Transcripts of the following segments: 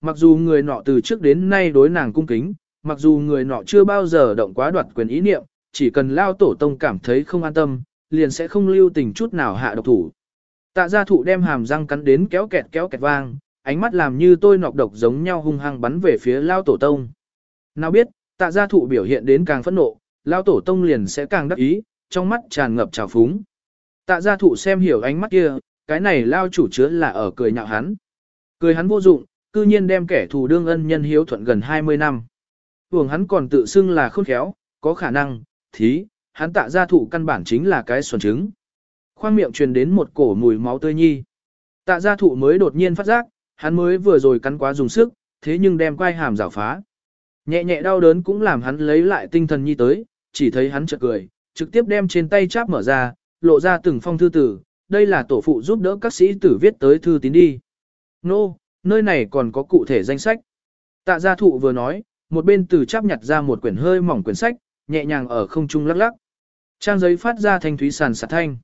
mặc dù người nọ từ trước đến nay đối nàng cung kính, mặc dù người nọ chưa bao giờ động quá đoạt quyền ý niệm, chỉ cần lao tổ tông cảm thấy không an tâm, liền sẽ không lưu tình chút nào hạ độc thủ. Tạ gia thụ đem hàm răng cắn đến kéo kẹt kéo kẹt vang, ánh mắt làm như tôi nọc độc giống nhau hung hăng bắn về phía lao tổ tông. Nào biết, tạ gia thụ biểu hiện đến càng phẫn nộ, lao tổ tông liền sẽ càng đắc ý, trong mắt tràn ngập trào phúng. Tạ gia thụ xem hiểu ánh mắt kia, cái này lao chủ chứa là ở cười nhạo hắn. Cười hắn vô dụng, cư nhiên đem kẻ thù đương ân nhân hiếu thuận gần 20 năm. Hưởng hắn còn tự xưng là khôn khéo, có khả năng, thí, hắn tạ gia thụ căn bản chính là cái xuẩn trứng. Khoang miệng truyền đến một cổ mùi máu tươi nhi. Tạ gia thụ mới đột nhiên phát giác, hắn mới vừa rồi cắn quá dùng sức, thế nhưng đem quai hàm rào phá. Nhẹ nhẹ đau đớn cũng làm hắn lấy lại tinh thần nhi tới, chỉ thấy hắn chợt cười, trực tiếp đem trên tay cháp mở ra, lộ ra từng phong thư tử, đây là tổ phụ giúp đỡ các sĩ tử viết tới thư tín đi. Nô, no, nơi này còn có cụ thể danh sách. Tạ gia thụ vừa nói, một bên từ chắp nhặt ra một quyển hơi mỏng quyển sách, nhẹ nhàng ở không trung lắc lắc. Trang giấy phát ra thanh thúy sàn sạt thanh.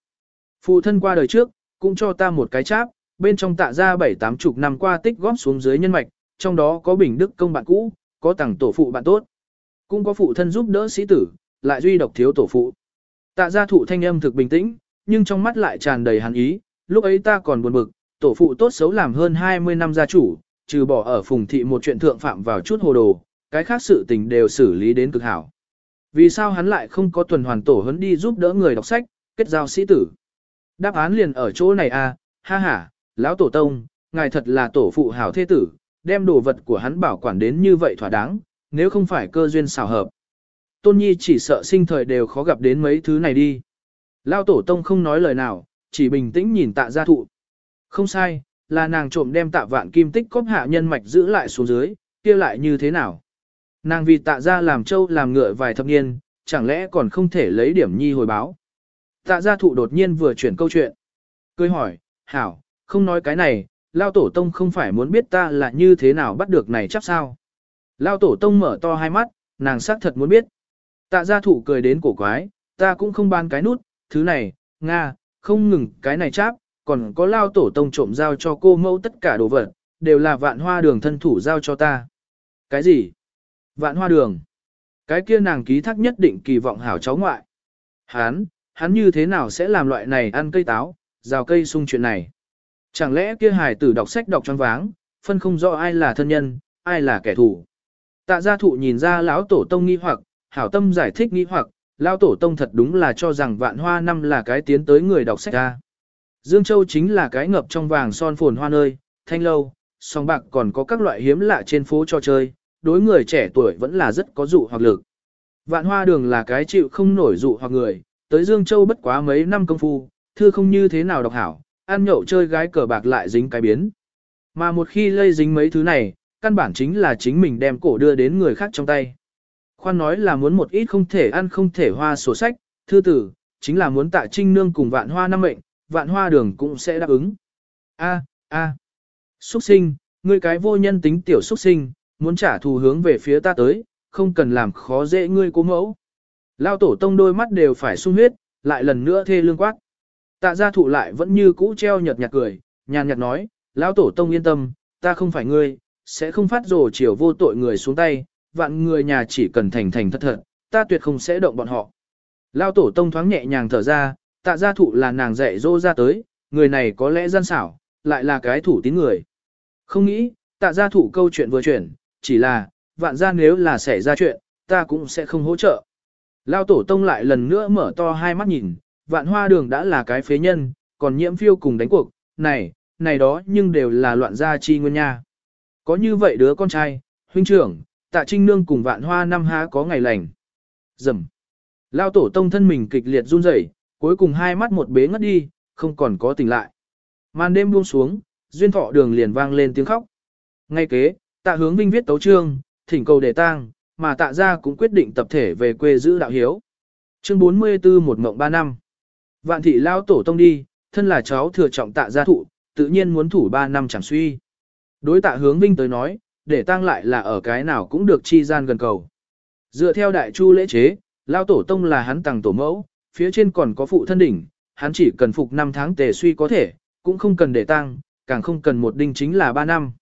Phụ thân qua đời trước, cũng cho ta một cái cháp, bên trong tạ ra bảy tám chục năm qua tích góp xuống dưới nhân mạch, trong đó có bình đức công bạn cũ, có tặng tổ phụ bạn tốt. Cũng có phụ thân giúp đỡ sĩ tử, lại duy độc thiếu tổ phụ. Tạ gia thụ thanh âm thực bình tĩnh, nhưng trong mắt lại tràn đầy hàn ý, lúc ấy ta còn buồn bực, tổ phụ tốt xấu làm hơn 20 năm gia chủ, trừ bỏ ở phùng thị một chuyện thượng phạm vào chút hồ đồ, cái khác sự tình đều xử lý đến cực hảo. Vì sao hắn lại không có tuần hoàn tổ hấn đi giúp đỡ người đọc sách, kết giao sĩ tử? Đáp án liền ở chỗ này à, ha ha, lão tổ tông, ngài thật là tổ phụ hảo thế tử, đem đồ vật của hắn bảo quản đến như vậy thỏa đáng, nếu không phải cơ duyên xảo hợp. Tôn Nhi chỉ sợ sinh thời đều khó gặp đến mấy thứ này đi. Lão tổ tông không nói lời nào, chỉ bình tĩnh nhìn tạ gia thụ. Không sai, là nàng trộm đem tạ vạn kim tích cóp hạ nhân mạch giữ lại xuống dưới, kia lại như thế nào? Nàng vì tạ gia làm trâu làm ngựa vài thập niên, chẳng lẽ còn không thể lấy điểm nhi hồi báo? Tạ gia thụ đột nhiên vừa chuyển câu chuyện. Cười hỏi, hảo, không nói cái này, Lao Tổ Tông không phải muốn biết ta là như thế nào bắt được này chắc sao. Lao Tổ Tông mở to hai mắt, nàng xác thật muốn biết. Tạ gia thụ cười đến cổ quái, ta cũng không ban cái nút, thứ này, Nga, không ngừng cái này cháp, còn có Lao Tổ Tông trộm giao cho cô mẫu tất cả đồ vật, đều là vạn hoa đường thân thủ giao cho ta. Cái gì? Vạn hoa đường. Cái kia nàng ký thác nhất định kỳ vọng hảo cháu ngoại. Hán, hắn như thế nào sẽ làm loại này ăn cây táo, rào cây sung chuyện này. Chẳng lẽ kia hài tử đọc sách đọc choáng váng, phân không rõ ai là thân nhân, ai là kẻ thù. Tạ gia thụ nhìn ra lão tổ tông nghi hoặc, hảo tâm giải thích nghi hoặc, lão tổ tông thật đúng là cho rằng vạn hoa năm là cái tiến tới người đọc sách ra. Dương Châu chính là cái ngập trong vàng son phồn hoa nơi, thanh lâu, song bạc còn có các loại hiếm lạ trên phố cho chơi, đối người trẻ tuổi vẫn là rất có dụ hoặc lực. Vạn hoa đường là cái chịu không nổi dụ hoặc người, tới Dương Châu bất quá mấy năm công phu, thư không như thế nào đọc hảo, ăn nhậu chơi gái cờ bạc lại dính cái biến. Mà một khi lây dính mấy thứ này, căn bản chính là chính mình đem cổ đưa đến người khác trong tay. Khoan nói là muốn một ít không thể ăn không thể hoa sổ sách, thư tử, chính là muốn tạ trinh nương cùng vạn hoa năm mệnh, vạn hoa đường cũng sẽ đáp ứng. A, a, xuất sinh, ngươi cái vô nhân tính tiểu xuất sinh, muốn trả thù hướng về phía ta tới, không cần làm khó dễ ngươi cố mẫu. Lao tổ tông đôi mắt đều phải sung huyết, lại lần nữa thê lương quát. Tạ gia thụ lại vẫn như cũ treo nhợt nhạt cười, nhàn nhạt nói, Lão tổ tông yên tâm, ta không phải ngươi, sẽ không phát rồ chiều vô tội người xuống tay, vạn người nhà chỉ cần thành thành thật thật, ta tuyệt không sẽ động bọn họ. Lão tổ tông thoáng nhẹ nhàng thở ra, tạ gia thụ là nàng dạy dỗ ra tới, người này có lẽ gian xảo, lại là cái thủ tín người. Không nghĩ, tạ gia thụ câu chuyện vừa chuyển, chỉ là, vạn gia nếu là xảy ra chuyện, ta cũng sẽ không hỗ trợ. Lao tổ tông lại lần nữa mở to hai mắt nhìn, vạn hoa đường đã là cái phế nhân, còn nhiễm phiêu cùng đánh cuộc, này, này đó nhưng đều là loạn gia chi nguyên nha. Có như vậy đứa con trai, huynh trưởng, tạ trinh nương cùng vạn hoa năm há có ngày lành. Dầm. Lao tổ tông thân mình kịch liệt run rẩy, cuối cùng hai mắt một bế ngất đi, không còn có tỉnh lại. Màn đêm buông xuống, duyên thọ đường liền vang lên tiếng khóc. Ngay kế, tạ hướng vinh viết tấu trương, thỉnh cầu để tang, mà tạ gia cũng quyết định tập thể về quê giữ đạo hiếu. Chương 44 một mộng 3 năm. Vạn thị lao tổ tông đi, thân là cháu thừa trọng tạ gia thụ, tự nhiên muốn thủ 3 năm chẳng suy. Đối tạ hướng vinh tới nói, để tang lại là ở cái nào cũng được chi gian gần cầu. Dựa theo đại chu lễ chế, lao tổ tông là hắn tàng tổ mẫu, phía trên còn có phụ thân đỉnh, hắn chỉ cần phục 5 tháng tề suy có thể, cũng không cần để tang, càng không cần một đinh chính là 3 năm.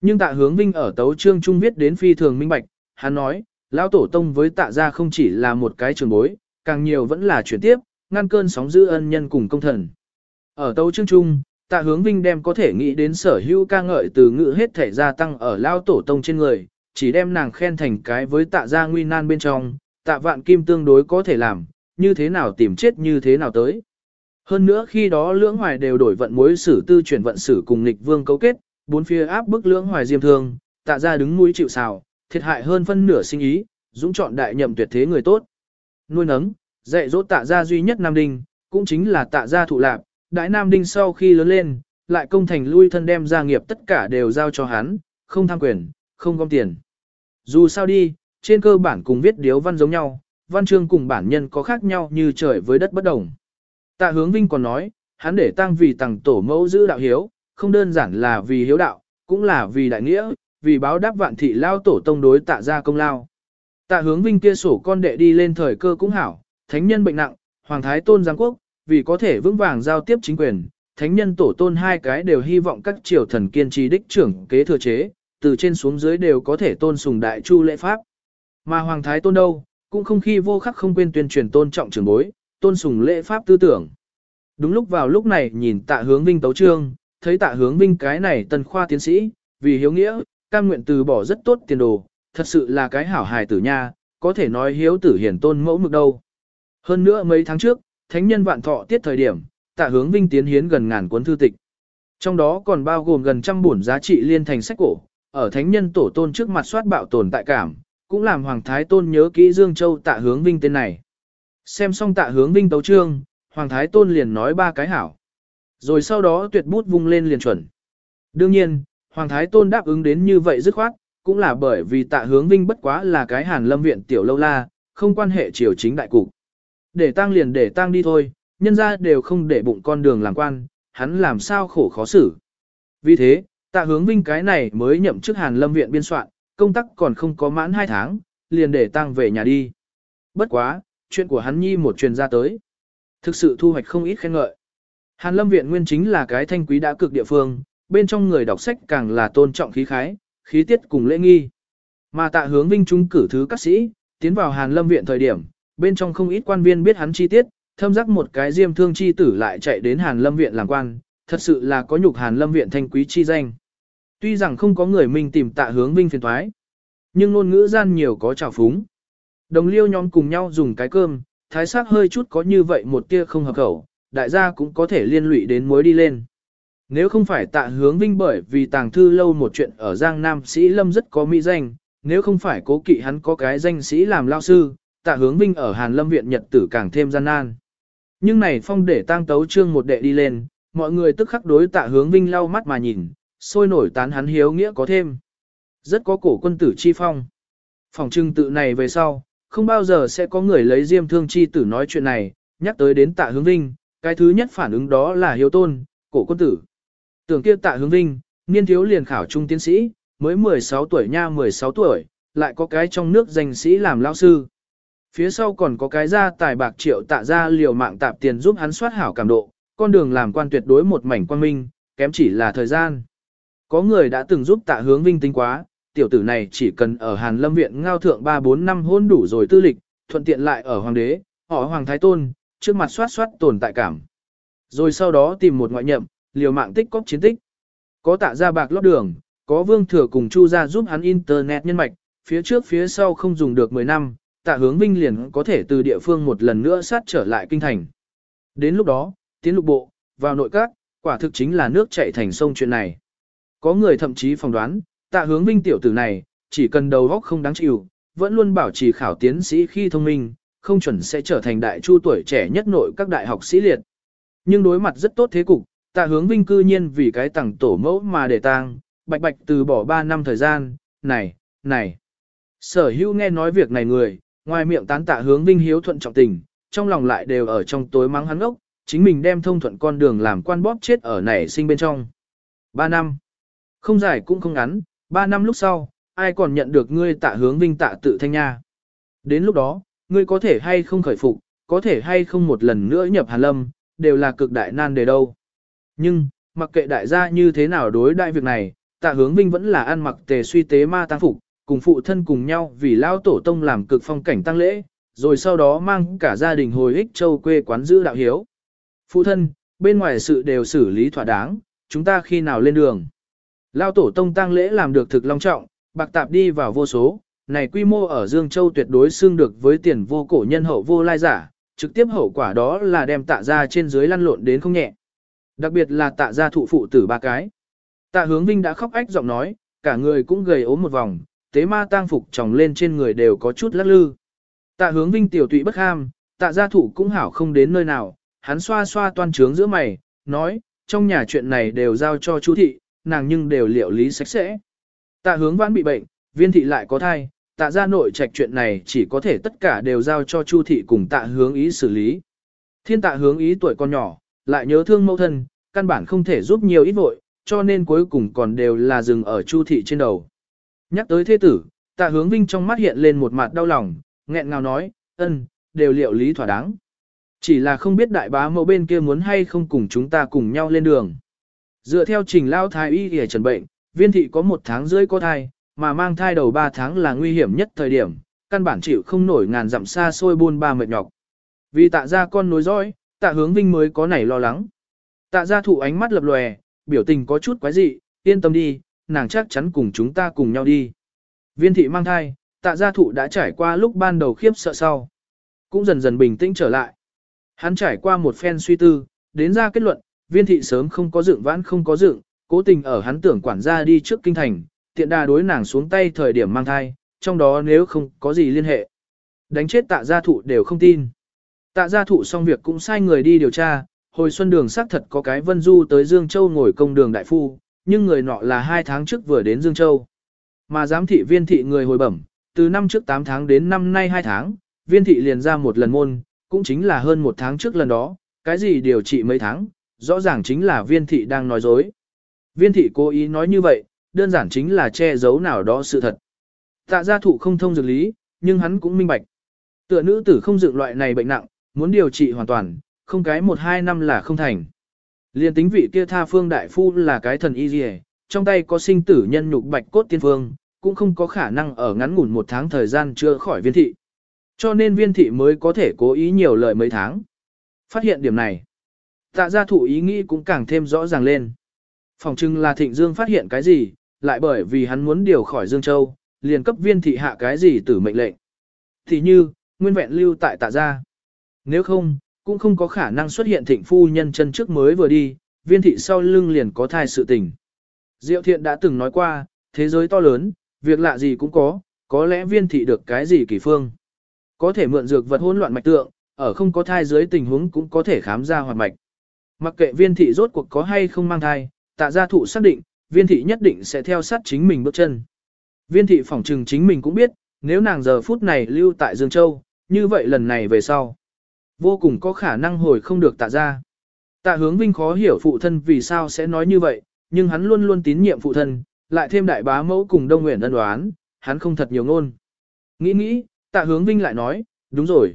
Nhưng tạ hướng vinh ở tấu trương trung viết đến phi thường minh bạch, hắn nói, lão tổ tông với tạ gia không chỉ là một cái trường bối, càng nhiều vẫn là chuyển tiếp, ngăn cơn sóng giữ ân nhân cùng công thần. Ở tấu trương trung, tạ hướng vinh đem có thể nghĩ đến sở hữu ca ngợi từ ngữ hết thể gia tăng ở lão tổ tông trên người, chỉ đem nàng khen thành cái với tạ gia nguy nan bên trong, tạ vạn kim tương đối có thể làm, như thế nào tìm chết như thế nào tới. Hơn nữa khi đó lưỡng hoài đều đổi vận mối sử tư chuyển vận sử cùng nghịch vương cấu kết, bốn phía áp bức lưỡng hoài diêm thương, tạ ra đứng núi chịu sào, thiệt hại hơn phân nửa sinh ý, dũng chọn đại nhậm tuyệt thế người tốt. Nuôi nấng, dạy dỗ tạ ra duy nhất Nam Đinh, cũng chính là tạ gia thụ lạp, đại Nam Đinh sau khi lớn lên, lại công thành lui thân đem gia nghiệp tất cả đều giao cho hắn, không tham quyền, không gom tiền. Dù sao đi, trên cơ bản cùng viết điếu văn giống nhau, văn chương cùng bản nhân có khác nhau như trời với đất bất đồng. Tạ hướng vinh còn nói, hắn để tăng vì tàng tổ mẫu giữ đạo hiếu, không đơn giản là vì hiếu đạo, cũng là vì đại nghĩa, vì báo đáp vạn thị lao tổ tông đối tạ ra công lao. Tạ hướng vinh kia sổ con đệ đi lên thời cơ cũng hảo, thánh nhân bệnh nặng, hoàng thái tôn giáng quốc, vì có thể vững vàng giao tiếp chính quyền, thánh nhân tổ tôn hai cái đều hy vọng các triều thần kiên trì đích trưởng kế thừa chế, từ trên xuống dưới đều có thể tôn sùng đại chu lễ pháp. Mà hoàng thái tôn đâu, cũng không khi vô khắc không quên tuyên truyền tôn trọng trưởng bối, tôn sùng lễ pháp tư tưởng. Đúng lúc vào lúc này nhìn tạ hướng vinh tấu trương, thấy tạ hướng vinh cái này tân khoa tiến sĩ, vì hiếu nghĩa, cam nguyện từ bỏ rất tốt tiền đồ, thật sự là cái hảo hài tử nha, có thể nói hiếu tử hiển tôn mẫu mực đâu. Hơn nữa mấy tháng trước, thánh nhân vạn thọ tiết thời điểm, tạ hướng vinh tiến hiến gần ngàn cuốn thư tịch. Trong đó còn bao gồm gần trăm bổn giá trị liên thành sách cổ, ở thánh nhân tổ tôn trước mặt soát bạo tồn tại cảm, cũng làm Hoàng Thái Tôn nhớ kỹ Dương Châu tạ hướng vinh tên này. Xem xong tạ hướng vinh tấu trương, Hoàng Thái Tôn liền nói ba cái hảo. Rồi sau đó tuyệt bút vung lên liền chuẩn. Đương nhiên, Hoàng Thái Tôn đáp ứng đến như vậy dứt khoát, cũng là bởi vì tạ hướng vinh bất quá là cái hàn lâm viện tiểu lâu la, không quan hệ triều chính đại cục. Để tang liền để tang đi thôi, nhân ra đều không để bụng con đường làm quan, hắn làm sao khổ khó xử. Vì thế, tạ hướng vinh cái này mới nhậm chức hàn lâm viện biên soạn, công tác còn không có mãn 2 tháng, liền để tang về nhà đi. Bất quá, chuyện của hắn nhi một truyền ra tới. Thực sự thu hoạch không ít khen ngợi. Hàn lâm viện nguyên chính là cái thanh quý đã cực địa phương, bên trong người đọc sách càng là tôn trọng khí khái, khí tiết cùng lễ nghi. Mà tạ hướng vinh trung cử thứ các sĩ, tiến vào Hàn lâm viện thời điểm, bên trong không ít quan viên biết hắn chi tiết, thâm giác một cái diêm thương chi tử lại chạy đến Hàn lâm viện làm quan, thật sự là có nhục Hàn lâm viện thanh quý chi danh. Tuy rằng không có người mình tìm tạ hướng vinh phiền thoái, nhưng ngôn ngữ gian nhiều có trào phúng. Đồng liêu nhóm cùng nhau dùng cái cơm, thái sắc hơi chút có như vậy một tia không hợp khẩu, đại gia cũng có thể liên lụy đến mối đi lên. Nếu không phải tạ hướng vinh bởi vì tàng thư lâu một chuyện ở Giang Nam Sĩ Lâm rất có mỹ danh, nếu không phải cố kỵ hắn có cái danh sĩ làm lao sư, tạ hướng vinh ở Hàn Lâm Viện Nhật tử càng thêm gian nan. Nhưng này phong để tang tấu trương một đệ đi lên, mọi người tức khắc đối tạ hướng vinh lau mắt mà nhìn, sôi nổi tán hắn hiếu nghĩa có thêm. Rất có cổ quân tử chi phong. Phòng trưng tự này về sau, không bao giờ sẽ có người lấy diêm thương chi tử nói chuyện này, nhắc tới đến tạ hướng vinh, cái thứ nhất phản ứng đó là hiếu tôn, cổ quân tử. Tưởng kia tạ hướng vinh, niên thiếu liền khảo trung tiến sĩ, mới 16 tuổi nha 16 tuổi, lại có cái trong nước danh sĩ làm lao sư. Phía sau còn có cái ra tài bạc triệu tạ ra liều mạng tạp tiền giúp hắn soát hảo cảm độ, con đường làm quan tuyệt đối một mảnh quan minh, kém chỉ là thời gian. Có người đã từng giúp tạ hướng vinh tính quá, tiểu tử này chỉ cần ở Hàn Lâm Viện ngao thượng 3-4 năm hôn đủ rồi tư lịch, thuận tiện lại ở Hoàng đế, họ Hoàng Thái Tôn, trước mặt soát soát tồn tại cảm. Rồi sau đó tìm một ngoại nhậm, liều mạng tích cóp chiến tích. Có tạ ra bạc lót đường, có vương thừa cùng chu ra giúp hắn internet nhân mạch, phía trước phía sau không dùng được 10 năm, tạ hướng vinh liền có thể từ địa phương một lần nữa sát trở lại kinh thành. Đến lúc đó, tiến lục bộ, vào nội các, quả thực chính là nước chảy thành sông chuyện này. Có người thậm chí phỏng đoán, tạ hướng vinh tiểu tử này, chỉ cần đầu óc không đáng chịu, vẫn luôn bảo trì khảo tiến sĩ khi thông minh, không chuẩn sẽ trở thành đại chu tuổi trẻ nhất nội các đại học sĩ liệt. Nhưng đối mặt rất tốt thế cục, tạ hướng vinh cư nhiên vì cái tặng tổ mẫu mà để tang, bạch bạch từ bỏ 3 năm thời gian, này, này. Sở hữu nghe nói việc này người, ngoài miệng tán tạ hướng vinh hiếu thuận trọng tình, trong lòng lại đều ở trong tối mắng hắn ốc, chính mình đem thông thuận con đường làm quan bóp chết ở nảy sinh bên trong. 3 năm. Không dài cũng không ngắn, 3 năm lúc sau, ai còn nhận được ngươi tạ hướng vinh tạ tự thanh nha. Đến lúc đó, ngươi có thể hay không khởi phục, có thể hay không một lần nữa nhập hàn lâm, đều là cực đại nan đề đâu. Nhưng, mặc kệ đại gia như thế nào đối đại việc này, tạ hướng vinh vẫn là ăn mặc tề suy tế ma tăng phục, cùng phụ thân cùng nhau vì lao tổ tông làm cực phong cảnh tăng lễ, rồi sau đó mang cả gia đình hồi ích châu quê quán giữ đạo hiếu. Phụ thân, bên ngoài sự đều xử lý thỏa đáng, chúng ta khi nào lên đường. Lao tổ tông tang lễ làm được thực long trọng, bạc tạp đi vào vô số, này quy mô ở Dương Châu tuyệt đối xương được với tiền vô cổ nhân hậu vô lai giả, trực tiếp hậu quả đó là đem tạ ra trên dưới lăn lộn đến không nhẹ. Đặc biệt là tạ ra thụ phụ tử ba cái. Tạ hướng vinh đã khóc ách giọng nói, cả người cũng gầy ốm một vòng, tế ma tang phục tròng lên trên người đều có chút lắc lư. Tạ hướng vinh tiểu tụy bất ham, tạ gia thụ cũng hảo không đến nơi nào, hắn xoa xoa toan trướng giữa mày, nói, trong nhà chuyện này đều giao cho chú thị, nàng nhưng đều liệu lý sạch sẽ. Tạ hướng vãn bị bệnh, viên thị lại có thai, tạ gia nội trạch chuyện này chỉ có thể tất cả đều giao cho chu thị cùng tạ hướng ý xử lý. Thiên tạ hướng ý tuổi còn nhỏ, lại nhớ thương mẫu thân, căn bản không thể giúp nhiều ít vội, cho nên cuối cùng còn đều là dừng ở chu thị trên đầu. Nhắc tới thế tử, tạ hướng vinh trong mắt hiện lên một mặt đau lòng, nghẹn ngào nói, ân, đều liệu lý thỏa đáng. Chỉ là không biết đại bá mẫu bên kia muốn hay không cùng chúng ta cùng nhau lên đường. Dựa theo trình lao thái y để trần bệnh, viên thị có một tháng rưỡi có thai, mà mang thai đầu 3 tháng là nguy hiểm nhất thời điểm, căn bản chịu không nổi ngàn dặm xa xôi buôn ba mệt nhọc. Vì tạ ra con nối dõi, tạ hướng vinh mới có nảy lo lắng. Tạ ra thụ ánh mắt lập lòe, biểu tình có chút quái dị, yên tâm đi, nàng chắc chắn cùng chúng ta cùng nhau đi. Viên thị mang thai, tạ gia thụ đã trải qua lúc ban đầu khiếp sợ sau. Cũng dần dần bình tĩnh trở lại. Hắn trải qua một phen suy tư, đến ra kết luận, viên thị sớm không có dựng vãn không có dựng, cố tình ở hắn tưởng quản gia đi trước kinh thành, tiện đà đối nàng xuống tay thời điểm mang thai, trong đó nếu không có gì liên hệ. Đánh chết tạ gia thụ đều không tin. Tạ gia thụ xong việc cũng sai người đi điều tra, hồi xuân đường xác thật có cái vân du tới Dương Châu ngồi công đường đại phu, nhưng người nọ là hai tháng trước vừa đến Dương Châu. Mà giám thị viên thị người hồi bẩm, từ năm trước 8 tháng đến năm nay 2 tháng, viên thị liền ra một lần môn, cũng chính là hơn một tháng trước lần đó, cái gì điều trị mấy tháng, rõ ràng chính là viên thị đang nói dối. Viên thị cố ý nói như vậy, đơn giản chính là che giấu nào đó sự thật. Tạ gia thụ không thông dược lý, nhưng hắn cũng minh bạch. Tựa nữ tử không dựng loại này bệnh nặng, muốn điều trị hoàn toàn, không cái một hai năm là không thành. Liên tính vị kia tha phương đại phu là cái thần y dì trong tay có sinh tử nhân nhục bạch cốt tiên phương, cũng không có khả năng ở ngắn ngủn một tháng thời gian chưa khỏi viên thị. Cho nên viên thị mới có thể cố ý nhiều lời mấy tháng. Phát hiện điểm này, tạ gia thụ ý nghĩ cũng càng thêm rõ ràng lên. Phòng trưng là thịnh dương phát hiện cái gì, lại bởi vì hắn muốn điều khỏi Dương Châu, liền cấp viên thị hạ cái gì tử mệnh lệnh. Thì như, nguyên vẹn lưu tại tạ gia. Nếu không, cũng không có khả năng xuất hiện thịnh phu nhân chân trước mới vừa đi, viên thị sau lưng liền có thai sự tình. Diệu thiện đã từng nói qua, thế giới to lớn, việc lạ gì cũng có, có lẽ viên thị được cái gì kỳ phương. Có thể mượn dược vật hỗn loạn mạch tượng, ở không có thai dưới tình huống cũng có thể khám ra hoạt mạch. Mặc kệ viên thị rốt cuộc có hay không mang thai, tạ gia thụ xác định, viên thị nhất định sẽ theo sát chính mình bước chân. Viên thị phỏng trừng chính mình cũng biết, nếu nàng giờ phút này lưu tại Dương Châu, như vậy lần này về sau. Vô cùng có khả năng hồi không được tạ Gia. Tạ hướng vinh khó hiểu phụ thân vì sao sẽ nói như vậy, nhưng hắn luôn luôn tín nhiệm phụ thân, lại thêm đại bá mẫu cùng đông nguyện ân đoán, hắn không thật nhiều ngôn. Nghĩ nghĩ, tạ hướng vinh lại nói, đúng rồi.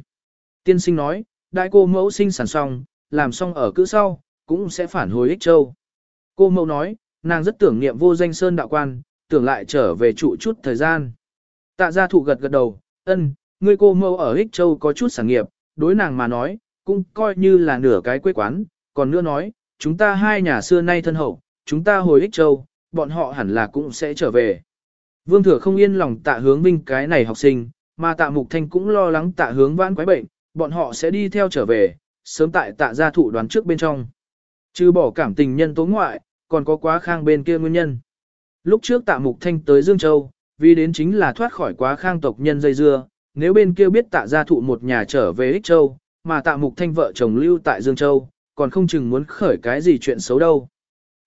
Tiên sinh nói, đại cô mẫu sinh sản xong, làm xong ở cữ sau, cũng sẽ phản hồi ích châu. Cô mẫu nói, nàng rất tưởng niệm vô danh sơn đạo quan, tưởng lại trở về trụ chút thời gian. Tạ gia thụ gật gật đầu, ân, ngươi cô mẫu ở ích châu có chút sản nghiệp, đối nàng mà nói, cũng coi như là nửa cái quê quán, còn nữa nói, chúng ta hai nhà xưa nay thân hậu, chúng ta hồi ích châu, bọn họ hẳn là cũng sẽ trở về. Vương thừa không yên lòng tạ hướng vinh cái này học sinh, mà tạ mục thanh cũng lo lắng tạ hướng vãn quái bệnh, bọn họ sẽ đi theo trở về, sớm tại tạ gia thụ đoán trước bên trong. Chứ bỏ cảm tình nhân tố ngoại, còn có quá khang bên kia nguyên nhân. Lúc trước tạ mục thanh tới Dương Châu, vì đến chính là thoát khỏi quá khang tộc nhân dây dưa, nếu bên kia biết tạ gia thụ một nhà trở về Ích Châu, mà tạ mục thanh vợ chồng lưu tại Dương Châu, còn không chừng muốn khởi cái gì chuyện xấu đâu.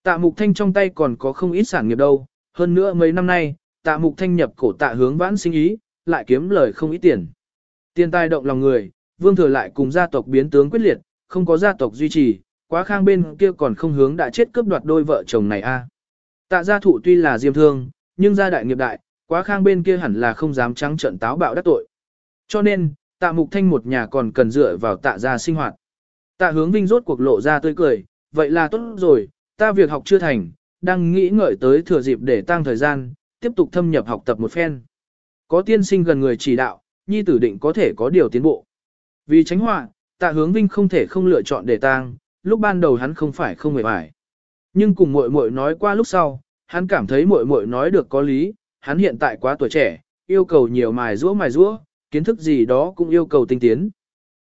Tạ mục thanh trong tay còn có không ít sản nghiệp đâu, hơn nữa mấy năm nay, tạ mục thanh nhập cổ tạ hướng vãn sinh ý, lại kiếm lời không ít tiền. Tiền tài động lòng người, vương thừa lại cùng gia tộc biến tướng quyết liệt, không có gia tộc duy trì, quá khang bên kia còn không hướng đã chết cướp đoạt đôi vợ chồng này a. Tạ gia thụ tuy là diêm thương, nhưng gia đại nghiệp đại, quá khang bên kia hẳn là không dám trắng trận táo bạo đắc tội. Cho nên, tạ mục thanh một nhà còn cần dựa vào tạ gia sinh hoạt. Tạ hướng vinh rốt cuộc lộ ra tươi cười, vậy là tốt rồi, ta việc học chưa thành, đang nghĩ ngợi tới thừa dịp để tăng thời gian, tiếp tục thâm nhập học tập một phen. Có tiên sinh gần người chỉ đạo, nhi tử định có thể có điều tiến bộ. Vì tránh họa, tạ hướng vinh không thể không lựa chọn để tang, lúc ban đầu hắn không phải không hề phải. Nhưng cùng muội muội nói qua lúc sau, hắn cảm thấy muội muội nói được có lý, hắn hiện tại quá tuổi trẻ, yêu cầu nhiều mài rũa mài rũa, kiến thức gì đó cũng yêu cầu tinh tiến.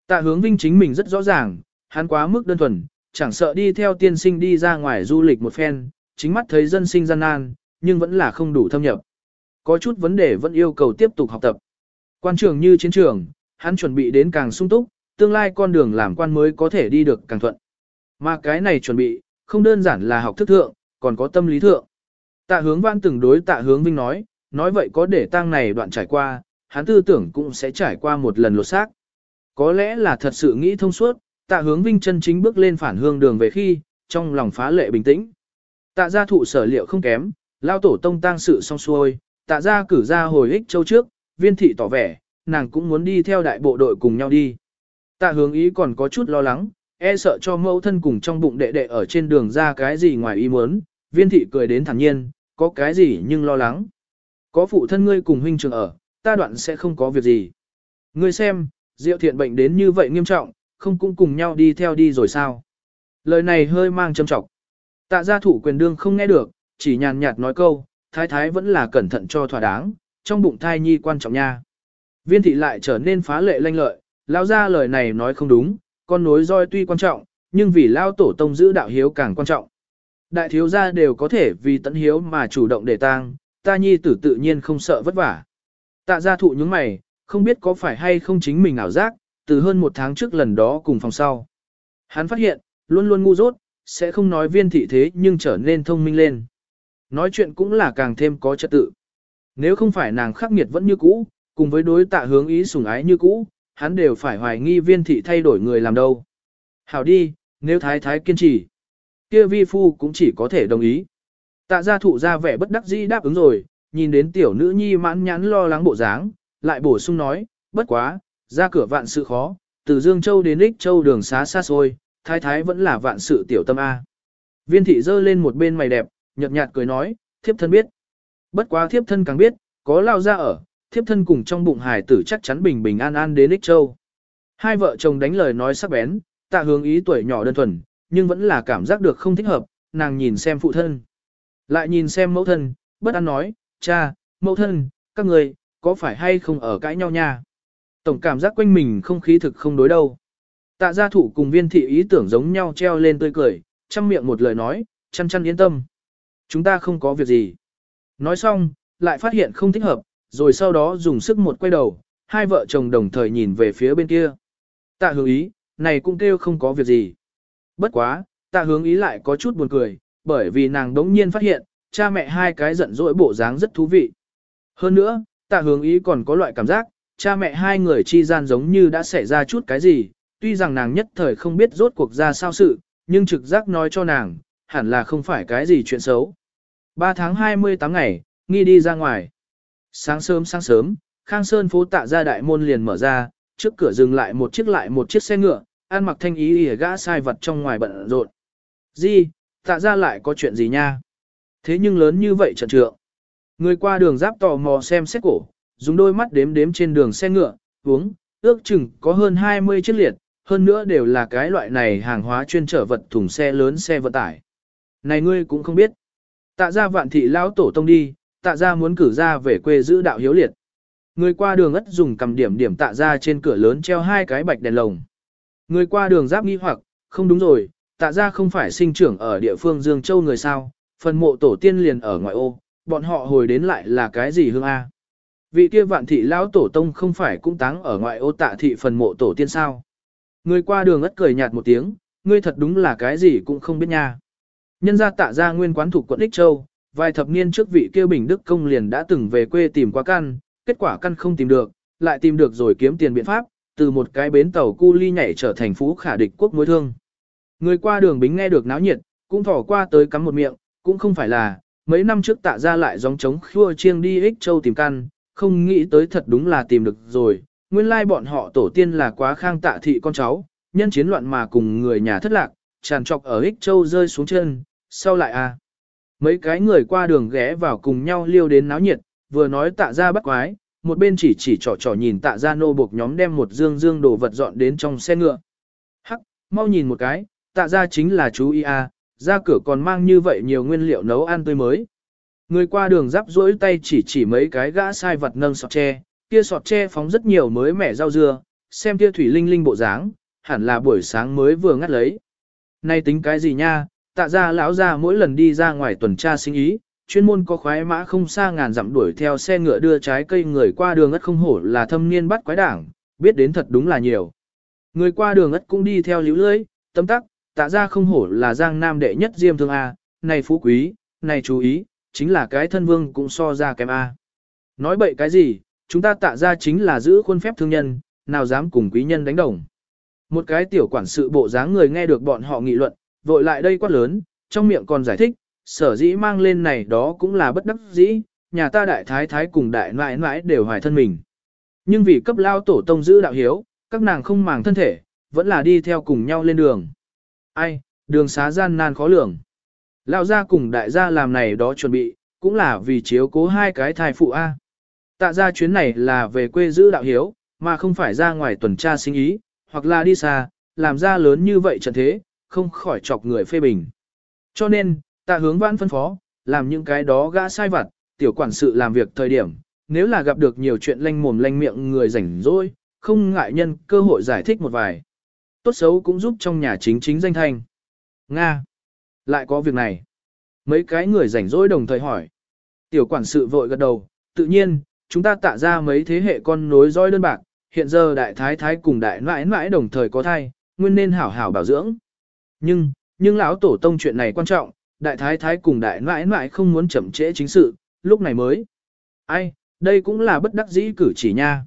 Tạ hướng vinh chính mình rất rõ ràng, hắn quá mức đơn thuần, chẳng sợ đi theo tiên sinh đi ra ngoài du lịch một phen, chính mắt thấy dân sinh gian nan, nhưng vẫn là không đủ thâm nhập. Có chút vấn đề vẫn yêu cầu tiếp tục học tập. Quan trường như chiến trường, hắn chuẩn bị đến càng sung túc, tương lai con đường làm quan mới có thể đi được càng thuận. Mà cái này chuẩn bị, không đơn giản là học thức thượng, còn có tâm lý thượng. Tạ hướng văn từng đối tạ hướng vinh nói, nói vậy có để tang này đoạn trải qua, hắn tư tưởng cũng sẽ trải qua một lần lột xác. Có lẽ là thật sự nghĩ thông suốt, tạ hướng vinh chân chính bước lên phản hương đường về khi, trong lòng phá lệ bình tĩnh. Tạ gia thụ sở liệu không kém, lao tổ tông tang sự xong xuôi, tạ gia cử ra hồi ích châu trước, viên thị tỏ vẻ, nàng cũng muốn đi theo đại bộ đội cùng nhau đi. Tạ hướng ý còn có chút lo lắng, e sợ cho mẫu thân cùng trong bụng đệ đệ ở trên đường ra cái gì ngoài ý muốn, viên thị cười đến thản nhiên, có cái gì nhưng lo lắng. Có phụ thân ngươi cùng huynh trường ở, ta đoạn sẽ không có việc gì. Ngươi xem, diệu thiện bệnh đến như vậy nghiêm trọng, không cũng cùng nhau đi theo đi rồi sao. Lời này hơi mang châm trọng. Tạ gia thủ quyền đương không nghe được, chỉ nhàn nhạt nói câu, thái thái vẫn là cẩn thận cho thỏa đáng, trong bụng thai nhi quan trọng nha. Viên thị lại trở nên phá lệ lanh lợi, lao ra lời này nói không đúng, con nối roi tuy quan trọng, nhưng vì lao tổ tông giữ đạo hiếu càng quan trọng. Đại thiếu gia đều có thể vì tận hiếu mà chủ động để tang, ta nhi tử tự nhiên không sợ vất vả. Tạ gia thụ những mày, không biết có phải hay không chính mình ảo giác, từ hơn một tháng trước lần đó cùng phòng sau. Hắn phát hiện, luôn luôn ngu dốt, sẽ không nói viên thị thế nhưng trở nên thông minh lên. Nói chuyện cũng là càng thêm có trật tự. Nếu không phải nàng khắc nghiệt vẫn như cũ, cùng với đối tạ hướng ý sủng ái như cũ, hắn đều phải hoài nghi viên thị thay đổi người làm đâu. Hảo đi, nếu thái thái kiên trì, kia vi phu cũng chỉ có thể đồng ý. Tạ gia thụ ra vẻ bất đắc dĩ đáp ứng rồi, nhìn đến tiểu nữ nhi mãn nhãn lo lắng bộ dáng, lại bổ sung nói, bất quá, ra cửa vạn sự khó, từ Dương Châu đến Ích Châu đường xá xa xôi, thái thái vẫn là vạn sự tiểu tâm A. Viên thị giơ lên một bên mày đẹp, nhợt nhạt cười nói, thiếp thân biết. Bất quá thiếp thân càng biết, có lao ra ở, thiếp thân cùng trong bụng hài tử chắc chắn bình bình an an đến Ích Châu. Hai vợ chồng đánh lời nói sắc bén, tạ hướng ý tuổi nhỏ đơn thuần, nhưng vẫn là cảm giác được không thích hợp, nàng nhìn xem phụ thân. Lại nhìn xem mẫu thân, bất an nói, cha, mẫu thân, các người, có phải hay không ở cãi nhau nha? Tổng cảm giác quanh mình không khí thực không đối đâu. Tạ gia thủ cùng viên thị ý tưởng giống nhau treo lên tươi cười, chăm miệng một lời nói, chăn chăn yên tâm. Chúng ta không có việc gì. Nói xong, lại phát hiện không thích hợp, rồi sau đó dùng sức một quay đầu, hai vợ chồng đồng thời nhìn về phía bên kia. Tạ hướng ý, này cũng kêu không có việc gì. Bất quá, tạ hướng ý lại có chút buồn cười, bởi vì nàng đống nhiên phát hiện, cha mẹ hai cái giận dỗi bộ dáng rất thú vị. Hơn nữa, tạ hướng ý còn có loại cảm giác, cha mẹ hai người chi gian giống như đã xảy ra chút cái gì, tuy rằng nàng nhất thời không biết rốt cuộc ra sao sự, nhưng trực giác nói cho nàng, hẳn là không phải cái gì chuyện xấu. 3 tháng 28 ngày, nghi đi ra ngoài. Sáng sớm sáng sớm, Khang Sơn phố tạ ra đại môn liền mở ra, trước cửa dừng lại một chiếc lại một chiếc xe ngựa, an mặc thanh ý ỉa gã sai vật trong ngoài bận rộn. Di, tạ ra lại có chuyện gì nha? Thế nhưng lớn như vậy trận trượng. Người qua đường giáp tò mò xem xét cổ, dùng đôi mắt đếm đếm trên đường xe ngựa, uống, ước chừng có hơn 20 chiếc liệt, hơn nữa đều là cái loại này hàng hóa chuyên trở vật thùng xe lớn xe vận tải. Này ngươi cũng không biết. Tạ ra vạn thị lão tổ tông đi, tạ ra muốn cử ra về quê giữ đạo hiếu liệt. Người qua đường ất dùng cầm điểm điểm tạ ra trên cửa lớn treo hai cái bạch đèn lồng. Người qua đường giáp nghi hoặc, không đúng rồi, tạ ra không phải sinh trưởng ở địa phương Dương Châu người sao, phần mộ tổ tiên liền ở ngoại ô, bọn họ hồi đến lại là cái gì hương A. Vị kia vạn thị lão tổ tông không phải cũng táng ở ngoại ô tạ thị phần mộ tổ tiên sao. Người qua đường ất cười nhạt một tiếng, ngươi thật đúng là cái gì cũng không biết nha. Nhân gia tạ ra nguyên quán thuộc quận Ích Châu, vài thập niên trước vị kia Bình Đức Công liền đã từng về quê tìm qua căn, kết quả căn không tìm được, lại tìm được rồi kiếm tiền biện pháp, từ một cái bến tàu cu ly nhảy trở thành phú khả địch quốc mối thương. Người qua đường bính nghe được náo nhiệt, cũng thỏ qua tới cắm một miệng, cũng không phải là, mấy năm trước tạ ra lại gióng trống khua chiêng đi ích châu tìm căn, không nghĩ tới thật đúng là tìm được rồi, nguyên lai bọn họ tổ tiên là quá khang tạ thị con cháu, nhân chiến loạn mà cùng người nhà thất lạc, tràn trọc ở ích châu rơi xuống chân, sau lại à. Mấy cái người qua đường ghé vào cùng nhau liêu đến náo nhiệt, vừa nói tạ ra bắt quái, một bên chỉ chỉ trò trò nhìn tạ ra nô buộc nhóm đem một dương dương đồ vật dọn đến trong xe ngựa. Hắc, mau nhìn một cái, tạ ra chính là chú ý a, ra cửa còn mang như vậy nhiều nguyên liệu nấu ăn tươi mới. Người qua đường giáp rỗi tay chỉ chỉ mấy cái gã sai vật nâng sọt tre, kia sọt tre phóng rất nhiều mới mẻ rau dưa, xem kia thủy linh linh bộ dáng, hẳn là buổi sáng mới vừa ngắt lấy. Nay tính cái gì nha, tạ ra lão ra mỗi lần đi ra ngoài tuần tra sinh ý, chuyên môn có khoái mã không xa ngàn dặm đuổi theo xe ngựa đưa trái cây người qua đường ất không hổ là thâm niên bắt quái đảng, biết đến thật đúng là nhiều. Người qua đường ất cũng đi theo liễu lưới, tâm tắc, tạ ra không hổ là giang nam đệ nhất diêm thương A, này phú quý, này chú ý, chính là cái thân vương cũng so ra kém A. Nói bậy cái gì, chúng ta tạ ra chính là giữ khuôn phép thương nhân, nào dám cùng quý nhân đánh đồng. Một cái tiểu quản sự bộ dáng người nghe được bọn họ nghị luận, vội lại đây quát lớn, trong miệng còn giải thích, sở dĩ mang lên này đó cũng là bất đắc dĩ, nhà ta đại thái thái cùng đại nãi nãi đều hoài thân mình. Nhưng vì cấp lao tổ tông giữ đạo hiếu, các nàng không màng thân thể, vẫn là đi theo cùng nhau lên đường. Ai, đường xá gian nan khó lường. Lao gia cùng đại gia làm này đó chuẩn bị, cũng là vì chiếu cố hai cái thai phụ A. Tạ ra chuyến này là về quê giữ đạo hiếu, mà không phải ra ngoài tuần tra sinh ý, hoặc là đi xa, làm ra lớn như vậy trận thế, không khỏi chọc người phê bình. Cho nên, tạ hướng vãn phân phó, làm những cái đó gã sai vặt, tiểu quản sự làm việc thời điểm, nếu là gặp được nhiều chuyện lanh mồm lanh miệng người rảnh rỗi, không ngại nhân cơ hội giải thích một vài. Tốt xấu cũng giúp trong nhà chính chính danh thanh. Nga! Lại có việc này. Mấy cái người rảnh rỗi đồng thời hỏi. Tiểu quản sự vội gật đầu, tự nhiên, chúng ta tạ ra mấy thế hệ con nối dõi đơn bạc, hiện giờ đại thái thái cùng đại nãi nãi đồng thời có thai, nguyên nên hảo hảo bảo dưỡng. Nhưng, nhưng lão tổ tông chuyện này quan trọng, đại thái thái cùng đại nãi nãi không muốn chậm trễ chính sự, lúc này mới. Ai, đây cũng là bất đắc dĩ cử chỉ nha.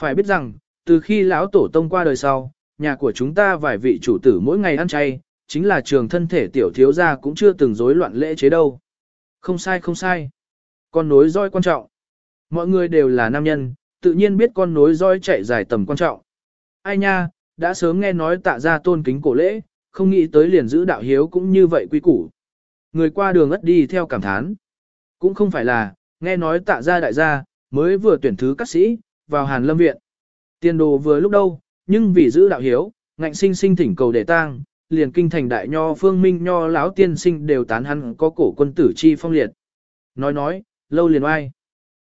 Phải biết rằng, từ khi lão tổ tông qua đời sau, nhà của chúng ta vài vị chủ tử mỗi ngày ăn chay, chính là trường thân thể tiểu thiếu gia cũng chưa từng rối loạn lễ chế đâu. Không sai không sai. Con nối roi quan trọng. Mọi người đều là nam nhân, tự nhiên biết con nối roi chạy dài tầm quan trọng. Ai nha, đã sớm nghe nói tạ ra tôn kính cổ lễ, không nghĩ tới liền giữ đạo hiếu cũng như vậy quý củ. Người qua đường ất đi theo cảm thán. Cũng không phải là, nghe nói tạ gia đại gia, mới vừa tuyển thứ các sĩ, vào hàn lâm viện. Tiền đồ vừa lúc đâu, nhưng vì giữ đạo hiếu, ngạnh sinh sinh thỉnh cầu để tang, liền kinh thành đại nho phương minh nho lão tiên sinh đều tán hắn có cổ quân tử chi phong liệt. Nói nói, lâu liền oai.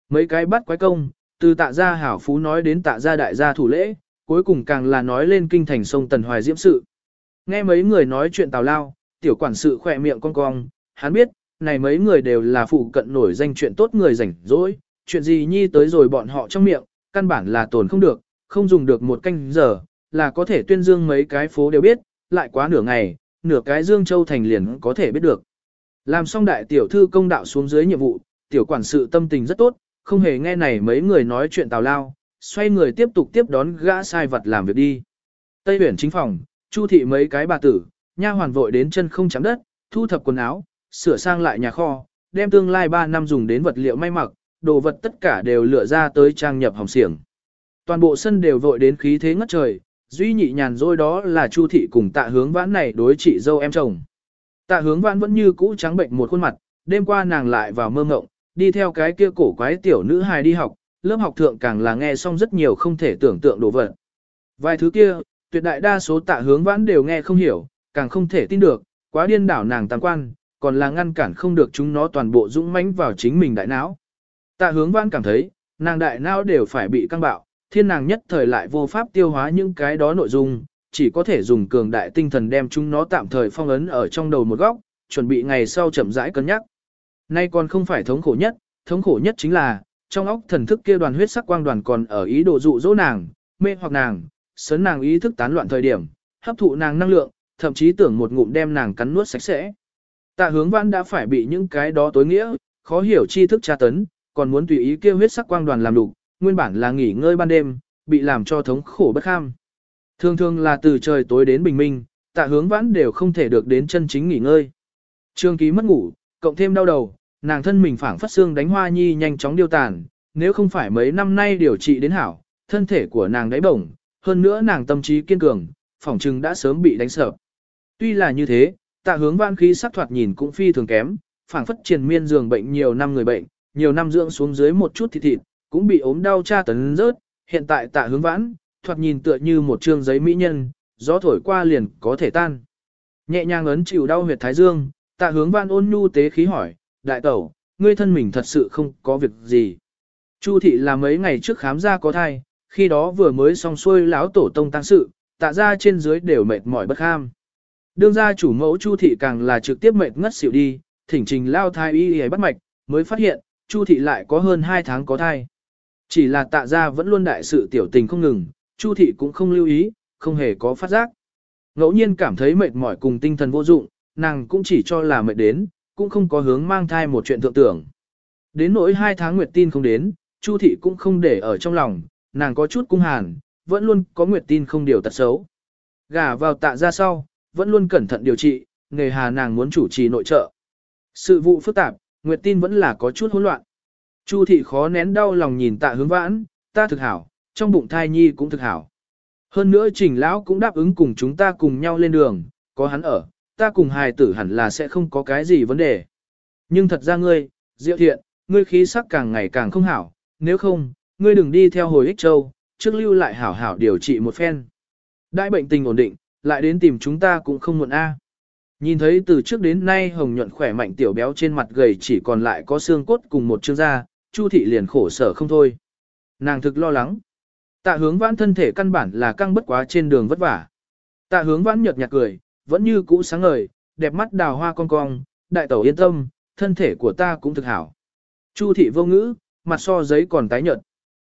Mấy cái bắt quái công, từ tạ gia hảo phú nói đến tạ gia đại gia thủ lễ, cuối cùng càng là nói lên kinh thành sông Tần Hoài Diễm sự. Nghe mấy người nói chuyện tào lao, tiểu quản sự khỏe miệng cong cong, hắn biết, này mấy người đều là phụ cận nổi danh chuyện tốt người rảnh rỗi, chuyện gì nhi tới rồi bọn họ trong miệng, căn bản là tồn không được, không dùng được một canh giờ, là có thể tuyên dương mấy cái phố đều biết, lại quá nửa ngày, nửa cái Dương Châu thành liền có thể biết được. Làm xong đại tiểu thư công đạo xuống dưới nhiệm vụ, tiểu quản sự tâm tình rất tốt, không hề nghe này mấy người nói chuyện tào lao, xoay người tiếp tục tiếp đón gã sai vật làm việc đi. Tây huyển chính phòng, chu thị mấy cái bà tử, nha hoàn vội đến chân không chạm đất, thu thập quần áo, sửa sang lại nhà kho, đem tương lai 3 năm dùng đến vật liệu may mặc, đồ vật tất cả đều lựa ra tới trang nhập hồng xiềng. Toàn bộ sân đều vội đến khí thế ngất trời, duy nhị nhàn rỗi đó là Chu thị cùng tạ hướng vãn này đối chị dâu em chồng. Tạ hướng vãn vẫn như cũ trắng bệnh một khuôn mặt, đêm qua nàng lại vào mơ ngộng, đi theo cái kia cổ quái tiểu nữ hài đi học, lớp học thượng càng là nghe xong rất nhiều không thể tưởng tượng đồ vật. Vài thứ kia, tuyệt đại đa số tạ hướng vãn đều nghe không hiểu, càng không thể tin được, quá điên đảo nàng tam quan, còn là ngăn cản không được chúng nó toàn bộ dũng mãnh vào chính mình đại não. Tạ hướng vãn cảm thấy, nàng đại não đều phải bị căng bạo, thiên nàng nhất thời lại vô pháp tiêu hóa những cái đó nội dung, chỉ có thể dùng cường đại tinh thần đem chúng nó tạm thời phong ấn ở trong đầu một góc, chuẩn bị ngày sau chậm rãi cân nhắc. Nay còn không phải thống khổ nhất, thống khổ nhất chính là, trong óc thần thức kia đoàn huyết sắc quang đoàn còn ở ý đồ dụ dỗ nàng, mê hoặc nàng, sấn nàng ý thức tán loạn thời điểm, hấp thụ nàng năng lượng, thậm chí tưởng một ngụm đem nàng cắn nuốt sạch sẽ. Tạ hướng văn đã phải bị những cái đó tối nghĩa, khó hiểu tri thức tra tấn, còn muốn tùy ý kêu huyết sắc quang đoàn làm đủ, nguyên bản là nghỉ ngơi ban đêm, bị làm cho thống khổ bất kham. Thường thường là từ trời tối đến bình minh, tạ hướng vãn đều không thể được đến chân chính nghỉ ngơi. Trương ký mất ngủ, cộng thêm đau đầu, nàng thân mình phảng phất xương đánh hoa nhi nhanh chóng điêu tàn, nếu không phải mấy năm nay điều trị đến hảo, thân thể của nàng đáy bổng, hơn nữa nàng tâm trí kiên cường, phỏng chừng đã sớm bị đánh sợ. Tuy là như thế, tạ hướng vãn khí sắc thoạt nhìn cũng phi thường kém, phảng phất triền miên giường bệnh nhiều năm người bệnh, nhiều năm dưỡng xuống dưới một chút thịt thịt, cũng bị ốm đau tra tấn rớt, hiện tại tạ hướng vãn, thoạt nhìn tựa như một trương giấy mỹ nhân, gió thổi qua liền có thể tan. Nhẹ nhàng ấn chịu đau huyệt thái dương, tạ hướng vãn ôn nhu tế khí hỏi, đại tẩu, ngươi thân mình thật sự không có việc gì. Chu thị là mấy ngày trước khám ra có thai, khi đó vừa mới xong xuôi lão tổ tông tăng sự, tạ ra trên dưới đều mệt mỏi bất ham. Đương gia chủ mẫu Chu thị càng là trực tiếp mệt ngất xỉu đi, thỉnh trình lao thai y y bắt mạch, mới phát hiện, Chu thị lại có hơn 2 tháng có thai. Chỉ là tạ ra vẫn luôn đại sự tiểu tình không ngừng, Chu thị cũng không lưu ý, không hề có phát giác. Ngẫu nhiên cảm thấy mệt mỏi cùng tinh thần vô dụng, nàng cũng chỉ cho là mệt đến, cũng không có hướng mang thai một chuyện thượng tưởng. Đến nỗi hai tháng nguyệt tin không đến, Chu thị cũng không để ở trong lòng, nàng có chút cung hàn, vẫn luôn có nguyệt tin không điều tật xấu. Gả vào tạ ra sau, vẫn luôn cẩn thận điều trị, nghề hà nàng muốn chủ trì nội trợ. Sự vụ phức tạp, nguyệt tin vẫn là có chút hỗn loạn. Chu thị khó nén đau lòng nhìn tạ hướng vãn, ta thực hảo, trong bụng thai nhi cũng thực hảo. Hơn nữa trình lão cũng đáp ứng cùng chúng ta cùng nhau lên đường, có hắn ở, ta cùng hài tử hẳn là sẽ không có cái gì vấn đề. Nhưng thật ra ngươi, diệu thiện, ngươi khí sắc càng ngày càng không hảo, nếu không, ngươi đừng đi theo hồi ích châu, trước lưu lại hảo hảo điều trị một phen. Đại bệnh tình ổn định, lại đến tìm chúng ta cũng không muộn a. Nhìn thấy từ trước đến nay hồng nhuận khỏe mạnh tiểu béo trên mặt gầy chỉ còn lại có xương cốt cùng một chương da, Chu thị liền khổ sở không thôi. Nàng thực lo lắng. Tạ hướng vãn thân thể căn bản là căng bất quá trên đường vất vả. Tạ hướng vãn nhợt nhạt cười, vẫn như cũ sáng ngời, đẹp mắt đào hoa cong cong, đại tẩu yên tâm, thân thể của ta cũng thực hảo. Chu thị vô ngữ, mặt so giấy còn tái nhợt.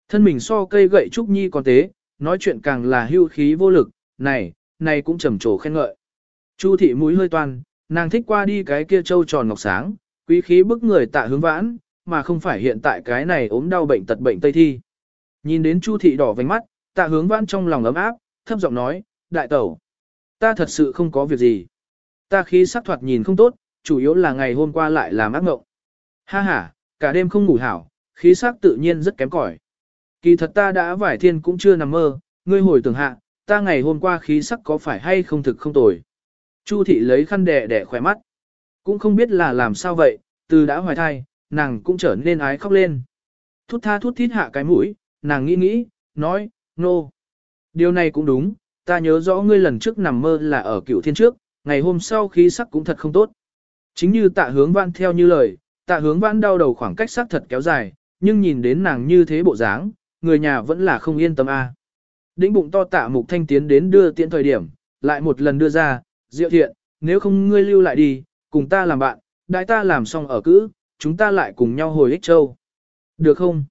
Thân mình so cây gậy trúc nhi còn tế, nói chuyện càng là hưu khí vô lực, này, này cũng trầm trồ khen ngợi. Chu thị mũi hơi toan, nàng thích qua đi cái kia trâu tròn ngọc sáng, quý khí bức người tạ hướng vãn, mà không phải hiện tại cái này ốm đau bệnh tật bệnh tây thi. Nhìn đến Chu thị đỏ vành mắt, tạ hướng vãn trong lòng ấm áp, thấp giọng nói, đại tẩu, ta thật sự không có việc gì. Ta khí sắc thoạt nhìn không tốt, chủ yếu là ngày hôm qua lại làm ác ngộng. Ha ha, cả đêm không ngủ hảo, khí sắc tự nhiên rất kém cỏi. Kỳ thật ta đã vải thiên cũng chưa nằm mơ, ngươi hồi tưởng hạ, ta ngày hôm qua khí sắc có phải hay không thực không tồi. Chu thị lấy khăn đẻ để khỏe mắt. Cũng không biết là làm sao vậy, từ đã hoài thai, nàng cũng trở nên ái khóc lên. Thút tha thút thít hạ cái mũi, nàng nghĩ nghĩ, nói, nô. No. Điều này cũng đúng, ta nhớ rõ ngươi lần trước nằm mơ là ở cựu thiên trước, ngày hôm sau khí sắc cũng thật không tốt. Chính như tạ hướng văn theo như lời, tạ hướng văn đau đầu khoảng cách sắc thật kéo dài, nhưng nhìn đến nàng như thế bộ dáng, người nhà vẫn là không yên tâm a. À. Đĩnh bụng to tạ mục thanh tiến đến đưa tiễn thời điểm, lại một lần đưa ra, diệu thiện, nếu không ngươi lưu lại đi, cùng ta làm bạn, đại ta làm xong ở cữ, chúng ta lại cùng nhau hồi ích châu. Được không?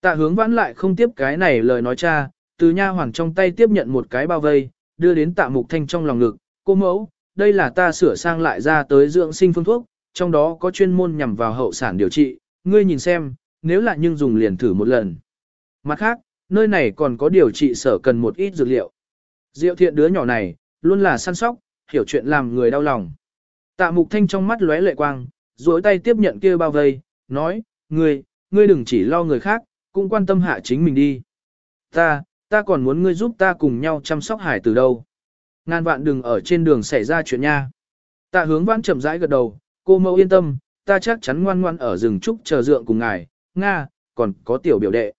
Tạ hướng vãn lại không tiếp cái này lời nói cha, từ nha hoàng trong tay tiếp nhận một cái bao vây, đưa đến tạ mục thanh trong lòng ngực, cô mẫu, đây là ta sửa sang lại ra tới dưỡng sinh phương thuốc, trong đó có chuyên môn nhằm vào hậu sản điều trị, ngươi nhìn xem, nếu là nhưng dùng liền thử một lần. Mặt khác, nơi này còn có điều trị sở cần một ít dược liệu. Diệu thiện đứa nhỏ này, luôn là săn sóc, hiểu chuyện làm người đau lòng. Tạ mục thanh trong mắt lóe lệ quang, duỗi tay tiếp nhận kia bao vây, nói, ngươi, ngươi đừng chỉ lo người khác, cũng quan tâm hạ chính mình đi. Ta, ta còn muốn ngươi giúp ta cùng nhau chăm sóc hải từ đâu. Ngàn vạn đừng ở trên đường xảy ra chuyện nha. Tạ hướng vãn chậm rãi gật đầu, cô mẫu yên tâm, ta chắc chắn ngoan ngoan ở rừng trúc chờ dượng cùng ngài, Nga, còn có tiểu biểu đệ.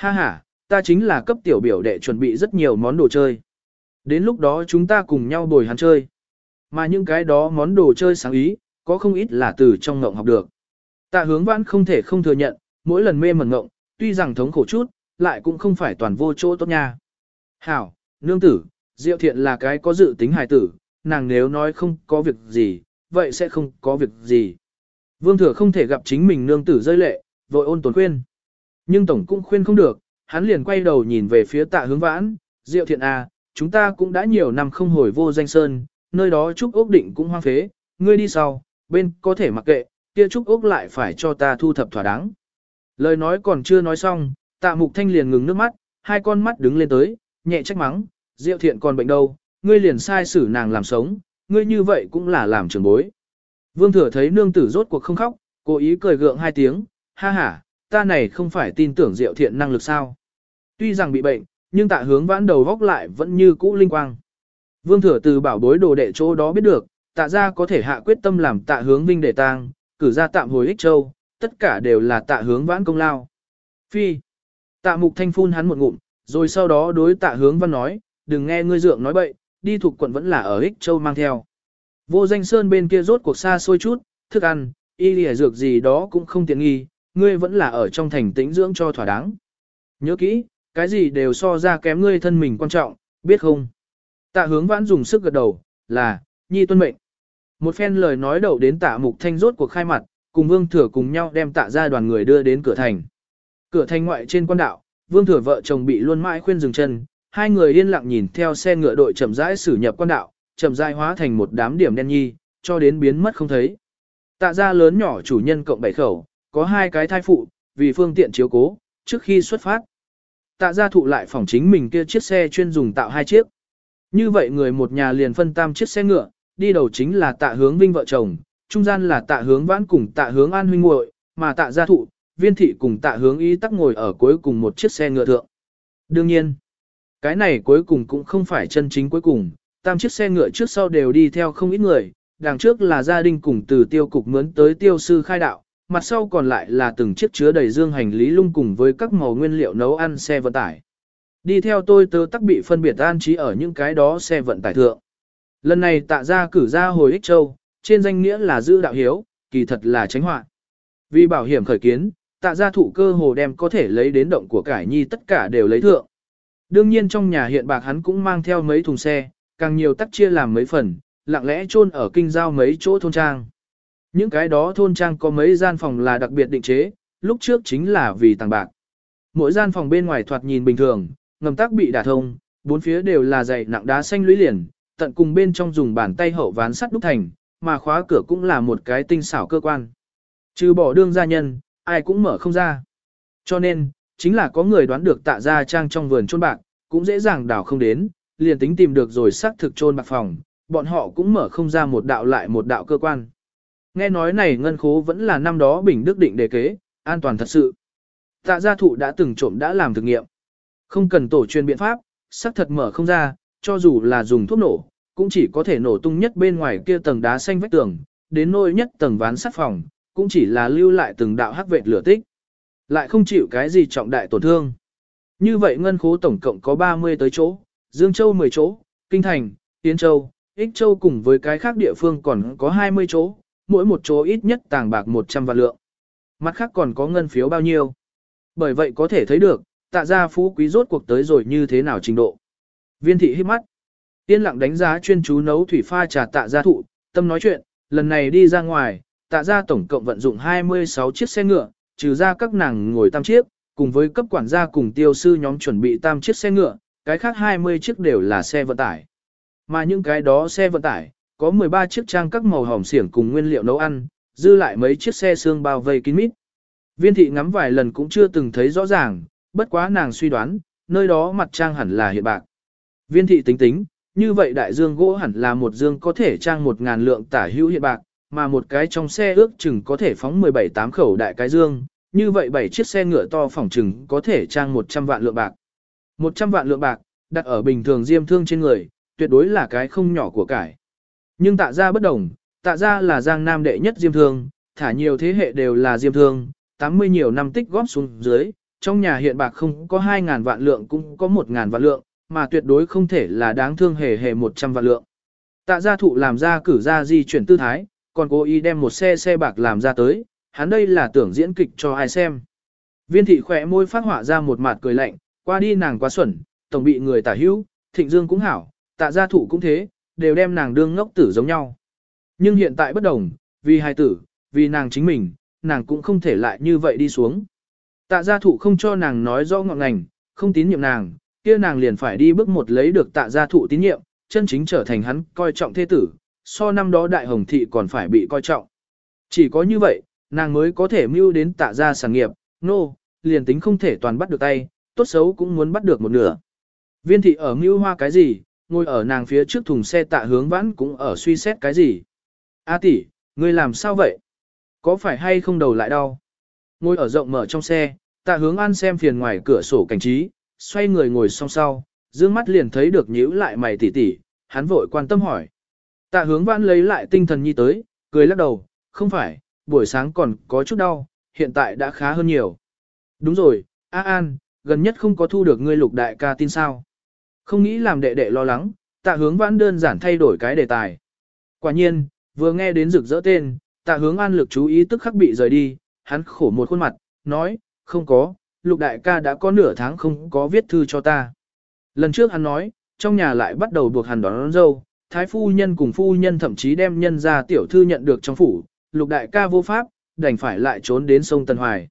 Ha ha, ta chính là cấp tiểu biểu đệ chuẩn bị rất nhiều món đồ chơi. Đến lúc đó chúng ta cùng nhau bồi hắn chơi. Mà những cái đó món đồ chơi sáng ý, có không ít là từ trong ngộng học được. Tạ hướng vãn không thể không thừa nhận, mỗi lần mê mẩn ngộng, tuy rằng thống khổ chút, lại cũng không phải toàn vô chỗ tốt nha. Hảo, nương tử, diệu thiện là cái có dự tính hài tử, nàng nếu nói không có việc gì, vậy sẽ không có việc gì. Vương thừa không thể gặp chính mình nương tử rơi lệ, vội ôn tồn khuyên. Nhưng tổng cũng khuyên không được, hắn liền quay đầu nhìn về phía tạ hướng vãn, diệu thiện à, chúng ta cũng đã nhiều năm không hồi vô danh sơn, nơi đó trúc ốc định cũng hoang phế, ngươi đi sau, bên có thể mặc kệ, kia trúc ốc lại phải cho ta thu thập thỏa đáng. Lời nói còn chưa nói xong, tạ mục thanh liền ngừng nước mắt, hai con mắt đứng lên tới, nhẹ trách mắng, diệu thiện còn bệnh đâu, ngươi liền sai xử nàng làm sống, ngươi như vậy cũng là làm trường bối. Vương thừa thấy nương tử rốt cuộc không khóc, cố ý cười gượng hai tiếng, ha ha, ta này không phải tin tưởng diệu thiện năng lực sao. Tuy rằng bị bệnh, nhưng tạ hướng vãn đầu góc lại vẫn như cũ linh quang. Vương thừa từ bảo bối đồ đệ chỗ đó biết được, tạ ra có thể hạ quyết tâm làm tạ hướng vinh để tang, cử ra tạm hồi ích châu, tất cả đều là tạ hướng vãn công lao. Phi. Tạ mục thanh phun hắn một ngụm, rồi sau đó đối tạ hướng văn nói, đừng nghe ngươi dượng nói bậy, đi thuộc quận vẫn là ở ích châu mang theo. Vô danh sơn bên kia rốt cuộc xa xôi chút, thức ăn, y lìa dược gì đó cũng không tiện nghi, ngươi vẫn là ở trong thành tĩnh dưỡng cho thỏa đáng. Nhớ kỹ, cái gì đều so ra kém ngươi thân mình quan trọng, biết không? Tạ hướng vãn dùng sức gật đầu, là, nhi tuân mệnh. Một phen lời nói đầu đến tạ mục thanh rốt cuộc khai mặt, cùng vương thừa cùng nhau đem tạ ra đoàn người đưa đến cửa thành. Cửa thành ngoại trên quan đạo, vương thừa vợ chồng bị luôn mãi khuyên dừng chân, hai người yên lặng nhìn theo xe ngựa đội chậm rãi xử nhập quan đạo, chậm rãi hóa thành một đám điểm đen nhi, cho đến biến mất không thấy. Tạ ra lớn nhỏ chủ nhân cộng bảy khẩu, có hai cái thai phụ, vì phương tiện chiếu cố, trước khi xuất phát. Tạ gia thụ lại phòng chính mình kia chiếc xe chuyên dùng tạo hai chiếc. Như vậy người một nhà liền phân tam chiếc xe ngựa, đi đầu chính là tạ hướng vinh vợ chồng, trung gian là tạ hướng vãn cùng tạ hướng an huynh muội, mà tạ gia thụ, viên thị cùng tạ hướng y tắc ngồi ở cuối cùng một chiếc xe ngựa thượng. Đương nhiên, cái này cuối cùng cũng không phải chân chính cuối cùng, tam chiếc xe ngựa trước sau đều đi theo không ít người, đằng trước là gia đình cùng từ tiêu cục mướn tới tiêu sư khai đạo, mặt sau còn lại là từng chiếc chứa đầy dương hành lý lung cùng với các màu nguyên liệu nấu ăn xe vận tải. Đi theo tôi tớ tắc bị phân biệt an trí ở những cái đó xe vận tải thượng. Lần này tạ ra cử ra hồi ích châu, trên danh nghĩa là giữ đạo hiếu, kỳ thật là tránh họa. Vì bảo hiểm khởi kiến, tạ gia thụ cơ hồ đem có thể lấy đến động của cải nhi tất cả đều lấy thượng. Đương nhiên trong nhà hiện bạc hắn cũng mang theo mấy thùng xe, càng nhiều tắc chia làm mấy phần, lặng lẽ chôn ở kinh giao mấy chỗ thôn trang. Những cái đó thôn trang có mấy gian phòng là đặc biệt định chế, lúc trước chính là vì tàng bạc. Mỗi gian phòng bên ngoài thoạt nhìn bình thường, ngầm tác bị đả thông, bốn phía đều là dày nặng đá xanh lũy liền, tận cùng bên trong dùng bàn tay hậu ván sắt đúc thành, mà khóa cửa cũng là một cái tinh xảo cơ quan. Trừ bỏ đương gia nhân, ai cũng mở không ra. Cho nên, chính là có người đoán được tạ ra trang trong vườn trôn bạc, cũng dễ dàng đảo không đến, liền tính tìm được rồi xác thực trôn bạc phòng, bọn họ cũng mở không ra một đạo lại một đạo cơ quan. Nghe nói này ngân khố vẫn là năm đó Bình Đức định đề kế, an toàn thật sự. Tạ gia thụ đã từng trộm đã làm thực nghiệm. Không cần tổ truyền biện pháp, sắc thật mở không ra, cho dù là dùng thuốc nổ, cũng chỉ có thể nổ tung nhất bên ngoài kia tầng đá xanh vách tường, đến nôi nhất tầng ván sắt phòng, cũng chỉ là lưu lại từng đạo hắc vệt lửa tích. Lại không chịu cái gì trọng đại tổn thương. Như vậy ngân khố tổng cộng có 30 tới chỗ, Dương Châu 10 chỗ, Kinh Thành, Tiến Châu, Ích Châu cùng với cái khác địa phương còn có 20 chỗ, mỗi một chỗ ít nhất tàng bạc 100 vạn lượng. Mặt khác còn có ngân phiếu bao nhiêu. Bởi vậy có thể thấy được, tạ gia phú quý rốt cuộc tới rồi như thế nào trình độ. Viên thị hít mắt. Tiên lặng đánh giá chuyên chú nấu thủy pha trà tạ gia thụ, tâm nói chuyện, lần này đi ra ngoài, tạ gia tổng cộng vận dụng 26 chiếc xe ngựa, trừ ra các nàng ngồi tam chiếc, cùng với cấp quản gia cùng tiêu sư nhóm chuẩn bị tam chiếc xe ngựa, cái khác 20 chiếc đều là xe vận tải. Mà những cái đó xe vận tải, có 13 chiếc trang các màu hỏng xiển cùng nguyên liệu nấu ăn, dư lại mấy chiếc xe xương bao vây kín mít. Viên thị ngắm vài lần cũng chưa từng thấy rõ ràng, bất quá nàng suy đoán, nơi đó mặt trang hẳn là hiện bạc. Viên thị tính tính, như vậy đại dương gỗ hẳn là một dương có thể trang một ngàn lượng tả hữu hiện bạc, mà một cái trong xe ước chừng có thể phóng 17 tám khẩu đại cái dương, như vậy bảy chiếc xe ngựa to phỏng chừng có thể trang 100 vạn lượng bạc. 100 vạn lượng bạc, đặt ở bình thường diêm thương trên người, tuyệt đối là cái không nhỏ của cải. Nhưng tạ gia bất đồng, tạ gia là giang nam đệ nhất diêm thương, thả nhiều thế hệ đều là diêm thương, 80 nhiều năm tích góp xuống dưới, trong nhà hiện bạc không có 2.000 vạn lượng cũng có 1.000 vạn lượng, mà tuyệt đối không thể là đáng thương hề hề 100 vạn lượng. Tạ gia thụ làm ra cử ra di chuyển tư thái, còn cố ý đem một xe xe bạc làm ra tới, hắn đây là tưởng diễn kịch cho ai xem. Viên thị khỏe môi phát họa ra một mặt cười lạnh, qua đi nàng quá xuẩn, tổng bị người tả hữu, thịnh dương cũng hảo, tạ gia thụ cũng thế, đều đem nàng đương ngốc tử giống nhau. Nhưng hiện tại bất đồng, vì hai tử, vì nàng chính mình, nàng cũng không thể lại như vậy đi xuống. Tạ gia thụ không cho nàng nói rõ ngọn ngành, không tín nhiệm nàng, kia nàng liền phải đi bước một lấy được tạ gia thụ tín nhiệm, chân chính trở thành hắn coi trọng thế tử, so năm đó đại hồng thị còn phải bị coi trọng. Chỉ có như vậy, nàng mới có thể mưu đến tạ gia sản nghiệp, nô, no, liền tính không thể toàn bắt được tay, tốt xấu cũng muốn bắt được một nửa. Viên thị ở mưu hoa cái gì, ngồi ở nàng phía trước thùng xe tạ hướng vãn cũng ở suy xét cái gì. A tỷ, ngươi làm sao vậy? Có phải hay không đầu lại đau? Ngồi ở rộng mở trong xe, tạ hướng an xem phiền ngoài cửa sổ cảnh trí, xoay người ngồi song sau, dương mắt liền thấy được nhíu lại mày tỉ tỉ, hắn vội quan tâm hỏi. Tạ hướng vãn lấy lại tinh thần nhi tới, cười lắc đầu, không phải, buổi sáng còn có chút đau, hiện tại đã khá hơn nhiều. Đúng rồi, A An, gần nhất không có thu được ngươi lục đại ca tin sao. Không nghĩ làm đệ đệ lo lắng, tạ hướng vãn đơn giản thay đổi cái đề tài. Quả nhiên, vừa nghe đến rực rỡ tên, tạ hướng an lực chú ý tức khắc bị rời đi, hắn khổ một khuôn mặt, nói, không có, lục đại ca đã có nửa tháng không có viết thư cho ta. Lần trước hắn nói, trong nhà lại bắt đầu buộc hắn đón, đón dâu, thái phu nhân cùng phu nhân thậm chí đem nhân ra tiểu thư nhận được trong phủ, lục đại ca vô pháp, đành phải lại trốn đến sông Tân Hoài.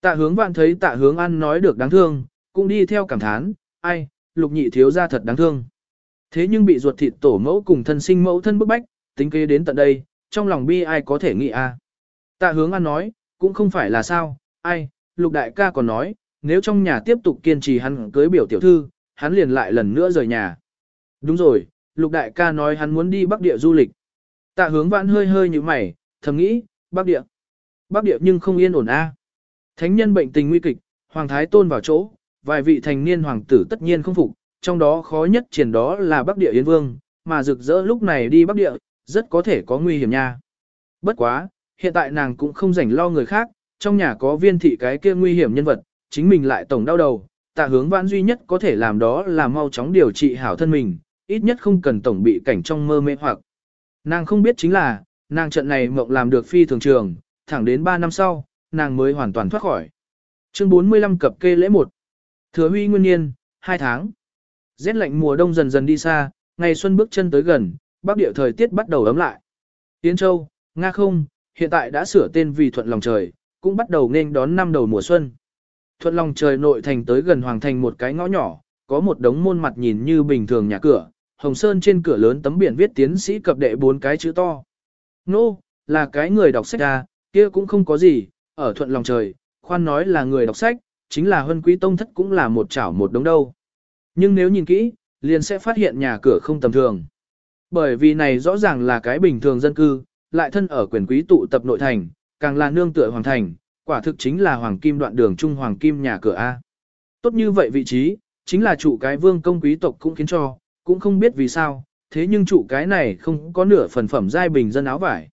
Tạ hướng vạn thấy tạ hướng ăn nói được đáng thương, cũng đi theo cảm thán, ai, lục nhị thiếu ra thật đáng thương. Thế nhưng bị ruột thịt tổ mẫu cùng thân sinh mẫu thân bức bách, tính kế đến tận đây, trong lòng bi ai có thể nghĩ a Tạ hướng ăn nói, cũng không phải là sao, ai, lục đại ca còn nói, nếu trong nhà tiếp tục kiên trì hắn cưới biểu tiểu thư, hắn liền lại lần nữa rời nhà. Đúng rồi, lục đại ca nói hắn muốn đi Bắc Địa du lịch. Tạ hướng vãn hơi hơi như mày, thầm nghĩ, Bắc Địa. Bắc Địa nhưng không yên ổn a. Thánh nhân bệnh tình nguy kịch, Hoàng Thái Tôn vào chỗ, vài vị thành niên hoàng tử tất nhiên không phục, trong đó khó nhất triển đó là Bắc Địa Yến Vương, mà rực rỡ lúc này đi Bắc Địa, rất có thể có nguy hiểm nha. Bất quá, hiện tại nàng cũng không rảnh lo người khác, trong nhà có viên thị cái kia nguy hiểm nhân vật, chính mình lại tổng đau đầu, tạ hướng vãn duy nhất có thể làm đó là mau chóng điều trị hảo thân mình, ít nhất không cần tổng bị cảnh trong mơ mê hoặc. Nàng không biết chính là, nàng trận này mộng làm được phi thường trường, thẳng đến 3 năm sau, nàng mới hoàn toàn thoát khỏi. Chương 45 cập kê lễ 1 Thừa huy nguyên niên, 2 tháng. Rét lạnh mùa đông dần dần đi xa, ngày xuân bước chân tới gần, bắc địa thời tiết bắt đầu ấm lại. Tiến Châu, Nga không, hiện tại đã sửa tên vì thuận lòng trời, cũng bắt đầu nên đón năm đầu mùa xuân. Thuận lòng trời nội thành tới gần hoàng thành một cái ngõ nhỏ, có một đống môn mặt nhìn như bình thường nhà cửa, hồng sơn trên cửa lớn tấm biển viết tiến sĩ cập đệ bốn cái chữ to. Nô, là cái người đọc sách ra, kia cũng không có gì, ở thuận lòng trời, khoan nói là người đọc sách, chính là huân quý tông thất cũng là một chảo một đống đâu. Nhưng nếu nhìn kỹ, liền sẽ phát hiện nhà cửa không tầm thường. Bởi vì này rõ ràng là cái bình thường dân cư, lại thân ở quyền quý tụ tập nội thành, càng là nương tựa hoàng thành, quả thực chính là hoàng kim đoạn đường trung hoàng kim nhà cửa A. Tốt như vậy vị trí, chính là trụ cái vương công quý tộc cũng khiến cho, cũng không biết vì sao, thế nhưng trụ cái này không có nửa phần phẩm giai bình dân áo vải.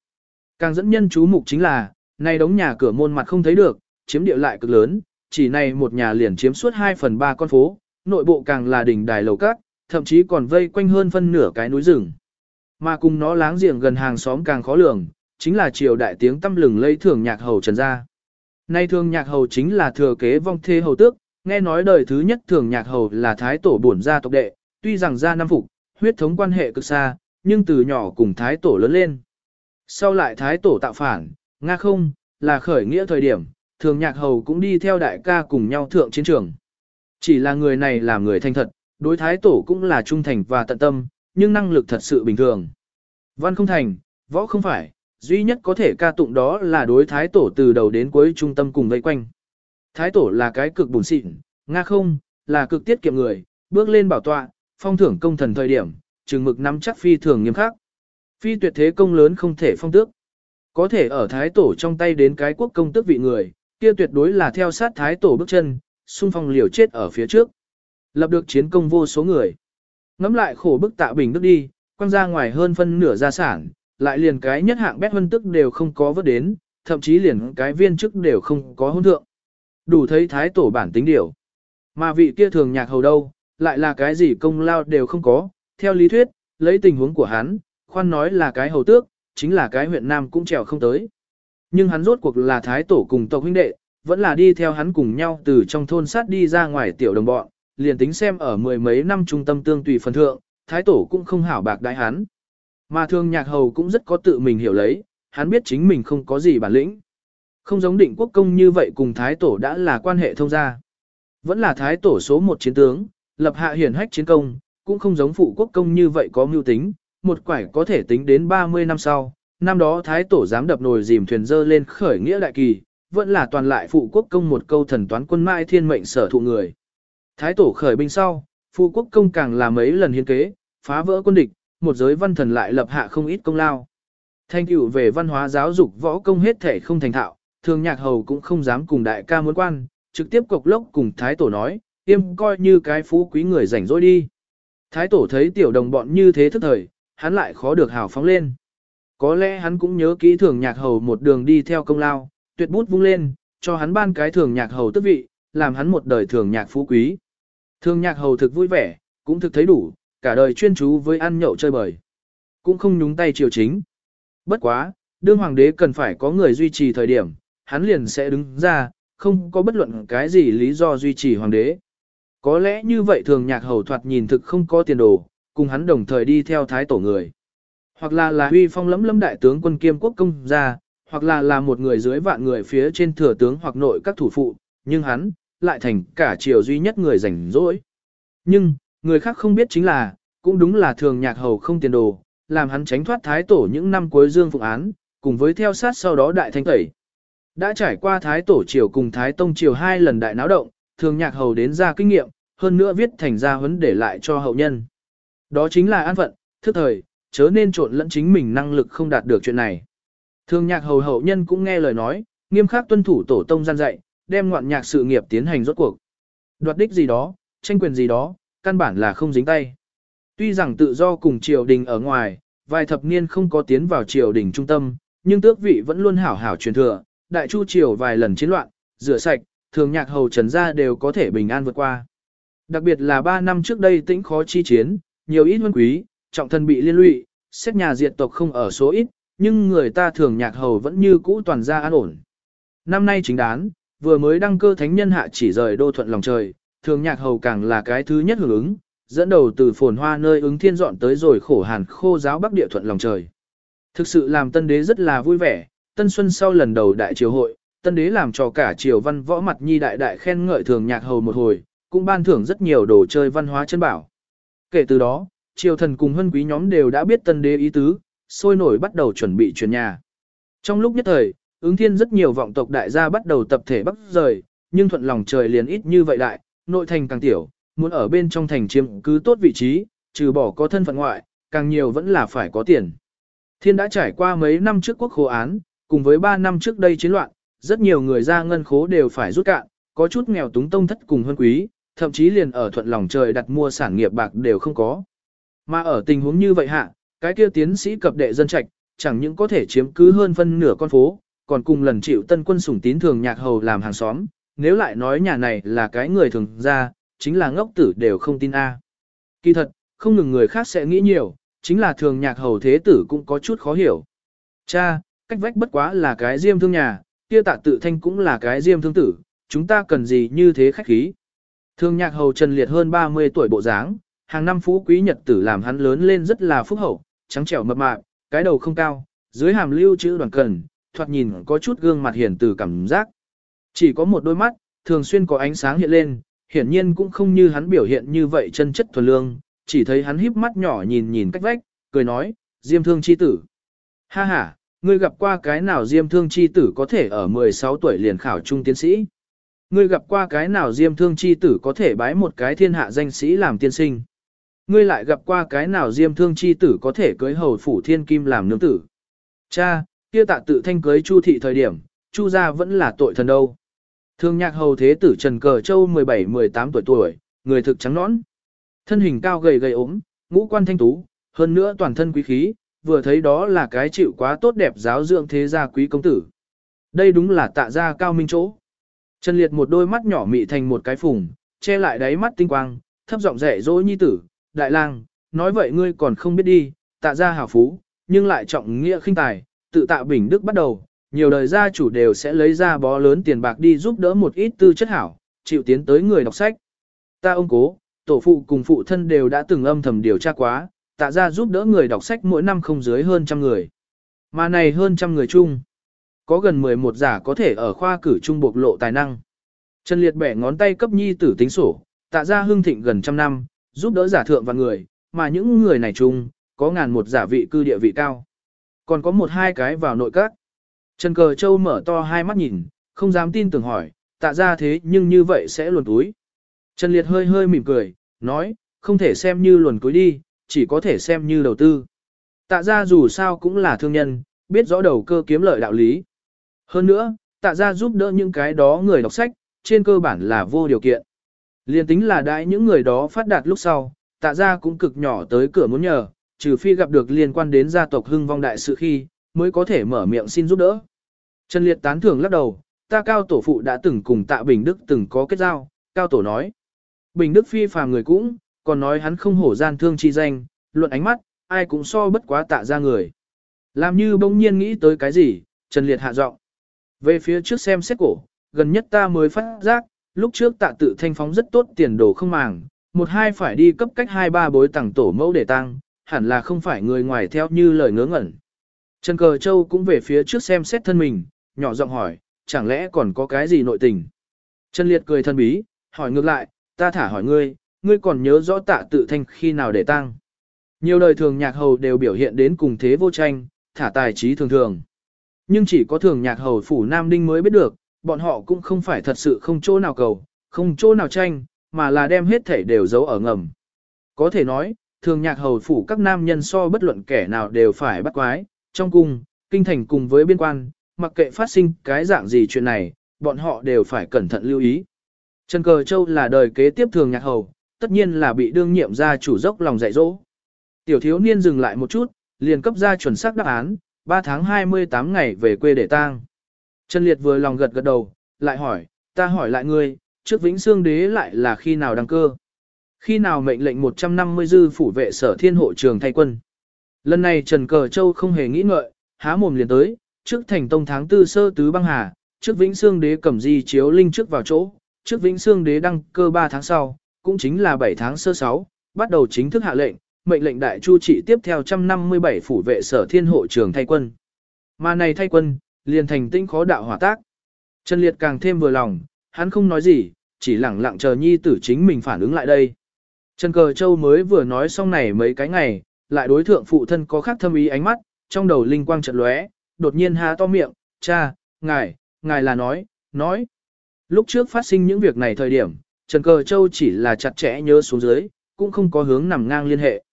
Càng dẫn nhân chú mục chính là, này đống nhà cửa môn mặt không thấy được, chiếm địa lại cực lớn, chỉ này một nhà liền chiếm suốt 2 phần 3 con phố, nội bộ càng là đỉnh đài lầu các, thậm chí còn vây quanh hơn phân nửa cái núi rừng. Mà cùng nó láng giềng gần hàng xóm càng khó lường, chính là triều đại tiếng tâm lừng lây thường nhạc hầu trần gia. Nay thường nhạc hầu chính là thừa kế vong thê hầu tước, nghe nói đời thứ nhất thường nhạc hầu là thái tổ bổn gia tộc đệ, tuy rằng gia năm phục, huyết thống quan hệ cực xa, nhưng từ nhỏ cùng thái tổ lớn lên. Sau lại thái tổ tạo phản, Nga không, là khởi nghĩa thời điểm, thường nhạc hầu cũng đi theo đại ca cùng nhau thượng chiến trường. Chỉ là người này là người thanh thật, đối thái tổ cũng là trung thành và tận tâm, nhưng năng lực thật sự bình thường. Văn không thành, võ không phải, duy nhất có thể ca tụng đó là đối thái tổ từ đầu đến cuối trung tâm cùng vây quanh. Thái tổ là cái cực bùn xịn, Nga không, là cực tiết kiệm người, bước lên bảo tọa, phong thưởng công thần thời điểm, trừng mực nắm chắc phi thường nghiêm khắc. Phi tuyệt thế công lớn không thể phong tước. Có thể ở thái tổ trong tay đến cái quốc công tước vị người, kia tuyệt đối là theo sát thái tổ bước chân, xung phong liều chết ở phía trước. Lập được chiến công vô số người. Ngắm lại khổ bức tạ bình đức đi, quăng ra ngoài hơn phân nửa gia sản, lại liền cái nhất hạng bét hân tức đều không có vớt đến, thậm chí liền cái viên chức đều không có hôn thượng. Đủ thấy thái tổ bản tính điều. Mà vị kia thường nhạc hầu đâu, lại là cái gì công lao đều không có, theo lý thuyết, lấy tình huống của hắn, khoan nói là cái hầu tước, chính là cái huyện Nam cũng trèo không tới. Nhưng hắn rốt cuộc là thái tổ cùng tộc huynh đệ, vẫn là đi theo hắn cùng nhau từ trong thôn sát đi ra ngoài tiểu đồng bọn, liền tính xem ở mười mấy năm trung tâm tương tùy phần thượng, thái tổ cũng không hảo bạc đại hắn. Mà thương nhạc hầu cũng rất có tự mình hiểu lấy, hắn biết chính mình không có gì bản lĩnh. Không giống định quốc công như vậy cùng thái tổ đã là quan hệ thông gia. Vẫn là thái tổ số một chiến tướng, lập hạ hiển hách chiến công, cũng không giống phụ quốc công như vậy có mưu tính, một quải có thể tính đến 30 năm sau. Năm đó thái tổ dám đập nồi dìm thuyền dơ lên khởi nghĩa đại kỳ, vẫn là toàn lại phụ quốc công một câu thần toán quân mai thiên mệnh sở thụ người. Thái tổ khởi binh sau, phụ quốc công càng là mấy lần hiến kế, phá vỡ quân địch, một giới văn thần lại lập hạ không ít công lao. Thanh tựu về văn hóa giáo dục võ công hết thể không thành thạo, thường nhạc hầu cũng không dám cùng đại ca muốn quan, trực tiếp cộc lốc cùng thái tổ nói, tiêm coi như cái phú quý người rảnh rỗi đi. Thái tổ thấy tiểu đồng bọn như thế thức thời, hắn lại khó được hào phóng lên. Có lẽ hắn cũng nhớ kỹ thường nhạc hầu một đường đi theo công lao, tuyệt bút vung lên, cho hắn ban cái thường nhạc hầu tức vị, làm hắn một đời thường nhạc phú quý. Thường nhạc hầu thực vui vẻ, cũng thực thấy đủ, cả đời chuyên chú với ăn nhậu chơi bời. Cũng không nhúng tay triều chính. Bất quá, đương hoàng đế cần phải có người duy trì thời điểm, hắn liền sẽ đứng ra, không có bất luận cái gì lý do duy trì hoàng đế. Có lẽ như vậy thường nhạc hầu thoạt nhìn thực không có tiền đồ, cùng hắn đồng thời đi theo thái tổ người. Hoặc là là huy phong lấm lấm đại tướng quân kiêm quốc công gia, hoặc là là một người dưới vạn người phía trên thừa tướng hoặc nội các thủ phụ, nhưng hắn, lại thành cả triều duy nhất người rảnh rỗi. Nhưng, người khác không biết chính là, cũng đúng là thường nhạc hầu không tiền đồ, làm hắn tránh thoát thái tổ những năm cuối dương phụng án, cùng với theo sát sau đó đại thanh tẩy. Đã trải qua thái tổ triều cùng thái tông triều hai lần đại náo động, thường nhạc hầu đến ra kinh nghiệm, hơn nữa viết thành ra huấn để lại cho hậu nhân. Đó chính là an phận, thức thời, chớ nên trộn lẫn chính mình năng lực không đạt được chuyện này. Thường nhạc hầu hậu nhân cũng nghe lời nói, nghiêm khắc tuân thủ tổ tông gian dạy, đem ngoạn nhạc sự nghiệp tiến hành rốt cuộc. Đoạt đích gì đó, tranh quyền gì đó, căn bản là không dính tay. Tuy rằng tự do cùng triều đình ở ngoài, vài thập niên không có tiến vào triều đình trung tâm, nhưng tước vị vẫn luôn hảo hảo truyền thừa, đại chu triều vài lần chiến loạn, rửa sạch, thường nhạc hầu trần gia đều có thể bình an vượt qua. Đặc biệt là 3 năm trước đây tĩnh khó chi chiến, nhiều ít huân quý, trọng thân bị liên lụy, xét nhà diệt tộc không ở số ít, nhưng người ta thường nhạc hầu vẫn như cũ toàn gia an ổn. Năm nay chính đán, vừa mới đăng cơ thánh nhân hạ chỉ rời đô thuận lòng trời, thường nhạc hầu càng là cái thứ nhất hưởng ứng, dẫn đầu từ phồn hoa nơi ứng thiên dọn tới rồi khổ hàn khô giáo bắc địa thuận lòng trời. Thực sự làm tân đế rất là vui vẻ, tân xuân sau lần đầu đại triều hội, tân đế làm cho cả triều văn võ mặt nhi đại đại khen ngợi thường nhạc hầu một hồi, cũng ban thưởng rất nhiều đồ chơi văn hóa chân bảo. Kể từ đó, triều thần cùng hân quý nhóm đều đã biết tân đế ý tứ, sôi nổi bắt đầu chuẩn bị chuyển nhà. Trong lúc nhất thời, ứng thiên rất nhiều vọng tộc đại gia bắt đầu tập thể bắc rời, nhưng thuận lòng trời liền ít như vậy đại, nội thành càng tiểu, muốn ở bên trong thành chiếm cứ tốt vị trí, trừ bỏ có thân phận ngoại, càng nhiều vẫn là phải có tiền. Thiên đã trải qua mấy năm trước quốc khố án, cùng với 3 năm trước đây chiến loạn, rất nhiều người ra ngân khố đều phải rút cạn, có chút nghèo túng tông thất cùng hơn quý, thậm chí liền ở thuận lòng trời đặt mua sản nghiệp bạc đều không có. Mà ở tình huống như vậy hạ, cái kia tiến sĩ cập đệ dân trạch, chẳng những có thể chiếm cứ hơn phân nửa con phố, còn cùng lần chịu tân quân sủng tín thường nhạc hầu làm hàng xóm, nếu lại nói nhà này là cái người thường ra, chính là ngốc tử đều không tin a. Kỳ thật, không ngừng người khác sẽ nghĩ nhiều, chính là thường nhạc hầu thế tử cũng có chút khó hiểu. Cha, cách vách bất quá là cái diêm thương nhà, kia tạ tự thanh cũng là cái diêm thương tử, chúng ta cần gì như thế khách khí. Thường nhạc hầu trần liệt hơn 30 tuổi bộ dáng, hàng năm phú quý nhật tử làm hắn lớn lên rất là phúc hậu, trắng trẻo mập mạp, cái đầu không cao, dưới hàm lưu chữ đoàn cần, thoạt nhìn có chút gương mặt hiền từ cảm giác. Chỉ có một đôi mắt, thường xuyên có ánh sáng hiện lên, hiển nhiên cũng không như hắn biểu hiện như vậy chân chất thuần lương, chỉ thấy hắn híp mắt nhỏ nhìn nhìn cách vách, cười nói, Diêm thương chi tử. Ha ha, ngươi gặp qua cái nào Diêm thương chi tử có thể ở 16 tuổi liền khảo trung tiến sĩ. Ngươi gặp qua cái nào Diêm thương chi tử có thể bái một cái thiên hạ danh sĩ làm tiên sinh. Ngươi lại gặp qua cái nào Diêm thương chi tử có thể cưới hầu phủ thiên kim làm nương tử. Cha, kia tạ tự thanh cưới Chu thị thời điểm, Chu gia vẫn là tội thần đâu. Thương nhạc hầu thế tử Trần Cờ Châu 17-18 tuổi tuổi, người thực trắng nõn. Thân hình cao gầy gầy ốm, ngũ quan thanh tú, hơn nữa toàn thân quý khí, vừa thấy đó là cái chịu quá tốt đẹp giáo dưỡng thế gia quý công tử. Đây đúng là tạ gia cao minh chỗ. Trần Liệt một đôi mắt nhỏ mị thành một cái phùng, che lại đáy mắt tinh quang, thấp giọng dạy dỗ nhi tử, đại lang, nói vậy ngươi còn không biết đi, tạ gia hảo phú, nhưng lại trọng nghĩa khinh tài, tự tạ bình đức bắt đầu, nhiều đời gia chủ đều sẽ lấy ra bó lớn tiền bạc đi giúp đỡ một ít tư chất hảo, chịu tiến tới người đọc sách. Ta ông cố, tổ phụ cùng phụ thân đều đã từng âm thầm điều tra quá, tạ gia giúp đỡ người đọc sách mỗi năm không dưới hơn trăm người. Mà này hơn trăm người chung. Có gần 11 giả có thể ở khoa cử trung bộc lộ tài năng. Trần Liệt bẻ ngón tay cấp nhi tử tính sổ, tạ gia hưng thịnh gần trăm năm, giúp đỡ giả thượng và người, mà những người này chung, có ngàn một giả vị cư địa vị cao. Còn có một hai cái vào nội các. Trần Cờ Châu mở to hai mắt nhìn, không dám tin tưởng hỏi, tạ ra thế nhưng như vậy sẽ luồn túi. Trần Liệt hơi hơi mỉm cười, nói, không thể xem như luồn túi đi, chỉ có thể xem như đầu tư. Tạ ra dù sao cũng là thương nhân, biết rõ đầu cơ kiếm lợi đạo lý. Hơn nữa, tạ ra giúp đỡ những cái đó người đọc sách, trên cơ bản là vô điều kiện. Liên tính là đại những người đó phát đạt lúc sau, tạ ra cũng cực nhỏ tới cửa muốn nhờ, trừ phi gặp được liên quan đến gia tộc hưng vong đại sự khi, mới có thể mở miệng xin giúp đỡ. Trần Liệt tán thưởng lắc đầu, ta cao tổ phụ đã từng cùng tạ Bình Đức từng có kết giao, cao tổ nói. Bình Đức phi phàm người cũng, còn nói hắn không hổ gian thương chi danh, luận ánh mắt, ai cũng so bất quá tạ ra người. Làm như bỗng nhiên nghĩ tới cái gì, Trần Liệt hạ giọng. Về phía trước xem xét cổ, gần nhất ta mới phát giác, lúc trước tạ tự thanh phóng rất tốt tiền đồ không màng, một hai phải đi cấp cách hai ba bối tặng tổ mẫu để tăng, hẳn là không phải người ngoài theo như lời ngớ ngẩn. Trần Cờ Châu cũng về phía trước xem xét thân mình, nhỏ giọng hỏi, chẳng lẽ còn có cái gì nội tình? Trần Liệt cười thân bí, hỏi ngược lại, ta thả hỏi ngươi, ngươi còn nhớ rõ tạ tự thanh khi nào để tăng? Nhiều đời thường nhạc hầu đều biểu hiện đến cùng thế vô tranh, thả tài trí thường thường. Nhưng chỉ có thường nhạc hầu phủ Nam Đinh mới biết được, bọn họ cũng không phải thật sự không chỗ nào cầu, không chỗ nào tranh, mà là đem hết thể đều giấu ở ngầm. Có thể nói, thường nhạc hầu phủ các nam nhân so bất luận kẻ nào đều phải bắt quái, trong cung, kinh thành cùng với biên quan, mặc kệ phát sinh cái dạng gì chuyện này, bọn họ đều phải cẩn thận lưu ý. Trần Cờ Châu là đời kế tiếp thường nhạc hầu, tất nhiên là bị đương nhiệm gia chủ dốc lòng dạy dỗ. Tiểu thiếu niên dừng lại một chút, liền cấp ra chuẩn xác đáp án, 3 tháng 28 ngày về quê để tang. Trần Liệt vừa lòng gật gật đầu, lại hỏi, ta hỏi lại ngươi, trước Vĩnh Xương Đế lại là khi nào đăng cơ? Khi nào mệnh lệnh 150 dư phủ vệ sở thiên hộ trường thay quân? Lần này Trần Cờ Châu không hề nghĩ ngợi, há mồm liền tới, trước thành tông tháng tư sơ tứ băng hà, trước Vĩnh Xương Đế cầm di chiếu linh trước vào chỗ, trước Vĩnh Xương Đế đăng cơ 3 tháng sau, cũng chính là 7 tháng sơ 6, bắt đầu chính thức hạ lệnh, mệnh lệnh đại chu trị tiếp theo 157 phủ vệ sở thiên hộ trường thay quân. Mà này thay quân, liền thành tinh khó đạo hỏa tác. Trần Liệt càng thêm vừa lòng, hắn không nói gì, chỉ lẳng lặng chờ nhi tử chính mình phản ứng lại đây. Trần Cờ Châu mới vừa nói xong này mấy cái ngày, lại đối thượng phụ thân có khác thâm ý ánh mắt, trong đầu linh quang chợt lóe, đột nhiên há to miệng, cha, ngài, ngài là nói, nói. Lúc trước phát sinh những việc này thời điểm, Trần Cờ Châu chỉ là chặt chẽ nhớ xuống dưới, cũng không có hướng nằm ngang liên hệ.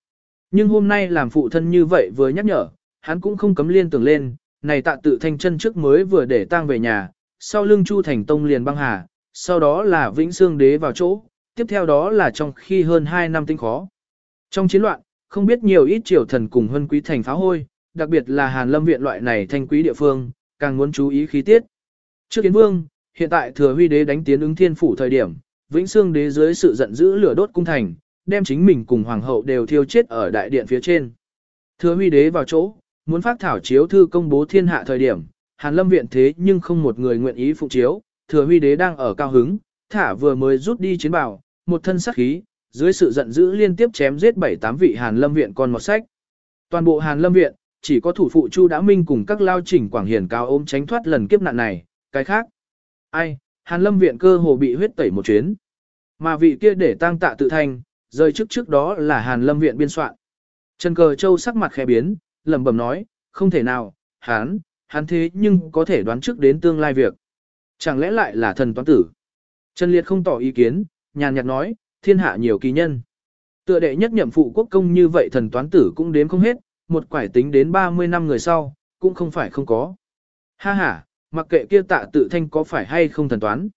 Nhưng hôm nay làm phụ thân như vậy vừa nhắc nhở, hắn cũng không cấm liên tưởng lên, này tạ tự thanh chân trước mới vừa để tang về nhà, sau lưng Chu Thành Tông liền băng hà, sau đó là Vĩnh Sương Đế vào chỗ, tiếp theo đó là trong khi hơn 2 năm tinh khó. Trong chiến loạn, không biết nhiều ít triều thần cùng hân quý thành phá hôi, đặc biệt là Hàn Lâm Viện loại này thanh quý địa phương, càng muốn chú ý khí tiết. Trước kiến vương, hiện tại thừa huy đế đánh tiến ứng thiên phủ thời điểm, Vĩnh Sương Đế dưới sự giận dữ lửa đốt cung thành, đem chính mình cùng hoàng hậu đều thiêu chết ở đại điện phía trên. Thừa huy đế vào chỗ, muốn phát thảo chiếu thư công bố thiên hạ thời điểm, Hàn Lâm viện thế nhưng không một người nguyện ý phụ chiếu, thừa huy đế đang ở cao hứng, thả vừa mới rút đi chiến bào, một thân sát khí, dưới sự giận dữ liên tiếp chém giết bảy tám vị Hàn Lâm viện con một sách. Toàn bộ Hàn Lâm viện, chỉ có thủ phụ Chu Đã Minh cùng các lao chỉnh quảng hiền cao ôm tránh thoát lần kiếp nạn này, cái khác. Ai, Hàn Lâm viện cơ hồ bị huyết tẩy một chuyến. Mà vị kia để tang tạ tự thành rời trước trước đó là Hàn Lâm viện biên soạn. Trần Cờ Châu sắc mặt khẽ biến, lẩm bẩm nói, không thể nào, hắn, hắn thế nhưng có thể đoán trước đến tương lai việc. Chẳng lẽ lại là thần toán tử? Trần Liệt không tỏ ý kiến, nhàn nhạt nói, thiên hạ nhiều kỳ nhân. Tựa đệ nhất nhậm phụ quốc công như vậy thần toán tử cũng đếm không hết, một quải tính đến 30 năm người sau, cũng không phải không có. Ha ha, mặc kệ kia tạ tự thanh có phải hay không thần toán.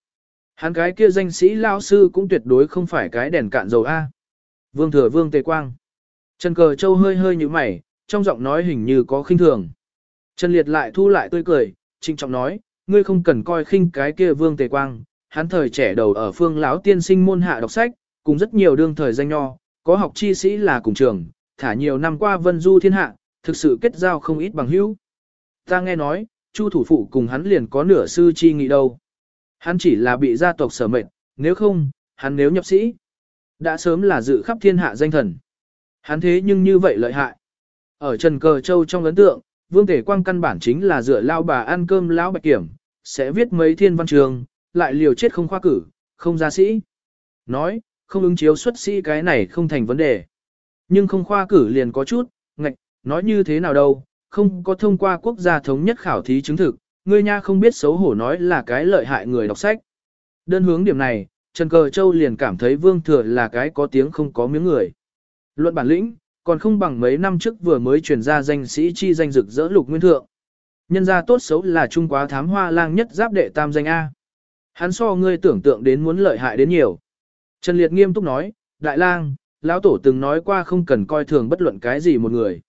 Hắn cái kia danh sĩ lao sư cũng tuyệt đối không phải cái đèn cạn dầu A. Vương thừa vương tề quang. Trần cờ châu hơi hơi như mày, trong giọng nói hình như có khinh thường. Trần liệt lại thu lại tươi cười, trinh trọng nói, ngươi không cần coi khinh cái kia vương tề quang. Hắn thời trẻ đầu ở phương lão tiên sinh môn hạ đọc sách, cùng rất nhiều đương thời danh nho, có học chi sĩ là cùng trường, thả nhiều năm qua vân du thiên hạ, thực sự kết giao không ít bằng hữu. Ta nghe nói, Chu thủ phụ cùng hắn liền có nửa sư chi nghị đâu. Hắn chỉ là bị gia tộc sở mệnh, nếu không, hắn nếu nhập sĩ, đã sớm là dự khắp thiên hạ danh thần. Hắn thế nhưng như vậy lợi hại. Ở Trần Cờ Châu trong ấn tượng, Vương Tể Quang căn bản chính là dựa lao bà ăn cơm lão bạch kiểm, sẽ viết mấy thiên văn trường, lại liều chết không khoa cử, không ra sĩ. Nói, không ứng chiếu xuất sĩ cái này không thành vấn đề. Nhưng không khoa cử liền có chút, ngạch, nói như thế nào đâu, không có thông qua quốc gia thống nhất khảo thí chứng thực, ngươi nha không biết xấu hổ nói là cái lợi hại người đọc sách. Đơn hướng điểm này, Trần Cờ Châu liền cảm thấy Vương Thừa là cái có tiếng không có miếng người. Luận bản lĩnh, còn không bằng mấy năm trước vừa mới truyền ra danh sĩ chi danh rực rỡ lục nguyên thượng. Nhân gia tốt xấu là trung quá thám hoa lang nhất giáp đệ tam danh A. Hắn so ngươi tưởng tượng đến muốn lợi hại đến nhiều. Trần Liệt nghiêm túc nói, Đại lang, lão tổ từng nói qua không cần coi thường bất luận cái gì một người.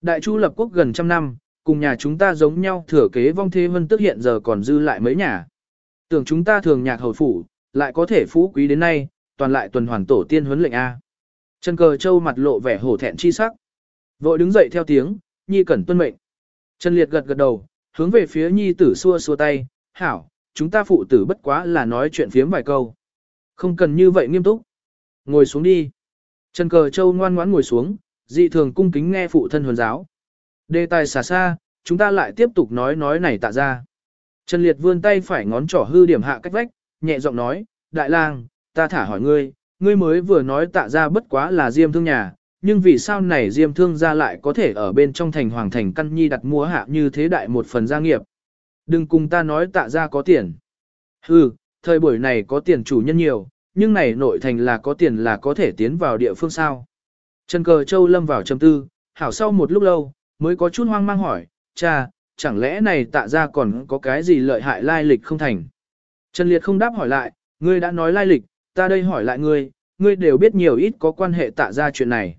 Đại chu lập quốc gần trăm năm, cùng nhà chúng ta giống nhau thừa kế vong thế vân tức hiện giờ còn dư lại mấy nhà. Tưởng chúng ta thường nhạc hầu phủ, lại có thể phú quý đến nay, toàn lại tuần hoàn tổ tiên huấn lệnh A. Trần cờ châu mặt lộ vẻ hổ thẹn chi sắc. Vội đứng dậy theo tiếng, nhi cẩn tuân mệnh. Trần liệt gật gật đầu, hướng về phía nhi tử xua xua tay, hảo, chúng ta phụ tử bất quá là nói chuyện phiếm vài câu. Không cần như vậy nghiêm túc. Ngồi xuống đi. Trần cờ châu ngoan ngoãn ngồi xuống, dị thường cung kính nghe phụ thân huấn giáo. Đề tài xả xa, chúng ta lại tiếp tục nói nói này tạ ra. Trần Liệt vươn tay phải ngón trỏ hư điểm hạ cách vách, nhẹ giọng nói, đại lang, ta thả hỏi ngươi, ngươi mới vừa nói tạ ra bất quá là diêm thương nhà, nhưng vì sao này diêm thương ra lại có thể ở bên trong thành hoàng thành căn nhi đặt mua hạ như thế đại một phần gia nghiệp. Đừng cùng ta nói tạ ra có tiền. Ừ, thời buổi này có tiền chủ nhân nhiều, nhưng này nội thành là có tiền là có thể tiến vào địa phương sao. Trần cờ châu lâm vào trầm tư, hảo sau một lúc lâu, mới có chút hoang mang hỏi, cha, chẳng lẽ này tạ ra còn có cái gì lợi hại lai lịch không thành. Trần Liệt không đáp hỏi lại, ngươi đã nói lai lịch, ta đây hỏi lại ngươi, ngươi đều biết nhiều ít có quan hệ tạ ra chuyện này.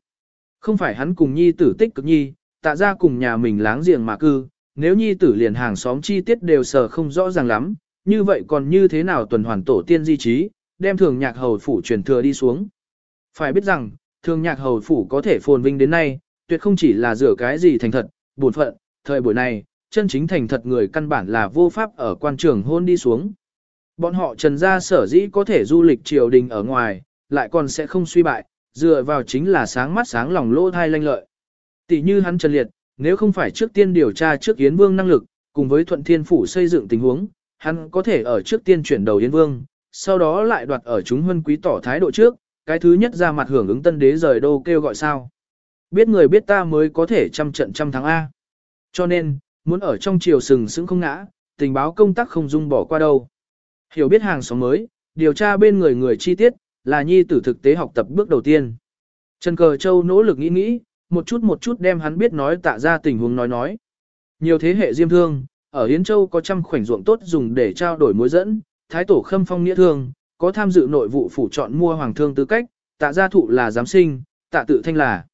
Không phải hắn cùng nhi tử tích cực nhi, tạ ra cùng nhà mình láng giềng mà cư, nếu nhi tử liền hàng xóm chi tiết đều sờ không rõ ràng lắm, như vậy còn như thế nào tuần hoàn tổ tiên di trí, đem thường nhạc hầu phủ truyền thừa đi xuống. Phải biết rằng, thường nhạc hầu phủ có thể phồn vinh đến nay, tuyệt không chỉ là rửa cái gì thành thật, buồn phận, thời buổi này, chân chính thành thật người căn bản là vô pháp ở quan trường hôn đi xuống. Bọn họ trần gia sở dĩ có thể du lịch triều đình ở ngoài, lại còn sẽ không suy bại, dựa vào chính là sáng mắt sáng lòng lỗ thai lanh lợi. Tỷ như hắn trần liệt, nếu không phải trước tiên điều tra trước Yến Vương năng lực, cùng với thuận thiên phủ xây dựng tình huống, hắn có thể ở trước tiên chuyển đầu Yến Vương, sau đó lại đoạt ở chúng huân quý tỏ thái độ trước, cái thứ nhất ra mặt hưởng ứng tân đế rời đô kêu gọi sao. Biết người biết ta mới có thể trăm trận trăm thắng A. Cho nên, muốn ở trong triều sừng sững không ngã, tình báo công tác không dung bỏ qua đâu. Hiểu biết hàng xóm mới, điều tra bên người người chi tiết, là nhi tử thực tế học tập bước đầu tiên. Trần Cờ Châu nỗ lực nghĩ nghĩ, một chút một chút đem hắn biết nói tạ ra tình huống nói nói. Nhiều thế hệ diêm thương, ở Hiến Châu có trăm khoảnh ruộng tốt dùng để trao đổi mối dẫn, thái tổ khâm phong nghĩa thương, có tham dự nội vụ phủ chọn mua hoàng thương tư cách, tạ gia thụ là giám sinh, tạ tự thanh là.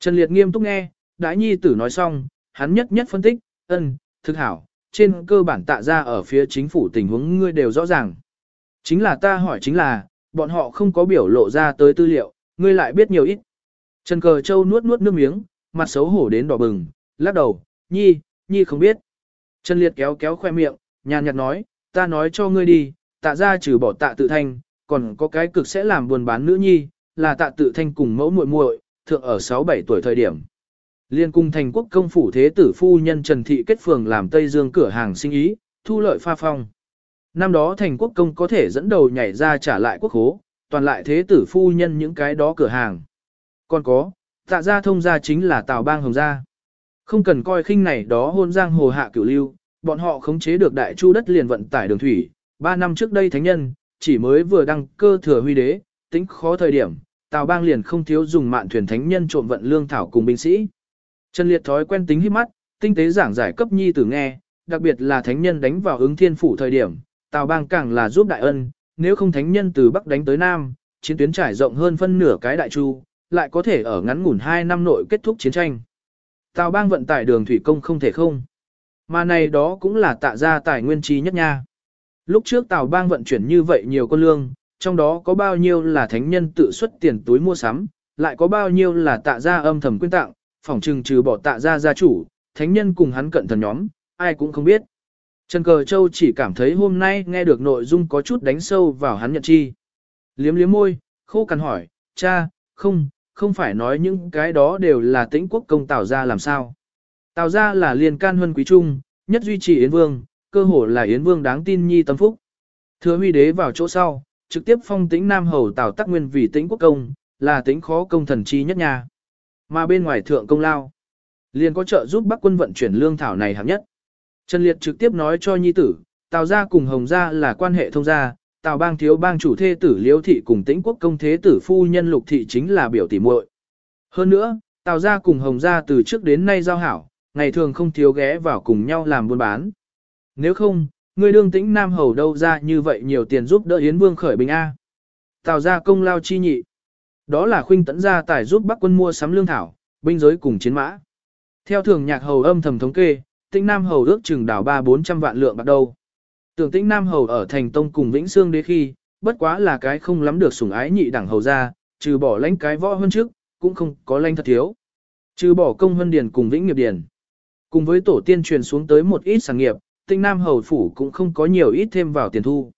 Trần Liệt nghiêm túc nghe, đãi nhi tử nói xong, hắn nhất nhất phân tích, ân, thực hảo, trên cơ bản tạ ra ở phía chính phủ tình huống ngươi đều rõ ràng. Chính là ta hỏi chính là, bọn họ không có biểu lộ ra tới tư liệu, ngươi lại biết nhiều ít. Trần Cờ Châu nuốt nuốt nước miếng, mặt xấu hổ đến đỏ bừng, lắc đầu, nhi, nhi không biết. Trần Liệt kéo kéo khoe miệng, nhàn nhạt nói, ta nói cho ngươi đi, tạ ra trừ bỏ tạ tự thanh, còn có cái cực sẽ làm buồn bán nữ nhi, là tạ tự thanh cùng mẫu muội muội, thượng ở 6-7 tuổi thời điểm. Liên cung thành quốc công phủ thế tử phu nhân Trần Thị kết phường làm Tây Dương cửa hàng sinh ý, thu lợi pha phong. Năm đó thành quốc công có thể dẫn đầu nhảy ra trả lại quốc hố, toàn lại thế tử phu nhân những cái đó cửa hàng. Còn có, tạ gia thông gia chính là Tào Bang Hồng Gia. Không cần coi khinh này đó hôn giang hồ hạ cửu lưu, bọn họ khống chế được đại chu đất liền vận tải đường thủy. Ba năm trước đây thánh nhân, chỉ mới vừa đăng cơ thừa huy đế, tính khó thời điểm, Tào Bang liền không thiếu dùng mạn thuyền thánh nhân trộm vận lương thảo cùng binh sĩ. Trần Liệt thói quen tính hít mắt, tinh tế giảng giải cấp nhi tử nghe, đặc biệt là thánh nhân đánh vào ứng thiên phủ thời điểm, Tào Bang càng là giúp đại ân, nếu không thánh nhân từ Bắc đánh tới Nam, chiến tuyến trải rộng hơn phân nửa cái đại chu, lại có thể ở ngắn ngủn 2 năm nội kết thúc chiến tranh. Tào Bang vận tải đường thủy công không thể không. Mà này đó cũng là tạ ra tài nguyên trí nhất nha. Lúc trước Tào Bang vận chuyển như vậy nhiều con lương, trong đó có bao nhiêu là thánh nhân tự xuất tiền túi mua sắm, lại có bao nhiêu là tạ ra âm thầm quyên tặng, phỏng trừng trừ bỏ tạ ra gia chủ, thánh nhân cùng hắn cận thần nhóm, ai cũng không biết. Trần Cờ Châu chỉ cảm thấy hôm nay nghe được nội dung có chút đánh sâu vào hắn nhận chi. Liếm liếm môi, khô cằn hỏi, cha, không, không phải nói những cái đó đều là tĩnh quốc công Tào ra làm sao. Tào ra là liền can huân quý trung, nhất duy trì Yến Vương, cơ hồ là Yến Vương đáng tin nhi tâm phúc. Thừa huy đế vào chỗ sau, trực tiếp phong tĩnh Nam Hầu Tào Tắc Nguyên vì tĩnh quốc công, là tĩnh khó công thần chi nhất nhà. Mà bên ngoài thượng công lao, liền có trợ giúp Bắc quân vận chuyển lương thảo này hạng nhất. Trần Liệt trực tiếp nói cho nhi tử, Tào gia cùng Hồng gia là quan hệ thông gia, Tào bang thiếu bang chủ thê tử Liễu thị cùng Tĩnh quốc công thế tử phu nhân Lục thị chính là biểu tỷ muội. Hơn nữa, Tào gia cùng Hồng gia từ trước đến nay giao hảo, ngày thường không thiếu ghé vào cùng nhau làm buôn bán. Nếu không, người đương Tĩnh Nam hầu đâu ra như vậy nhiều tiền giúp đỡ Yến Vương khởi bình a. Tào gia công lao chi nhị. Đó là khuynh tấn gia tài giúp Bắc quân mua sắm lương thảo, binh giới cùng chiến mã. Theo thường nhạc hầu âm thầm thống kê, Tĩnh Nam hầu ước chừng đảo 3-400 vạn lượng bạc đâu. Tưởng Tĩnh Nam hầu ở thành tông cùng Vĩnh Xương đế khi, bất quá là cái không lắm được sủng ái nhị đẳng hầu ra, trừ bỏ lãnh cái võ hơn trước, cũng không có lãnh thật thiếu. Trừ bỏ công hơn điền cùng Vĩnh nghiệp điền. Cùng với tổ tiên truyền xuống tới một ít sản nghiệp, Tĩnh Nam hầu phủ cũng không có nhiều ít thêm vào tiền thu.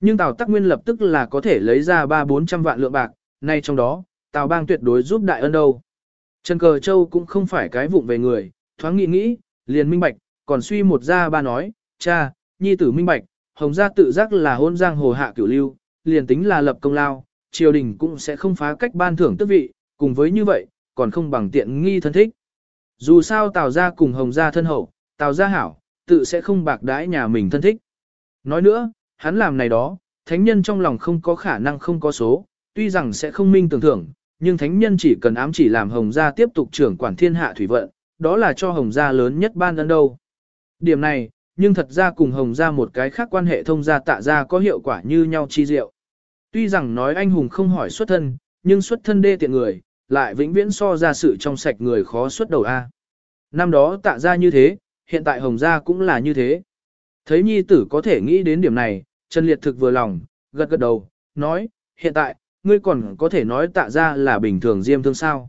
Nhưng Tào Tắc Nguyên lập tức là có thể lấy ra 3-400 vạn lượng bạc, nay trong đó, Tào Bang tuyệt đối giúp đại ân đâu. Trần Cờ Châu cũng không phải cái vụng về người, thoáng nghĩ nghĩ, liền minh bạch, còn suy một ra ba nói, cha, nhi tử minh bạch, hồng gia tự giác là hôn giang hồ hạ cửu lưu, liền tính là lập công lao, triều đình cũng sẽ không phá cách ban thưởng tước vị, cùng với như vậy, còn không bằng tiện nghi thân thích. Dù sao Tào gia cùng hồng gia thân hậu, Tào gia hảo, tự sẽ không bạc đãi nhà mình thân thích. Nói nữa, hắn làm này đó, thánh nhân trong lòng không có khả năng không có số, tuy rằng sẽ không minh tưởng thưởng, nhưng thánh nhân chỉ cần ám chỉ làm hồng gia tiếp tục trưởng quản thiên hạ thủy vận, đó là cho hồng gia lớn nhất ban ân đâu. Điểm này, nhưng thật ra cùng hồng gia một cái khác quan hệ thông gia tạ gia có hiệu quả như nhau chi diệu. Tuy rằng nói anh hùng không hỏi xuất thân, nhưng xuất thân đê tiện người, lại vĩnh viễn so ra sự trong sạch người khó xuất đầu A. Năm đó tạ gia như thế, hiện tại hồng gia cũng là như thế. Thấy nhi tử có thể nghĩ đến điểm này, Trần Liệt thực vừa lòng, gật gật đầu, nói, hiện tại, ngươi còn có thể nói tạ ra là bình thường diêm thương sao.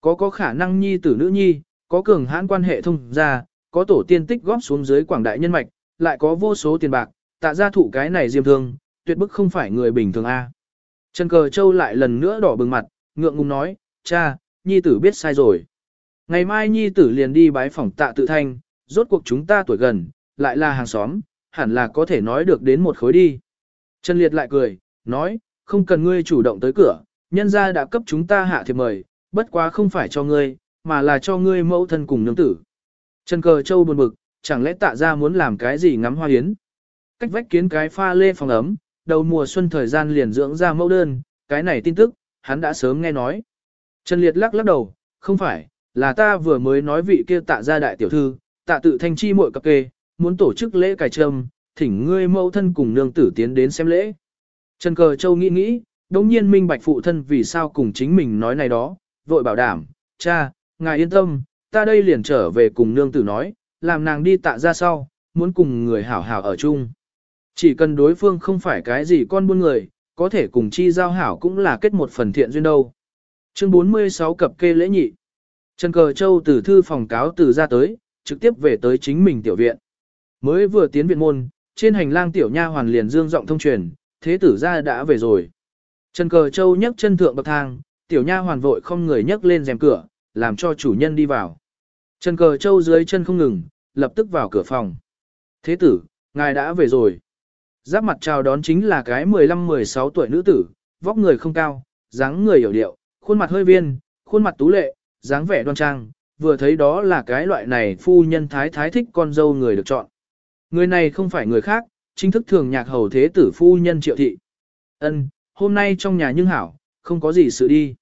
Có có khả năng nhi tử nữ nhi, có cường hãn quan hệ thông gia, có tổ tiên tích góp xuống dưới quảng đại nhân mạch, lại có vô số tiền bạc, tạ ra thụ cái này diêm thương, tuyệt bức không phải người bình thường a. Trần Cờ Châu lại lần nữa đỏ bừng mặt, ngượng ngùng nói, cha, nhi tử biết sai rồi. Ngày mai nhi tử liền đi bái phỏng tạ tự thanh, rốt cuộc chúng ta tuổi gần, lại là hàng xóm, hẳn là có thể nói được đến một khối đi. Trần Liệt lại cười, nói, không cần ngươi chủ động tới cửa, nhân gia đã cấp chúng ta hạ thiệp mời, bất quá không phải cho ngươi, mà là cho ngươi mẫu thân cùng nương tử. Trần Cờ Châu buồn bực, chẳng lẽ tạ ra muốn làm cái gì ngắm hoa yến? Cách vách kiến cái pha lê phòng ấm, đầu mùa xuân thời gian liền dưỡng ra mẫu đơn, cái này tin tức, hắn đã sớm nghe nói. Trần Liệt lắc lắc đầu, không phải, là ta vừa mới nói vị kia tạ ra đại tiểu thư, tạ tự thanh chi muội cập kê, muốn tổ chức lễ cài trâm, thỉnh ngươi mẫu thân cùng nương tử tiến đến xem lễ. Trần Cờ Châu nghĩ nghĩ, đống nhiên minh bạch phụ thân vì sao cùng chính mình nói này đó, vội bảo đảm, cha, ngài yên tâm, ta đây liền trở về cùng nương tử nói, làm nàng đi tạ ra sau, muốn cùng người hảo hảo ở chung. Chỉ cần đối phương không phải cái gì con buôn người, có thể cùng chi giao hảo cũng là kết một phần thiện duyên đâu. Chương 46 cập kê lễ nhị. Trần Cờ Châu từ thư phòng cáo từ ra tới, trực tiếp về tới chính mình tiểu viện. Mới vừa tiến viện môn, trên hành lang tiểu nha hoàn liền dương giọng thông truyền, thế tử gia đã về rồi. Trần Cờ Châu nhấc chân thượng bậc thang, tiểu nha hoàn vội không người nhấc lên rèm cửa, làm cho chủ nhân đi vào. Trần Cờ Châu dưới chân không ngừng, lập tức vào cửa phòng. Thế tử, ngài đã về rồi. Giáp mặt chào đón chính là cái 15-16 tuổi nữ tử, vóc người không cao, dáng người hiểu điệu, khuôn mặt hơi viên, khuôn mặt tú lệ, dáng vẻ đoan trang, vừa thấy đó là cái loại này phu nhân thái thái thích con dâu người được chọn. Người này không phải người khác, chính thức thường nhạc hầu thế tử phu nhân triệu thị. Ân, hôm nay trong nhà nhưng hảo, không có gì sự đi.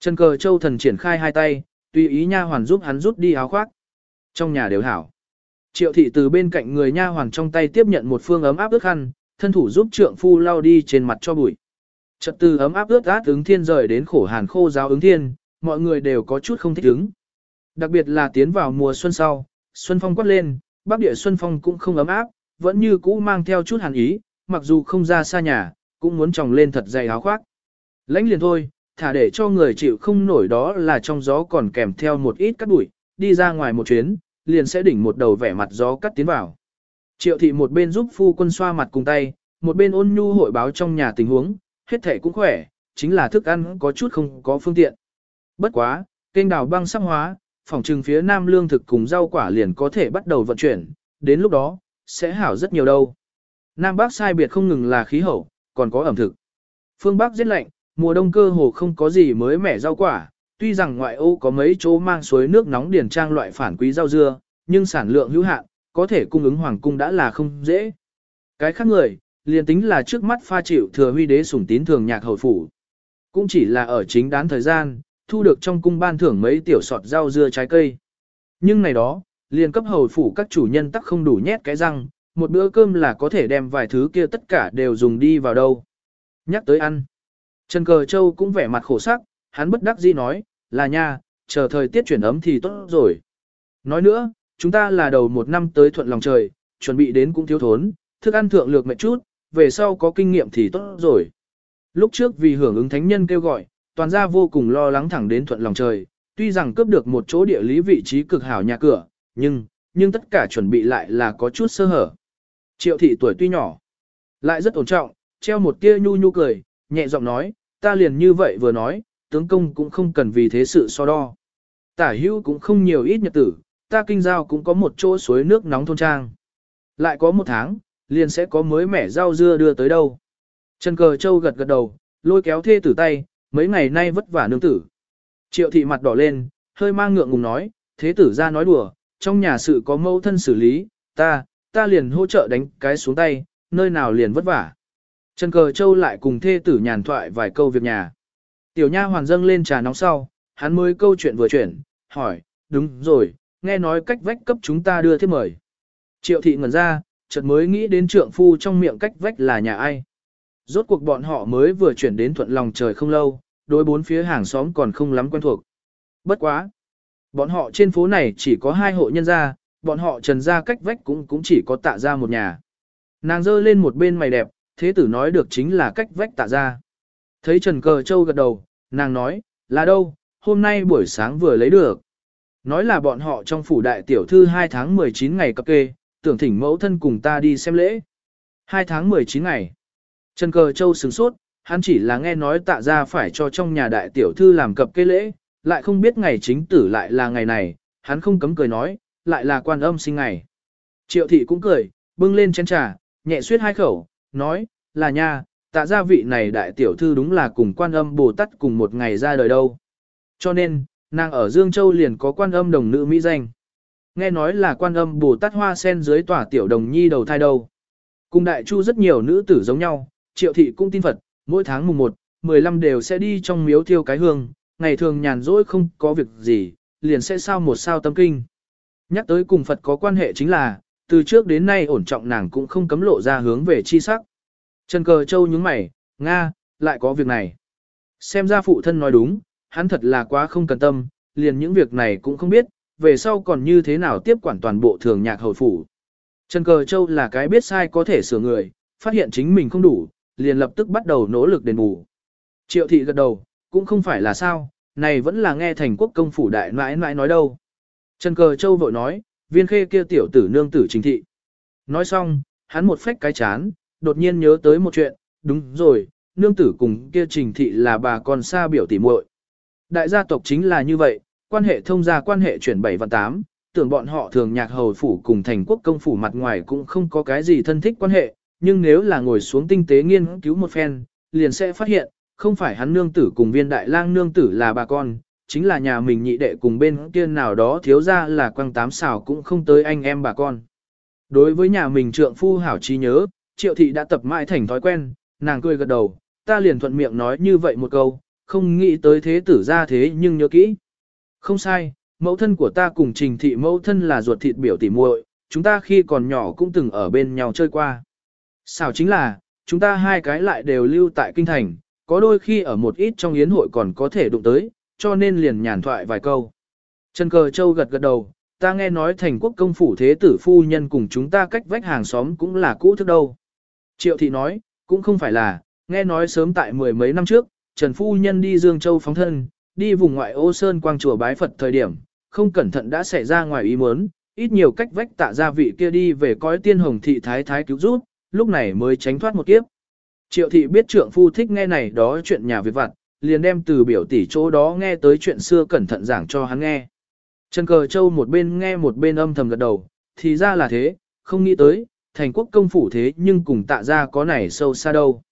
Trần cờ châu thần triển khai hai tay, tùy ý nha hoàn giúp hắn rút đi áo khoác. Trong nhà đều hảo. Triệu thị từ bên cạnh người nha hoàn trong tay tiếp nhận một phương ấm áp ướt khăn, thân thủ giúp trượng phu lau đi trên mặt cho bụi. Trật từ ấm áp ướt át ứng thiên rời đến khổ hàn khô giáo ứng thiên, mọi người đều có chút không thích ứng. Đặc biệt là tiến vào mùa xuân sau, xuân phong quát lên, bắc địa xuân phong cũng không ấm áp, vẫn như cũ mang theo chút hàn ý, mặc dù không ra xa nhà, cũng muốn tròng lên thật dày áo khoác. Lãnh liền thôi, thả để cho người chịu không nổi đó là trong gió còn kèm theo một ít cắt bụi, đi ra ngoài một chuyến, liền sẽ đỉnh một đầu vẻ mặt gió cắt tiến vào. Triệu thị một bên giúp phu quân xoa mặt cùng tay, một bên ôn nhu hội báo trong nhà tình huống, hết thể cũng khỏe, chính là thức ăn có chút không có phương tiện. Bất quá, kênh đào băng sắp hóa, phòng trừng phía nam lương thực cùng rau quả liền có thể bắt đầu vận chuyển, đến lúc đó, sẽ hảo rất nhiều đâu. Nam Bắc sai biệt không ngừng là khí hậu, còn có ẩm thực. Phương Bắc rất lạnh, mùa đông cơ hồ không có gì mới mẻ rau quả, tuy rằng ngoại ô có mấy chỗ mang suối nước nóng điển trang loại phản quý rau dưa, nhưng sản lượng hữu hạn, có thể cung ứng hoàng cung đã là không dễ. Cái khác người, liền tính là trước mắt pha chịu thừa huy đế sủng tín thường nhạc hầu phủ. Cũng chỉ là ở chính đán thời gian, thu được trong cung ban thưởng mấy tiểu sọt rau dưa trái cây. Nhưng này đó, liền cấp hầu phủ các chủ nhân tắc không đủ nhét cái răng, một bữa cơm là có thể đem vài thứ kia tất cả đều dùng đi vào đâu. Nhắc tới ăn. Trần Cờ Châu cũng vẻ mặt khổ sắc, hắn bất đắc dĩ nói, là nha, chờ thời tiết chuyển ấm thì tốt rồi. Nói nữa, chúng ta là đầu một năm tới thuận lòng trời, chuẩn bị đến cũng thiếu thốn, thức ăn thượng lược mệt chút, về sau có kinh nghiệm thì tốt rồi. Lúc trước vì hưởng ứng thánh nhân kêu gọi, toàn gia vô cùng lo lắng thẳng đến thuận lòng trời, tuy rằng cướp được một chỗ địa lý vị trí cực hảo nhà cửa, nhưng, nhưng tất cả chuẩn bị lại là có chút sơ hở. Triệu thị tuổi tuy nhỏ, lại rất ổn trọng, treo một tia nhu nhu cười, nhẹ giọng nói, ta liền như vậy vừa nói, tướng công cũng không cần vì thế sự so đo. Tả hữu cũng không nhiều ít nhật tử, ta kinh giao cũng có một chỗ suối nước nóng thôn trang. Lại có một tháng, liền sẽ có mới mẻ rau dưa đưa tới đâu. Trần cờ châu gật gật đầu, lôi kéo thê tử tay, mấy ngày nay vất vả nương tử. Triệu thị mặt đỏ lên, hơi mang ngượng ngùng nói, thế tử ra nói đùa, trong nhà sự có mâu thân xử lý, ta, ta liền hỗ trợ đánh cái xuống tay, nơi nào liền vất vả. Trần cờ châu lại cùng thê tử nhàn thoại vài câu việc nhà. Tiểu nha hoàn dâng lên trà nóng sau, hắn mới câu chuyện vừa chuyển, hỏi, đúng rồi, nghe nói cách vách cấp chúng ta đưa thiết mời. Triệu thị ngẩn ra, chợt mới nghĩ đến trượng phu trong miệng cách vách là nhà ai. Rốt cuộc bọn họ mới vừa chuyển đến thuận lòng trời không lâu, đối bốn phía hàng xóm còn không lắm quen thuộc. Bất quá. Bọn họ trên phố này chỉ có hai hộ nhân gia, bọn họ trần ra cách vách cũng cũng chỉ có tạ ra một nhà. Nàng dơ lên một bên mày đẹp, thế tử nói được chính là cách vách tạ ra. Thấy Trần Cờ Châu gật đầu, nàng nói, là đâu, hôm nay buổi sáng vừa lấy được. Nói là bọn họ trong phủ đại tiểu thư 2 tháng 19 ngày cập kê, tưởng thỉnh mẫu thân cùng ta đi xem lễ. 2 tháng 19 ngày. Trần Cờ Châu sửng sốt, hắn chỉ là nghe nói tạ ra phải cho trong nhà đại tiểu thư làm cập kê lễ, lại không biết ngày chính tử lại là ngày này, hắn không cấm cười nói, lại là quan âm sinh ngày. Triệu thị cũng cười, bưng lên chén trà, nhẹ suyết hai khẩu, nói, là nha, tạ gia vị này đại tiểu thư đúng là cùng quan âm Bồ Tát cùng một ngày ra đời đâu. Cho nên, nàng ở Dương Châu liền có quan âm đồng nữ Mỹ danh. Nghe nói là quan âm Bồ Tát hoa sen dưới tỏa tiểu đồng nhi đầu thai đâu. Cùng đại chu rất nhiều nữ tử giống nhau, triệu thị cũng tin Phật, mỗi tháng mùng 1, 15 đều sẽ đi trong miếu thiêu cái hương, ngày thường nhàn rỗi không có việc gì, liền sẽ sao một sao tâm kinh. Nhắc tới cùng Phật có quan hệ chính là, từ trước đến nay ổn trọng nàng cũng không cấm lộ ra hướng về chi sắc. Trần Cờ Châu nhướng mày, Nga, lại có việc này. Xem ra phụ thân nói đúng, hắn thật là quá không cần tâm, liền những việc này cũng không biết, về sau còn như thế nào tiếp quản toàn bộ thường nhạc hầu phủ. Trần Cờ Châu là cái biết sai có thể sửa người, phát hiện chính mình không đủ, liền lập tức bắt đầu nỗ lực đền bù. Triệu thị gật đầu, cũng không phải là sao, này vẫn là nghe thành quốc công phủ đại nãi nãi nói đâu. Trần Cờ Châu vội nói, viên khê kia tiểu tử nương tử chính thị. Nói xong, hắn một phách cái chán, đột nhiên nhớ tới một chuyện, đúng rồi, nương tử cùng kia trình thị là bà con xa biểu tỉ muội. Đại gia tộc chính là như vậy, quan hệ thông gia quan hệ chuyển 7 và 8, tưởng bọn họ thường nhạc hầu phủ cùng thành quốc công phủ mặt ngoài cũng không có cái gì thân thích quan hệ, nhưng nếu là ngồi xuống tinh tế nghiên cứu một phen, liền sẽ phát hiện, không phải hắn nương tử cùng viên đại lang nương tử là bà con, chính là nhà mình nhị đệ cùng bên kia nào đó thiếu ra là quăng tám xào cũng không tới anh em bà con. Đối với nhà mình trượng phu hảo trí nhớ, triệu thị đã tập mãi thành thói quen, nàng cười gật đầu, ta liền thuận miệng nói như vậy một câu, không nghĩ tới thế tử ra thế nhưng nhớ kỹ. Không sai, mẫu thân của ta cùng trình thị mẫu thân là ruột thịt biểu tỉ muội, chúng ta khi còn nhỏ cũng từng ở bên nhau chơi qua. Sao chính là, chúng ta hai cái lại đều lưu tại kinh thành, có đôi khi ở một ít trong yến hội còn có thể đụng tới, cho nên liền nhàn thoại vài câu. Trần Cờ Châu gật gật đầu, ta nghe nói thành quốc công phủ thế tử phu nhân cùng chúng ta cách vách hàng xóm cũng là cũ thức đâu. Triệu thị nói, cũng không phải là, nghe nói sớm tại mười mấy năm trước, Trần Phu Nhân đi Dương Châu phóng thân, đi vùng ngoại ô Sơn Quang Chùa bái Phật thời điểm, không cẩn thận đã xảy ra ngoài ý muốn, ít nhiều cách vách tạ gia vị kia đi về coi tiên hồng thị thái thái cứu giúp, lúc này mới tránh thoát một kiếp. Triệu thị biết trượng phu thích nghe này đó chuyện nhà việc vặt, liền đem từ biểu tỷ chỗ đó nghe tới chuyện xưa cẩn thận giảng cho hắn nghe. Trần Cờ Châu một bên nghe một bên âm thầm gật đầu, thì ra là thế, không nghĩ tới, thành quốc công phủ thế nhưng cùng tạ ra có này sâu xa đâu.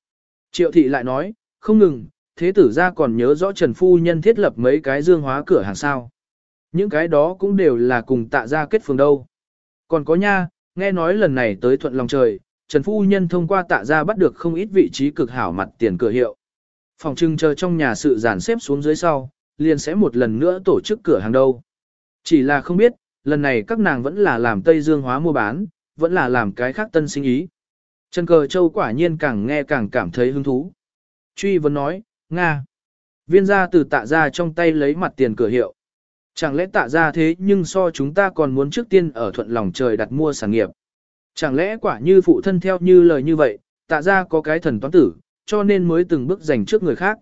Triệu thị lại nói, không ngừng, thế tử ra còn nhớ rõ Trần Phu Nhân thiết lập mấy cái dương hóa cửa hàng sao. Những cái đó cũng đều là cùng tạ ra kết phường đâu. Còn có nha, nghe nói lần này tới thuận lòng trời, Trần Phu Nhân thông qua tạ ra bắt được không ít vị trí cực hảo mặt tiền cửa hiệu. Phòng trưng chờ trong nhà sự giản xếp xuống dưới sau, liền sẽ một lần nữa tổ chức cửa hàng đâu. Chỉ là không biết, lần này các nàng vẫn là làm Tây Dương hóa mua bán, vẫn là làm cái khác tân sinh ý. Trần Cờ Châu quả nhiên càng nghe càng cảm thấy hứng thú. Truy vấn nói, Nga. Viên gia từ tạ ra trong tay lấy mặt tiền cửa hiệu. Chẳng lẽ tạ ra thế nhưng so chúng ta còn muốn trước tiên ở thuận lòng trời đặt mua sản nghiệp. Chẳng lẽ quả như phụ thân theo như lời như vậy, tạ ra có cái thần toán tử, cho nên mới từng bước giành trước người khác.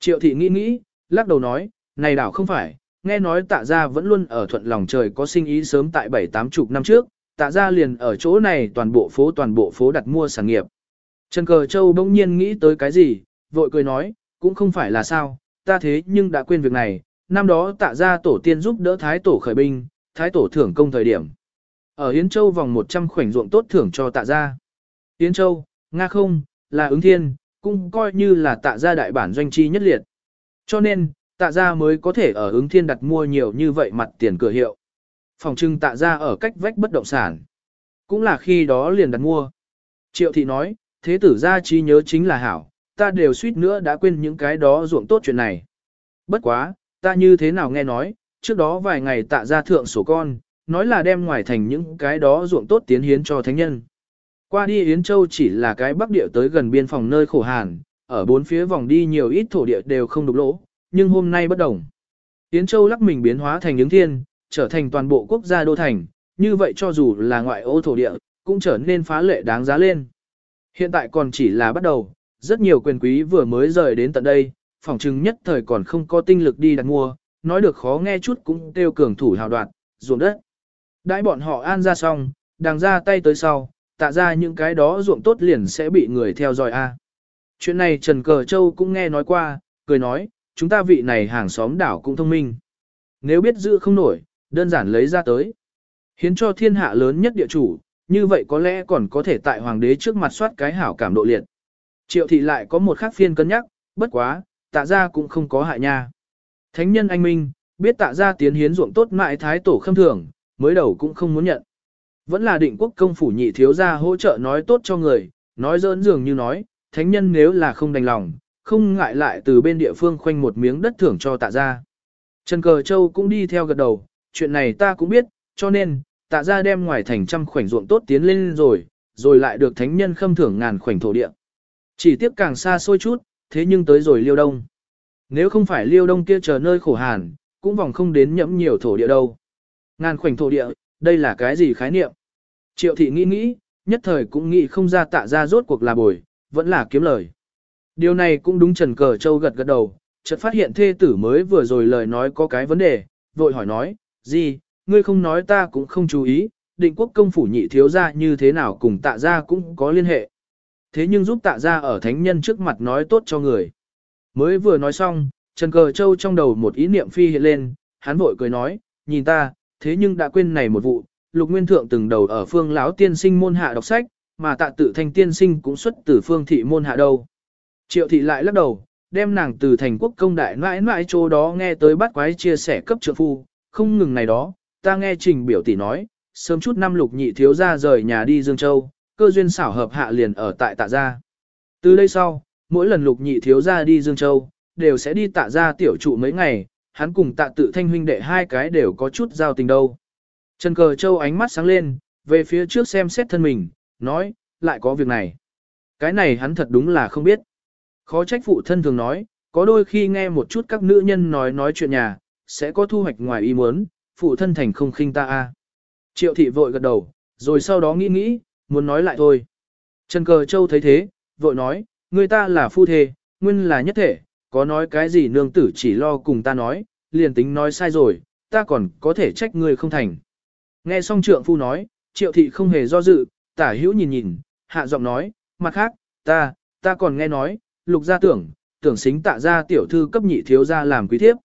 Triệu thị nghĩ nghĩ, lắc đầu nói, này đảo không phải, nghe nói tạ ra vẫn luôn ở thuận lòng trời có sinh ý sớm tại bảy tám chục năm trước, tạ ra liền ở chỗ này toàn bộ phố toàn bộ phố đặt mua sản nghiệp. Trần Cờ Châu bỗng nhiên nghĩ tới cái gì, vội cười nói, cũng không phải là sao, ta thế nhưng đã quên việc này, năm đó tạ ra tổ tiên giúp đỡ Thái tổ khởi binh, Thái tổ thưởng công thời điểm. Ở Yến Châu vòng 100 khoảnh ruộng tốt thưởng cho tạ gia. Yến Châu, Nga không, là ứng thiên, cũng coi như là tạ gia đại bản doanh chi nhất liệt. Cho nên, tạ gia mới có thể ở ứng thiên đặt mua nhiều như vậy mặt tiền cửa hiệu. Phòng trưng tạ gia ở cách vách bất động sản. Cũng là khi đó liền đặt mua. Triệu thị nói, thế tử gia trí nhớ chính là hảo, ta đều suýt nữa đã quên những cái đó ruộng tốt chuyện này. Bất quá, ta như thế nào nghe nói, trước đó vài ngày tạ gia thượng sổ con, nói là đem ngoài thành những cái đó ruộng tốt tiến hiến cho thánh nhân. Qua đi Yến Châu chỉ là cái bắc địa tới gần biên phòng nơi khổ hàn, ở bốn phía vòng đi nhiều ít thổ địa đều không đục lỗ, nhưng hôm nay bất đồng. Yến Châu lắc mình biến hóa thành những thiên, trở thành toàn bộ quốc gia đô thành, như vậy cho dù là ngoại ô thổ địa, cũng trở nên phá lệ đáng giá lên. Hiện tại còn chỉ là bắt đầu, rất nhiều quyền quý vừa mới rời đến tận đây, phòng trừng nhất thời còn không có tinh lực đi đặt mua, nói được khó nghe chút cũng tiêu cường thủ hào đoạt, ruộng đất. Đãi bọn họ an ra xong, đàng ra tay tới sau, tạ ra những cái đó ruộng tốt liền sẽ bị người theo dõi a. Chuyện này Trần Cờ Châu cũng nghe nói qua, cười nói, chúng ta vị này hàng xóm đảo cũng thông minh. Nếu biết giữ không nổi, đơn giản lấy ra tới. Hiến cho thiên hạ lớn nhất địa chủ, như vậy có lẽ còn có thể tại hoàng đế trước mặt soát cái hảo cảm độ liệt. Triệu thị lại có một khác phiên cân nhắc, bất quá, tạ ra cũng không có hại nha. Thánh nhân anh minh, biết tạ ra tiến hiến ruộng tốt mại thái tổ khâm thường, mới đầu cũng không muốn nhận. Vẫn là định quốc công phủ nhị thiếu ra hỗ trợ nói tốt cho người, nói dỡn dường như nói, thánh nhân nếu là không đành lòng, không ngại lại từ bên địa phương khoanh một miếng đất thưởng cho tạ ra. Trần Cờ Châu cũng đi theo gật đầu, chuyện này ta cũng biết, cho nên, tạ ra đem ngoài thành trăm khoảnh ruộng tốt tiến lên rồi, rồi lại được thánh nhân khâm thưởng ngàn khoảnh thổ địa. Chỉ tiếp càng xa xôi chút, thế nhưng tới rồi liêu đông. Nếu không phải liêu đông kia chờ nơi khổ hàn, cũng vòng không đến nhẫm nhiều thổ địa đâu. Ngàn khoảnh thổ địa, đây là cái gì khái niệm? Triệu thị nghĩ nghĩ, nhất thời cũng nghĩ không ra tạ ra rốt cuộc là bồi, vẫn là kiếm lời. Điều này cũng đúng Trần Cờ Châu gật gật đầu, chợt phát hiện thê tử mới vừa rồi lời nói có cái vấn đề, vội hỏi nói, gì, ngươi không nói ta cũng không chú ý, định quốc công phủ nhị thiếu ra như thế nào cùng tạ ra cũng có liên hệ. Thế nhưng giúp tạ ra ở thánh nhân trước mặt nói tốt cho người. Mới vừa nói xong, Trần Cờ Châu trong đầu một ý niệm phi hiện lên, hắn vội cười nói, nhìn ta, thế nhưng đã quên này một vụ, lục nguyên thượng từng đầu ở phương lão tiên sinh môn hạ đọc sách, mà tạ tự thành tiên sinh cũng xuất từ phương thị môn hạ đâu. Triệu thị lại lắc đầu, đem nàng từ thành quốc công đại mãi mãi chỗ đó nghe tới bắt quái chia sẻ cấp trượng phu, không ngừng này đó, ta nghe trình biểu tỷ nói, sớm chút năm lục nhị thiếu ra rời nhà đi Dương Châu, cơ duyên xảo hợp hạ liền ở tại tạ gia. Từ đây sau, mỗi lần lục nhị thiếu ra đi Dương Châu, đều sẽ đi tạ gia tiểu trụ mấy ngày, hắn cùng tạ tự thanh huynh đệ hai cái đều có chút giao tình đâu. Trần Cờ Châu ánh mắt sáng lên, về phía trước xem xét thân mình, nói, lại có việc này. Cái này hắn thật đúng là không biết. Khó trách phụ thân thường nói, có đôi khi nghe một chút các nữ nhân nói nói chuyện nhà, sẽ có thu hoạch ngoài ý muốn, phụ thân thành không khinh ta a. Triệu thị vội gật đầu, rồi sau đó nghĩ nghĩ, muốn nói lại thôi. Trần Cờ Châu thấy thế, vội nói, người ta là phu thê, nguyên là nhất thể, có nói cái gì nương tử chỉ lo cùng ta nói, liền tính nói sai rồi, ta còn có thể trách người không thành. Nghe xong trượng phu nói, triệu thị không hề do dự, tả hữu nhìn nhìn, hạ giọng nói, mặt khác, ta, ta còn nghe nói, lục gia tưởng, tưởng xính tạ ra tiểu thư cấp nhị thiếu ra làm quý thiếp.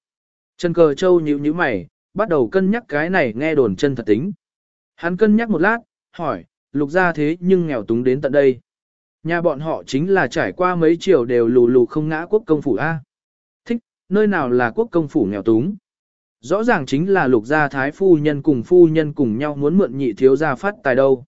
Trần cờ châu nhíu nhíu mày, bắt đầu cân nhắc cái này nghe đồn chân thật tính. Hắn cân nhắc một lát, hỏi, lục gia thế nhưng nghèo túng đến tận đây. Nhà bọn họ chính là trải qua mấy chiều đều lù lù không ngã quốc công phủ A. Thích, nơi nào là quốc công phủ nghèo túng. Rõ ràng chính là lục gia thái phu nhân cùng phu nhân cùng nhau muốn mượn nhị thiếu gia phát tài đâu.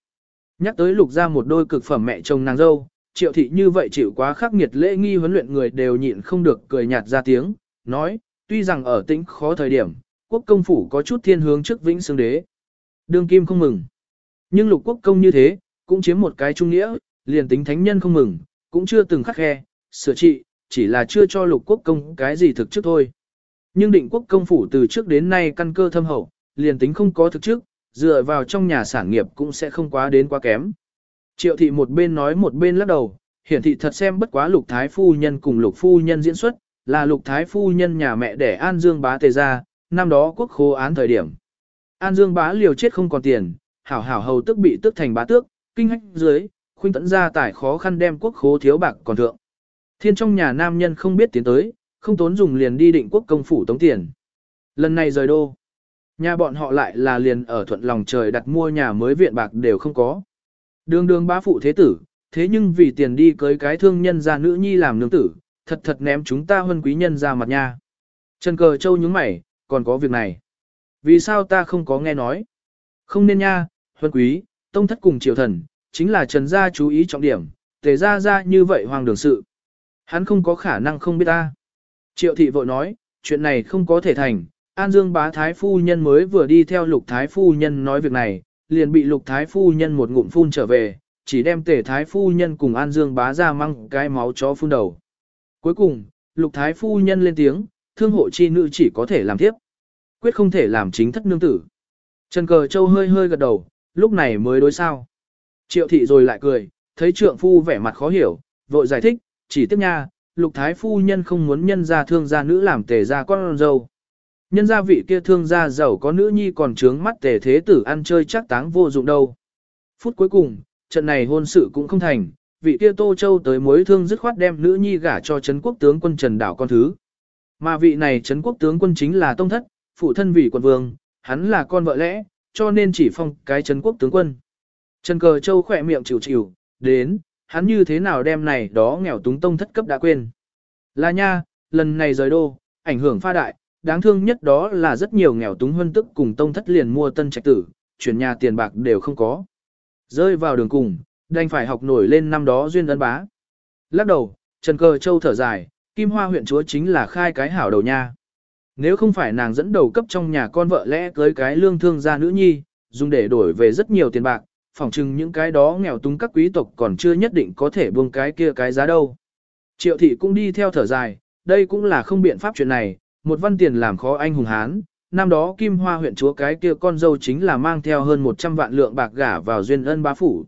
Nhắc tới lục gia một đôi cực phẩm mẹ chồng nàng dâu, triệu thị như vậy chịu quá khắc nghiệt lễ nghi huấn luyện người đều nhịn không được cười nhạt ra tiếng, nói, tuy rằng ở tĩnh khó thời điểm, quốc công phủ có chút thiên hướng trước vĩnh xương đế. Đương kim không mừng. Nhưng lục quốc công như thế, cũng chiếm một cái trung nghĩa, liền tính thánh nhân không mừng, cũng chưa từng khắc khe, sửa trị, chỉ là chưa cho lục quốc công cái gì thực chức thôi. Nhưng định quốc công phủ từ trước đến nay căn cơ thâm hậu, liền tính không có thực chức, dựa vào trong nhà sản nghiệp cũng sẽ không quá đến quá kém. Triệu thị một bên nói một bên lắc đầu, hiển thị thật xem bất quá lục thái phu nhân cùng lục phu nhân diễn xuất, là lục thái phu nhân nhà mẹ đẻ An Dương bá tề ra, năm đó quốc khô án thời điểm. An Dương bá liều chết không còn tiền, hảo hảo hầu tức bị tức thành bá tước, kinh hách dưới, khuynh tẫn ra tải khó khăn đem quốc khố thiếu bạc còn thượng. Thiên trong nhà nam nhân không biết tiến tới, không tốn dùng liền đi định quốc công phủ tống tiền. Lần này rời đô. Nhà bọn họ lại là liền ở thuận lòng trời đặt mua nhà mới viện bạc đều không có. Đường đường bá phụ thế tử, thế nhưng vì tiền đi cưới cái thương nhân ra nữ nhi làm nương tử, thật thật ném chúng ta huân quý nhân ra mặt nha. Trần cờ châu nhướng mày, còn có việc này. Vì sao ta không có nghe nói? Không nên nha, huân quý, tông thất cùng triều thần, chính là trần gia chú ý trọng điểm, tề ra ra như vậy hoàng đường sự. Hắn không có khả năng không biết ta. Triệu thị vội nói, chuyện này không có thể thành, An Dương bá thái phu nhân mới vừa đi theo lục thái phu nhân nói việc này, liền bị lục thái phu nhân một ngụm phun trở về, chỉ đem tề thái phu nhân cùng An Dương bá ra măng cái máu chó phun đầu. Cuối cùng, lục thái phu nhân lên tiếng, thương hộ chi nữ chỉ có thể làm tiếp. Quyết không thể làm chính thất nương tử. Trần cờ châu hơi hơi gật đầu, lúc này mới đối sao. Triệu thị rồi lại cười, thấy trượng phu vẻ mặt khó hiểu, vội giải thích, chỉ tiếp nha, lục thái phu nhân không muốn nhân gia thương gia nữ làm tề gia con dâu. Nhân gia vị kia thương gia giàu có nữ nhi còn trướng mắt tề thế tử ăn chơi chắc táng vô dụng đâu. Phút cuối cùng, trận này hôn sự cũng không thành, vị kia Tô Châu tới mối thương dứt khoát đem nữ nhi gả cho Trấn quốc tướng quân Trần Đảo con thứ. Mà vị này Trấn quốc tướng quân chính là Tông Thất, phụ thân vị quận vương, hắn là con vợ lẽ, cho nên chỉ phong cái Trấn quốc tướng quân. Trần Cờ Châu khỏe miệng chịu chịu, đến, hắn như thế nào đem này đó nghèo túng Tông Thất cấp đã quên. Là nha, lần này rời đô, ảnh hưởng pha đại, đáng thương nhất đó là rất nhiều nghèo túng huân tức cùng Tông Thất liền mua tân trạch tử, chuyển nhà tiền bạc đều không có. Rơi vào đường cùng, đành phải học nổi lên năm đó duyên ấn bá. Lắc đầu, Trần Cờ Châu thở dài, Kim Hoa huyện chúa chính là khai cái hảo đầu nha. Nếu không phải nàng dẫn đầu cấp trong nhà con vợ lẽ cưới cái lương thương gia nữ nhi, dùng để đổi về rất nhiều tiền bạc, phỏng chừng những cái đó nghèo túng các quý tộc còn chưa nhất định có thể buông cái kia cái giá đâu. Triệu thị cũng đi theo thở dài, đây cũng là không biện pháp chuyện này, một văn tiền làm khó anh hùng hán. Năm đó Kim Hoa huyện chúa cái kia con dâu chính là mang theo hơn 100 vạn lượng bạc gả vào duyên ân bá phủ.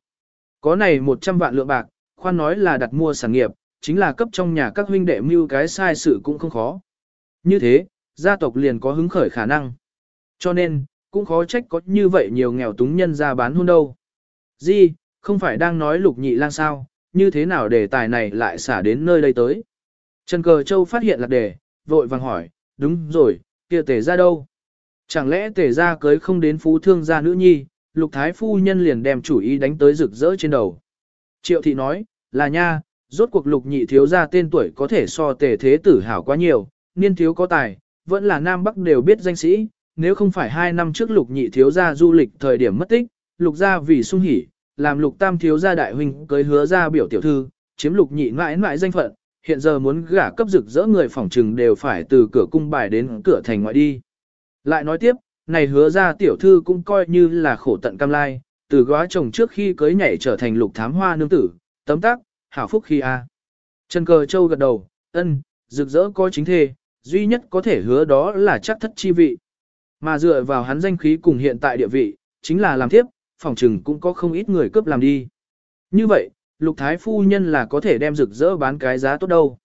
Có này 100 vạn lượng bạc, khoan nói là đặt mua sản nghiệp, chính là cấp trong nhà các huynh đệ mưu cái sai sự cũng không khó. Như thế, gia tộc liền có hứng khởi khả năng. Cho nên, cũng khó trách có như vậy nhiều nghèo túng nhân ra bán hôn đâu. Di, không phải đang nói lục nhị lang sao, như thế nào đề tài này lại xả đến nơi đây tới. Trần Cờ Châu phát hiện lạc đề, vội vàng hỏi, đúng rồi, kia tề ra đâu? Chẳng lẽ tề ra cưới không đến phú thương gia nữ nhi, lục thái phu nhân liền đem chủ ý đánh tới rực rỡ trên đầu. Triệu thị nói, là nha, rốt cuộc lục nhị thiếu gia tên tuổi có thể so tề thế tử hảo quá nhiều, niên thiếu có tài, vẫn là Nam Bắc đều biết danh sĩ, nếu không phải hai năm trước lục nhị thiếu gia du lịch thời điểm mất tích, lục gia vì sung hỉ, làm lục tam thiếu gia đại huynh cưới hứa gia biểu tiểu thư, chiếm lục nhị mãi mãi danh phận, hiện giờ muốn gả cấp rực rỡ người phỏng trừng đều phải từ cửa cung bài đến cửa thành ngoại đi. Lại nói tiếp, này hứa ra tiểu thư cũng coi như là khổ tận cam lai, từ góa chồng trước khi cưới nhảy trở thành lục thám hoa nương tử, tấm tắc hảo phúc khi a. Trần cờ châu gật đầu, ân, rực rỡ có chính thê, duy nhất có thể hứa đó là chắc thất chi vị. Mà dựa vào hắn danh khí cùng hiện tại địa vị, chính là làm tiếp, phòng trừng cũng có không ít người cướp làm đi. Như vậy, lục thái phu nhân là có thể đem rực rỡ bán cái giá tốt đâu.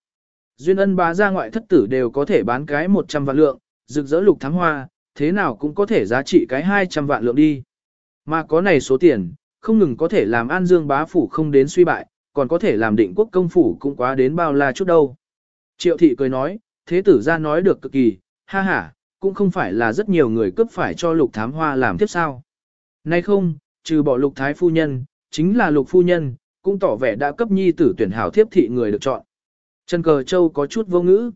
Duyên ân bá ra ngoại thất tử đều có thể bán cái 100 vạn lượng, rực rỡ lục thám hoa, thế nào cũng có thể giá trị cái 200 vạn lượng đi. Mà có này số tiền, không ngừng có thể làm An Dương bá phủ không đến suy bại, còn có thể làm định quốc công phủ cũng quá đến bao la chút đâu. Triệu thị cười nói, thế tử ra nói được cực kỳ, ha ha, cũng không phải là rất nhiều người cướp phải cho lục thám hoa làm tiếp sao. Nay không, trừ bỏ lục thái phu nhân, chính là lục phu nhân, cũng tỏ vẻ đã cấp nhi tử tuyển hảo thiếp thị người được chọn. Trần Cờ Châu có chút vô ngữ.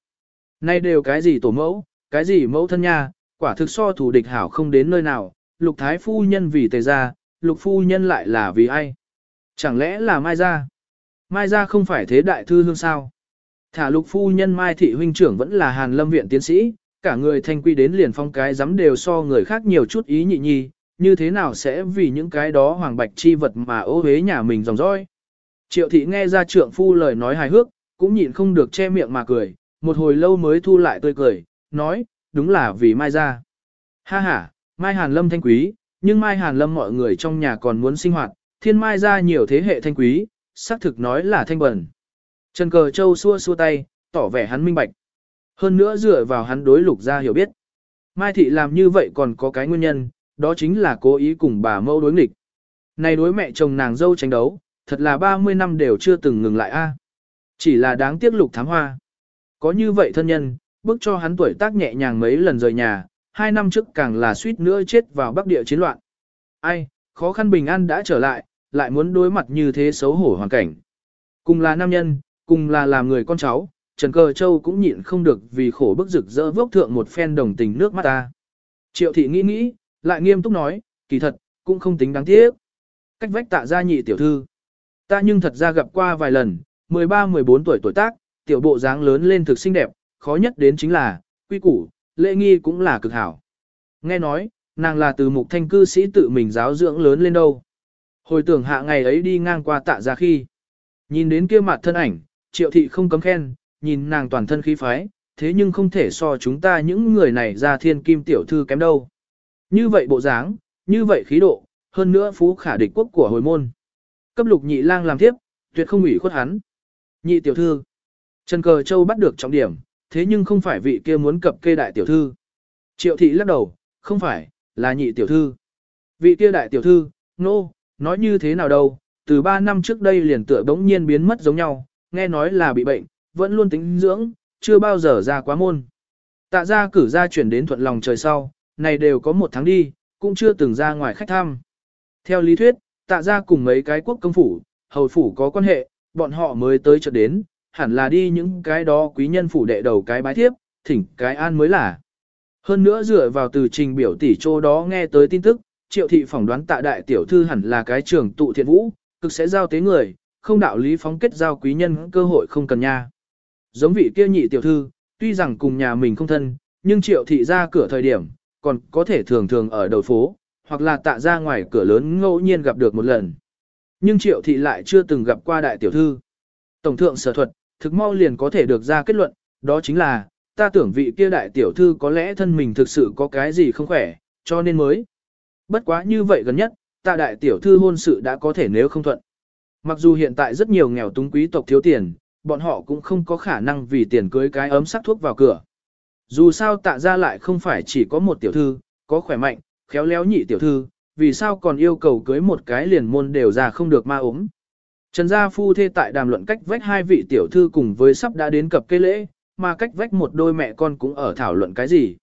Nay đều cái gì tổ mẫu, cái gì mẫu thân nha, quả thực so thủ địch hảo không đến nơi nào, lục thái phu nhân vì tề gia, lục phu nhân lại là vì ai? Chẳng lẽ là Mai Gia? Mai Gia không phải thế đại thư hương sao? Thả lục phu nhân Mai Thị huynh trưởng vẫn là hàn lâm viện tiến sĩ, cả người thanh quy đến liền phong cái dám đều so người khác nhiều chút ý nhị nhi, như thế nào sẽ vì những cái đó hoàng bạch chi vật mà ô hế nhà mình dòng dõi. Triệu thị nghe ra trượng phu lời nói hài hước, cũng nhịn không được che miệng mà cười, một hồi lâu mới thu lại tươi cười, nói, đúng là vì Mai ra. Ha ha, Mai Hàn Lâm thanh quý, nhưng Mai Hàn Lâm mọi người trong nhà còn muốn sinh hoạt, thiên Mai ra nhiều thế hệ thanh quý, xác thực nói là thanh bẩn. Trần Cờ Châu xua xua tay, tỏ vẻ hắn minh bạch. Hơn nữa dựa vào hắn đối lục ra hiểu biết. Mai Thị làm như vậy còn có cái nguyên nhân, đó chính là cố ý cùng bà mâu đối nghịch. Này đối mẹ chồng nàng dâu tranh đấu, thật là 30 năm đều chưa từng ngừng lại a. Chỉ là đáng tiếc lục thám hoa. Có như vậy thân nhân, bức cho hắn tuổi tác nhẹ nhàng mấy lần rời nhà, hai năm trước càng là suýt nữa chết vào bắc địa chiến loạn. Ai, khó khăn bình an đã trở lại, lại muốn đối mặt như thế xấu hổ hoàn cảnh. Cùng là nam nhân, cùng là làm người con cháu, Trần Cờ Châu cũng nhịn không được vì khổ bức rực rỡ vốc thượng một phen đồng tình nước mắt ta. Triệu thị nghĩ nghĩ, lại nghiêm túc nói, kỳ thật, cũng không tính đáng tiếc. Cách vách tạ gia nhị tiểu thư. Ta nhưng thật ra gặp qua vài lần, 13-14 tuổi tuổi tác, tiểu bộ dáng lớn lên thực xinh đẹp, khó nhất đến chính là, quy củ, lễ nghi cũng là cực hảo. Nghe nói, nàng là từ mục thanh cư sĩ tự mình giáo dưỡng lớn lên đâu. Hồi tưởng hạ ngày ấy đi ngang qua tạ gia khi. Nhìn đến kia mặt thân ảnh, triệu thị không cấm khen, nhìn nàng toàn thân khí phái, thế nhưng không thể so chúng ta những người này ra thiên kim tiểu thư kém đâu. Như vậy bộ dáng, như vậy khí độ, hơn nữa phú khả địch quốc của hồi môn. Cấp lục nhị lang làm tiếp, tuyệt không ủy khuất hắn. Nhị tiểu thư. Trần Cờ Châu bắt được trọng điểm, thế nhưng không phải vị kia muốn cập kê đại tiểu thư. Triệu thị lắc đầu, không phải, là nhị tiểu thư. Vị kia đại tiểu thư, nô, no, nói như thế nào đâu, từ 3 năm trước đây liền tựa bỗng nhiên biến mất giống nhau, nghe nói là bị bệnh, vẫn luôn tính dưỡng, chưa bao giờ ra quá môn. Tạ ra cử ra chuyển đến thuận lòng trời sau, này đều có một tháng đi, cũng chưa từng ra ngoài khách thăm. Theo lý thuyết, tạ ra cùng mấy cái quốc công phủ, hầu phủ có quan hệ, bọn họ mới tới chợ đến, hẳn là đi những cái đó quý nhân phủ đệ đầu cái bái thiếp, thỉnh cái an mới là. Hơn nữa dựa vào từ trình biểu tỷ châu đó nghe tới tin tức, triệu thị phỏng đoán tạ đại tiểu thư hẳn là cái trưởng tụ thiện vũ, cực sẽ giao tế người, không đạo lý phóng kết giao quý nhân cơ hội không cần nha. Giống vị kia nhị tiểu thư, tuy rằng cùng nhà mình không thân, nhưng triệu thị ra cửa thời điểm, còn có thể thường thường ở đầu phố, hoặc là tạ ra ngoài cửa lớn ngẫu nhiên gặp được một lần. Nhưng triệu thị lại chưa từng gặp qua đại tiểu thư. Tổng thượng sở thuật, thực mau liền có thể được ra kết luận, đó chính là, ta tưởng vị kia đại tiểu thư có lẽ thân mình thực sự có cái gì không khỏe, cho nên mới. Bất quá như vậy gần nhất, ta đại tiểu thư hôn sự đã có thể nếu không thuận. Mặc dù hiện tại rất nhiều nghèo túng quý tộc thiếu tiền, bọn họ cũng không có khả năng vì tiền cưới cái ấm sắc thuốc vào cửa. Dù sao tạ ra lại không phải chỉ có một tiểu thư, có khỏe mạnh, khéo léo nhị tiểu thư, vì sao còn yêu cầu cưới một cái liền môn đều ra không được ma ốm. Trần gia phu thê tại đàm luận cách vách hai vị tiểu thư cùng với sắp đã đến cập cây lễ, mà cách vách một đôi mẹ con cũng ở thảo luận cái gì.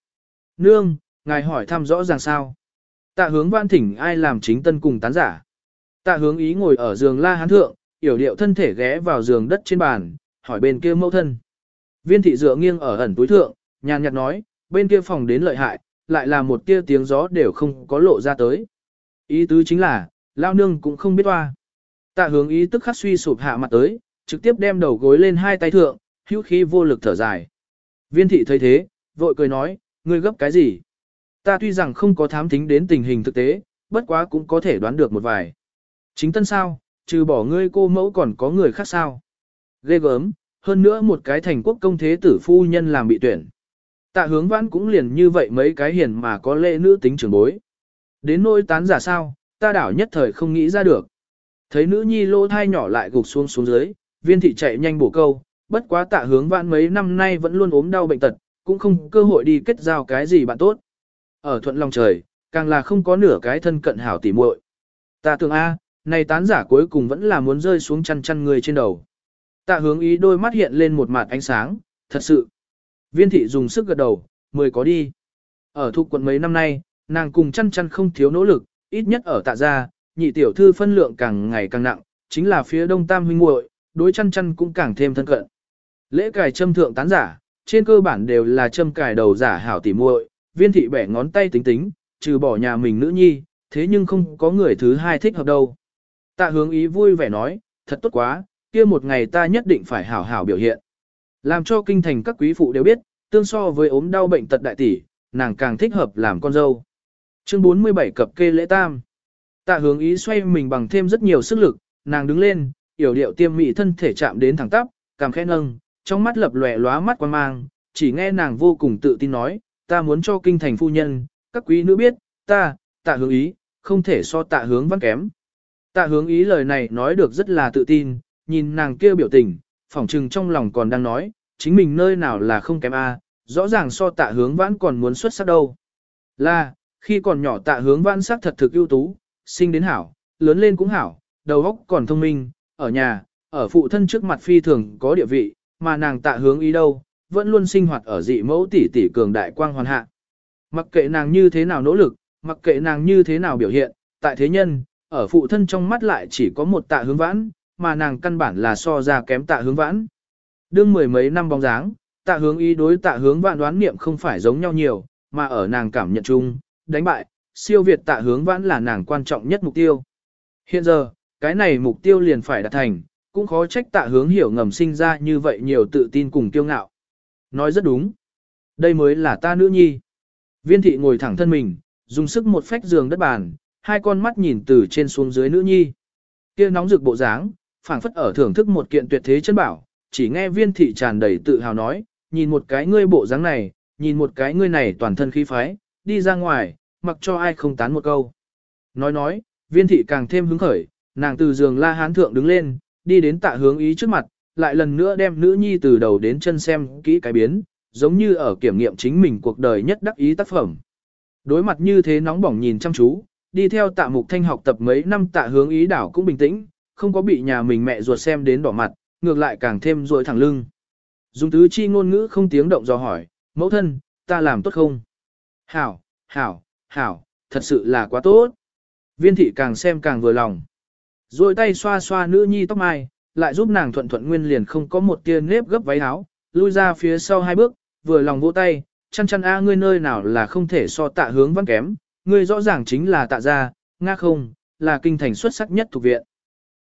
Nương, ngài hỏi thăm rõ ràng sao. Tạ hướng văn thỉnh ai làm chính tân cùng tán giả. Tạ hướng ý ngồi ở giường la hán thượng, yểu điệu thân thể ghé vào giường đất trên bàn, hỏi bên kia mẫu thân. Viên thị dựa nghiêng ở ẩn túi thượng, nhàn nhạt nói, bên kia phòng đến lợi hại, lại là một tia tiếng gió đều không có lộ ra tới. Ý tứ chính là, lao nương cũng không biết toa. Tạ hướng ý tức khắc suy sụp hạ mặt tới, trực tiếp đem đầu gối lên hai tay thượng, hữu khí vô lực thở dài. Viên thị thấy thế, vội cười nói, ngươi gấp cái gì? Ta tuy rằng không có thám thính đến tình hình thực tế, bất quá cũng có thể đoán được một vài. Chính tân sao, trừ bỏ ngươi cô mẫu còn có người khác sao? Ghê gớm, hơn nữa một cái thành quốc công thế tử phu nhân làm bị tuyển. Tạ hướng vãn cũng liền như vậy mấy cái hiền mà có lệ nữ tính trưởng bối. Đến nỗi tán giả sao, ta đảo nhất thời không nghĩ ra được. Thấy nữ nhi lô thai nhỏ lại gục xuống xuống dưới, viên thị chạy nhanh bổ câu, bất quá tạ hướng vãn mấy năm nay vẫn luôn ốm đau bệnh tật, cũng không cơ hội đi kết giao cái gì bạn tốt. Ở thuận lòng trời, càng là không có nửa cái thân cận hảo tỉ muội. Ta tưởng A, này tán giả cuối cùng vẫn là muốn rơi xuống chăn chăn người trên đầu. Tạ hướng ý đôi mắt hiện lên một mặt ánh sáng, thật sự. Viên thị dùng sức gật đầu, mười có đi. Ở thuộc quận mấy năm nay, nàng cùng chăn chăn không thiếu nỗ lực, ít nhất ở tạ gia, nhị tiểu thư phân lượng càng ngày càng nặng, chính là phía đông tam huynh muội, đối chăn chăn cũng càng thêm thân cận. Lễ cài châm thượng tán giả, trên cơ bản đều là châm cài đầu giả hảo tỉ muội, viên thị bẻ ngón tay tính tính, trừ bỏ nhà mình nữ nhi, thế nhưng không có người thứ hai thích hợp đâu. Tạ hướng ý vui vẻ nói, thật tốt quá, kia một ngày ta nhất định phải hảo hảo biểu hiện. Làm cho kinh thành các quý phụ đều biết, tương so với ốm đau bệnh tật đại tỷ, nàng càng thích hợp làm con dâu. Chương 47 cập kê lễ tam. Tạ hướng ý xoay mình bằng thêm rất nhiều sức lực, nàng đứng lên, yểu điệu tiêm mị thân thể chạm đến thẳng tắp, cảm khẽ nâng, trong mắt lập lòe lóa mắt quan mang, chỉ nghe nàng vô cùng tự tin nói, ta muốn cho kinh thành phu nhân, các quý nữ biết, ta, tạ hướng ý, không thể so tạ hướng văn kém. Tạ hướng ý lời này nói được rất là tự tin, nhìn nàng kia biểu tình, phỏng trừng trong lòng còn đang nói, chính mình nơi nào là không kém a, rõ ràng so tạ hướng vãn còn muốn xuất sắc đâu. Là, khi còn nhỏ tạ hướng vãn sắc thật thực ưu tú, sinh đến hảo, lớn lên cũng hảo, đầu óc còn thông minh, ở nhà, ở phụ thân trước mặt phi thường có địa vị, mà nàng tạ hướng ý đâu, vẫn luôn sinh hoạt ở dị mẫu tỷ tỷ cường đại quang hoàn hạ. Mặc kệ nàng như thế nào nỗ lực, mặc kệ nàng như thế nào biểu hiện, tại thế nhân, ở phụ thân trong mắt lại chỉ có một tạ hướng vãn, mà nàng căn bản là so ra kém tạ hướng vãn. Đương mười mấy năm bóng dáng, tạ hướng ý đối tạ hướng vãn đoán niệm không phải giống nhau nhiều, mà ở nàng cảm nhận chung, đánh bại, siêu việt tạ hướng vãn là nàng quan trọng nhất mục tiêu. Hiện giờ, cái này mục tiêu liền phải đạt thành, cũng khó trách tạ hướng hiểu ngầm sinh ra như vậy nhiều tự tin cùng kiêu ngạo. Nói rất đúng. Đây mới là ta nữ nhi. Viên thị ngồi thẳng thân mình, dùng sức một phách giường đất bàn, hai con mắt nhìn từ trên xuống dưới nữ nhi. kia nóng rực bộ dáng, phảng phất ở thưởng thức một kiện tuyệt thế chân bảo, chỉ nghe viên thị tràn đầy tự hào nói, nhìn một cái ngươi bộ dáng này, nhìn một cái ngươi này toàn thân khí phái, đi ra ngoài, mặc cho ai không tán một câu. Nói nói, viên thị càng thêm hứng khởi, nàng từ giường la hán thượng đứng lên, đi đến tạ hướng ý trước mặt, lại lần nữa đem nữ nhi từ đầu đến chân xem kỹ cái biến, giống như ở kiểm nghiệm chính mình cuộc đời nhất đắc ý tác phẩm. Đối mặt như thế nóng bỏng nhìn chăm chú, đi theo tạ mục thanh học tập mấy năm tạ hướng ý đảo cũng bình tĩnh, không có bị nhà mình mẹ ruột xem đến đỏ mặt, ngược lại càng thêm rội thẳng lưng. Dùng tứ chi ngôn ngữ không tiếng động do hỏi, mẫu thân, ta làm tốt không? Hảo, hảo, hảo, thật sự là quá tốt. Viên thị càng xem càng vừa lòng. Rồi tay xoa xoa nữ nhi tóc mai, lại giúp nàng thuận thuận nguyên liền không có một tia nếp gấp váy áo, lui ra phía sau hai bước, vừa lòng vỗ tay, chăn chăn a ngươi nơi nào là không thể so tạ hướng văn kém, ngươi rõ ràng chính là tạ gia, nga không, là kinh thành xuất sắc nhất thuộc viện.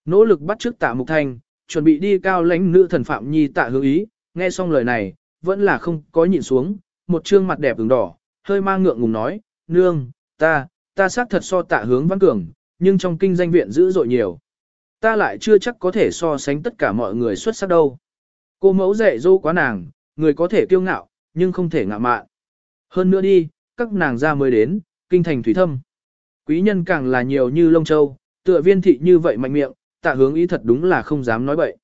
Nỗ lực bắt trước tạ mục thanh, chuẩn bị đi cao lãnh nữ thần phạm nhi tạ hướng ý, nghe xong lời này, vẫn là không có nhìn xuống, một trương mặt đẹp ửng đỏ, hơi mang ngượng ngùng nói, nương, ta, ta xác thật so tạ hướng văn cường, nhưng trong kinh danh viện dữ dội nhiều. Ta lại chưa chắc có thể so sánh tất cả mọi người xuất sắc đâu. Cô mẫu dạy dỗ quá nàng, người có thể kiêu ngạo, nhưng không thể ngạo mạn. Hơn nữa đi, các nàng ra mới đến, kinh thành thủy thâm. Quý nhân càng là nhiều như lông châu, tựa viên thị như vậy mạnh miệng, tạ hướng ý thật đúng là không dám nói bậy.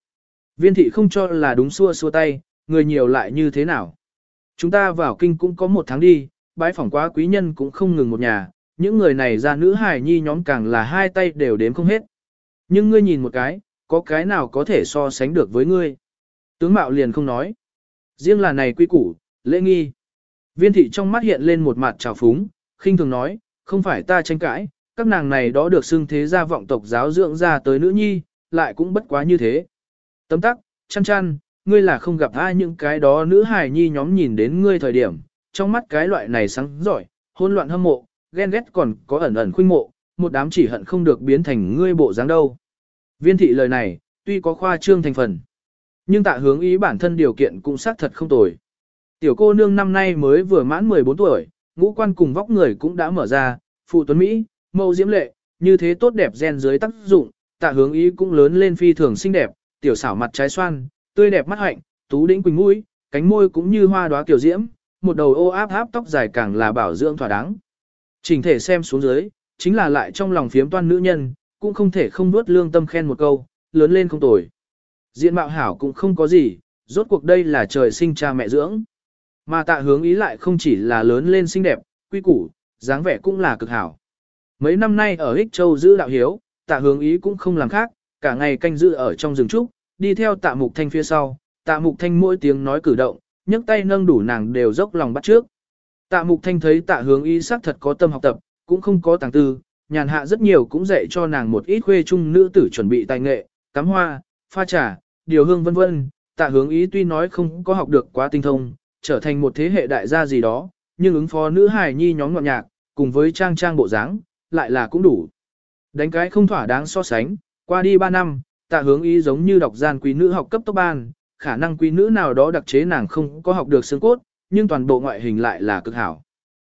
Viên thị không cho là đúng xua xua tay, người nhiều lại như thế nào. Chúng ta vào kinh cũng có một tháng đi, bái phỏng quá quý nhân cũng không ngừng một nhà, những người này ra nữ hài nhi nhóm càng là hai tay đều đếm không hết. Nhưng ngươi nhìn một cái, có cái nào có thể so sánh được với ngươi. Tướng mạo liền không nói. Riêng là này quy củ, lễ nghi. Viên thị trong mắt hiện lên một mặt trào phúng, khinh thường nói, không phải ta tranh cãi, các nàng này đó được xưng thế gia vọng tộc giáo dưỡng ra tới nữ nhi, lại cũng bất quá như thế. Tấm tắc, chăn chăn, ngươi là không gặp ai những cái đó nữ hài nhi nhóm nhìn đến ngươi thời điểm, trong mắt cái loại này sáng giỏi, hôn loạn hâm mộ, ghen ghét còn có ẩn ẩn khuynh mộ, một đám chỉ hận không được biến thành ngươi bộ dáng đâu. Viên thị lời này, tuy có khoa trương thành phần, nhưng tạ hướng ý bản thân điều kiện cũng xác thật không tồi. Tiểu cô nương năm nay mới vừa mãn 14 tuổi, ngũ quan cùng vóc người cũng đã mở ra, phụ tuấn Mỹ, mâu diễm lệ, như thế tốt đẹp gen dưới tác dụng, tạ hướng ý cũng lớn lên phi thường xinh đẹp, tiểu xảo mặt trái xoan, tươi đẹp mắt hạnh, tú đĩnh quỳnh mũi, cánh môi cũng như hoa đóa kiểu diễm, một đầu ô áp áp tóc dài càng là bảo dưỡng thỏa đáng. Trình thể xem xuống dưới, chính là lại trong lòng phiếm toan nữ nhân, cũng không thể không nuốt lương tâm khen một câu, lớn lên không tồi. Diện mạo hảo cũng không có gì, rốt cuộc đây là trời sinh cha mẹ dưỡng. Mà tạ hướng ý lại không chỉ là lớn lên xinh đẹp, quy củ, dáng vẻ cũng là cực hảo. Mấy năm nay ở Ích Châu giữ đạo hiếu, tạ hướng ý cũng không làm khác, cả ngày canh giữ ở trong rừng trúc, đi theo tạ mục thanh phía sau, tạ mục thanh mỗi tiếng nói cử động, nhấc tay nâng đủ nàng đều dốc lòng bắt trước. Tạ mục thanh thấy tạ hướng ý xác thật có tâm học tập, cũng không có tàng tư, nhàn hạ rất nhiều cũng dạy cho nàng một ít khuê trung nữ tử chuẩn bị tài nghệ, cắm hoa, pha trà, điều hương vân vân. Tạ hướng ý tuy nói không có học được quá tinh thông, trở thành một thế hệ đại gia gì đó, nhưng ứng phó nữ hài nhi nhóm ngọn nhạc, cùng với trang trang bộ dáng, lại là cũng đủ. Đánh cái không thỏa đáng so sánh, qua đi 3 năm, tạ hướng ý giống như đọc gian quý nữ học cấp tốc ban, khả năng quý nữ nào đó đặc chế nàng không có học được xương cốt, nhưng toàn bộ ngoại hình lại là cực hảo.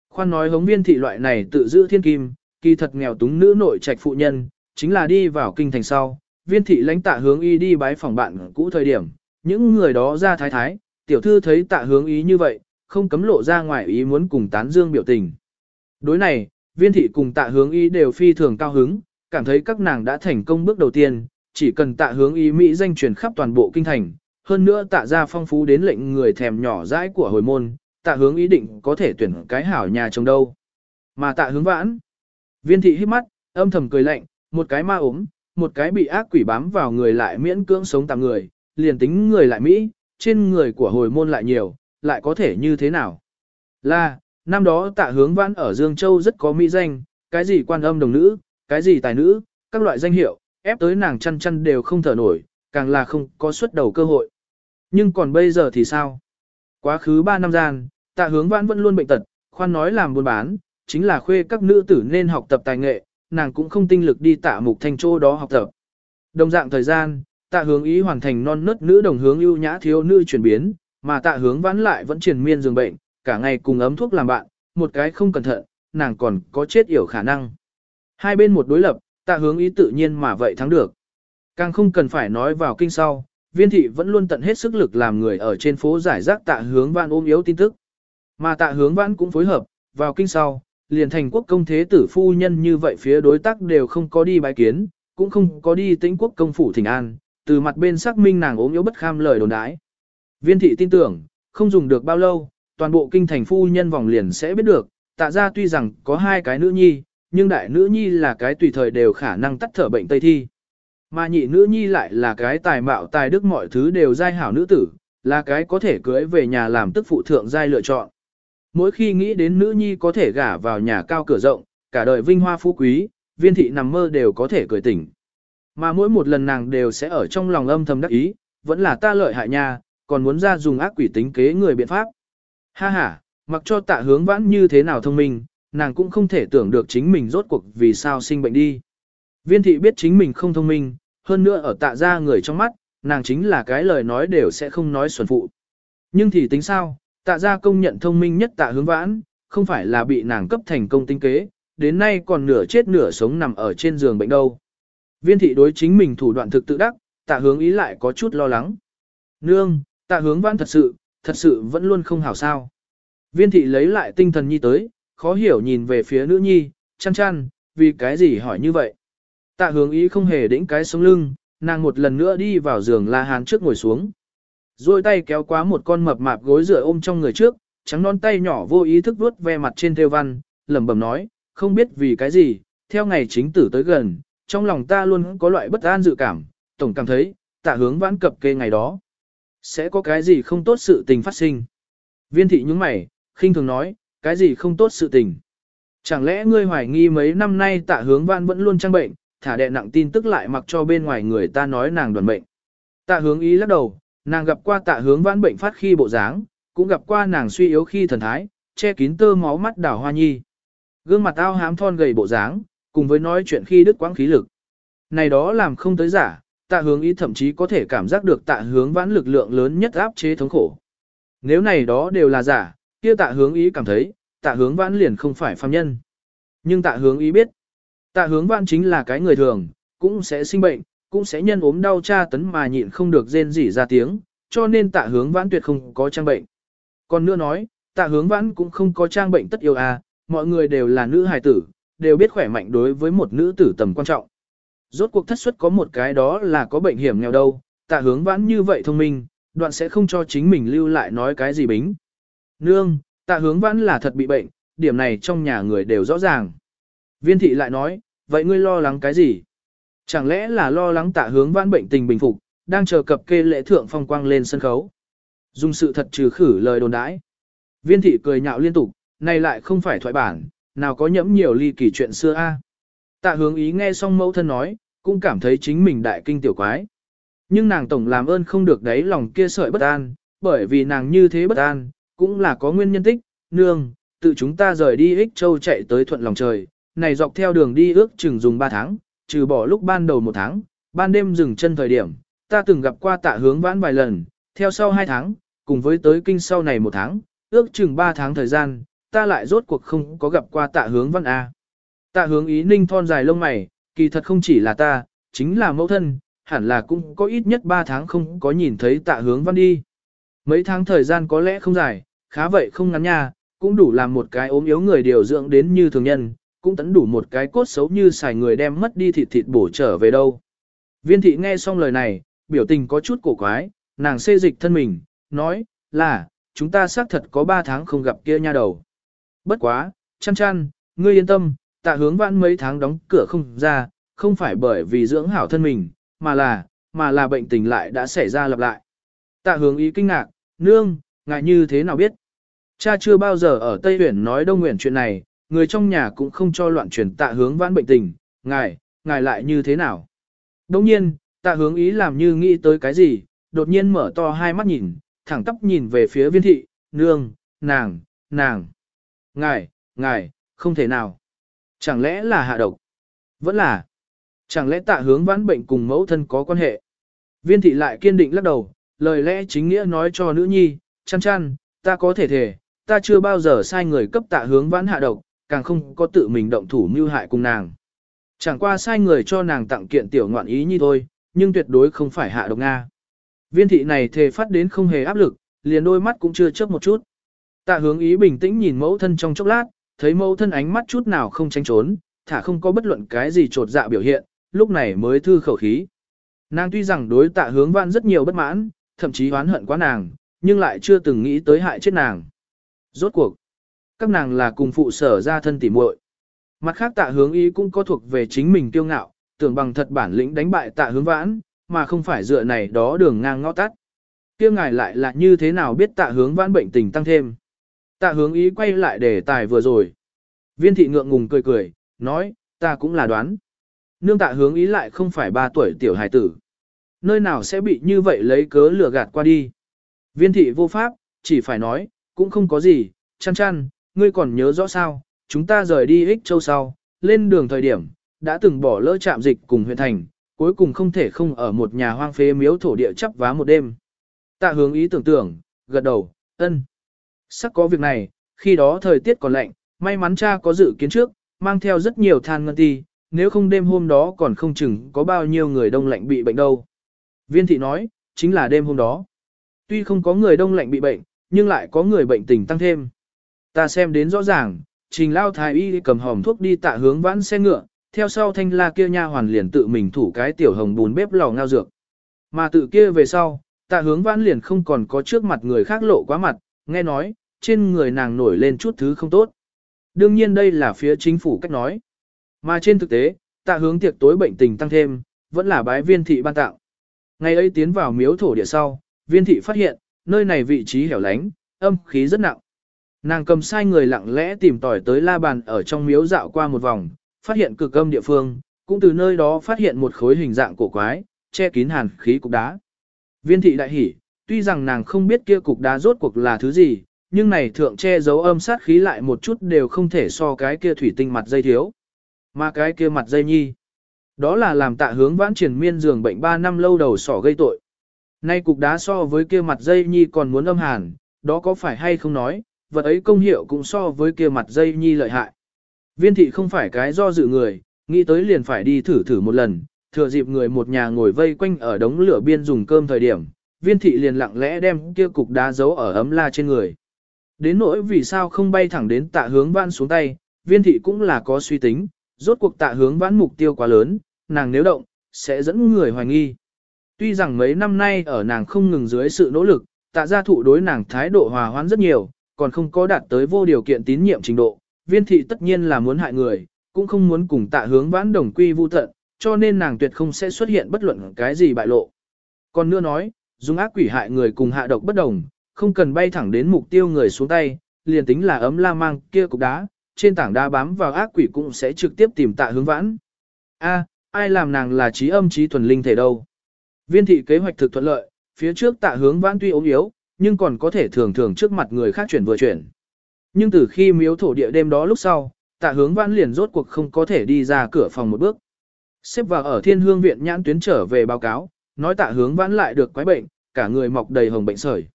Khoan nói hống viên thị loại này tự giữ thiên kim, kỳ thật nghèo túng nữ nội trạch phụ nhân, chính là đi vào kinh thành sau, viên thị lãnh tạ hướng y đi bái phòng bạn cũ thời điểm, Những người đó ra thái thái, tiểu thư thấy tạ hướng ý như vậy, không cấm lộ ra ngoài ý muốn cùng tán dương biểu tình. Đối này, viên thị cùng tạ hướng ý đều phi thường cao hứng, cảm thấy các nàng đã thành công bước đầu tiên, chỉ cần tạ hướng ý Mỹ danh truyền khắp toàn bộ kinh thành, hơn nữa tạ ra phong phú đến lệnh người thèm nhỏ dãi của hồi môn, tạ hướng ý định có thể tuyển cái hảo nhà chồng đâu. Mà tạ hướng vãn, viên thị hít mắt, âm thầm cười lạnh, một cái ma ốm, một cái bị ác quỷ bám vào người lại miễn cưỡng sống tạm người, liền tính người lại Mỹ, trên người của hồi môn lại nhiều, lại có thể như thế nào? Là, năm đó tạ hướng vãn ở Dương Châu rất có mỹ danh, cái gì quan âm đồng nữ, cái gì tài nữ, các loại danh hiệu, ép tới nàng chăn chăn đều không thở nổi, càng là không có xuất đầu cơ hội. Nhưng còn bây giờ thì sao? Quá khứ 3 năm gian, tạ hướng vãn vẫn luôn bệnh tật, khoan nói làm buôn bán, chính là khuê các nữ tử nên học tập tài nghệ, nàng cũng không tinh lực đi tạ mục thanh chỗ đó học tập. Đồng dạng thời gian, tạ hướng ý hoàn thành non nớt nữ đồng hướng ưu nhã thiếu nữ chuyển biến, mà tạ hướng vãn lại vẫn triền miên dường bệnh, cả ngày cùng ấm thuốc làm bạn, một cái không cẩn thận, nàng còn có chết yểu khả năng. Hai bên một đối lập, tạ hướng ý tự nhiên mà vậy thắng được. Càng không cần phải nói vào kinh sau, viên thị vẫn luôn tận hết sức lực làm người ở trên phố giải rác tạ hướng vãn ôm yếu tin tức. Mà tạ hướng vãn cũng phối hợp, vào kinh sau, liền thành quốc công thế tử phu nhân như vậy phía đối tác đều không có đi bái kiến, cũng không có đi tĩnh quốc công phủ thỉnh an, từ mặt bên xác minh nàng ốm yếu bất kham lời đồn đái. Viên thị tin tưởng, không dùng được bao lâu, toàn bộ kinh thành phu nhân vòng liền sẽ biết được, tạ ra tuy rằng có hai cái nữ nhi, nhưng đại nữ nhi là cái tùy thời đều khả năng tắt thở bệnh tây thi. Mà nhị nữ nhi lại là cái tài mạo tài đức mọi thứ đều giai hảo nữ tử, là cái có thể cưới về nhà làm tức phụ thượng giai lựa chọn. Mỗi khi nghĩ đến nữ nhi có thể gả vào nhà cao cửa rộng, cả đời vinh hoa phú quý, viên thị nằm mơ đều có thể cười tỉnh. Mà mỗi một lần nàng đều sẽ ở trong lòng âm thầm đắc ý, vẫn là ta lợi hại nha, còn muốn ra dùng ác quỷ tính kế người biện pháp. Ha ha, mặc cho tạ hướng vãn như thế nào thông minh, nàng cũng không thể tưởng được chính mình rốt cuộc vì sao sinh bệnh đi. Viên thị biết chính mình không thông minh, hơn nữa ở tạ ra người trong mắt, nàng chính là cái lời nói đều sẽ không nói xuẩn phụ. Nhưng thì tính sao, tạ ra công nhận thông minh nhất tạ hướng vãn, không phải là bị nàng cấp thành công tinh kế, đến nay còn nửa chết nửa sống nằm ở trên giường bệnh đâu. Viên thị đối chính mình thủ đoạn thực tự đắc, tạ hướng ý lại có chút lo lắng. Nương, tạ hướng vãn thật sự, thật sự vẫn luôn không hảo sao. Viên thị lấy lại tinh thần nhi tới, khó hiểu nhìn về phía nữ nhi, chăn chăn, vì cái gì hỏi như vậy. Tạ hướng ý không hề đĩnh cái sống lưng, nàng một lần nữa đi vào giường La Hán trước ngồi xuống. Rồi tay kéo quá một con mập mạp gối rửa ôm trong người trước, trắng non tay nhỏ vô ý thức vuốt ve mặt trên theo văn, lẩm bẩm nói, không biết vì cái gì, theo ngày chính tử tới gần, trong lòng ta luôn có loại bất an dự cảm, tổng cảm thấy, tạ hướng vãn cập kê ngày đó. Sẽ có cái gì không tốt sự tình phát sinh. Viên thị nhúng mày, khinh thường nói, cái gì không tốt sự tình. Chẳng lẽ ngươi hoài nghi mấy năm nay tạ hướng vãn vẫn luôn trang bệnh, thả đệ nặng tin tức lại mặc cho bên ngoài người ta nói nàng đoàn bệnh. Tạ hướng ý lắc đầu, nàng gặp qua tạ hướng vãn bệnh phát khi bộ dáng, cũng gặp qua nàng suy yếu khi thần thái, che kín tơ máu mắt đảo hoa nhi. Gương mặt ao hám thon gầy bộ dáng, cùng với nói chuyện khi đứt quãng khí lực. Này đó làm không tới giả, tạ hướng ý thậm chí có thể cảm giác được tạ hướng vãn lực lượng lớn nhất áp chế thống khổ. Nếu này đó đều là giả, kia tạ hướng ý cảm thấy, tạ hướng vãn liền không phải phàm nhân. Nhưng tạ hướng ý biết, tạ hướng vãn chính là cái người thường, cũng sẽ sinh bệnh, cũng sẽ nhân ốm đau tra tấn mà nhịn không được rên rỉ ra tiếng, cho nên tạ hướng vãn tuyệt không có trang bệnh. Còn nữa nói, tạ hướng vãn cũng không có trang bệnh tất yêu à, mọi người đều là nữ hài tử, đều biết khỏe mạnh đối với một nữ tử tầm quan trọng. Rốt cuộc thất suất có một cái đó là có bệnh hiểm nghèo đâu, tạ hướng vãn như vậy thông minh, đoạn sẽ không cho chính mình lưu lại nói cái gì bính. Nương, tạ hướng vãn là thật bị bệnh, điểm này trong nhà người đều rõ ràng. Viên thị lại nói, vậy ngươi lo lắng cái gì? Chẳng lẽ là lo lắng tạ hướng vãn bệnh tình bình phục, đang chờ cập kê lễ thượng phong quang lên sân khấu. Dùng sự thật trừ khử lời đồn đãi. Viên thị cười nhạo liên tục, này lại không phải thoại bản, nào có nhẫm nhiều ly kỳ chuyện xưa a. Tạ hướng ý nghe xong mẫu thân nói, cũng cảm thấy chính mình đại kinh tiểu quái. Nhưng nàng tổng làm ơn không được đấy lòng kia sợi bất an, bởi vì nàng như thế bất an, cũng là có nguyên nhân tích, nương, tự chúng ta rời đi ích châu chạy tới thuận lòng trời, này dọc theo đường đi ước chừng dùng 3 tháng, trừ bỏ lúc ban đầu một tháng, ban đêm dừng chân thời điểm, ta từng gặp qua tạ hướng vãn vài lần, theo sau 2 tháng, cùng với tới kinh sau này một tháng, ước chừng 3 tháng thời gian, ta lại rốt cuộc không có gặp qua tạ hướng vãn A. Tạ hướng ý ninh thon dài lông mày, kỳ thật không chỉ là ta, chính là mẫu thân, hẳn là cũng có ít nhất 3 tháng không có nhìn thấy tạ hướng văn đi. Mấy tháng thời gian có lẽ không dài, khá vậy không ngắn nha, cũng đủ làm một cái ốm yếu người điều dưỡng đến như thường nhân, cũng tấn đủ một cái cốt xấu như xài người đem mất đi thịt thịt bổ trở về đâu. Viên thị nghe xong lời này, biểu tình có chút cổ quái, nàng xê dịch thân mình, nói, là, chúng ta xác thật có 3 tháng không gặp kia nha đầu. Bất quá, chăn chăn, ngươi yên tâm, tạ hướng vãn mấy tháng đóng cửa không ra, không phải bởi vì dưỡng hảo thân mình, mà là, mà là bệnh tình lại đã xảy ra lặp lại. Tạ hướng ý kinh ngạc, nương, ngại như thế nào biết. Cha chưa bao giờ ở Tây Huyền nói đông nguyện chuyện này, người trong nhà cũng không cho loạn truyền tạ hướng vãn bệnh tình, ngài, ngài lại như thế nào. Đồng nhiên, tạ hướng ý làm như nghĩ tới cái gì, đột nhiên mở to hai mắt nhìn, thẳng tóc nhìn về phía viên thị, nương, nàng, nàng. Ngài, ngài, không thể nào. Chẳng lẽ là hạ độc? Vẫn là. Chẳng lẽ tạ hướng vãn bệnh cùng mẫu thân có quan hệ? Viên thị lại kiên định lắc đầu, lời lẽ chính nghĩa nói cho nữ nhi, chăn chăn, ta có thể thể, ta chưa bao giờ sai người cấp tạ hướng vãn hạ độc, càng không có tự mình động thủ mưu hại cùng nàng. Chẳng qua sai người cho nàng tặng kiện tiểu ngoạn ý như thôi, nhưng tuyệt đối không phải hạ độc Nga. Viên thị này thề phát đến không hề áp lực, liền đôi mắt cũng chưa chớp một chút. Tạ hướng ý bình tĩnh nhìn mẫu thân trong chốc lát, thấy mẫu thân ánh mắt chút nào không tránh trốn, thả không có bất luận cái gì trột dạ biểu hiện, lúc này mới thư khẩu khí. Nàng tuy rằng đối tạ hướng văn rất nhiều bất mãn, thậm chí oán hận quá nàng, nhưng lại chưa từng nghĩ tới hại chết nàng. Rốt cuộc, các nàng là cùng phụ sở ra thân tỉ muội. Mặt khác tạ hướng ý cũng có thuộc về chính mình kiêu ngạo, tưởng bằng thật bản lĩnh đánh bại tạ hướng vãn, mà không phải dựa này đó đường ngang ngõ tắt. Kia ngài lại là như thế nào biết tạ hướng vãn bệnh tình tăng thêm. Tạ hướng ý quay lại đề tài vừa rồi. Viên thị ngượng ngùng cười cười, nói, ta cũng là đoán. Nương tạ hướng ý lại không phải ba tuổi tiểu hài tử. Nơi nào sẽ bị như vậy lấy cớ lừa gạt qua đi. Viên thị vô pháp, chỉ phải nói, cũng không có gì, chăn chăn, ngươi còn nhớ rõ sao, chúng ta rời đi ích châu sau, lên đường thời điểm, đã từng bỏ lỡ trạm dịch cùng huyện thành, cuối cùng không thể không ở một nhà hoang phế miếu thổ địa chấp vá một đêm. Tạ hướng ý tưởng tưởng, gật đầu, ân. Sắc có việc này, khi đó thời tiết còn lạnh, may mắn cha có dự kiến trước, mang theo rất nhiều than ngân ti, nếu không đêm hôm đó còn không chừng có bao nhiêu người đông lạnh bị bệnh đâu. Viên thị nói, chính là đêm hôm đó. Tuy không có người đông lạnh bị bệnh, nhưng lại có người bệnh tình tăng thêm. Ta xem đến rõ ràng, trình lao thái y cầm hòm thuốc đi tạ hướng vãn xe ngựa, theo sau thanh la kia nha hoàn liền tự mình thủ cái tiểu hồng bùn bếp lò ngao dược. Mà tự kia về sau, tạ hướng vãn liền không còn có trước mặt người khác lộ quá mặt, nghe nói, trên người nàng nổi lên chút thứ không tốt. Đương nhiên đây là phía chính phủ cách nói. Mà trên thực tế, tạ hướng tiệc tối bệnh tình tăng thêm, vẫn là bái viên thị ban tạo. Ngày ấy tiến vào miếu thổ địa sau, viên thị phát hiện, nơi này vị trí hẻo lánh, âm khí rất nặng. Nàng cầm sai người lặng lẽ tìm tỏi tới la bàn ở trong miếu dạo qua một vòng, phát hiện cực âm địa phương, cũng từ nơi đó phát hiện một khối hình dạng cổ quái, che kín hàn khí cục đá. Viên thị đại hỉ, tuy rằng nàng không biết kia cục đá rốt cuộc là thứ gì, nhưng này thượng che giấu âm sát khí lại một chút đều không thể so cái kia thủy tinh mặt dây thiếu. Mà cái kia mặt dây nhi, đó là làm tạ hướng vãn triển miên giường bệnh 3 năm lâu đầu sỏ gây tội. Nay cục đá so với kia mặt dây nhi còn muốn âm hàn, đó có phải hay không nói, vật ấy công hiệu cũng so với kia mặt dây nhi lợi hại. Viên thị không phải cái do dự người, nghĩ tới liền phải đi thử thử một lần, thừa dịp người một nhà ngồi vây quanh ở đống lửa biên dùng cơm thời điểm, viên thị liền lặng lẽ đem kia cục đá giấu ở ấm la trên người. Đến nỗi vì sao không bay thẳng đến tạ hướng vãn xuống tay, viên thị cũng là có suy tính, rốt cuộc tạ hướng vãn mục tiêu quá lớn, nàng nếu động, sẽ dẫn người hoài nghi. Tuy rằng mấy năm nay ở nàng không ngừng dưới sự nỗ lực, tạ gia thụ đối nàng thái độ hòa hoãn rất nhiều, còn không có đạt tới vô điều kiện tín nhiệm trình độ, viên thị tất nhiên là muốn hại người, cũng không muốn cùng tạ hướng vãn đồng quy vu tận, cho nên nàng tuyệt không sẽ xuất hiện bất luận cái gì bại lộ. Còn nữa nói, dùng ác quỷ hại người cùng hạ độc bất đồng, không cần bay thẳng đến mục tiêu người xuống tay, liền tính là ấm la mang kia cục đá, trên tảng đá bám vào ác quỷ cũng sẽ trực tiếp tìm tạ hướng vãn. A, ai làm nàng là trí âm trí thuần linh thể đâu. Viên thị kế hoạch thực thuận lợi, phía trước tạ hướng vãn tuy ốm yếu, nhưng còn có thể thường thường trước mặt người khác chuyển vừa chuyển. Nhưng từ khi miếu thổ địa đêm đó lúc sau, tạ hướng vãn liền rốt cuộc không có thể đi ra cửa phòng một bước. Xếp vào ở thiên hương viện nhãn tuyến trở về báo cáo, nói tạ hướng vãn lại được quái bệnh, cả người mọc đầy hồng bệnh sởi.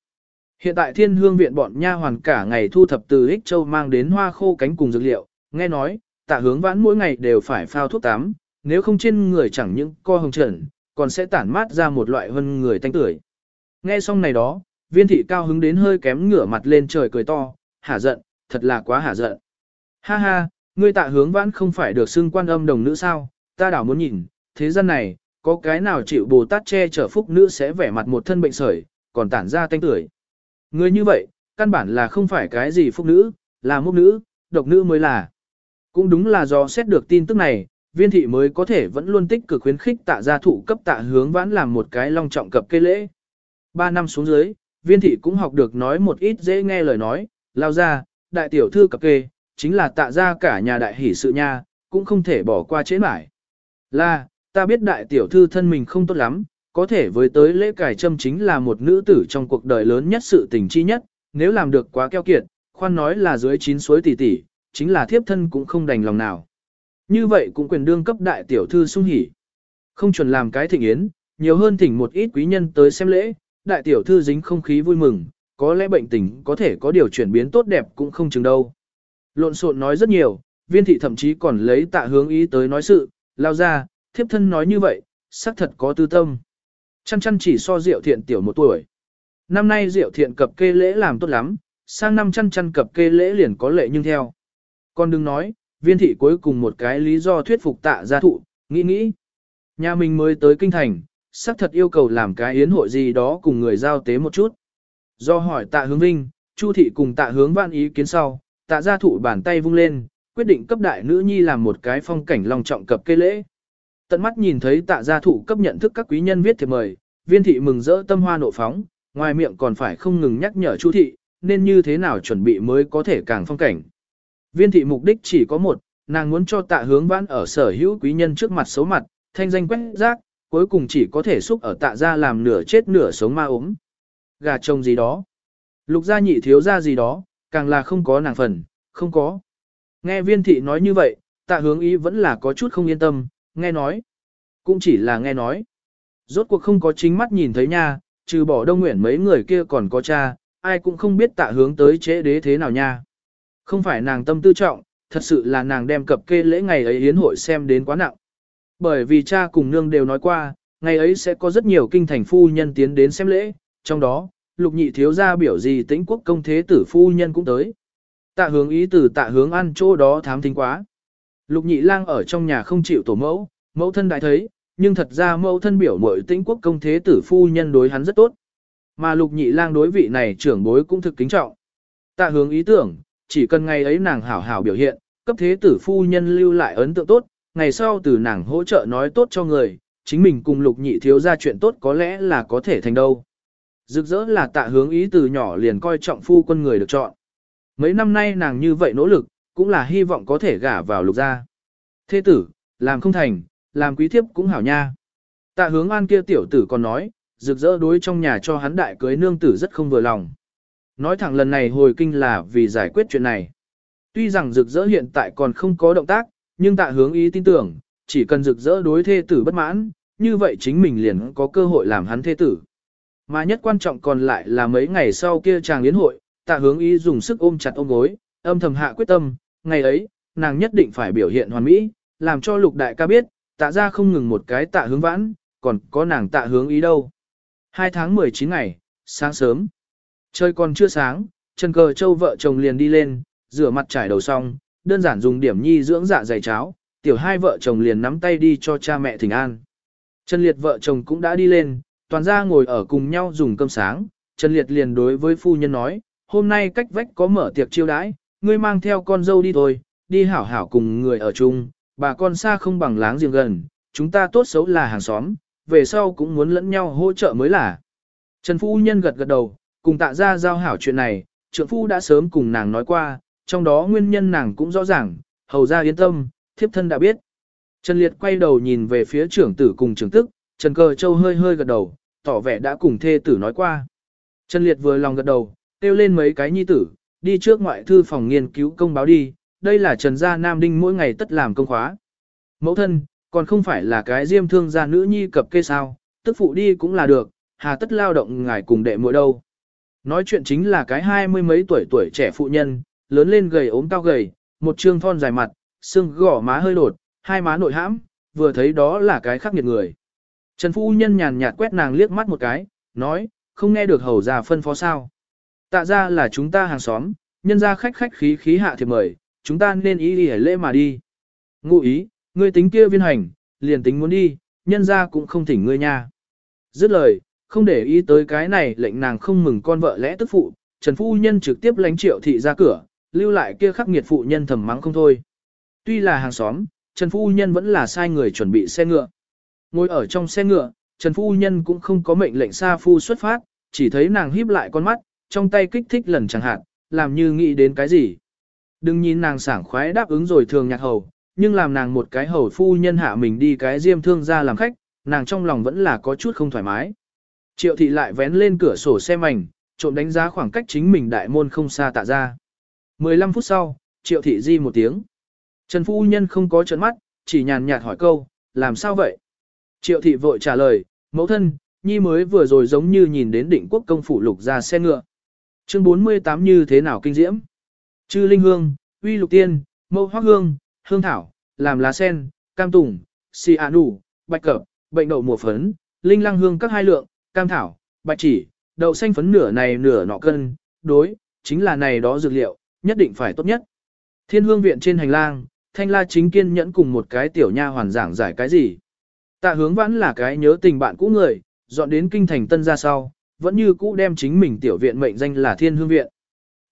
Hiện tại thiên hương viện bọn nha hoàn cả ngày thu thập từ ích châu mang đến hoa khô cánh cùng dược liệu, nghe nói, tạ hướng vãn mỗi ngày đều phải phao thuốc tắm, nếu không trên người chẳng những co hồng trần, còn sẽ tản mát ra một loại hơn người thanh tưởi. Nghe xong này đó, viên thị cao hứng đến hơi kém ngửa mặt lên trời cười to, hả giận, thật là quá hả giận. Ha ha, ngươi tạ hướng vãn không phải được xưng quan âm đồng nữ sao, ta đảo muốn nhìn, thế gian này, có cái nào chịu Bồ Tát che chở phúc nữ sẽ vẻ mặt một thân bệnh sởi, còn tản ra tanh tưởi. Người như vậy, căn bản là không phải cái gì phúc nữ, là mốc nữ, độc nữ mới là. Cũng đúng là do xét được tin tức này, viên thị mới có thể vẫn luôn tích cực khuyến khích tạ gia thụ cấp tạ hướng vãn làm một cái long trọng cập cây lễ. Ba năm xuống dưới, viên thị cũng học được nói một ít dễ nghe lời nói, lao ra, đại tiểu thư cập kê, chính là tạ gia cả nhà đại hỷ sự nha, cũng không thể bỏ qua chế mãi. Là, ta biết đại tiểu thư thân mình không tốt lắm, có thể với tới lễ cải châm chính là một nữ tử trong cuộc đời lớn nhất sự tình chi nhất, nếu làm được quá keo kiệt, khoan nói là dưới chín suối tỷ tỷ, chính là thiếp thân cũng không đành lòng nào. Như vậy cũng quyền đương cấp đại tiểu thư sung hỉ. Không chuẩn làm cái thịnh yến, nhiều hơn thỉnh một ít quý nhân tới xem lễ, đại tiểu thư dính không khí vui mừng, có lẽ bệnh tình có thể có điều chuyển biến tốt đẹp cũng không chừng đâu. Lộn xộn nói rất nhiều, viên thị thậm chí còn lấy tạ hướng ý tới nói sự, lao ra, thiếp thân nói như vậy, xác thật có tư tâm. Chăn chăn chỉ so Diệu Thiện tiểu một tuổi. Năm nay Diệu Thiện cập kê lễ làm tốt lắm, sang năm chăn chăn cập kê lễ liền có lệ nhưng theo. Con đừng nói, viên thị cuối cùng một cái lý do thuyết phục tạ gia thụ, nghĩ nghĩ. Nhà mình mới tới kinh thành, xác thật yêu cầu làm cái yến hội gì đó cùng người giao tế một chút. Do hỏi tạ hướng vinh, Chu thị cùng tạ hướng văn ý kiến sau, tạ gia thụ bàn tay vung lên, quyết định cấp đại nữ nhi làm một cái phong cảnh long trọng cập kê lễ. Tận mắt nhìn thấy tạ gia thụ cấp nhận thức các quý nhân viết thiệp mời, viên thị mừng rỡ tâm hoa nộ phóng, ngoài miệng còn phải không ngừng nhắc nhở Chu thị, nên như thế nào chuẩn bị mới có thể càng phong cảnh. Viên thị mục đích chỉ có một, nàng muốn cho tạ hướng vãn ở sở hữu quý nhân trước mặt xấu mặt, thanh danh quét rác, cuối cùng chỉ có thể xúc ở tạ gia làm nửa chết nửa sống ma ốm. Gà trông gì đó. Lục gia nhị thiếu gia gì đó, càng là không có nàng phần, không có. Nghe viên thị nói như vậy, tạ hướng ý vẫn là có chút không yên tâm, nghe nói. Cũng chỉ là nghe nói. Rốt cuộc không có chính mắt nhìn thấy nha, trừ bỏ đông nguyện mấy người kia còn có cha, ai cũng không biết tạ hướng tới chế đế thế nào nha. Không phải nàng tâm tư trọng, thật sự là nàng đem cập kê lễ ngày ấy hiến hội xem đến quá nặng. Bởi vì cha cùng nương đều nói qua, ngày ấy sẽ có rất nhiều kinh thành phu nhân tiến đến xem lễ, trong đó, lục nhị thiếu gia biểu gì tĩnh quốc công thế tử phu nhân cũng tới. Tạ hướng ý từ tạ hướng ăn chỗ đó thám thính quá. Lục nhị lang ở trong nhà không chịu tổ mẫu, mẫu thân đại thấy, nhưng thật ra mẫu thân biểu mội tĩnh quốc công thế tử phu nhân đối hắn rất tốt. Mà lục nhị lang đối vị này trưởng bối cũng thực kính trọng. Tạ hướng ý tưởng, chỉ cần ngày ấy nàng hảo hảo biểu hiện, cấp thế tử phu nhân lưu lại ấn tượng tốt, ngày sau từ nàng hỗ trợ nói tốt cho người, chính mình cùng lục nhị thiếu ra chuyện tốt có lẽ là có thể thành đâu. Rực rỡ là tạ hướng ý từ nhỏ liền coi trọng phu quân người được chọn. Mấy năm nay nàng như vậy nỗ lực, cũng là hy vọng có thể gả vào lục gia. Thế tử, làm không thành, làm quý thiếp cũng hảo nha. Tạ hướng an kia tiểu tử còn nói, rực rỡ đối trong nhà cho hắn đại cưới nương tử rất không vừa lòng. Nói thẳng lần này hồi kinh là vì giải quyết chuyện này. Tuy rằng rực rỡ hiện tại còn không có động tác, nhưng tạ hướng ý tin tưởng, chỉ cần rực rỡ đối thê tử bất mãn, như vậy chính mình liền có cơ hội làm hắn thê tử. Mà nhất quan trọng còn lại là mấy ngày sau kia chàng yến hội, tạ hướng ý dùng sức ôm chặt ôm gối, âm thầm hạ quyết tâm, ngày ấy, nàng nhất định phải biểu hiện hoàn mỹ, làm cho lục đại ca biết, tạ ra không ngừng một cái tạ hướng vãn, còn có nàng tạ hướng ý đâu. Hai tháng 19 ngày, sáng sớm. Trời còn chưa sáng, Trần Cờ Châu vợ chồng liền đi lên, rửa mặt trải đầu xong, đơn giản dùng điểm nhi dưỡng dạ dày cháo, tiểu hai vợ chồng liền nắm tay đi cho cha mẹ thỉnh an. Trần Liệt vợ chồng cũng đã đi lên, toàn ra ngồi ở cùng nhau dùng cơm sáng, Trần Liệt liền đối với phu nhân nói, hôm nay cách vách có mở tiệc chiêu đãi, ngươi mang theo con dâu đi thôi, đi hảo hảo cùng người ở chung, bà con xa không bằng láng giềng gần, chúng ta tốt xấu là hàng xóm, về sau cũng muốn lẫn nhau hỗ trợ mới là. Trần phu nhân gật gật đầu, cùng tạ ra giao hảo chuyện này, trượng phu đã sớm cùng nàng nói qua, trong đó nguyên nhân nàng cũng rõ ràng, hầu ra yên tâm, thiếp thân đã biết. Trần Liệt quay đầu nhìn về phía trưởng tử cùng trưởng tức, Trần Cờ Châu hơi hơi gật đầu, tỏ vẻ đã cùng thê tử nói qua. Trần Liệt vừa lòng gật đầu, kêu lên mấy cái nhi tử, đi trước ngoại thư phòng nghiên cứu công báo đi, đây là Trần Gia Nam Đinh mỗi ngày tất làm công khóa. Mẫu thân, còn không phải là cái diêm thương gia nữ nhi cập kê sao, tức phụ đi cũng là được, hà tất lao động ngài cùng đệ muội đâu. Nói chuyện chính là cái hai mươi mấy tuổi tuổi trẻ phụ nhân, lớn lên gầy ốm cao gầy, một trương thon dài mặt, xương gỏ má hơi đột, hai má nội hãm, vừa thấy đó là cái khắc nghiệt người. Trần Phu Nhân nhàn nhạt quét nàng liếc mắt một cái, nói, không nghe được hầu già phân phó sao. Tạ ra là chúng ta hàng xóm, nhân ra khách khách khí khí hạ thì mời, chúng ta nên ý đi lễ mà đi. Ngụ ý, ngươi tính kia viên hành, liền tính muốn đi, nhân ra cũng không thỉnh ngươi nha. Dứt lời, không để ý tới cái này lệnh nàng không mừng con vợ lẽ tức phụ, Trần Phu Nhân trực tiếp lánh triệu thị ra cửa, lưu lại kia khắc nghiệt phụ nhân thầm mắng không thôi. Tuy là hàng xóm, Trần Phu Nhân vẫn là sai người chuẩn bị xe ngựa. Ngồi ở trong xe ngựa, Trần Phu Nhân cũng không có mệnh lệnh xa phu xuất phát, chỉ thấy nàng híp lại con mắt, trong tay kích thích lần chẳng hạn, làm như nghĩ đến cái gì. Đừng nhìn nàng sảng khoái đáp ứng rồi thường nhạc hầu, nhưng làm nàng một cái hầu phu nhân hạ mình đi cái diêm thương ra làm khách, nàng trong lòng vẫn là có chút không thoải mái. Triệu thị lại vén lên cửa sổ xe mảnh, trộm đánh giá khoảng cách chính mình đại môn không xa tạ ra. 15 phút sau, triệu thị di một tiếng. Trần phu nhân không có trợn mắt, chỉ nhàn nhạt hỏi câu, làm sao vậy? Triệu thị vội trả lời, mẫu thân, nhi mới vừa rồi giống như nhìn đến định quốc công phủ lục ra xe ngựa. Chương 48 như thế nào kinh diễm? Chư linh hương, uy lục tiên, mâu hoác hương, hương thảo, làm lá sen, cam tùng, xì ạ nủ, bạch cập, bệnh đậu mùa phấn, linh lăng hương các hai lượng, cam thảo, bạch chỉ, đậu xanh phấn nửa này nửa nọ cân, đối, chính là này đó dược liệu, nhất định phải tốt nhất. Thiên hương viện trên hành lang, thanh la chính kiên nhẫn cùng một cái tiểu nha hoàn giảng giải cái gì. Tạ hướng vãn là cái nhớ tình bạn cũ người, dọn đến kinh thành tân ra sau, vẫn như cũ đem chính mình tiểu viện mệnh danh là thiên hương viện.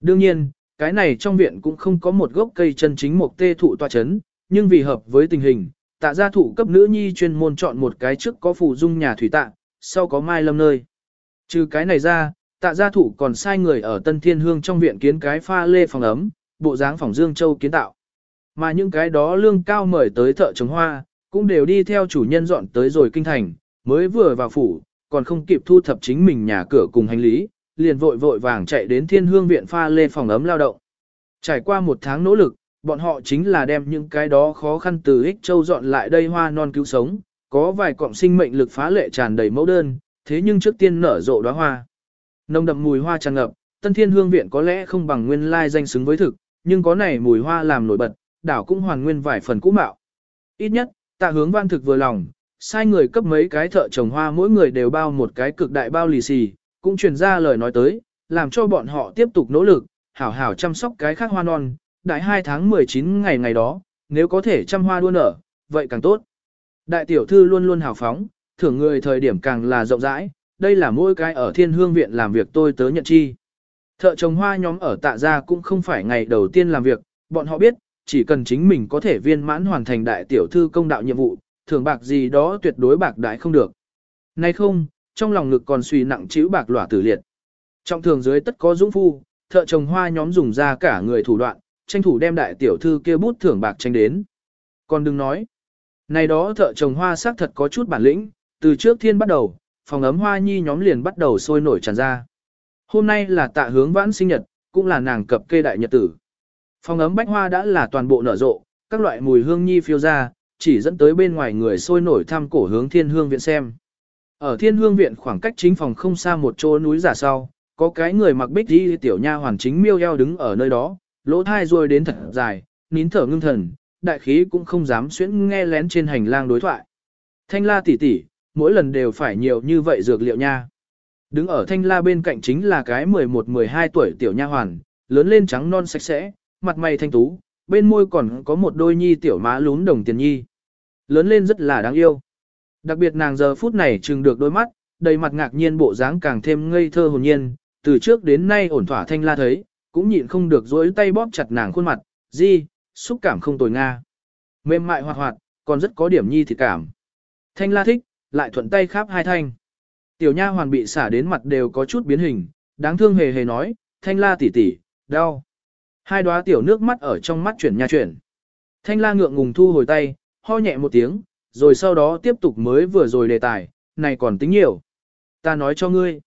Đương nhiên, cái này trong viện cũng không có một gốc cây chân chính một tê thụ tòa chấn, nhưng vì hợp với tình hình, tạ gia thụ cấp nữ nhi chuyên môn chọn một cái trước có phù dung nhà thủy tạ, sau có mai lâm nơi. Trừ cái này ra, tạ gia thụ còn sai người ở Tân Thiên Hương trong viện kiến cái pha lê phòng ấm, bộ dáng phòng Dương Châu kiến tạo. Mà những cái đó lương cao mời tới thợ trồng hoa, cũng đều đi theo chủ nhân dọn tới rồi kinh thành, mới vừa vào phủ, còn không kịp thu thập chính mình nhà cửa cùng hành lý, liền vội vội vàng chạy đến thiên hương viện pha lê phòng ấm lao động. Trải qua một tháng nỗ lực, bọn họ chính là đem những cái đó khó khăn từ ích châu dọn lại đây hoa non cứu sống, có vài cọng sinh mệnh lực phá lệ tràn đầy mẫu đơn, thế nhưng trước tiên nở rộ đóa hoa. Nồng đậm mùi hoa tràn ngập, tân thiên hương viện có lẽ không bằng nguyên lai danh xứng với thực, nhưng có này mùi hoa làm nổi bật, đảo cũng hoàn nguyên vài phần cũ mạo. Ít nhất, tạ hướng văn thực vừa lòng, sai người cấp mấy cái thợ trồng hoa mỗi người đều bao một cái cực đại bao lì xì, cũng truyền ra lời nói tới, làm cho bọn họ tiếp tục nỗ lực, hảo hảo chăm sóc cái khác hoa non, đại 2 tháng 19 ngày ngày đó, nếu có thể chăm hoa đua nở, vậy càng tốt. Đại tiểu thư luôn luôn hào phóng, thưởng người thời điểm càng là rộng rãi, đây là mỗi cái ở thiên hương viện làm việc tôi tớ nhận chi. Thợ trồng hoa nhóm ở tạ gia cũng không phải ngày đầu tiên làm việc, bọn họ biết, chỉ cần chính mình có thể viên mãn hoàn thành đại tiểu thư công đạo nhiệm vụ, thưởng bạc gì đó tuyệt đối bạc đại không được. Nay không, trong lòng ngực còn suy nặng chịu bạc lỏa tử liệt. Trong thường dưới tất có dũng phu, thợ trồng hoa nhóm dùng ra cả người thủ đoạn, tranh thủ đem đại tiểu thư kia bút thưởng bạc tranh đến. Còn đừng nói, này đó thợ trồng hoa xác thật có chút bản lĩnh, từ trước thiên bắt đầu, phòng ấm hoa nhi nhóm liền bắt đầu sôi nổi tràn ra. Hôm nay là tạ hướng vãn sinh nhật, cũng là nàng cập kê đại nhật tử. Phòng ấm bách hoa đã là toàn bộ nở rộ, các loại mùi hương nhi phiêu ra, chỉ dẫn tới bên ngoài người sôi nổi thăm cổ hướng thiên hương viện xem. Ở thiên hương viện khoảng cách chính phòng không xa một chỗ núi giả sau, có cái người mặc bích đi tiểu nha hoàn chính miêu eo đứng ở nơi đó, lỗ thai ruôi đến thật dài, nín thở ngưng thần, đại khí cũng không dám xuyễn nghe lén trên hành lang đối thoại. Thanh la tỷ tỷ, mỗi lần đều phải nhiều như vậy dược liệu nha. Đứng ở thanh la bên cạnh chính là cái 11-12 tuổi tiểu nha hoàn, lớn lên trắng non sạch sẽ, mặt mày thanh tú, bên môi còn có một đôi nhi tiểu má lún đồng tiền nhi. Lớn lên rất là đáng yêu. Đặc biệt nàng giờ phút này trừng được đôi mắt, đầy mặt ngạc nhiên bộ dáng càng thêm ngây thơ hồn nhiên, từ trước đến nay ổn thỏa thanh la thấy, cũng nhịn không được dối tay bóp chặt nàng khuôn mặt, di, xúc cảm không tồi nga. Mềm mại hoạt hoạt, còn rất có điểm nhi thịt cảm. Thanh la thích, lại thuận tay khắp hai thanh. Tiểu nha hoàn bị xả đến mặt đều có chút biến hình, đáng thương hề hề nói, thanh la tỉ tỉ, đau. Hai đóa tiểu nước mắt ở trong mắt chuyển nha chuyển. Thanh la ngượng ngùng thu hồi tay, ho nhẹ một tiếng, rồi sau đó tiếp tục mới vừa rồi đề tài, này còn tính nhiều. Ta nói cho ngươi,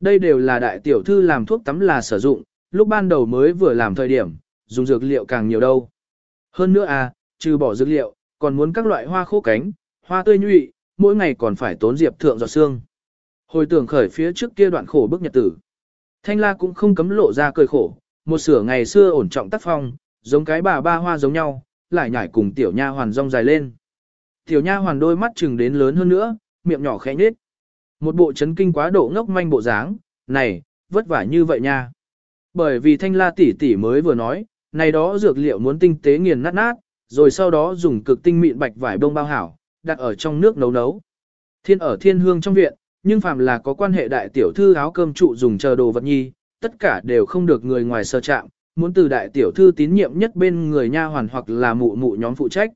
đây đều là đại tiểu thư làm thuốc tắm là sử dụng, lúc ban đầu mới vừa làm thời điểm, dùng dược liệu càng nhiều đâu. Hơn nữa à, trừ bỏ dược liệu, còn muốn các loại hoa khô cánh, hoa tươi nhụy, mỗi ngày còn phải tốn diệp thượng giọt xương. Hồi tưởng khởi phía trước kia đoạn khổ bức nhật tử. Thanh la cũng không cấm lộ ra cười khổ, một sửa ngày xưa ổn trọng tác phong, giống cái bà ba hoa giống nhau, lại nhảy cùng tiểu nha hoàn rong dài lên. Tiểu nha hoàn đôi mắt chừng đến lớn hơn nữa, miệng nhỏ khẽ nhếch. Một bộ chấn kinh quá độ ngốc manh bộ dáng, này, vất vả như vậy nha. Bởi vì thanh la tỷ tỷ mới vừa nói, này đó dược liệu muốn tinh tế nghiền nát nát, rồi sau đó dùng cực tinh mịn bạch vải bông bao hảo, đặt ở trong nước nấu nấu. Thiên ở thiên hương trong viện, nhưng phàm là có quan hệ đại tiểu thư áo cơm trụ dùng chờ đồ vật nhi, tất cả đều không được người ngoài sơ chạm, muốn từ đại tiểu thư tín nhiệm nhất bên người nha hoàn hoặc là mụ mụ nhóm phụ trách.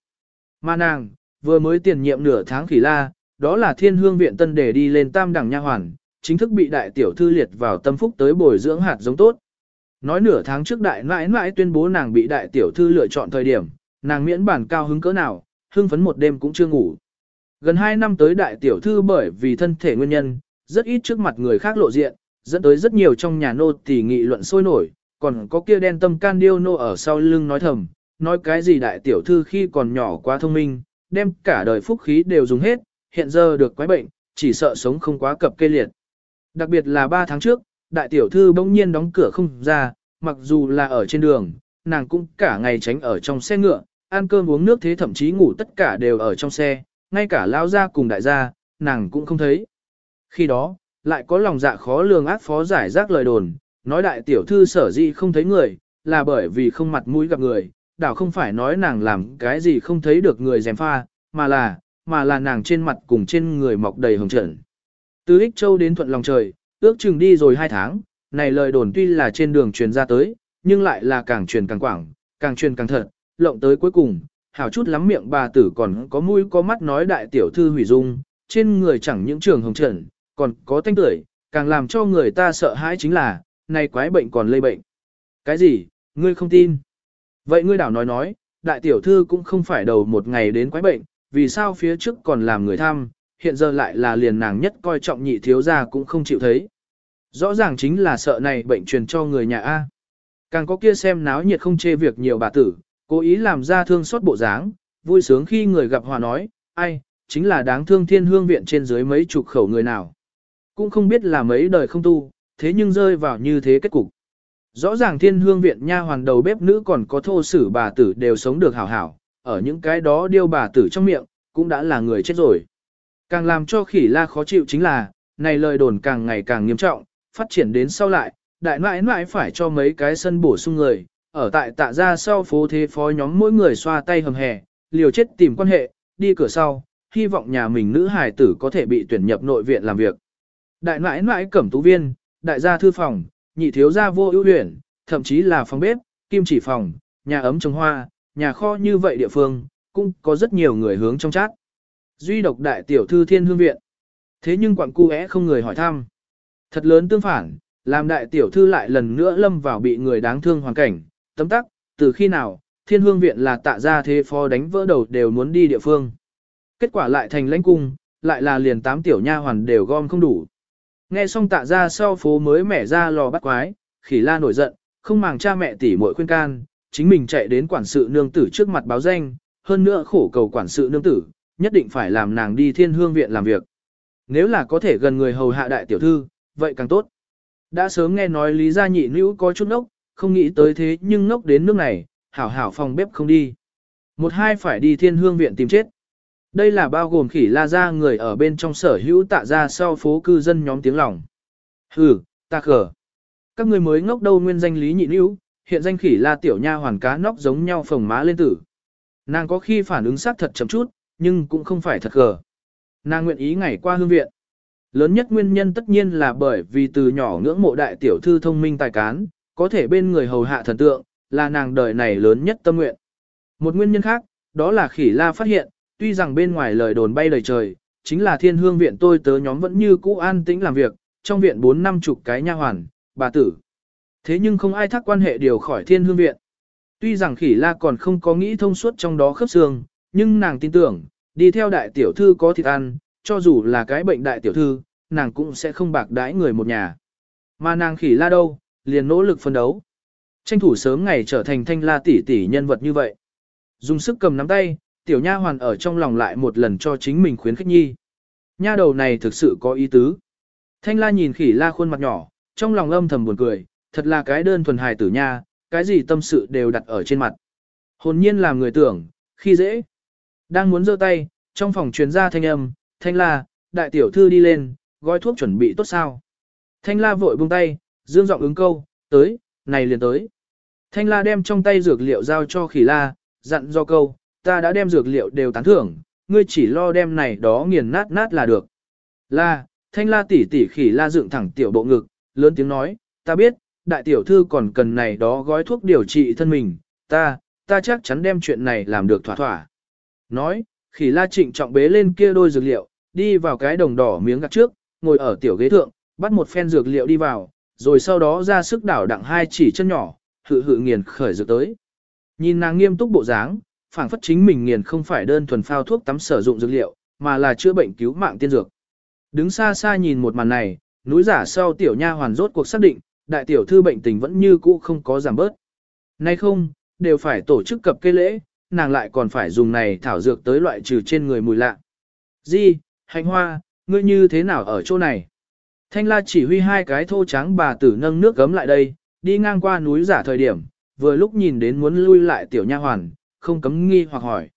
Mà nàng, vừa mới tiền nhiệm nửa tháng khỉ la, đó là thiên hương viện tân để đi lên tam đẳng nha hoàn, chính thức bị đại tiểu thư liệt vào tâm phúc tới bồi dưỡng hạt giống tốt. Nói nửa tháng trước đại mãi mãi tuyên bố nàng bị đại tiểu thư lựa chọn thời điểm, nàng miễn bản cao hứng cỡ nào, hưng phấn một đêm cũng chưa ngủ. Gần 2 năm tới đại tiểu thư bởi vì thân thể nguyên nhân, rất ít trước mặt người khác lộ diện, dẫn tới rất nhiều trong nhà nô tỳ nghị luận sôi nổi, còn có kia đen tâm can điêu nô ở sau lưng nói thầm, nói cái gì đại tiểu thư khi còn nhỏ quá thông minh, đem cả đời phúc khí đều dùng hết, hiện giờ được quái bệnh, chỉ sợ sống không quá cập kê liệt. Đặc biệt là 3 tháng trước, đại tiểu thư bỗng nhiên đóng cửa không ra, mặc dù là ở trên đường, nàng cũng cả ngày tránh ở trong xe ngựa, ăn cơm uống nước thế thậm chí ngủ tất cả đều ở trong xe, ngay cả lão gia cùng đại gia, nàng cũng không thấy. Khi đó, lại có lòng dạ khó lường ác phó giải rác lời đồn, nói đại tiểu thư sở dĩ không thấy người, là bởi vì không mặt mũi gặp người, đảo không phải nói nàng làm cái gì không thấy được người dèm pha, mà là, mà là nàng trên mặt cùng trên người mọc đầy hồng trận. Từ Ích Châu đến Thuận Lòng Trời, ước chừng đi rồi hai tháng, này lời đồn tuy là trên đường truyền ra tới, nhưng lại là càng truyền càng quảng, càng truyền càng thật, lộng tới cuối cùng, hảo chút lắm miệng bà tử còn có mũi có mắt nói đại tiểu thư hủy dung, trên người chẳng những trường hồng trần, còn có thanh tưởi, càng làm cho người ta sợ hãi chính là, này quái bệnh còn lây bệnh. Cái gì, ngươi không tin? Vậy ngươi đảo nói nói, đại tiểu thư cũng không phải đầu một ngày đến quái bệnh, vì sao phía trước còn làm người thăm, hiện giờ lại là liền nàng nhất coi trọng nhị thiếu gia cũng không chịu thấy. Rõ ràng chính là sợ này bệnh truyền cho người nhà A. Càng có kia xem náo nhiệt không chê việc nhiều bà tử, cố ý làm ra thương xót bộ dáng, vui sướng khi người gặp hòa nói, ai, chính là đáng thương thiên hương viện trên dưới mấy chục khẩu người nào. Cũng không biết là mấy đời không tu, thế nhưng rơi vào như thế kết cục. Rõ ràng thiên hương viện nha hoàn đầu bếp nữ còn có thô sử bà tử đều sống được hảo hảo, ở những cái đó điêu bà tử trong miệng, cũng đã là người chết rồi. Càng làm cho khỉ la khó chịu chính là, này lời đồn càng ngày càng nghiêm trọng, phát triển đến sau lại, đại mãi mãi phải cho mấy cái sân bổ sung người, ở tại tạ ra sau phố thế phó nhóm mỗi người xoa tay hầm hè, liều chết tìm quan hệ, đi cửa sau, hy vọng nhà mình nữ hài tử có thể bị tuyển nhập nội viện làm việc. Đại mãi mãi cẩm tú viên, đại gia thư phòng, nhị thiếu gia vô ưu huyền, thậm chí là phòng bếp, kim chỉ phòng, nhà ấm trồng hoa, nhà kho như vậy địa phương, cũng có rất nhiều người hướng trong chát. Duy độc đại tiểu thư thiên hương viện. Thế nhưng quặng cu không người hỏi thăm. Thật lớn tương phản, làm đại tiểu thư lại lần nữa lâm vào bị người đáng thương hoàn cảnh, tấm tắc, từ khi nào, thiên hương viện là tạ ra thế phó đánh vỡ đầu đều muốn đi địa phương. Kết quả lại thành lãnh cung, lại là liền tám tiểu nha hoàn đều gom không đủ. Nghe xong tạ ra sau phố mới mẻ ra lò bắt quái, khỉ la nổi giận, không màng cha mẹ tỷ muội khuyên can, chính mình chạy đến quản sự nương tử trước mặt báo danh, hơn nữa khổ cầu quản sự nương tử, nhất định phải làm nàng đi thiên hương viện làm việc. Nếu là có thể gần người hầu hạ đại tiểu thư, vậy càng tốt. Đã sớm nghe nói Lý Gia Nhị Nữ có chút nốc, không nghĩ tới thế nhưng nốc đến nước này, hảo hảo phòng bếp không đi. Một hai phải đi thiên hương viện tìm chết. Đây là bao gồm khỉ la ra người ở bên trong sở hữu tạ ra sau phố cư dân nhóm tiếng lòng. Hừ, ta khở. Các người mới ngốc đâu nguyên danh Lý Nhị Nữ, hiện danh khỉ la tiểu nha hoàn cá nóc giống nhau phồng má lên tử. Nàng có khi phản ứng sát thật chậm chút, nhưng cũng không phải thật khờ. Nàng nguyện ý ngày qua hương viện. Lớn nhất nguyên nhân tất nhiên là bởi vì từ nhỏ ngưỡng mộ đại tiểu thư thông minh tài cán, có thể bên người hầu hạ thần tượng, là nàng đời này lớn nhất tâm nguyện. Một nguyên nhân khác, đó là khỉ la phát hiện, tuy rằng bên ngoài lời đồn bay lời trời, chính là thiên hương viện tôi tớ nhóm vẫn như cũ an tĩnh làm việc, trong viện bốn năm chục cái nha hoàn, bà tử. Thế nhưng không ai thắc quan hệ điều khỏi thiên hương viện. Tuy rằng khỉ la còn không có nghĩ thông suốt trong đó khớp xương, nhưng nàng tin tưởng, đi theo đại tiểu thư có thịt ăn, cho dù là cái bệnh đại tiểu thư, nàng cũng sẽ không bạc đãi người một nhà. Mà nàng khỉ la đâu, liền nỗ lực phân đấu. Tranh thủ sớm ngày trở thành thanh la tỷ tỷ nhân vật như vậy. Dùng sức cầm nắm tay, tiểu nha hoàn ở trong lòng lại một lần cho chính mình khuyến khích nhi. Nha đầu này thực sự có ý tứ. Thanh la nhìn khỉ la khuôn mặt nhỏ, trong lòng âm thầm buồn cười, thật là cái đơn thuần hài tử nha, cái gì tâm sự đều đặt ở trên mặt. Hồn nhiên làm người tưởng, khi dễ. Đang muốn giơ tay, trong phòng truyền ra thanh âm, thanh la, đại tiểu thư đi lên, gói thuốc chuẩn bị tốt sao. Thanh la vội buông tay, dương giọng ứng câu, tới, này liền tới. Thanh la đem trong tay dược liệu giao cho khỉ la, dặn do câu, ta đã đem dược liệu đều tán thưởng, ngươi chỉ lo đem này đó nghiền nát nát là được. La, thanh la tỷ tỷ khỉ la dựng thẳng tiểu bộ ngực, lớn tiếng nói, ta biết, đại tiểu thư còn cần này đó gói thuốc điều trị thân mình, ta, ta chắc chắn đem chuyện này làm được thỏa thỏa. Nói, khỉ la trịnh trọng bế lên kia đôi dược liệu, đi vào cái đồng đỏ miếng gặt trước, ngồi ở tiểu ghế thượng, bắt một phen dược liệu đi vào, rồi sau đó ra sức đảo đặng hai chỉ chân nhỏ, hự hự nghiền khởi dược tới. Nhìn nàng nghiêm túc bộ dáng, phảng phất chính mình nghiền không phải đơn thuần phao thuốc tắm sử dụng dược liệu, mà là chữa bệnh cứu mạng tiên dược. Đứng xa xa nhìn một màn này, núi giả sau tiểu nha hoàn rốt cuộc xác định, đại tiểu thư bệnh tình vẫn như cũ không có giảm bớt. Nay không, đều phải tổ chức cập cây lễ, nàng lại còn phải dùng này thảo dược tới loại trừ trên người mùi lạ. Di, hành hoa, ngươi như thế nào ở chỗ này? Thanh la chỉ huy hai cái thô trắng bà tử nâng nước gấm lại đây, đi ngang qua núi giả thời điểm, vừa lúc nhìn đến muốn lui lại tiểu nha hoàn, không cấm nghi hoặc hỏi.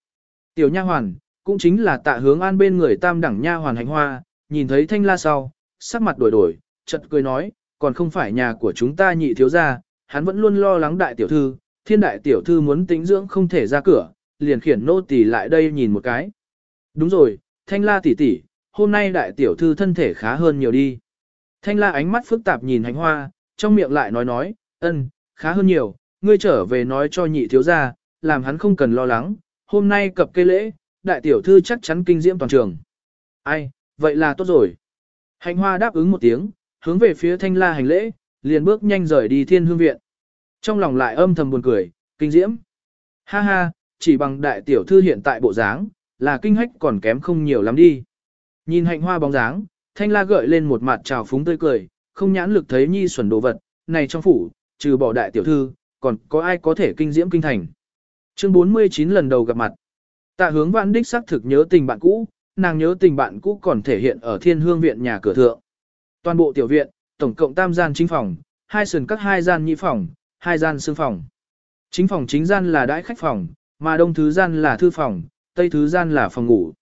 Tiểu nha hoàn, cũng chính là tạ hướng an bên người tam đẳng nha hoàn hành hoa, nhìn thấy thanh la sau, sắc mặt đổi đổi, chợt cười nói, còn không phải nhà của chúng ta nhị thiếu gia, hắn vẫn luôn lo lắng đại tiểu thư, thiên đại tiểu thư muốn tĩnh dưỡng không thể ra cửa, liền khiển nô tỳ lại đây nhìn một cái. Đúng rồi, thanh la tỷ tỷ, hôm nay đại tiểu thư thân thể khá hơn nhiều đi. Thanh la ánh mắt phức tạp nhìn hành hoa, trong miệng lại nói nói, ân, khá hơn nhiều, ngươi trở về nói cho nhị thiếu gia, làm hắn không cần lo lắng, hôm nay cập cây lễ, đại tiểu thư chắc chắn kinh diễm toàn trường. Ai, vậy là tốt rồi. Hành hoa đáp ứng một tiếng, hướng về phía thanh la hành lễ, liền bước nhanh rời đi thiên hương viện. Trong lòng lại âm thầm buồn cười, kinh diễm. Ha ha, chỉ bằng đại tiểu thư hiện tại bộ dáng, là kinh hách còn kém không nhiều lắm đi. Nhìn hạnh hoa bóng dáng, thanh la gợi lên một mặt trào phúng tươi cười, không nhãn lực thấy nhi xuẩn đồ vật, này trong phủ, trừ bỏ đại tiểu thư, còn có ai có thể kinh diễm kinh thành. Chương 49 lần đầu gặp mặt. Tạ hướng vãn đích xác thực nhớ tình bạn cũ, nàng nhớ tình bạn cũ còn thể hiện ở thiên hương viện nhà cửa thượng. Toàn bộ tiểu viện, tổng cộng tam gian chính phòng, hai sườn các hai gian nhị phòng, hai gian xương phòng. Chính phòng chính gian là đãi khách phòng, mà đông thứ gian là thư phòng, tây thứ gian là phòng ngủ.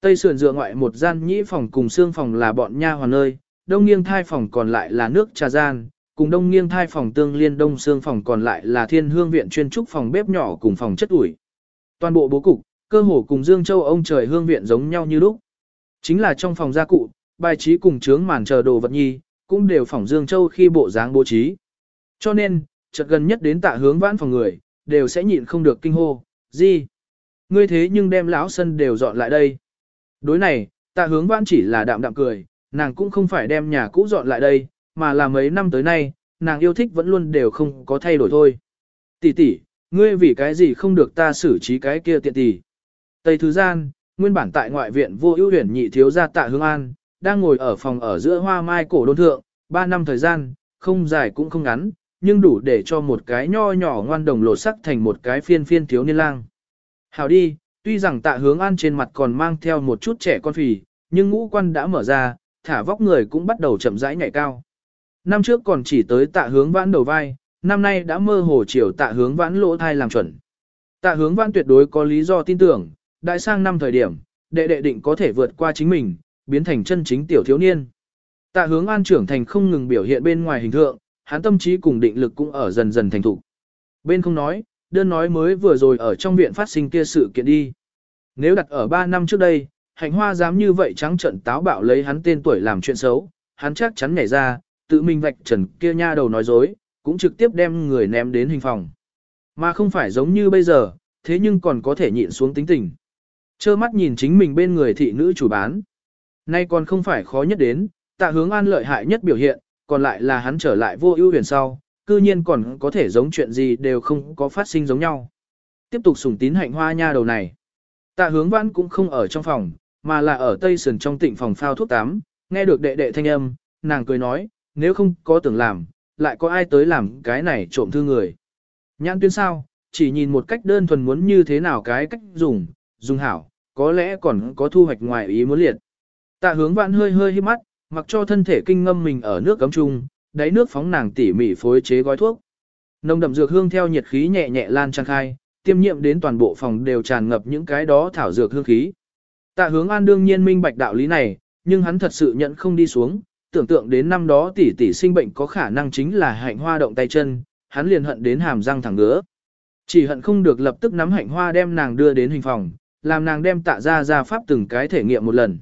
Tây sườn dựa ngoại một gian nhĩ phòng cùng xương phòng là bọn nha hoàn nơi, đông nghiêng thai phòng còn lại là nước trà gian, cùng đông nghiêng thai phòng tương liên đông xương phòng còn lại là thiên hương viện chuyên trúc phòng bếp nhỏ cùng phòng chất ủi. Toàn bộ bố cục, cơ hồ cùng Dương Châu ông trời hương viện giống nhau như lúc. Chính là trong phòng gia cụ, bài trí cùng chướng màn chờ đồ vật nhi, cũng đều phòng Dương Châu khi bộ dáng bố trí. Cho nên, chợt gần nhất đến tạ hướng vãn phòng người, đều sẽ nhịn không được kinh hô, gì? Ngươi thế nhưng đem lão sân đều dọn lại đây. Đối này, tạ hướng vãn chỉ là đạm đạm cười, nàng cũng không phải đem nhà cũ dọn lại đây, mà là mấy năm tới nay, nàng yêu thích vẫn luôn đều không có thay đổi thôi. Tỷ tỷ, ngươi vì cái gì không được ta xử trí cái kia tiện tỷ. Tây Thứ Gian, nguyên bản tại ngoại viện vô ưu huyền nhị thiếu gia tạ hướng an, đang ngồi ở phòng ở giữa hoa mai cổ đôn thượng, ba năm thời gian, không dài cũng không ngắn, nhưng đủ để cho một cái nho nhỏ ngoan đồng lột sắc thành một cái phiên phiên thiếu niên lang. Hào đi, tuy rằng tạ hướng an trên mặt còn mang theo một chút trẻ con phì, nhưng ngũ quan đã mở ra, thả vóc người cũng bắt đầu chậm rãi nhảy cao. Năm trước còn chỉ tới tạ hướng vãn đầu vai, năm nay đã mơ hồ chiều tạ hướng vãn lỗ thai làm chuẩn. Tạ hướng vãn tuyệt đối có lý do tin tưởng, đại sang năm thời điểm, đệ đệ định có thể vượt qua chính mình, biến thành chân chính tiểu thiếu niên. Tạ hướng an trưởng thành không ngừng biểu hiện bên ngoài hình tượng, hắn tâm trí cùng định lực cũng ở dần dần thành thục. Bên không nói, đơn nói mới vừa rồi ở trong viện phát sinh kia sự kiện đi. Nếu đặt ở 3 năm trước đây, hạnh hoa dám như vậy trắng trận táo bạo lấy hắn tên tuổi làm chuyện xấu, hắn chắc chắn nhảy ra, tự mình vạch trần kia nha đầu nói dối, cũng trực tiếp đem người ném đến hình phòng. Mà không phải giống như bây giờ, thế nhưng còn có thể nhịn xuống tính tình. Chơ mắt nhìn chính mình bên người thị nữ chủ bán. Nay còn không phải khó nhất đến, tạ hướng an lợi hại nhất biểu hiện, còn lại là hắn trở lại vô ưu huyền sau, cư nhiên còn có thể giống chuyện gì đều không có phát sinh giống nhau. Tiếp tục sủng tín hạnh hoa nha đầu này. Tạ hướng vãn cũng không ở trong phòng, mà là ở tây sườn trong tịnh phòng phao thuốc tắm, nghe được đệ đệ thanh âm, nàng cười nói, nếu không có tưởng làm, lại có ai tới làm cái này trộm thư người. Nhãn tuyến sao, chỉ nhìn một cách đơn thuần muốn như thế nào cái cách dùng, dùng hảo, có lẽ còn có thu hoạch ngoài ý muốn liệt. Tạ hướng vạn hơi hơi hít mắt, mặc cho thân thể kinh ngâm mình ở nước cấm chung, đáy nước phóng nàng tỉ mỉ phối chế gói thuốc. Nồng đậm dược hương theo nhiệt khí nhẹ nhẹ lan tràn khai, tiêm nhiệm đến toàn bộ phòng đều tràn ngập những cái đó thảo dược hương khí. Tạ hướng an đương nhiên minh bạch đạo lý này, nhưng hắn thật sự nhận không đi xuống, tưởng tượng đến năm đó tỷ tỷ sinh bệnh có khả năng chính là hạnh hoa động tay chân, hắn liền hận đến hàm răng thẳng ngứa. Chỉ hận không được lập tức nắm hạnh hoa đem nàng đưa đến hình phòng, làm nàng đem tạ ra ra pháp từng cái thể nghiệm một lần.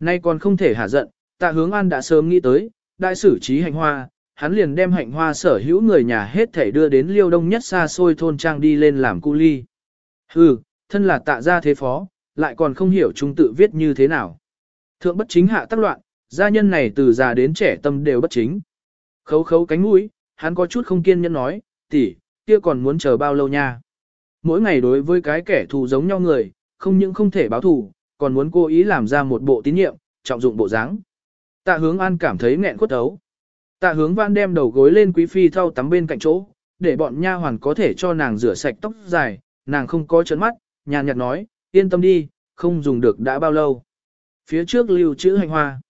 Nay còn không thể hạ giận, tạ hướng an đã sớm nghĩ tới, đại sử trí hạnh hoa, hắn liền đem hạnh hoa sở hữu người nhà hết thể đưa đến liêu đông nhất xa xôi thôn trang đi lên làm cu ly. Hừ, thân là tạ gia thế phó, lại còn không hiểu trung tự viết như thế nào. Thượng bất chính hạ tác loạn, gia nhân này từ già đến trẻ tâm đều bất chính. Khấu khấu cánh mũi, hắn có chút không kiên nhẫn nói, tỷ, kia còn muốn chờ bao lâu nha. Mỗi ngày đối với cái kẻ thù giống nhau người, không những không thể báo thù, còn muốn cố ý làm ra một bộ tín nhiệm, trọng dụng bộ dáng. Tạ hướng an cảm thấy nghẹn khuất ấu. Tạ hướng văn đem đầu gối lên quý phi thau tắm bên cạnh chỗ, để bọn nha hoàn có thể cho nàng rửa sạch tóc dài, nàng không có chấn mắt, nhàn nhạt nói, yên tâm đi, không dùng được đã bao lâu. Phía trước lưu chữ hành hoa.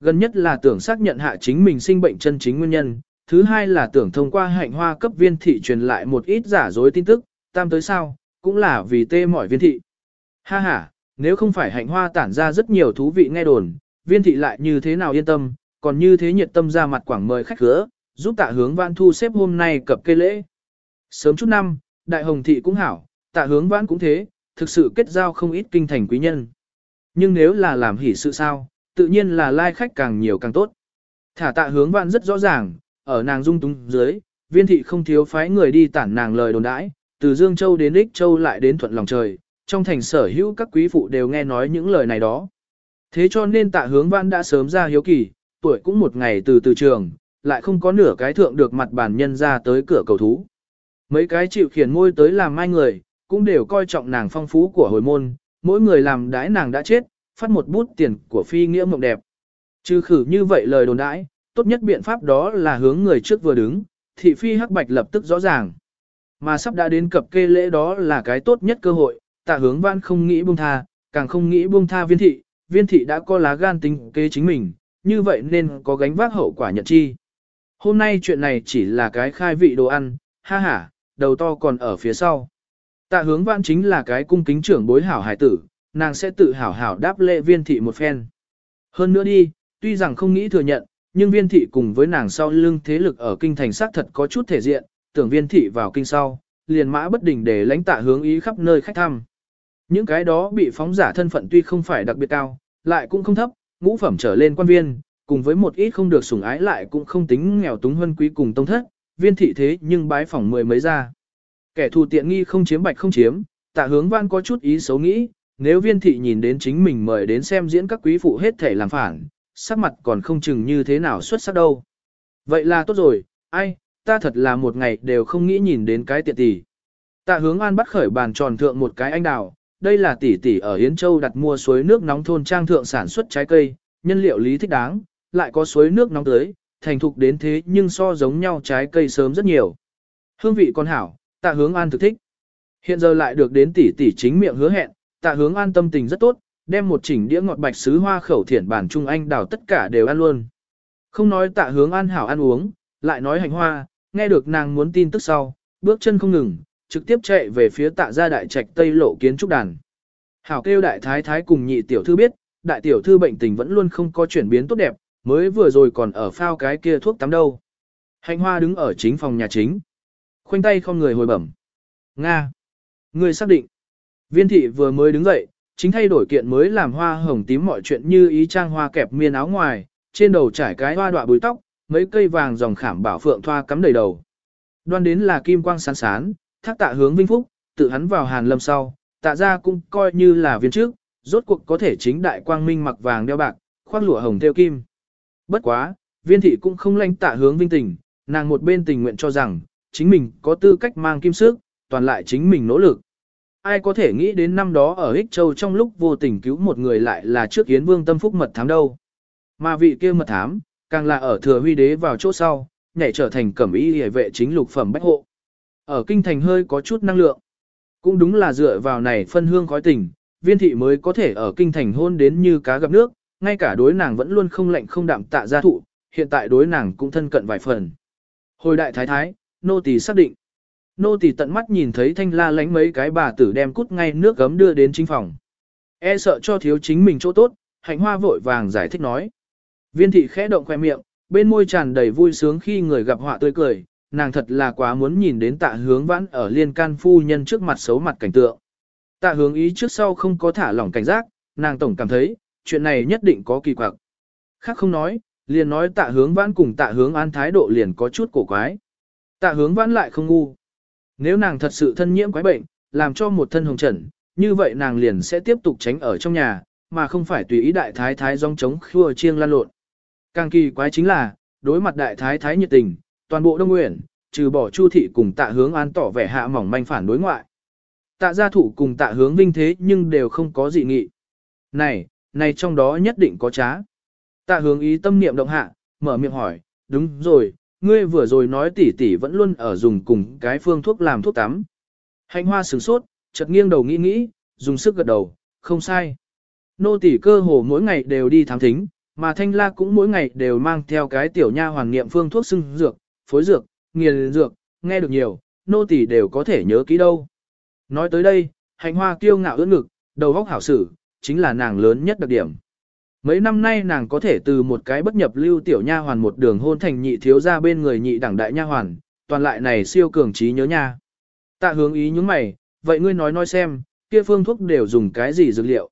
Gần nhất là tưởng xác nhận hạ chính mình sinh bệnh chân chính nguyên nhân, thứ hai là tưởng thông qua hạnh hoa cấp viên thị truyền lại một ít giả dối tin tức, tam tới sao, cũng là vì tê mỏi viên thị. Ha ha, nếu không phải hạnh hoa tản ra rất nhiều thú vị nghe đồn, viên thị lại như thế nào yên tâm, còn như thế nhiệt tâm ra mặt quảng mời khách khứa, giúp tạ hướng vãn thu xếp hôm nay cập cây lễ. Sớm chút năm, đại hồng thị cũng hảo, tạ hướng vãn cũng thế, thực sự kết giao không ít kinh thành quý nhân. Nhưng nếu là làm hỷ sự sao, tự nhiên là lai khách càng nhiều càng tốt. Thả tạ hướng vãn rất rõ ràng, ở nàng dung túng dưới, viên thị không thiếu phái người đi tản nàng lời đồn đãi, từ Dương Châu đến Ích Châu lại đến thuận lòng trời, trong thành sở hữu các quý phụ đều nghe nói những lời này đó. Thế cho nên tạ hướng vãn đã sớm ra hiếu kỳ, tuổi cũng một ngày từ từ trường, lại không có nửa cái thượng được mặt bản nhân ra tới cửa cầu thú. Mấy cái chịu khiển môi tới làm mai người, cũng đều coi trọng nàng phong phú của hồi môn, mỗi người làm đãi nàng đã chết, phát một bút tiền của phi nghĩa mộng đẹp. Trừ khử như vậy lời đồn đãi, tốt nhất biện pháp đó là hướng người trước vừa đứng, thị phi hắc bạch lập tức rõ ràng. Mà sắp đã đến cập kê lễ đó là cái tốt nhất cơ hội, tạ hướng văn không nghĩ buông tha, càng không nghĩ buông tha viên thị, viên thị đã có lá gan tính kế chính mình, như vậy nên có gánh vác hậu quả nhận chi. Hôm nay chuyện này chỉ là cái khai vị đồ ăn, ha ha, đầu to còn ở phía sau. Tạ hướng văn chính là cái cung kính trưởng bối hảo hải tử, nàng sẽ tự hảo hảo đáp lễ viên thị một phen. Hơn nữa đi, tuy rằng không nghĩ thừa nhận, nhưng viên thị cùng với nàng sau lưng thế lực ở kinh thành xác thật có chút thể diện, tưởng viên thị vào kinh sau, liền mã bất đình để lãnh tạ hướng ý khắp nơi khách thăm. Những cái đó bị phóng giả thân phận tuy không phải đặc biệt cao, lại cũng không thấp, ngũ phẩm trở lên quan viên, cùng với một ít không được sủng ái lại cũng không tính nghèo túng hơn quý cùng tông thất, viên thị thế nhưng bái phỏng mười mấy ra. Kẻ thù tiện nghi không chiếm bạch không chiếm, tạ hướng văn có chút ý xấu nghĩ, nếu viên thị nhìn đến chính mình mời đến xem diễn các quý phụ hết thể làm phản, sắc mặt còn không chừng như thế nào xuất sắc đâu. Vậy là tốt rồi, ai, ta thật là một ngày đều không nghĩ nhìn đến cái tiện tỷ. Tạ hướng an bắt khởi bàn tròn thượng một cái anh đào, đây là tỷ tỷ ở Yến Châu đặt mua suối nước nóng thôn trang thượng sản xuất trái cây, nhân liệu lý thích đáng, lại có suối nước nóng tới, thành thục đến thế nhưng so giống nhau trái cây sớm rất nhiều. Hương vị còn hảo, tạ hướng an thực thích. Hiện giờ lại được đến tỷ tỷ chính miệng hứa hẹn, tạ hướng an tâm tình rất tốt, đem một chỉnh đĩa ngọt bạch sứ hoa khẩu thiển bản trung anh đào tất cả đều ăn luôn. Không nói tạ hướng an hảo ăn uống, lại nói hành hoa, nghe được nàng muốn tin tức sau, bước chân không ngừng, trực tiếp chạy về phía tạ gia đại trạch tây lộ kiến trúc đàn. Hảo kêu đại thái thái cùng nhị tiểu thư biết, đại tiểu thư bệnh tình vẫn luôn không có chuyển biến tốt đẹp, mới vừa rồi còn ở phao cái kia thuốc tắm đâu. Hành hoa đứng ở chính phòng nhà chính. Khoanh tay không người hồi bẩm. Nga. Người xác định. Viên thị vừa mới đứng dậy, chính thay đổi kiện mới làm hoa hồng tím mọi chuyện như ý trang hoa kẹp miên áo ngoài, trên đầu trải cái hoa đọa bùi tóc, mấy cây vàng dòng khảm bảo phượng thoa cắm đầy đầu. Đoan đến là kim quang sáng sán, thác tạ hướng vinh phúc, tự hắn vào hàn lâm sau, tạ ra cũng coi như là viên trước, rốt cuộc có thể chính đại quang minh mặc vàng đeo bạc, khoác lụa hồng theo kim. Bất quá, viên thị cũng không lanh tạ hướng vinh tình, nàng một bên tình nguyện cho rằng, chính mình có tư cách mang kim sức, toàn lại chính mình nỗ lực. Ai có thể nghĩ đến năm đó ở Ích Châu trong lúc vô tình cứu một người lại là trước Yến Vương tâm phúc mật thám đâu. Mà vị kia mật thám, càng là ở thừa huy đế vào chỗ sau, nhảy trở thành cẩm y hề vệ chính lục phẩm bách hộ. Ở kinh thành hơi có chút năng lượng. Cũng đúng là dựa vào này phân hương khói tình, viên thị mới có thể ở kinh thành hôn đến như cá gặp nước, ngay cả đối nàng vẫn luôn không lạnh không đạm tạ gia thụ, hiện tại đối nàng cũng thân cận vài phần. Hồi đại thái thái, nô tỳ xác định. Nô tỳ tận mắt nhìn thấy thanh la lánh mấy cái bà tử đem cút ngay nước gấm đưa đến chính phòng. E sợ cho thiếu chính mình chỗ tốt, hạnh hoa vội vàng giải thích nói. Viên thị khẽ động khoe miệng, bên môi tràn đầy vui sướng khi người gặp họa tươi cười, nàng thật là quá muốn nhìn đến tạ hướng vãn ở liên can phu nhân trước mặt xấu mặt cảnh tượng. Tạ hướng ý trước sau không có thả lỏng cảnh giác, nàng tổng cảm thấy, chuyện này nhất định có kỳ quặc. Khác không nói, liền nói tạ hướng vãn cùng tạ hướng an thái độ liền có chút cổ quái. Tạ hướng vãn lại không ngu. Nếu nàng thật sự thân nhiễm quái bệnh, làm cho một thân hồng trần, như vậy nàng liền sẽ tiếp tục tránh ở trong nhà, mà không phải tùy ý đại thái thái rong chống khua chiêng lan lộn. Càng kỳ quái chính là, đối mặt đại thái thái nhiệt tình, toàn bộ Đông Nguyện, trừ bỏ Chu thị cùng tạ hướng an tỏ vẻ hạ mỏng manh phản đối ngoại. Tạ gia thủ cùng tạ hướng vinh thế nhưng đều không có dị nghị. Này, này trong đó nhất định có trá. Tạ hướng ý tâm niệm động hạ, mở miệng hỏi, đúng rồi, ngươi vừa rồi nói tỷ tỷ vẫn luôn ở dùng cùng cái phương thuốc làm thuốc tắm. Hạnh hoa sửng sốt, chợt nghiêng đầu nghĩ nghĩ, dùng sức gật đầu, không sai. Nô tỷ cơ hồ mỗi ngày đều đi thám thính, mà thanh la cũng mỗi ngày đều mang theo cái tiểu nha hoàng niệm phương thuốc xưng dược, phối dược, nghiền dược, nghe được nhiều, nô tỷ đều có thể nhớ kỹ đâu. Nói tới đây, hạnh hoa kiêu ngạo ưỡn ngực, đầu góc hảo sử, chính là nàng lớn nhất đặc điểm. Mấy năm nay nàng có thể từ một cái bất nhập lưu tiểu nha hoàn một đường hôn thành nhị thiếu ra bên người nhị đẳng đại nha hoàn, toàn lại này siêu cường trí nhớ nha. Tạ hướng ý những mày, vậy ngươi nói nói xem, kia phương thuốc đều dùng cái gì dược liệu?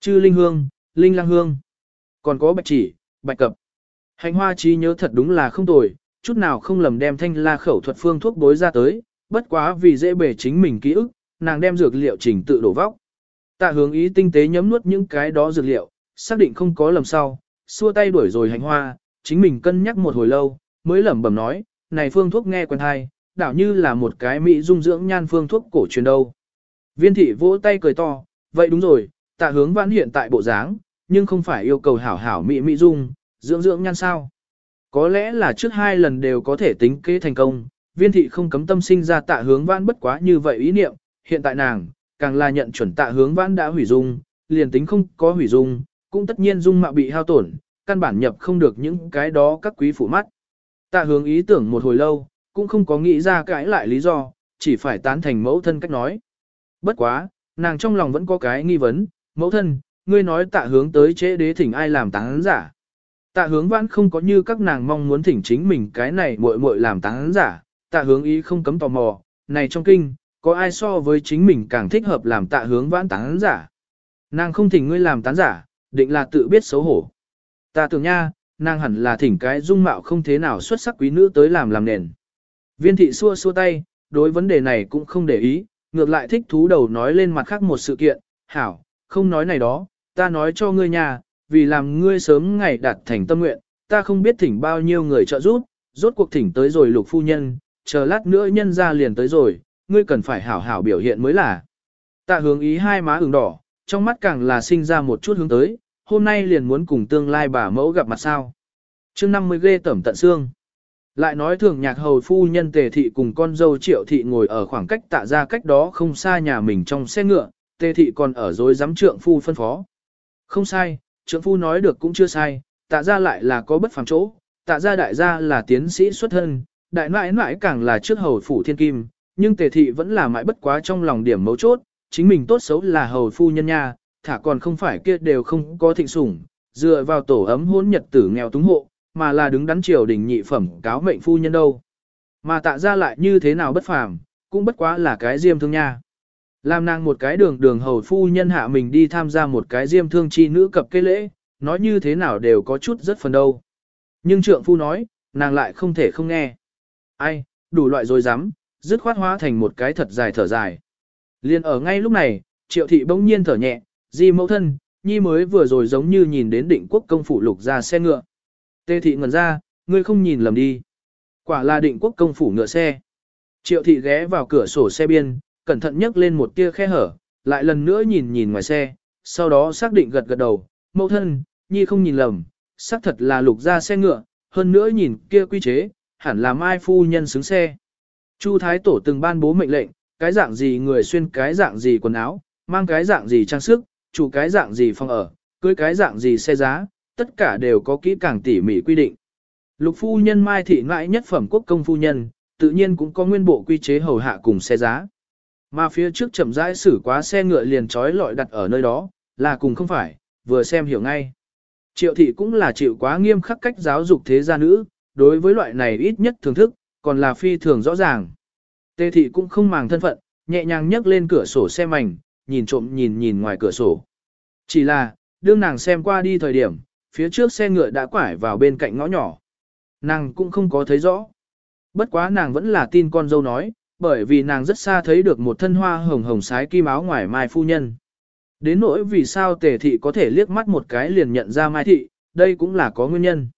Chư linh hương, linh lang hương, còn có bạch chỉ, bạch cập. Hành hoa trí nhớ thật đúng là không tồi, chút nào không lầm đem thanh la khẩu thuật phương thuốc bối ra tới, bất quá vì dễ bề chính mình ký ức, nàng đem dược liệu chỉnh tự đổ vóc. Tạ hướng ý tinh tế nhấm nuốt những cái đó dược liệu, xác định không có lầm sau, xua tay đuổi rồi hành hoa, chính mình cân nhắc một hồi lâu, mới lẩm bẩm nói, này phương thuốc nghe quen hay, đảo như là một cái mỹ dung dưỡng nhan phương thuốc cổ truyền đâu. Viên thị vỗ tay cười to, vậy đúng rồi, tạ hướng vãn hiện tại bộ dáng, nhưng không phải yêu cầu hảo hảo mỹ mỹ dung, dưỡng dưỡng nhan sao. Có lẽ là trước hai lần đều có thể tính kế thành công, viên thị không cấm tâm sinh ra tạ hướng vãn bất quá như vậy ý niệm, hiện tại nàng, càng là nhận chuẩn tạ hướng vãn đã hủy dung, liền tính không có hủy dung, cũng tất nhiên dung mạo bị hao tổn, căn bản nhập không được những cái đó các quý phụ mắt. Tạ hướng ý tưởng một hồi lâu, cũng không có nghĩ ra cãi lại lý do, chỉ phải tán thành mẫu thân cách nói. Bất quá, nàng trong lòng vẫn có cái nghi vấn, mẫu thân, ngươi nói tạ hướng tới chế đế thỉnh ai làm tán giả. Tạ hướng vãn không có như các nàng mong muốn thỉnh chính mình cái này muội muội làm tán giả, tạ hướng ý không cấm tò mò, này trong kinh, có ai so với chính mình càng thích hợp làm tạ hướng vãn tán giả. Nàng không thỉnh ngươi làm tán giả, định là tự biết xấu hổ. Ta tưởng nha, nàng hẳn là thỉnh cái dung mạo không thế nào xuất sắc quý nữ tới làm làm nền. Viên thị xua xua tay, đối vấn đề này cũng không để ý, ngược lại thích thú đầu nói lên mặt khác một sự kiện, hảo, không nói này đó, ta nói cho ngươi nha, vì làm ngươi sớm ngày đạt thành tâm nguyện, ta không biết thỉnh bao nhiêu người trợ giúp, rốt cuộc thỉnh tới rồi lục phu nhân, chờ lát nữa nhân ra liền tới rồi, ngươi cần phải hảo hảo biểu hiện mới là. Ta hướng ý hai má ửng đỏ, trong mắt càng là sinh ra một chút hướng tới, hôm nay liền muốn cùng tương lai bà mẫu gặp mặt sao. chương 50 ghê tẩm tận xương. Lại nói thường nhạc hầu phu nhân tề thị cùng con dâu triệu thị ngồi ở khoảng cách tạ ra cách đó không xa nhà mình trong xe ngựa, tề thị còn ở dối giám trượng phu phân phó. Không sai, trượng phu nói được cũng chưa sai, tạ ra lại là có bất phàm chỗ, tạ ra đại gia là tiến sĩ xuất thân, đại nãi nãi càng là trước hầu phủ thiên kim, nhưng tề thị vẫn là mãi bất quá trong lòng điểm mấu chốt, chính mình tốt xấu là hầu phu nhân nha, thả còn không phải kia đều không có thịnh sủng, dựa vào tổ ấm hôn nhật tử nghèo túng hộ, mà là đứng đắn triều đình nhị phẩm cáo mệnh phu nhân đâu. Mà tạ ra lại như thế nào bất phàm, cũng bất quá là cái diêm thương nha. Làm nàng một cái đường đường hầu phu nhân hạ mình đi tham gia một cái diêm thương chi nữ cập cây lễ, nói như thế nào đều có chút rất phần đâu. Nhưng trượng phu nói, nàng lại không thể không nghe. Ai, đủ loại rồi dám, dứt khoát hóa thành một cái thật dài thở dài. Liên ở ngay lúc này, triệu thị bỗng nhiên thở nhẹ, di mẫu thân, nhi mới vừa rồi giống như nhìn đến định quốc công phủ lục ra xe ngựa. Tê thị ngẩn ra, ngươi không nhìn lầm đi. Quả là định quốc công phủ ngựa xe. Triệu thị ghé vào cửa sổ xe biên, cẩn thận nhấc lên một tia khe hở, lại lần nữa nhìn nhìn ngoài xe, sau đó xác định gật gật đầu, mẫu thân, nhi không nhìn lầm, xác thật là lục ra xe ngựa, hơn nữa nhìn kia quy chế, hẳn là mai phu nhân xứng xe. Chu Thái Tổ từng ban bố mệnh lệnh, cái dạng gì người xuyên cái dạng gì quần áo, mang cái dạng gì trang sức, chủ cái dạng gì phòng ở, cưới cái dạng gì xe giá, tất cả đều có kỹ càng tỉ mỉ quy định. Lục phu nhân Mai Thị Ngoại nhất phẩm quốc công phu nhân, tự nhiên cũng có nguyên bộ quy chế hầu hạ cùng xe giá. Mà phía trước chậm rãi xử quá xe ngựa liền trói lọi đặt ở nơi đó, là cùng không phải, vừa xem hiểu ngay. Triệu thị cũng là chịu quá nghiêm khắc cách giáo dục thế gia nữ, đối với loại này ít nhất thưởng thức, còn là phi thường rõ ràng. Tề thị cũng không màng thân phận, nhẹ nhàng nhấc lên cửa sổ xe mảnh, nhìn trộm nhìn nhìn ngoài cửa sổ. Chỉ là, đương nàng xem qua đi thời điểm, phía trước xe ngựa đã quải vào bên cạnh ngõ nhỏ. Nàng cũng không có thấy rõ. Bất quá nàng vẫn là tin con dâu nói, bởi vì nàng rất xa thấy được một thân hoa hồng hồng sái kim áo ngoài mai phu nhân. Đến nỗi vì sao tề thị có thể liếc mắt một cái liền nhận ra mai thị, đây cũng là có nguyên nhân.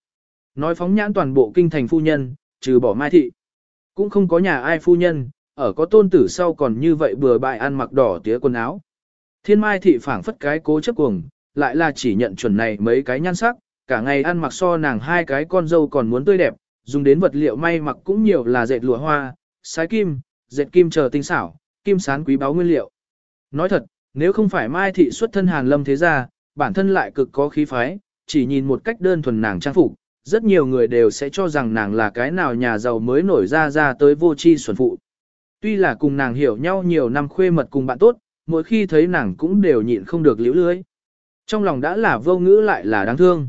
Nói phóng nhãn toàn bộ kinh thành phu nhân, trừ bỏ mai thị. Cũng không có nhà ai phu nhân, ở có tôn tử sau còn như vậy bừa bại ăn mặc đỏ tía quần áo. Thiên mai thị phảng phất cái cố chấp cuồng, lại là chỉ nhận chuẩn này mấy cái nhan sắc, cả ngày ăn mặc so nàng hai cái con dâu còn muốn tươi đẹp, dùng đến vật liệu may mặc cũng nhiều là dệt lụa hoa, sái kim, dệt kim chờ tinh xảo, kim sán quý báu nguyên liệu. Nói thật, nếu không phải Mai thị xuất thân Hàn Lâm thế gia, bản thân lại cực có khí phái, chỉ nhìn một cách đơn thuần nàng trang phục, rất nhiều người đều sẽ cho rằng nàng là cái nào nhà giàu mới nổi ra ra tới vô chi xuẩn phụ. Tuy là cùng nàng hiểu nhau nhiều năm khuê mật cùng bạn tốt, mỗi khi thấy nàng cũng đều nhịn không được liễu lưới. Trong lòng đã là vô ngữ lại là đáng thương.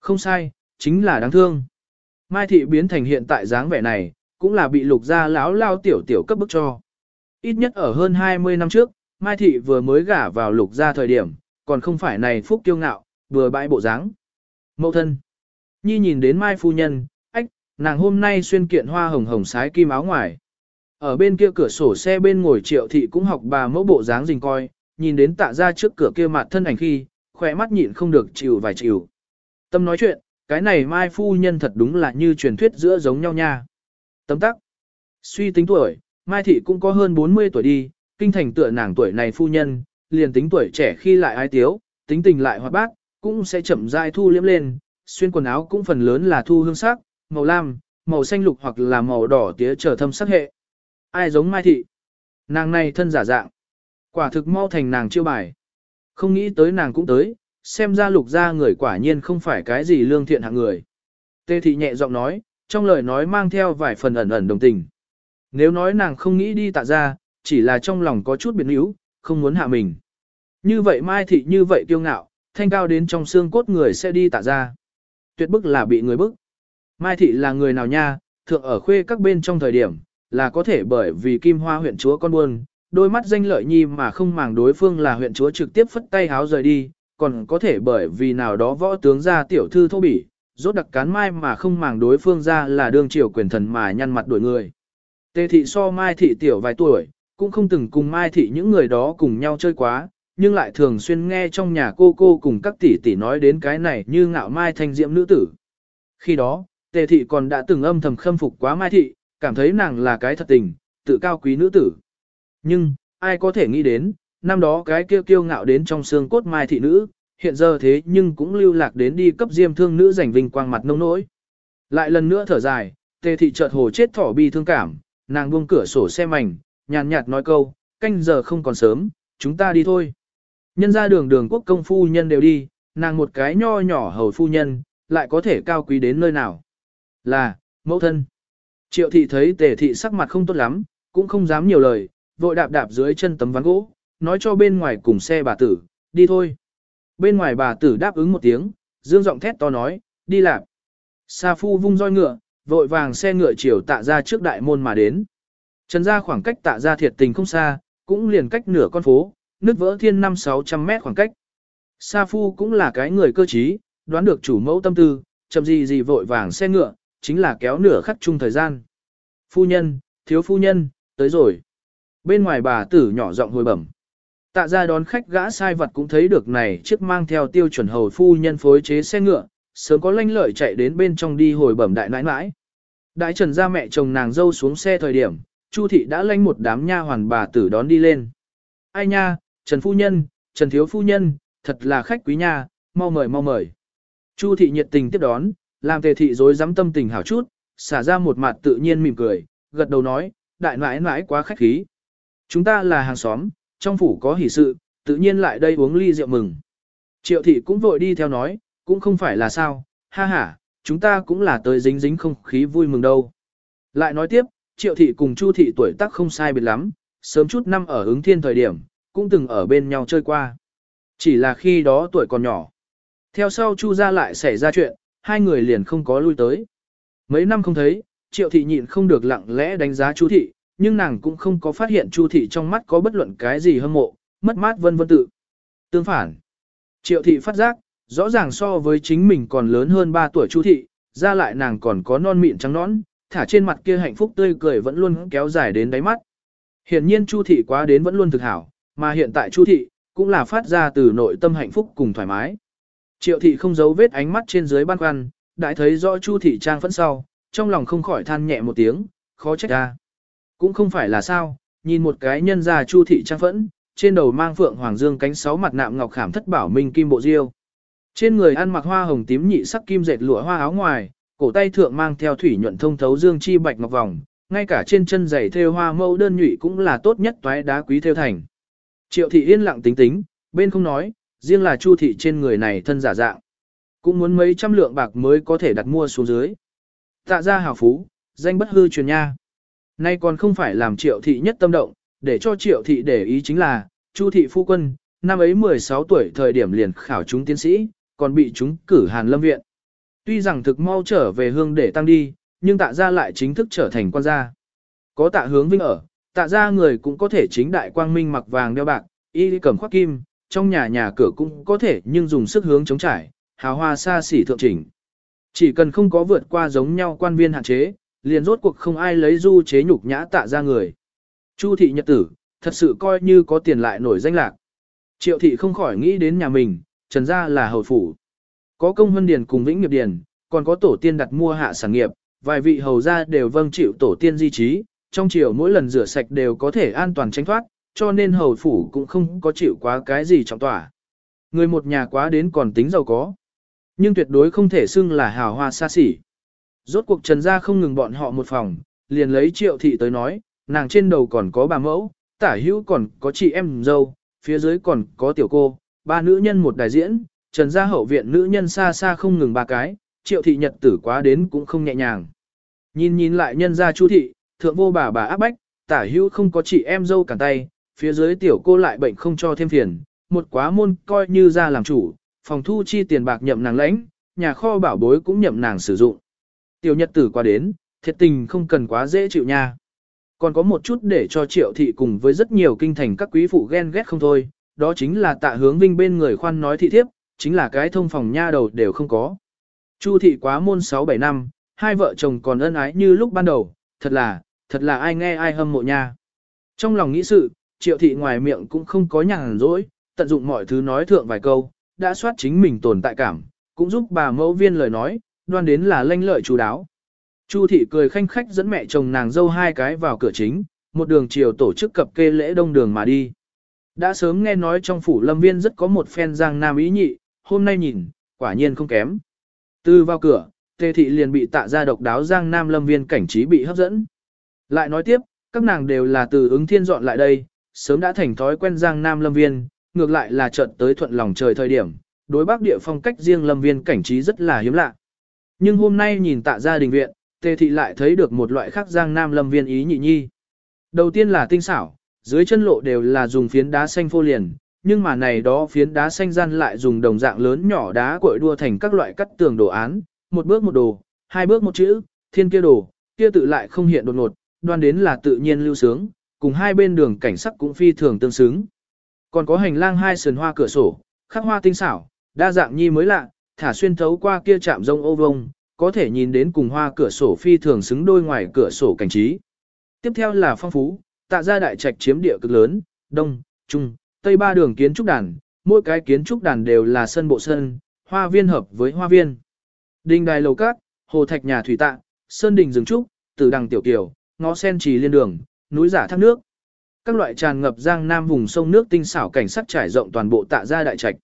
Không sai, chính là đáng thương. Mai thị biến thành hiện tại dáng vẻ này, cũng là bị lục gia lão lao tiểu tiểu cấp bức cho. Ít nhất ở hơn 20 năm trước, Mai thị vừa mới gả vào lục gia thời điểm, còn không phải này phúc kiêu ngạo, vừa bãi bộ dáng. Mậu thân. Nhi nhìn đến Mai phu nhân, ách, nàng hôm nay xuyên kiện hoa hồng hồng sái kim áo ngoài. Ở bên kia cửa sổ xe bên ngồi triệu thị cũng học bà mẫu bộ dáng rình coi, nhìn đến tạ ra trước cửa kia mặt thân ảnh khi, khỏe mắt nhịn không được chịu vài chịu. Tâm nói chuyện, cái này Mai phu nhân thật đúng là như truyền thuyết giữa giống nhau nha. Tấm tắc. Suy tính tuổi, Mai thị cũng có hơn 40 tuổi đi, kinh thành tựa nàng tuổi này phu nhân, liền tính tuổi trẻ khi lại ai tiếu, tính tình lại hoạt bát, cũng sẽ chậm rãi thu liếm lên, xuyên quần áo cũng phần lớn là thu hương sắc, màu lam, màu xanh lục hoặc là màu đỏ tía trở thâm sắc hệ. Ai giống Mai thị? Nàng này thân giả dạng. Quả thực mau thành nàng chiêu bài. Không nghĩ tới nàng cũng tới, xem ra lục ra người quả nhiên không phải cái gì lương thiện hạng người. Tê thị nhẹ giọng nói, trong lời nói mang theo vài phần ẩn ẩn đồng tình. Nếu nói nàng không nghĩ đi tạ ra, chỉ là trong lòng có chút biến yếu, không muốn hạ mình. Như vậy Mai Thị như vậy kiêu ngạo, thanh cao đến trong xương cốt người sẽ đi tạ ra. Tuyệt bức là bị người bức. Mai Thị là người nào nha, thượng ở khuê các bên trong thời điểm, là có thể bởi vì kim hoa huyện chúa con buôn, đôi mắt danh lợi nhi mà không màng đối phương là huyện chúa trực tiếp phất tay háo rời đi, còn có thể bởi vì nào đó võ tướng ra tiểu thư thô bỉ, rốt đặc cán mai mà không màng đối phương ra là đương triều quyền thần mà nhăn mặt đuổi người. Tề thị so mai thị tiểu vài tuổi, cũng không từng cùng mai thị những người đó cùng nhau chơi quá, nhưng lại thường xuyên nghe trong nhà cô cô cùng các tỷ tỷ nói đến cái này như ngạo mai thanh diệm nữ tử. Khi đó, tề thị còn đã từng âm thầm khâm phục quá mai thị, cảm thấy nàng là cái thật tình, tự cao quý nữ tử. Nhưng, ai có thể nghĩ đến, năm đó cái kêu kiêu ngạo đến trong xương cốt mai thị nữ, hiện giờ thế nhưng cũng lưu lạc đến đi cấp diêm thương nữ giành vinh quang mặt nông nỗi. Lại lần nữa thở dài, tề thị chợt hồ chết thỏ bi thương cảm, nàng buông cửa sổ xe mảnh, nhàn nhạt nói câu, canh giờ không còn sớm, chúng ta đi thôi. Nhân ra đường đường quốc công phu nhân đều đi, nàng một cái nho nhỏ hầu phu nhân, lại có thể cao quý đến nơi nào. Là, mẫu thân. Triệu thị thấy tề thị sắc mặt không tốt lắm, cũng không dám nhiều lời, vội đạp đạp dưới chân tấm ván gỗ, nói cho bên ngoài cùng xe bà tử, đi thôi. Bên ngoài bà tử đáp ứng một tiếng, dương giọng thét to nói, đi làm. Sa phu vung roi ngựa, vội vàng xe ngựa chiều tạ ra trước đại môn mà đến. Trần ra khoảng cách tạ ra thiệt tình không xa, cũng liền cách nửa con phố, nứt vỡ thiên năm sáu trăm mét khoảng cách. Sa phu cũng là cái người cơ trí, đoán được chủ mẫu tâm tư, chậm gì gì vội vàng xe ngựa, chính là kéo nửa khắc chung thời gian. Phu nhân, thiếu phu nhân, tới rồi. Bên ngoài bà tử nhỏ giọng hồi bẩm. Tạ ra đón khách gã sai vật cũng thấy được này chiếc mang theo tiêu chuẩn hầu phu nhân phối chế xe ngựa, sớm có lanh lợi chạy đến bên trong đi hồi bẩm đại nãi nãi. Đại trần ra mẹ chồng nàng dâu xuống xe thời điểm, Chu thị đã lanh một đám nha hoàn bà tử đón đi lên. Ai nha, Trần phu nhân, Trần thiếu phu nhân, thật là khách quý nha, mau mời mau mời. Chu thị nhiệt tình tiếp đón, làm tề thị dối dám tâm tình hảo chút, xả ra một mặt tự nhiên mỉm cười, gật đầu nói, đại nãi nãi quá khách khí. Chúng ta là hàng xóm, trong phủ có hỷ sự, tự nhiên lại đây uống ly rượu mừng. Triệu thị cũng vội đi theo nói, cũng không phải là sao, ha ha, chúng ta cũng là tới dính dính không khí vui mừng đâu. Lại nói tiếp, triệu thị cùng chu thị tuổi tác không sai biệt lắm, sớm chút năm ở ứng thiên thời điểm, cũng từng ở bên nhau chơi qua. Chỉ là khi đó tuổi còn nhỏ. Theo sau Chu gia lại xảy ra chuyện, hai người liền không có lui tới. Mấy năm không thấy, Triệu thị nhịn không được lặng lẽ đánh giá Chu thị, nhưng nàng cũng không có phát hiện Chu thị trong mắt có bất luận cái gì hâm mộ, mất mát vân vân tự. Tương phản, Triệu thị phát giác, rõ ràng so với chính mình còn lớn hơn 3 tuổi Chu thị, ra lại nàng còn có non mịn trắng nõn, thả trên mặt kia hạnh phúc tươi cười vẫn luôn kéo dài đến đáy mắt. Hiển nhiên Chu thị quá đến vẫn luôn thực hảo, mà hiện tại Chu thị cũng là phát ra từ nội tâm hạnh phúc cùng thoải mái. Triệu thị không giấu vết ánh mắt trên dưới ban quan, đại thấy rõ Chu thị trang phẫn sau, trong lòng không khỏi than nhẹ một tiếng, khó trách ra. Cũng không phải là sao, nhìn một cái nhân gia Chu thị trang phẫn, trên đầu mang phượng hoàng dương cánh sáu mặt nạm ngọc khảm thất bảo minh kim bộ diêu. Trên người ăn mặc hoa hồng tím nhị sắc kim dệt lụa hoa áo ngoài, cổ tay thượng mang theo thủy nhuận thông thấu dương chi bạch ngọc vòng, ngay cả trên chân giày thêu hoa mẫu đơn nhụy cũng là tốt nhất toái đá quý thêu thành. Triệu thị yên lặng tính tính, bên không nói, riêng là chu thị trên người này thân giả dạng. Cũng muốn mấy trăm lượng bạc mới có thể đặt mua xuống dưới. Tạ ra hào phú, danh bất hư truyền nha. Nay còn không phải làm triệu thị nhất tâm động, để cho triệu thị để ý chính là, chu thị phu quân, năm ấy 16 tuổi thời điểm liền khảo chúng tiến sĩ, còn bị chúng cử hàn lâm viện. Tuy rằng thực mau trở về hương để tăng đi, nhưng tạ ra lại chính thức trở thành quan gia. Có tạ hướng vinh ở, tạ ra người cũng có thể chính đại quang minh mặc vàng đeo bạc, y cầm khoác kim, trong nhà nhà cửa cũng có thể nhưng dùng sức hướng chống trải, hào hoa xa xỉ thượng chỉnh. Chỉ cần không có vượt qua giống nhau quan viên hạn chế, liền rốt cuộc không ai lấy du chế nhục nhã tạ ra người. Chu thị nhật tử, thật sự coi như có tiền lại nổi danh lạc. Triệu thị không khỏi nghĩ đến nhà mình, trần gia là hầu phủ. Có công hân điền cùng vĩnh nghiệp điền, còn có tổ tiên đặt mua hạ sản nghiệp, vài vị hầu gia đều vâng chịu tổ tiên di trí, trong chiều mỗi lần rửa sạch đều có thể an toàn tránh thoát, cho nên hầu phủ cũng không có chịu quá cái gì trọng tỏa. Người một nhà quá đến còn tính giàu có, nhưng tuyệt đối không thể xưng là hào hoa xa xỉ. Rốt cuộc trần gia không ngừng bọn họ một phòng, liền lấy triệu thị tới nói, nàng trên đầu còn có bà mẫu, tả hữu còn có chị em dâu, phía dưới còn có tiểu cô, ba nữ nhân một đại diễn, trần gia hậu viện nữ nhân xa xa không ngừng ba cái, triệu thị nhật tử quá đến cũng không nhẹ nhàng. Nhìn nhìn lại nhân gia chu thị, thượng vô bà bà áp bách, tả hữu không có chị em dâu cản tay, phía dưới tiểu cô lại bệnh không cho thêm phiền, một quá môn coi như ra làm chủ, phòng thu chi tiền bạc nhậm nàng lãnh, nhà kho bảo bối cũng nhậm nàng sử dụng. Tiểu nhật tử qua đến, thiệt tình không cần quá dễ chịu nha. Còn có một chút để cho triệu thị cùng với rất nhiều kinh thành các quý phụ ghen ghét không thôi, đó chính là tạ hướng vinh bên người khoan nói thị thiếp, chính là cái thông phòng nha đầu đều không có. Chu thị quá môn 6-7 năm, hai vợ chồng còn ân ái như lúc ban đầu, thật là, thật là ai nghe ai hâm mộ nha. Trong lòng nghĩ sự, triệu thị ngoài miệng cũng không có nhàn rỗi, tận dụng mọi thứ nói thượng vài câu, đã soát chính mình tồn tại cảm, cũng giúp bà mẫu viên lời nói, đoan đến là lanh lợi chú đáo. Chu thị cười khanh khách dẫn mẹ chồng nàng dâu hai cái vào cửa chính, một đường chiều tổ chức cập kê lễ đông đường mà đi. Đã sớm nghe nói trong phủ lâm viên rất có một phen giang nam ý nhị, hôm nay nhìn, quả nhiên không kém. Từ vào cửa, tề thị liền bị tạ ra độc đáo giang nam lâm viên cảnh trí bị hấp dẫn. Lại nói tiếp, các nàng đều là từ ứng thiên dọn lại đây, sớm đã thành thói quen giang nam lâm viên, ngược lại là trận tới thuận lòng trời thời điểm, đối bắc địa phong cách riêng lâm viên cảnh trí rất là hiếm lạ. Nhưng hôm nay nhìn tạ gia đình viện, tề thị lại thấy được một loại khác giang nam lâm viên ý nhị nhi. Đầu tiên là tinh xảo, dưới chân lộ đều là dùng phiến đá xanh phô liền, nhưng mà này đó phiến đá xanh gian lại dùng đồng dạng lớn nhỏ đá cội đua thành các loại cắt tường đồ án, một bước một đồ, hai bước một chữ, thiên kia đồ, kia tự lại không hiện đột ngột, đoan đến là tự nhiên lưu sướng, cùng hai bên đường cảnh sắc cũng phi thường tương xứng. Còn có hành lang hai sườn hoa cửa sổ, khắc hoa tinh xảo, đa dạng nhi mới lạ, thả xuyên thấu qua kia chạm rông ô vông, có thể nhìn đến cùng hoa cửa sổ phi thường xứng đôi ngoài cửa sổ cảnh trí. Tiếp theo là phong phú, tạ ra đại trạch chiếm địa cực lớn, đông, trung, tây ba đường kiến trúc đàn, mỗi cái kiến trúc đàn đều là sân bộ sân, hoa viên hợp với hoa viên. Đình đài lầu cát, hồ thạch nhà thủy tạ, sơn đình rừng trúc, tử đằng tiểu kiều, ngõ sen trì liên đường, núi giả thác nước. Các loại tràn ngập giang nam vùng sông nước tinh xảo cảnh sắc trải rộng toàn bộ tạ gia đại trạch.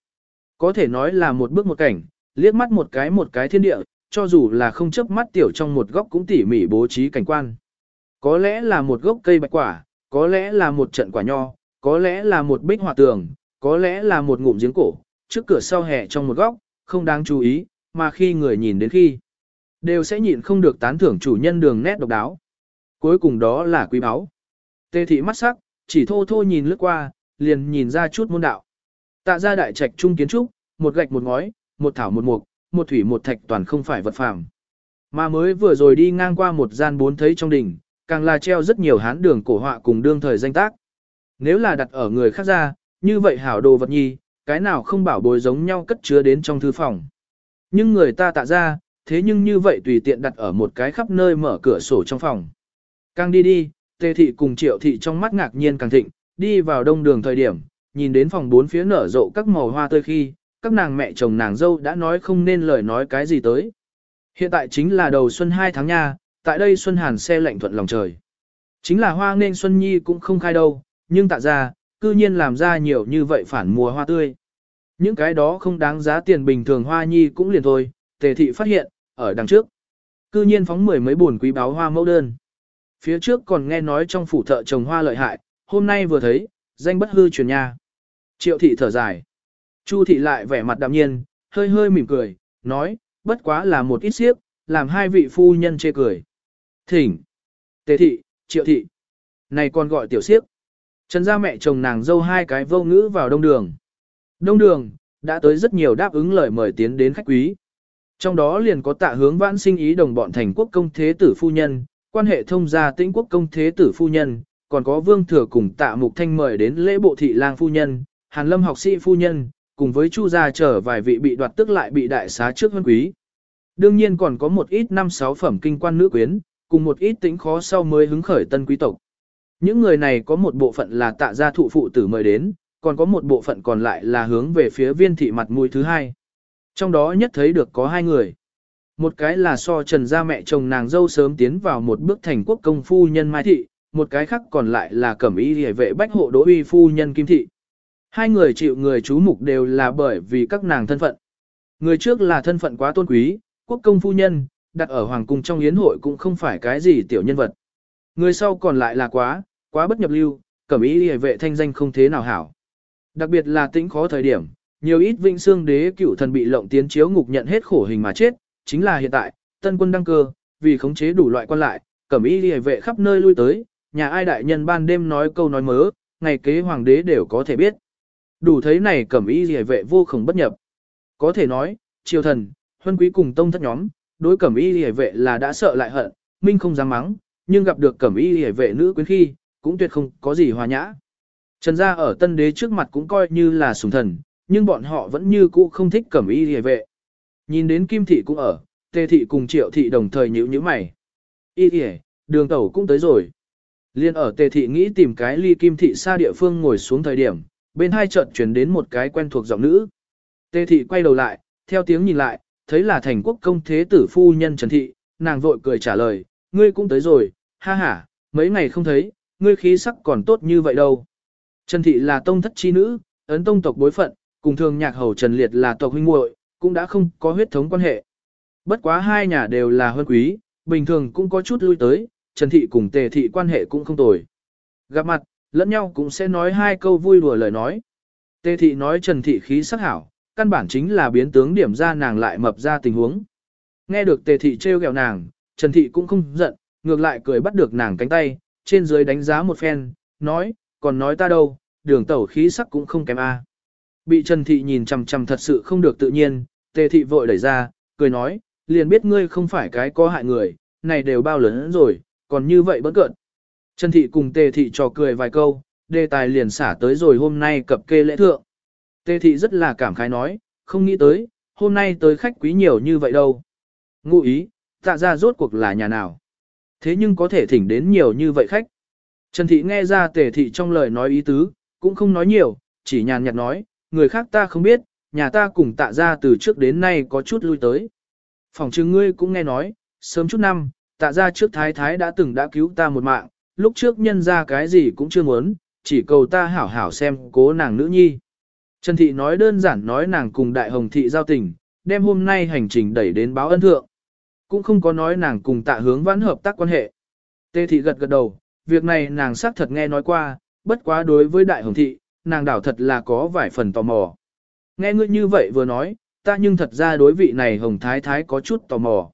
Có thể nói là một bước một cảnh, liếc mắt một cái một cái thiên địa, cho dù là không chớp mắt tiểu trong một góc cũng tỉ mỉ bố trí cảnh quan. Có lẽ là một gốc cây bạch quả, có lẽ là một trận quả nho, có lẽ là một bích họa tường, có lẽ là một ngụm giếng cổ, trước cửa sau hè trong một góc, không đáng chú ý, mà khi người nhìn đến khi, đều sẽ nhịn không được tán thưởng chủ nhân đường nét độc đáo. Cuối cùng đó là quý báu. Tê thị mắt sắc, chỉ thô thô nhìn lướt qua, liền nhìn ra chút môn đạo. Tạ ra đại trạch trung kiến trúc, một gạch một ngói, một thảo một mục, một thủy một thạch toàn không phải vật phàm. Mà mới vừa rồi đi ngang qua một gian bốn thấy trong đỉnh, càng là treo rất nhiều hán đường cổ họa cùng đương thời danh tác. Nếu là đặt ở người khác ra, như vậy hảo đồ vật nhi, cái nào không bảo bối giống nhau cất chứa đến trong thư phòng. Nhưng người ta tạ ra, thế nhưng như vậy tùy tiện đặt ở một cái khắp nơi mở cửa sổ trong phòng. Càng đi đi, tề thị cùng triệu thị trong mắt ngạc nhiên càng thịnh, đi vào đông đường thời điểm, nhìn đến phòng bốn phía nở rộ các màu hoa tươi khi, các nàng mẹ chồng nàng dâu đã nói không nên lời nói cái gì tới. Hiện tại chính là đầu xuân 2 tháng nha, tại đây xuân hàn xe lạnh thuận lòng trời. Chính là hoa nên xuân nhi cũng không khai đâu, nhưng tạ ra, cư nhiên làm ra nhiều như vậy phản mùa hoa tươi. Những cái đó không đáng giá tiền bình thường hoa nhi cũng liền thôi, tề thị phát hiện, ở đằng trước. Cư nhiên phóng mười mấy buồn quý báo hoa mẫu đơn. Phía trước còn nghe nói trong phủ thợ trồng hoa lợi hại, hôm nay vừa thấy, danh bất hư truyền nha. Triệu thị thở dài. Chu thị lại vẻ mặt đạm nhiên, hơi hơi mỉm cười, nói, bất quá là một ít xiếc, làm hai vị phu nhân chê cười. Thỉnh. Tề thị, triệu thị. Này còn gọi tiểu xiếc. Trần gia mẹ chồng nàng dâu hai cái vô ngữ vào đông đường. Đông đường, đã tới rất nhiều đáp ứng lời mời tiến đến khách quý. Trong đó liền có tạ hướng vãn sinh ý đồng bọn thành quốc công thế tử phu nhân, quan hệ thông gia tĩnh quốc công thế tử phu nhân, còn có vương thừa cùng tạ mục thanh mời đến lễ bộ thị lang phu nhân, hàn lâm học sĩ phu nhân, cùng với chu gia trở vài vị bị đoạt tức lại bị đại xá trước vân quý. Đương nhiên còn có một ít năm sáu phẩm kinh quan nữ quyến, cùng một ít tính khó sau mới hứng khởi tân quý tộc. Những người này có một bộ phận là tạ gia thụ phụ tử mời đến, còn có một bộ phận còn lại là hướng về phía viên thị mặt mũi thứ hai. Trong đó nhất thấy được có hai người. Một cái là so trần gia mẹ chồng nàng dâu sớm tiến vào một bước thành quốc công phu nhân Mai Thị, một cái khác còn lại là cẩm y hề vệ bách hộ đỗ uy phu nhân Kim Thị. Hai người chịu người chú mục đều là bởi vì các nàng thân phận. Người trước là thân phận quá tôn quý, quốc công phu nhân, đặt ở hoàng cung trong yến hội cũng không phải cái gì tiểu nhân vật. Người sau còn lại là quá, quá bất nhập lưu, cẩm y hề vệ thanh danh không thế nào hảo. Đặc biệt là tĩnh khó thời điểm, nhiều ít vinh xương đế cựu thần bị lộng tiến chiếu ngục nhận hết khổ hình mà chết, chính là hiện tại, tân quân đăng cơ, vì khống chế đủ loại quan lại, cẩm y liề vệ khắp nơi lui tới, nhà ai đại nhân ban đêm nói câu nói mớ, ngày kế hoàng đế đều có thể biết. Đủ thấy này cẩm y liề vệ vô khổng bất nhập. Có thể nói, triều thần, huân quý cùng tông thất nhóm, đối cẩm y liề vệ là đã sợ lại hận, minh không dám mắng, nhưng gặp được cẩm y liề vệ nữ quyến khi, cũng tuyệt không có gì hòa nhã. Trần gia ở tân đế trước mặt cũng coi như là sùng thần, nhưng bọn họ vẫn như cũ không thích cẩm y liề vệ. Nhìn đến kim thị cũng ở, tề thị cùng triệu thị đồng thời nhíu nhíu mày. Y liề, đường tẩu cũng tới rồi. Liên ở tề thị nghĩ tìm cái ly kim thị xa địa phương ngồi xuống thời điểm, bên hai trận chuyển đến một cái quen thuộc giọng nữ. Tề thị quay đầu lại, theo tiếng nhìn lại, thấy là thành quốc công thế tử phu nhân Trần Thị, nàng vội cười trả lời, ngươi cũng tới rồi, ha ha, mấy ngày không thấy, ngươi khí sắc còn tốt như vậy đâu. Trần Thị là tông thất chi nữ, ấn tông tộc bối phận, cùng thường nhạc hầu Trần Liệt là tộc huynh muội, cũng đã không có huyết thống quan hệ. Bất quá hai nhà đều là huân quý, bình thường cũng có chút lui tới, Trần Thị cùng Tề Thị quan hệ cũng không tồi. Gặp mặt, lẫn nhau cũng sẽ nói hai câu vui đùa lời nói. Tề Thị nói Trần Thị khí sắc hảo, căn bản chính là biến tướng điểm ra nàng lại mập ra tình huống. Nghe được Tề Thị trêu ghẹo nàng, Trần Thị cũng không giận, ngược lại cười bắt được nàng cánh tay, trên dưới đánh giá một phen, nói, còn nói ta đâu, đường tẩu khí sắc cũng không kém a. Bị Trần Thị nhìn chằm chằm thật sự không được tự nhiên, Tề Thị vội đẩy ra, cười nói, liền biết ngươi không phải cái có hại người, này đều bao lớn rồi, còn như vậy bất cợt. Trần Thị cùng Tề Thị trò cười vài câu, đề tài liền xả tới rồi hôm nay cập kê lễ thượng. Tề Thị rất là cảm khái nói, không nghĩ tới, hôm nay tới khách quý nhiều như vậy đâu. Ngụ ý, tạ ra rốt cuộc là nhà nào. Thế nhưng có thể thỉnh đến nhiều như vậy khách. Trần Thị nghe ra Tề Thị trong lời nói ý tứ, cũng không nói nhiều, chỉ nhàn nhạt nói, người khác ta không biết, nhà ta cùng tạ ra từ trước đến nay có chút lui tới. Phòng trừng ngươi cũng nghe nói, sớm chút năm, tạ ra trước thái thái đã từng đã cứu ta một mạng, lúc trước nhân ra cái gì cũng chưa muốn, chỉ cầu ta hảo hảo xem cố nàng nữ nhi. Trần Thị nói đơn giản nói nàng cùng Đại Hồng Thị giao tình, đem hôm nay hành trình đẩy đến báo ân thượng. Cũng không có nói nàng cùng tạ hướng vãn hợp tác quan hệ. Tê Thị gật gật đầu, việc này nàng xác thật nghe nói qua, bất quá đối với Đại Hồng Thị, nàng đảo thật là có vài phần tò mò. Nghe ngươi như vậy vừa nói, ta nhưng thật ra đối vị này Hồng Thái Thái có chút tò mò.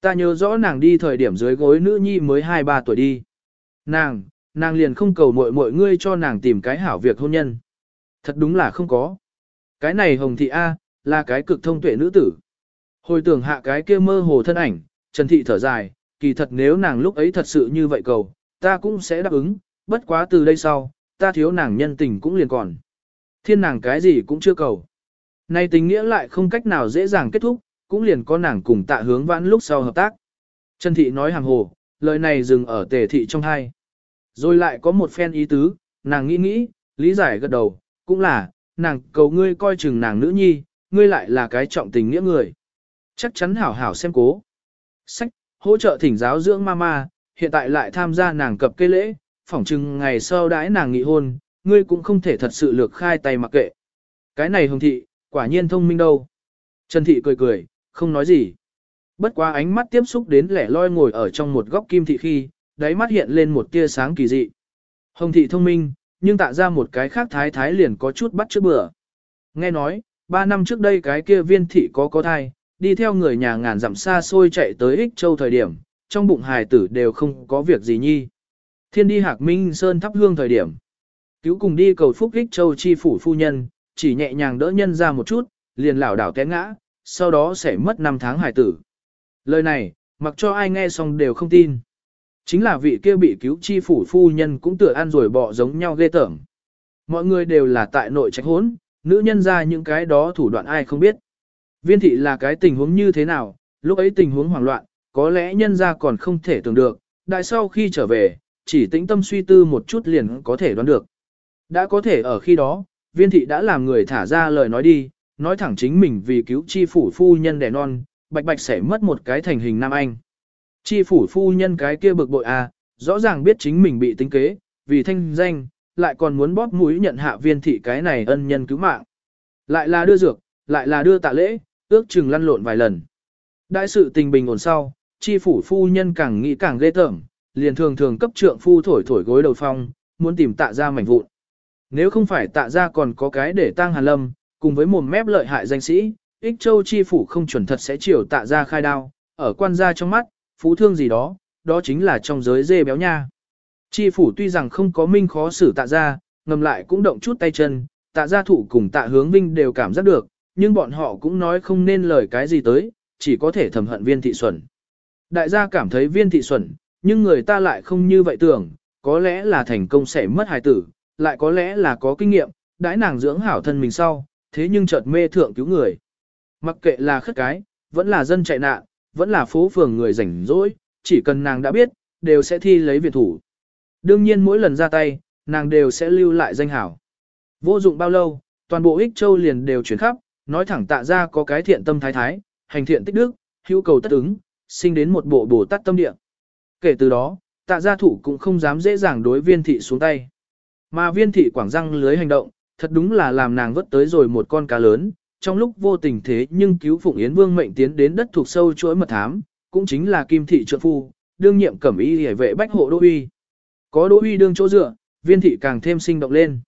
Ta nhớ rõ nàng đi thời điểm dưới gối nữ nhi mới 2-3 tuổi đi. Nàng, nàng liền không cầu mọi mọi ngươi cho nàng tìm cái hảo việc hôn nhân. Thật đúng là không có. Cái này hồng thị A, là cái cực thông tuệ nữ tử. Hồi tưởng hạ cái kia mơ hồ thân ảnh, Trần Thị thở dài, kỳ thật nếu nàng lúc ấy thật sự như vậy cầu, ta cũng sẽ đáp ứng, bất quá từ đây sau, ta thiếu nàng nhân tình cũng liền còn. Thiên nàng cái gì cũng chưa cầu. Nay tình nghĩa lại không cách nào dễ dàng kết thúc, cũng liền có nàng cùng tạ hướng vãn lúc sau hợp tác. Trần Thị nói hàng hồ, lời này dừng ở tề thị trong hai. Rồi lại có một phen ý tứ, nàng nghĩ nghĩ, lý giải gật đầu, cũng là, nàng cầu ngươi coi chừng nàng nữ nhi, ngươi lại là cái trọng tình nghĩa người. Chắc chắn hảo hảo xem cố. Sách, hỗ trợ thỉnh giáo dưỡng mama, hiện tại lại tham gia nàng cập cây lễ, phỏng chừng ngày sau đãi nàng nghị hôn, ngươi cũng không thể thật sự lược khai tay mặc kệ. Cái này hồng thị, quả nhiên thông minh đâu. Trần thị cười cười, không nói gì. Bất quá ánh mắt tiếp xúc đến lẻ loi ngồi ở trong một góc kim thị khi, đáy mắt hiện lên một tia sáng kỳ dị. Hồng thị thông minh, nhưng tạ ra một cái khác thái thái liền có chút bắt trước bữa. Nghe nói, ba năm trước đây cái kia viên thị có có thai, đi theo người nhà ngàn dặm xa xôi chạy tới Ích Châu thời điểm, trong bụng hài tử đều không có việc gì nhi. Thiên đi hạc minh sơn thắp hương thời điểm. Cứu cùng đi cầu phúc Ích Châu chi phủ phu nhân, chỉ nhẹ nhàng đỡ nhân ra một chút, liền lảo đảo té ngã, sau đó sẽ mất năm tháng hài tử. Lời này, mặc cho ai nghe xong đều không tin. Chính là vị kia bị cứu chi phủ phu nhân cũng tựa ăn rồi bỏ giống nhau ghê tởm. Mọi người đều là tại nội trách hốn, nữ nhân ra những cái đó thủ đoạn ai không biết. Viên thị là cái tình huống như thế nào, lúc ấy tình huống hoảng loạn, có lẽ nhân ra còn không thể tưởng được, đại sau khi trở về, chỉ tĩnh tâm suy tư một chút liền có thể đoán được. Đã có thể ở khi đó, viên thị đã làm người thả ra lời nói đi, nói thẳng chính mình vì cứu chi phủ phu nhân đẻ non, bạch bạch sẽ mất một cái thành hình nam anh. Chi phủ phu nhân cái kia bực bội à, rõ ràng biết chính mình bị tính kế, vì thanh danh, lại còn muốn bóp mũi nhận hạ viên thị cái này ân nhân cứu mạng. Lại là đưa dược, lại là đưa tạ lễ, ước chừng lăn lộn vài lần. Đại sự tình bình ổn sau, chi phủ phu nhân càng nghĩ càng ghê tởm, liền thường thường cấp trượng phu thổi thổi gối đầu phong, muốn tìm tạ ra mảnh vụn. Nếu không phải tạ ra còn có cái để tang hàn lâm, cùng với mồm mép lợi hại danh sĩ, ích châu chi phủ không chuẩn thật sẽ chiều tạ ra khai đao, ở quan gia trong mắt, phú thương gì đó, đó chính là trong giới dê béo nha. Chi phủ tuy rằng không có minh khó xử tạ ra, ngầm lại cũng động chút tay chân, tạ gia thủ cùng tạ hướng vinh đều cảm giác được, nhưng bọn họ cũng nói không nên lời cái gì tới, chỉ có thể thầm hận viên thị xuẩn. Đại gia cảm thấy viên thị xuẩn, nhưng người ta lại không như vậy tưởng, có lẽ là thành công sẽ mất hài tử, lại có lẽ là có kinh nghiệm, đãi nàng dưỡng hảo thân mình sau, thế nhưng chợt mê thượng cứu người. Mặc kệ là khất cái, vẫn là dân chạy nạn, vẫn là phố phường người rảnh rỗi, chỉ cần nàng đã biết, đều sẽ thi lấy viện thủ. Đương nhiên mỗi lần ra tay, nàng đều sẽ lưu lại danh hảo. Vô dụng bao lâu, toàn bộ ích châu liền đều chuyển khắp, nói thẳng tạ ra có cái thiện tâm thái thái, hành thiện tích đức, hữu cầu tất ứng, sinh đến một bộ bồ tát tâm địa. Kể từ đó, tạ gia thủ cũng không dám dễ dàng đối viên thị xuống tay. Mà viên thị quảng răng lưới hành động, thật đúng là làm nàng vất tới rồi một con cá lớn, trong lúc vô tình thế nhưng cứu Phụng Yến Vương mệnh tiến đến đất thuộc sâu chuỗi mật thám, cũng chính là Kim thị trợ phu, đương nhiệm cẩm y hề vệ bách hộ Đỗ Uy. Có Đỗ Uy đương chỗ dựa, viên thị càng thêm sinh động lên.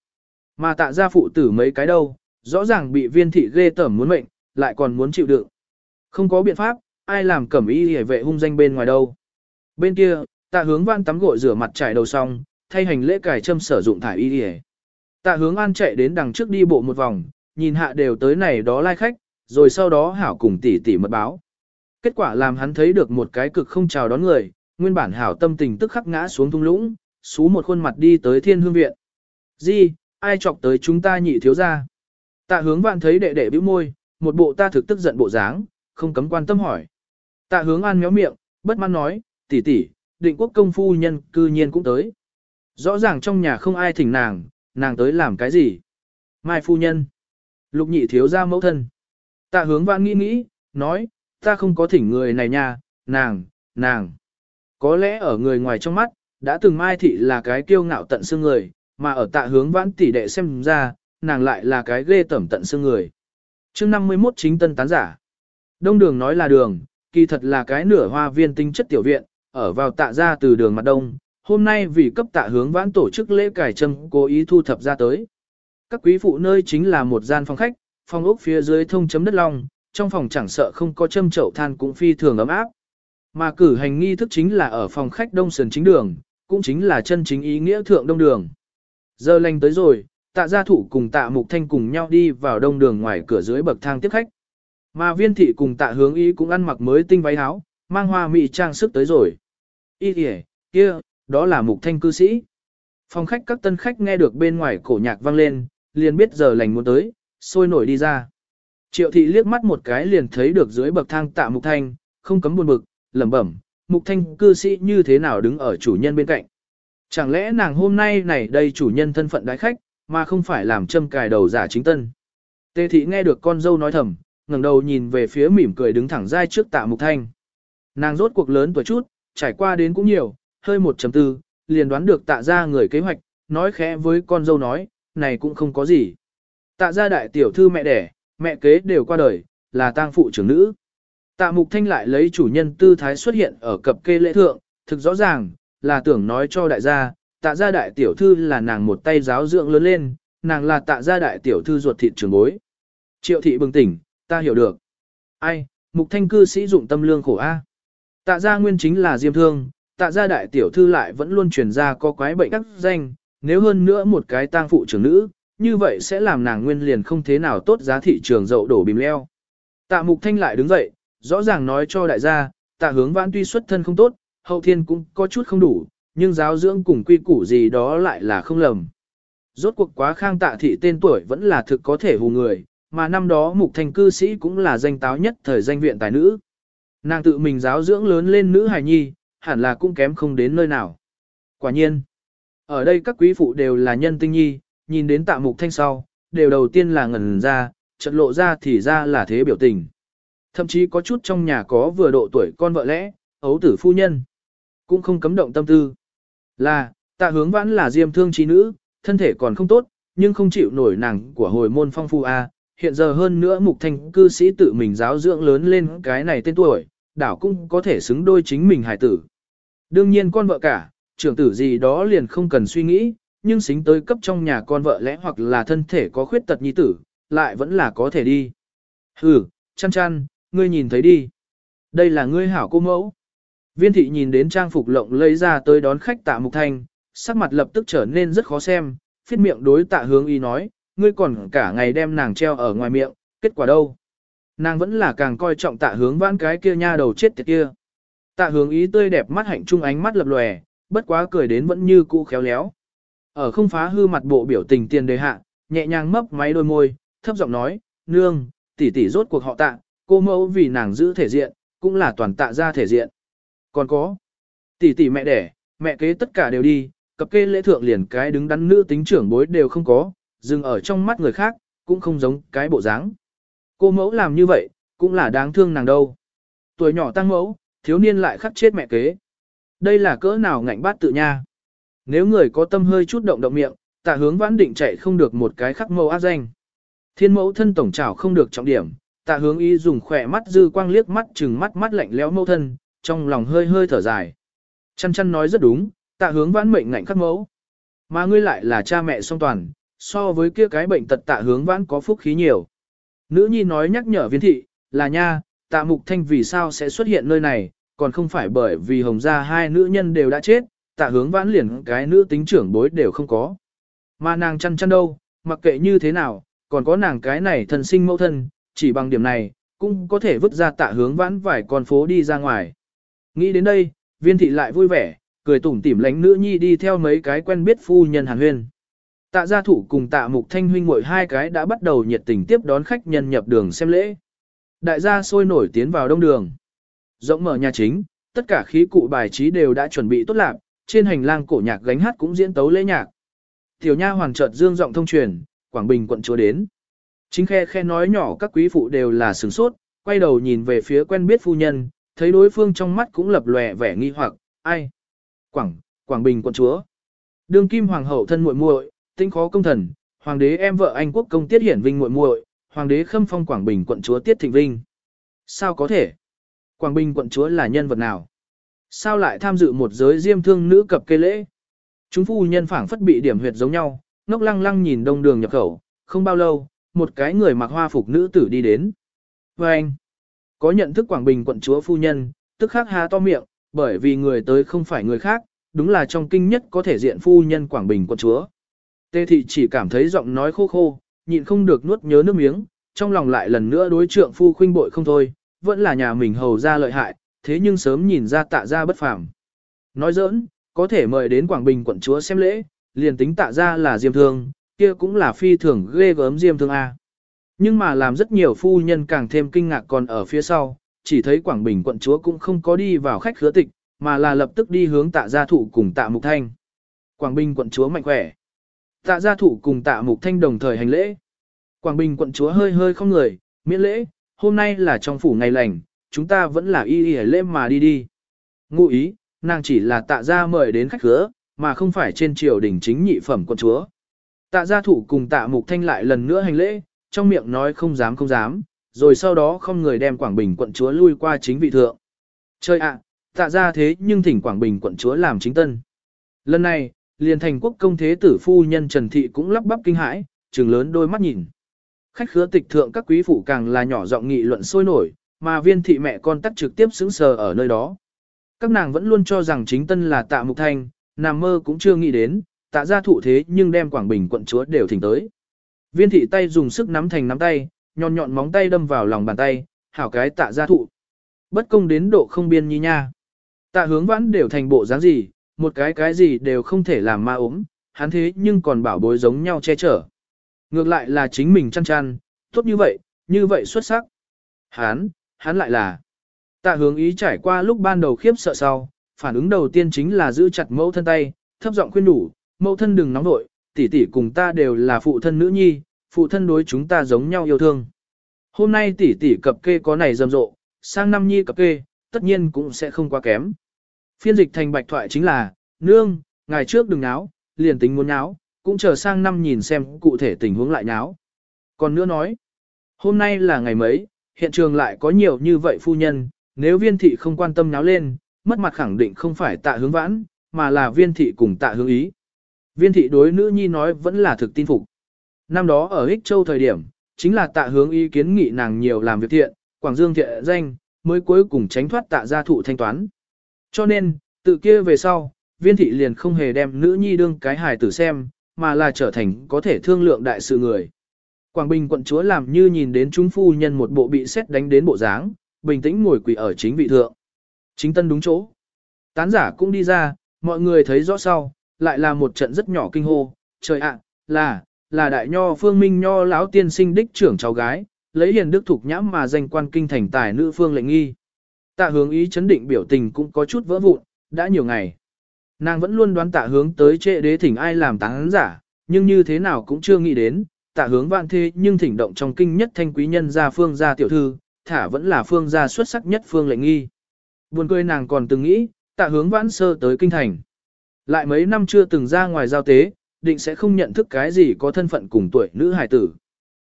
Mà tạ gia phụ tử mấy cái đâu, rõ ràng bị viên thị ghê tởm muốn mệnh, lại còn muốn chịu đựng. Không có biện pháp, ai làm cẩm y hề vệ hung danh bên ngoài đâu. Bên kia, tạ hướng văn tắm gội rửa mặt trải đầu xong, thay hành lễ cải châm sử dụng thải y đi Tạ hướng an chạy đến đằng trước đi bộ một vòng, nhìn hạ đều tới này đó lai khách, rồi sau đó hảo cùng tỷ tỷ mật báo. Kết quả làm hắn thấy được một cái cực không chào đón người, nguyên bản hảo tâm tình tức khắc ngã xuống thung lũng, xú một khuôn mặt đi tới thiên hương viện. Di, ai chọc tới chúng ta nhị thiếu ra? Tạ hướng vạn thấy đệ đệ bĩu môi, một bộ ta thực tức giận bộ dáng, không cấm quan tâm hỏi. Tạ hướng an méo miệng, bất mãn nói, tỷ tỷ, định quốc công phu nhân cư nhiên cũng tới. Rõ ràng trong nhà không ai thỉnh nàng, nàng tới làm cái gì? Mai phu nhân. Lục nhị thiếu ra mẫu thân. Tạ hướng vãn nghĩ nghĩ, nói, ta không có thỉnh người này nha, nàng, nàng. Có lẽ ở người ngoài trong mắt, đã từng mai thị là cái kiêu ngạo tận xương người, mà ở tạ hướng vãn tỷ đệ xem ra, nàng lại là cái ghê tẩm tận xương người. chương 51 chính tân tán giả. Đông đường nói là đường, kỳ thật là cái nửa hoa viên tinh chất tiểu viện, ở vào tạ ra từ đường mặt đông. Hôm nay vì cấp tạ hướng vãn tổ chức lễ cải trâm cố ý thu thập ra tới. Các quý phụ nơi chính là một gian phòng khách, phòng ốc phía dưới thông chấm đất long, trong phòng chẳng sợ không có châm chậu than cũng phi thường ấm áp. Mà cử hành nghi thức chính là ở phòng khách đông sườn chính đường, cũng chính là chân chính ý nghĩa thượng đông đường. Giờ lành tới rồi, tạ gia thủ cùng tạ mục thanh cùng nhau đi vào đông đường ngoài cửa dưới bậc thang tiếp khách. Mà viên thị cùng tạ hướng ý cũng ăn mặc mới tinh váy áo, mang hoa mỹ trang sức tới rồi. Ý kìa, kia, đó là mục thanh cư sĩ. Phòng khách các tân khách nghe được bên ngoài cổ nhạc vang lên, liền biết giờ lành muốn tới, sôi nổi đi ra. Triệu thị liếc mắt một cái liền thấy được dưới bậc thang tạ mục thanh, không cấm buồn bực, lẩm bẩm, mục thanh cư sĩ như thế nào đứng ở chủ nhân bên cạnh. Chẳng lẽ nàng hôm nay này đây chủ nhân thân phận đái khách, mà không phải làm châm cài đầu giả chính tân. Tề thị nghe được con dâu nói thầm, ngẩng đầu nhìn về phía mỉm cười đứng thẳng dai trước tạ mục thanh. Nàng rốt cuộc lớn tuổi chút, trải qua đến cũng nhiều, hơi 1.4, liền đoán được tạ ra người kế hoạch, nói khẽ với con dâu nói, này cũng không có gì. Tạ ra đại tiểu thư mẹ đẻ, mẹ kế đều qua đời, là tang phụ trưởng nữ. Tạ mục thanh lại lấy chủ nhân tư thái xuất hiện ở cập kê lễ thượng, thực rõ ràng, là tưởng nói cho đại gia, tạ gia đại tiểu thư là nàng một tay giáo dưỡng lớn lên, nàng là tạ gia đại tiểu thư ruột thịt trường bối. Triệu thị bừng tỉnh, ta hiểu được. Ai, mục thanh cư sĩ dụng tâm lương khổ A. Tạ gia nguyên chính là diêm thương, tạ gia đại tiểu thư lại vẫn luôn truyền ra có quái bệnh các danh, nếu hơn nữa một cái tang phụ trưởng nữ, như vậy sẽ làm nàng nguyên liền không thế nào tốt giá thị trường dậu đổ bìm leo. Tạ mục thanh lại đứng dậy, rõ ràng nói cho đại gia, tạ hướng vãn tuy xuất thân không tốt, hậu thiên cũng có chút không đủ, nhưng giáo dưỡng cùng quy củ gì đó lại là không lầm. Rốt cuộc quá khang tạ thị tên tuổi vẫn là thực có thể hù người, mà năm đó mục Thanh cư sĩ cũng là danh táo nhất thời danh viện tài nữ. Nàng tự mình giáo dưỡng lớn lên nữ hài nhi, hẳn là cũng kém không đến nơi nào. Quả nhiên, ở đây các quý phụ đều là nhân tinh nhi, nhìn đến tạ mục thanh sau, đều đầu tiên là ngẩn ra, trận lộ ra thì ra là thế biểu tình. Thậm chí có chút trong nhà có vừa độ tuổi con vợ lẽ, ấu tử phu nhân. Cũng không cấm động tâm tư. Là, tạ hướng vãn là diêm thương trí nữ, thân thể còn không tốt, nhưng không chịu nổi nàng của hồi môn phong phu A. Hiện giờ hơn nữa mục thanh cư sĩ tự mình giáo dưỡng lớn lên cái này tên tuổi, đảo cũng có thể xứng đôi chính mình hải tử. Đương nhiên con vợ cả, trưởng tử gì đó liền không cần suy nghĩ, nhưng xính tới cấp trong nhà con vợ lẽ hoặc là thân thể có khuyết tật nhi tử, lại vẫn là có thể đi. Hừ, chăn chăn, ngươi nhìn thấy đi. Đây là ngươi hảo cô mẫu. Viên thị nhìn đến trang phục lộng lấy ra tới đón khách tạ mục thanh, sắc mặt lập tức trở nên rất khó xem, phiết miệng đối tạ hướng y nói, ngươi còn cả ngày đem nàng treo ở ngoài miệng, kết quả đâu? Nàng vẫn là càng coi trọng tạ hướng vãn cái kia nha đầu chết tiệt kia. Tạ hướng ý tươi đẹp mắt hạnh trung ánh mắt lập lòe, bất quá cười đến vẫn như cũ khéo léo. Ở không phá hư mặt bộ biểu tình tiền đề hạ, nhẹ nhàng mấp máy đôi môi, thấp giọng nói, nương, tỷ tỷ rốt cuộc họ tạ, cô mẫu vì nàng giữ thể diện, cũng là toàn tạ ra thể diện. Còn có, tỷ tỷ mẹ đẻ, mẹ kế tất cả đều đi, cập kê lễ thượng liền cái đứng đắn nữ tính trưởng bối đều không có, dừng ở trong mắt người khác, cũng không giống cái bộ dáng. Cô mẫu làm như vậy, cũng là đáng thương nàng đâu. Tuổi nhỏ tăng mẫu, thiếu niên lại khắc chết mẹ kế. Đây là cỡ nào ngạnh bát tự nha. Nếu người có tâm hơi chút động động miệng, tạ hướng vãn định chạy không được một cái khắc mâu ác danh. Thiên mẫu thân tổng trảo không được trọng điểm, tạ hướng y dùng khỏe mắt dư quang liếc mắt chừng mắt mắt lạnh lẽo mẫu thân, trong lòng hơi hơi thở dài. Chăn chăn nói rất đúng, tạ hướng vãn mệnh ngạnh khắc mẫu. Mà ngươi lại là cha mẹ song toàn, so với kia cái bệnh tật tạ hướng vãn có phúc khí nhiều. Nữ nhi nói nhắc nhở viên thị, là nha, tạ mục thanh vì sao sẽ xuất hiện nơi này, còn không phải bởi vì hồng gia hai nữ nhân đều đã chết, tạ hướng vãn liền cái nữ tính trưởng bối đều không có. Mà nàng chăn chăn đâu, mặc kệ như thế nào, còn có nàng cái này thần sinh mẫu thân, chỉ bằng điểm này, cũng có thể vứt ra tạ hướng vãn vài con phố đi ra ngoài. Nghĩ đến đây, viên thị lại vui vẻ, cười tủm tỉm lánh nữ nhi đi theo mấy cái quen biết phu nhân hàn huyên. Tạ gia thủ cùng tạ mục thanh huynh muội hai cái đã bắt đầu nhiệt tình tiếp đón khách nhân nhập đường xem lễ. Đại gia sôi nổi tiến vào đông đường. Rộng mở nhà chính, tất cả khí cụ bài trí đều đã chuẩn bị tốt lạc, trên hành lang cổ nhạc gánh hát cũng diễn tấu lễ nhạc. Tiểu nha hoàng chợt dương giọng thông truyền, Quảng Bình quận chúa đến. Chính khe khe nói nhỏ các quý phụ đều là sửng sốt, quay đầu nhìn về phía quen biết phu nhân, thấy đối phương trong mắt cũng lập lòe vẻ nghi hoặc, ai? Quảng, Quảng Bình quận chúa. Đường kim hoàng hậu thân muội muội, tinh khó công thần, hoàng đế em vợ anh quốc công tiết hiển vinh muội muội, hoàng đế khâm phong Quảng Bình quận chúa tiết thịnh vinh. Sao có thể? Quảng Bình quận chúa là nhân vật nào? Sao lại tham dự một giới diêm thương nữ cập kê lễ? Chúng phu nhân phảng phất bị điểm huyệt giống nhau, ngốc lăng lăng nhìn đông đường nhập khẩu, không bao lâu, một cái người mặc hoa phục nữ tử đi đến. Và anh, có nhận thức Quảng Bình quận chúa phu nhân, tức khắc há to miệng, bởi vì người tới không phải người khác, đúng là trong kinh nhất có thể diện phu nhân Quảng Bình quận chúa. Tê thị chỉ cảm thấy giọng nói khô khô, nhịn không được nuốt nhớ nước miếng, trong lòng lại lần nữa đối trượng phu khuynh bội không thôi, vẫn là nhà mình hầu ra lợi hại, thế nhưng sớm nhìn ra tạ ra bất phàm. Nói giỡn, có thể mời đến Quảng Bình quận chúa xem lễ, liền tính tạ ra là diêm thương, kia cũng là phi thường ghê gớm diêm thương A. Nhưng mà làm rất nhiều phu nhân càng thêm kinh ngạc còn ở phía sau, chỉ thấy Quảng Bình quận chúa cũng không có đi vào khách khứa tịch, mà là lập tức đi hướng tạ gia thụ cùng tạ mục thanh. Quảng Bình quận chúa mạnh khỏe. Tạ gia thủ cùng tạ mục thanh đồng thời hành lễ. Quảng Bình quận chúa hơi hơi không người, miễn lễ, hôm nay là trong phủ ngày lành, chúng ta vẫn là y y lễ mà đi đi. Ngụ ý, nàng chỉ là tạ gia mời đến khách khứa, mà không phải trên triều đình chính nhị phẩm quận chúa. Tạ gia thủ cùng tạ mục thanh lại lần nữa hành lễ, trong miệng nói không dám không dám, rồi sau đó không người đem Quảng Bình quận chúa lui qua chính vị thượng. Chơi ạ, tạ ra thế nhưng thỉnh Quảng Bình quận chúa làm chính tân. Lần này, liền thành quốc công thế tử phu nhân Trần Thị cũng lắp bắp kinh hãi, trừng lớn đôi mắt nhìn. Khách khứa tịch thượng các quý phụ càng là nhỏ giọng nghị luận sôi nổi, mà viên thị mẹ con tắt trực tiếp xứng sờ ở nơi đó. Các nàng vẫn luôn cho rằng chính tân là tạ mục thanh, nàng mơ cũng chưa nghĩ đến, tạ ra thụ thế nhưng đem Quảng Bình quận chúa đều thỉnh tới. Viên thị tay dùng sức nắm thành nắm tay, nhọn nhọn móng tay đâm vào lòng bàn tay, hảo cái tạ gia thụ. Bất công đến độ không biên nhi nha. Tạ hướng vãn đều thành bộ dáng gì, một cái cái gì đều không thể làm ma ốm, hắn thế nhưng còn bảo bối giống nhau che chở. Ngược lại là chính mình chăn chăn, tốt như vậy, như vậy xuất sắc. Hắn, hắn lại là. Tạ hướng ý trải qua lúc ban đầu khiếp sợ sau, phản ứng đầu tiên chính là giữ chặt mẫu thân tay, thấp giọng khuyên đủ, mẫu thân đừng nóng nội, tỷ tỷ cùng ta đều là phụ thân nữ nhi, phụ thân đối chúng ta giống nhau yêu thương. Hôm nay tỷ tỷ cập kê có này rầm rộ, sang năm nhi cập kê, tất nhiên cũng sẽ không quá kém. Phiên dịch thành bạch thoại chính là, nương, ngày trước đừng náo, liền tính muốn náo, cũng chờ sang năm nhìn xem cụ thể tình huống lại náo. Còn nữa nói, hôm nay là ngày mấy, hiện trường lại có nhiều như vậy phu nhân, nếu viên thị không quan tâm náo lên, mất mặt khẳng định không phải tạ hướng vãn, mà là viên thị cùng tạ hướng ý. Viên thị đối nữ nhi nói vẫn là thực tin phục. Năm đó ở Hích Châu thời điểm, chính là tạ hướng ý kiến nghị nàng nhiều làm việc thiện, Quảng Dương thiện danh, mới cuối cùng tránh thoát tạ gia thụ thanh toán. Cho nên, tự kia về sau, viên thị liền không hề đem nữ nhi đương cái hài tử xem, mà là trở thành có thể thương lượng đại sự người. Quảng Bình quận chúa làm như nhìn đến chúng phu nhân một bộ bị xét đánh đến bộ dáng, bình tĩnh ngồi quỳ ở chính vị thượng. Chính tân đúng chỗ. Tán giả cũng đi ra, mọi người thấy rõ sau, lại là một trận rất nhỏ kinh hô, trời ạ, là, là đại nho phương minh nho lão tiên sinh đích trưởng cháu gái, lấy hiền đức thục nhãm mà danh quan kinh thành tài nữ phương lệnh nghi. Tạ hướng ý chấn định biểu tình cũng có chút vỡ vụn, đã nhiều ngày. Nàng vẫn luôn đoán tạ hướng tới trệ đế thỉnh ai làm táng giả, nhưng như thế nào cũng chưa nghĩ đến, tạ hướng vạn thế nhưng thỉnh động trong kinh nhất thanh quý nhân gia phương gia tiểu thư, thả vẫn là phương gia xuất sắc nhất phương lệnh nghi. Buồn cười nàng còn từng nghĩ, tạ hướng vãn sơ tới kinh thành. Lại mấy năm chưa từng ra ngoài giao tế, định sẽ không nhận thức cái gì có thân phận cùng tuổi nữ hài tử.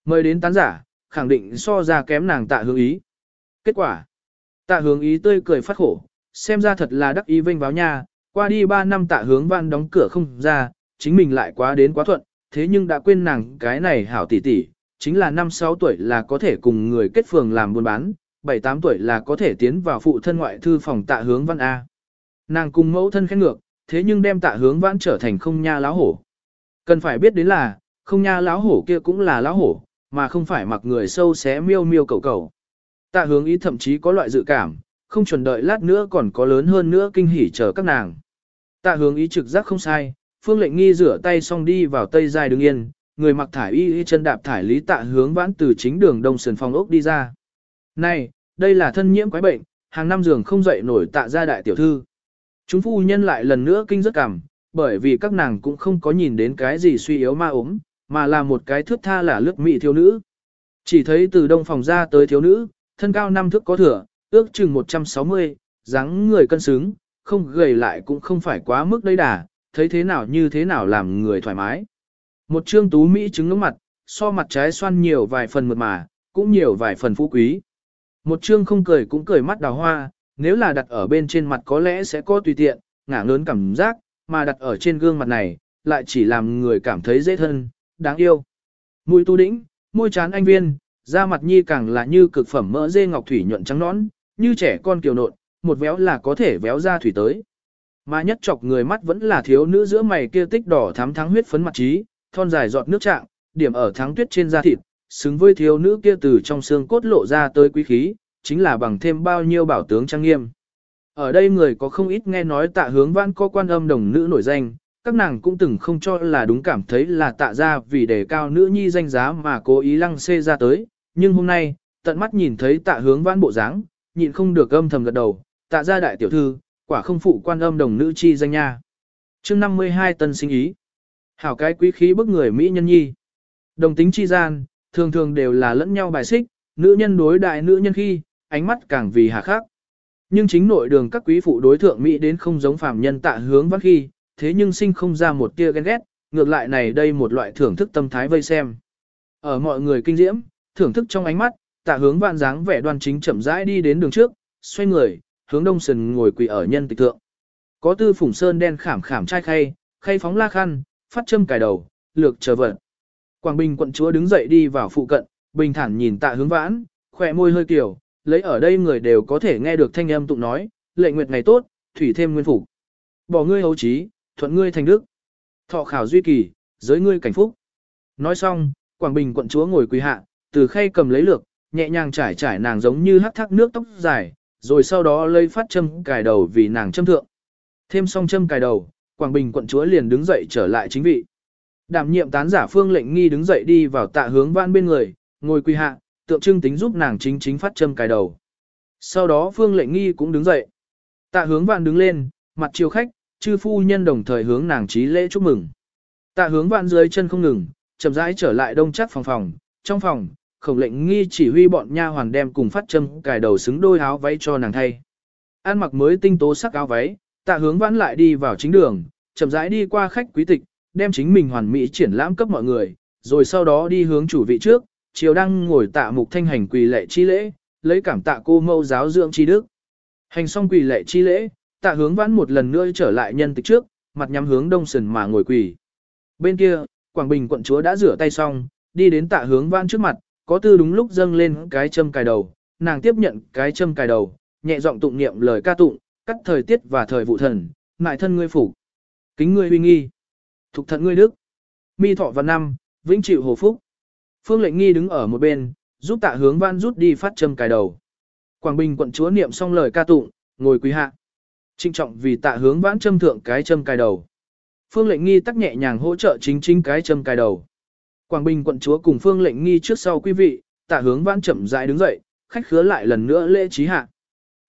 Mời đến tán giả, khẳng định so ra kém nàng tạ hướng ý. Kết quả, tạ hướng ý tươi cười phát khổ, xem ra thật là đắc ý vinh báo nha, qua đi 3 năm tạ hướng văn đóng cửa không ra, chính mình lại quá đến quá thuận, thế nhưng đã quên nàng cái này hảo tỷ tỷ, chính là năm 6 tuổi là có thể cùng người kết phường làm buôn bán, 7-8 tuổi là có thể tiến vào phụ thân ngoại thư phòng tạ hướng văn A. Nàng cùng mẫu thân khen ngược, thế nhưng đem tạ hướng Văn trở thành không nha láo hổ. Cần phải biết đến là, không nha láo hổ kia cũng là láo hổ, mà không phải mặc người sâu xé miêu miêu cầu cầu. Tạ hướng ý thậm chí có loại dự cảm, không chuẩn đợi lát nữa còn có lớn hơn nữa kinh hỉ chờ các nàng. Tạ hướng ý trực giác không sai, phương lệnh nghi rửa tay xong đi vào tây dài đứng yên, người mặc thải y y chân đạp thải lý tạ hướng vãn từ chính đường đông sườn phòng ốc đi ra. Này, đây là thân nhiễm quái bệnh, hàng năm giường không dậy nổi tạ gia đại tiểu thư. Chúng phu nhân lại lần nữa kinh rất cảm, bởi vì các nàng cũng không có nhìn đến cái gì suy yếu ma ốm, mà là một cái thước tha là lướt mị thiếu nữ. Chỉ thấy từ đông phòng ra tới thiếu nữ, thân cao năm thước có thừa, ước chừng 160, dáng người cân xứng, không gầy lại cũng không phải quá mức đấy đà, thấy thế nào như thế nào làm người thoải mái. Một trương tú Mỹ trứng ngưỡng mặt, so mặt trái xoan nhiều vài phần mượt mà, cũng nhiều vài phần phú quý. Một trương không cười cũng cười mắt đào hoa, nếu là đặt ở bên trên mặt có lẽ sẽ có tùy tiện, ngả lớn cảm giác, mà đặt ở trên gương mặt này, lại chỉ làm người cảm thấy dễ thân, đáng yêu. Mũi tu đĩnh, môi chán anh viên, da mặt nhi càng là như cực phẩm mỡ dê ngọc thủy nhuận trắng nõn, như trẻ con kiều nộn, một véo là có thể véo ra thủy tới. Mà nhất chọc người mắt vẫn là thiếu nữ giữa mày kia tích đỏ thắm thắng huyết phấn mặt trí, thon dài giọt nước trạng, điểm ở tháng tuyết trên da thịt, xứng với thiếu nữ kia từ trong xương cốt lộ ra tới quý khí, chính là bằng thêm bao nhiêu bảo tướng trang nghiêm. Ở đây người có không ít nghe nói tạ hướng vãn có quan âm đồng nữ nổi danh, các nàng cũng từng không cho là đúng cảm thấy là tạ ra vì đề cao nữ nhi danh giá mà cố ý lăng xê ra tới, nhưng hôm nay, tận mắt nhìn thấy tạ hướng vãn bộ dáng, nhịn không được âm thầm gật đầu, tạ ra đại tiểu thư, quả không phụ quan âm đồng nữ chi danh nha. chương 52 tân sinh ý. Hảo cái quý khí bức người Mỹ nhân nhi. Đồng tính chi gian, thường thường đều là lẫn nhau bài xích, nữ nhân đối đại nữ nhân khi, ánh mắt càng vì hà khắc. Nhưng chính nội đường các quý phụ đối thượng Mỹ đến không giống phàm nhân tạ hướng Vãn khi, thế nhưng sinh không ra một tia ghen ghét, ngược lại này đây một loại thưởng thức tâm thái vây xem. Ở mọi người kinh diễm, thưởng thức trong ánh mắt, tạ hướng vạn dáng vẻ đoan chính chậm rãi đi đến đường trước, xoay người, hướng đông sần ngồi quỳ ở nhân tịch thượng. Có tư phủng sơn đen khảm khảm trai khay, khay phóng la khăn, phát châm cài đầu, lược chờ vận. Quảng Bình quận chúa đứng dậy đi vào phụ cận, bình thản nhìn tạ hướng vãn, khỏe môi hơi kiểu, lấy ở đây người đều có thể nghe được thanh âm tụng nói, lệ nguyệt ngày tốt, thủy thêm nguyên phủ. Bỏ ngươi hấu trí, thuận ngươi thành đức. Thọ khảo duy kỳ, giới ngươi cảnh phúc. Nói xong, Quảng Bình quận chúa ngồi quỳ hạ, từ khay cầm lấy lược, nhẹ nhàng trải trải nàng giống như hắc thác nước tóc dài, rồi sau đó lấy phát châm cài đầu vì nàng châm thượng. Thêm xong châm cài đầu, Quảng Bình quận chúa liền đứng dậy trở lại chính vị. Đảm nhiệm tán giả Phương Lệnh Nghi đứng dậy đi vào tạ hướng văn bên người, ngồi quỳ hạ, tượng trưng tính giúp nàng chính chính phát châm cài đầu. Sau đó Phương Lệnh Nghi cũng đứng dậy. Tạ hướng văn đứng lên, mặt chiều khách, chư phu nhân đồng thời hướng nàng trí lễ chúc mừng. Tạ hướng văn dưới chân không ngừng, chậm rãi trở lại đông chắc phòng phòng, trong phòng, khổng lệnh nghi chỉ huy bọn nha hoàn đem cùng phát châm cài đầu xứng đôi áo váy cho nàng thay. An mặc mới tinh tố sắc áo váy, tạ hướng vãn lại đi vào chính đường, chậm rãi đi qua khách quý tịch, đem chính mình hoàn mỹ triển lãm cấp mọi người, rồi sau đó đi hướng chủ vị trước, chiều đang ngồi tạ mục thanh hành quỳ lệ chi lễ, lấy cảm tạ cô mâu giáo dưỡng chi đức. Hành xong quỳ lệ chi lễ, tạ hướng vãn một lần nữa trở lại nhân tịch trước, mặt nhắm hướng đông sần mà ngồi quỳ. Bên kia, Quảng Bình quận chúa đã rửa tay xong, đi đến tạ hướng vãn trước mặt, có tư đúng lúc dâng lên cái châm cài đầu, nàng tiếp nhận cái châm cài đầu, nhẹ giọng tụng niệm lời ca tụng, cắt thời tiết và thời vụ thần, ngại thân ngươi phủ, kính ngươi uy nghi, thục thận ngươi đức, mi thọ và năm, vĩnh chịu hồ phúc. Phương lệnh nghi đứng ở một bên, giúp tạ hướng văn rút đi phát châm cài đầu. Quảng Bình quận chúa niệm xong lời ca tụng, ngồi quý hạ. Trinh trọng vì tạ hướng vãn châm thượng cái châm cài đầu. Phương lệnh nghi tắc nhẹ nhàng hỗ trợ chính chính cái châm cài đầu. Quảng Bình quận chúa cùng Phương lệnh nghi trước sau quý vị, tạ hướng Văn chậm rãi đứng dậy, khách khứa lại lần nữa lễ trí hạ.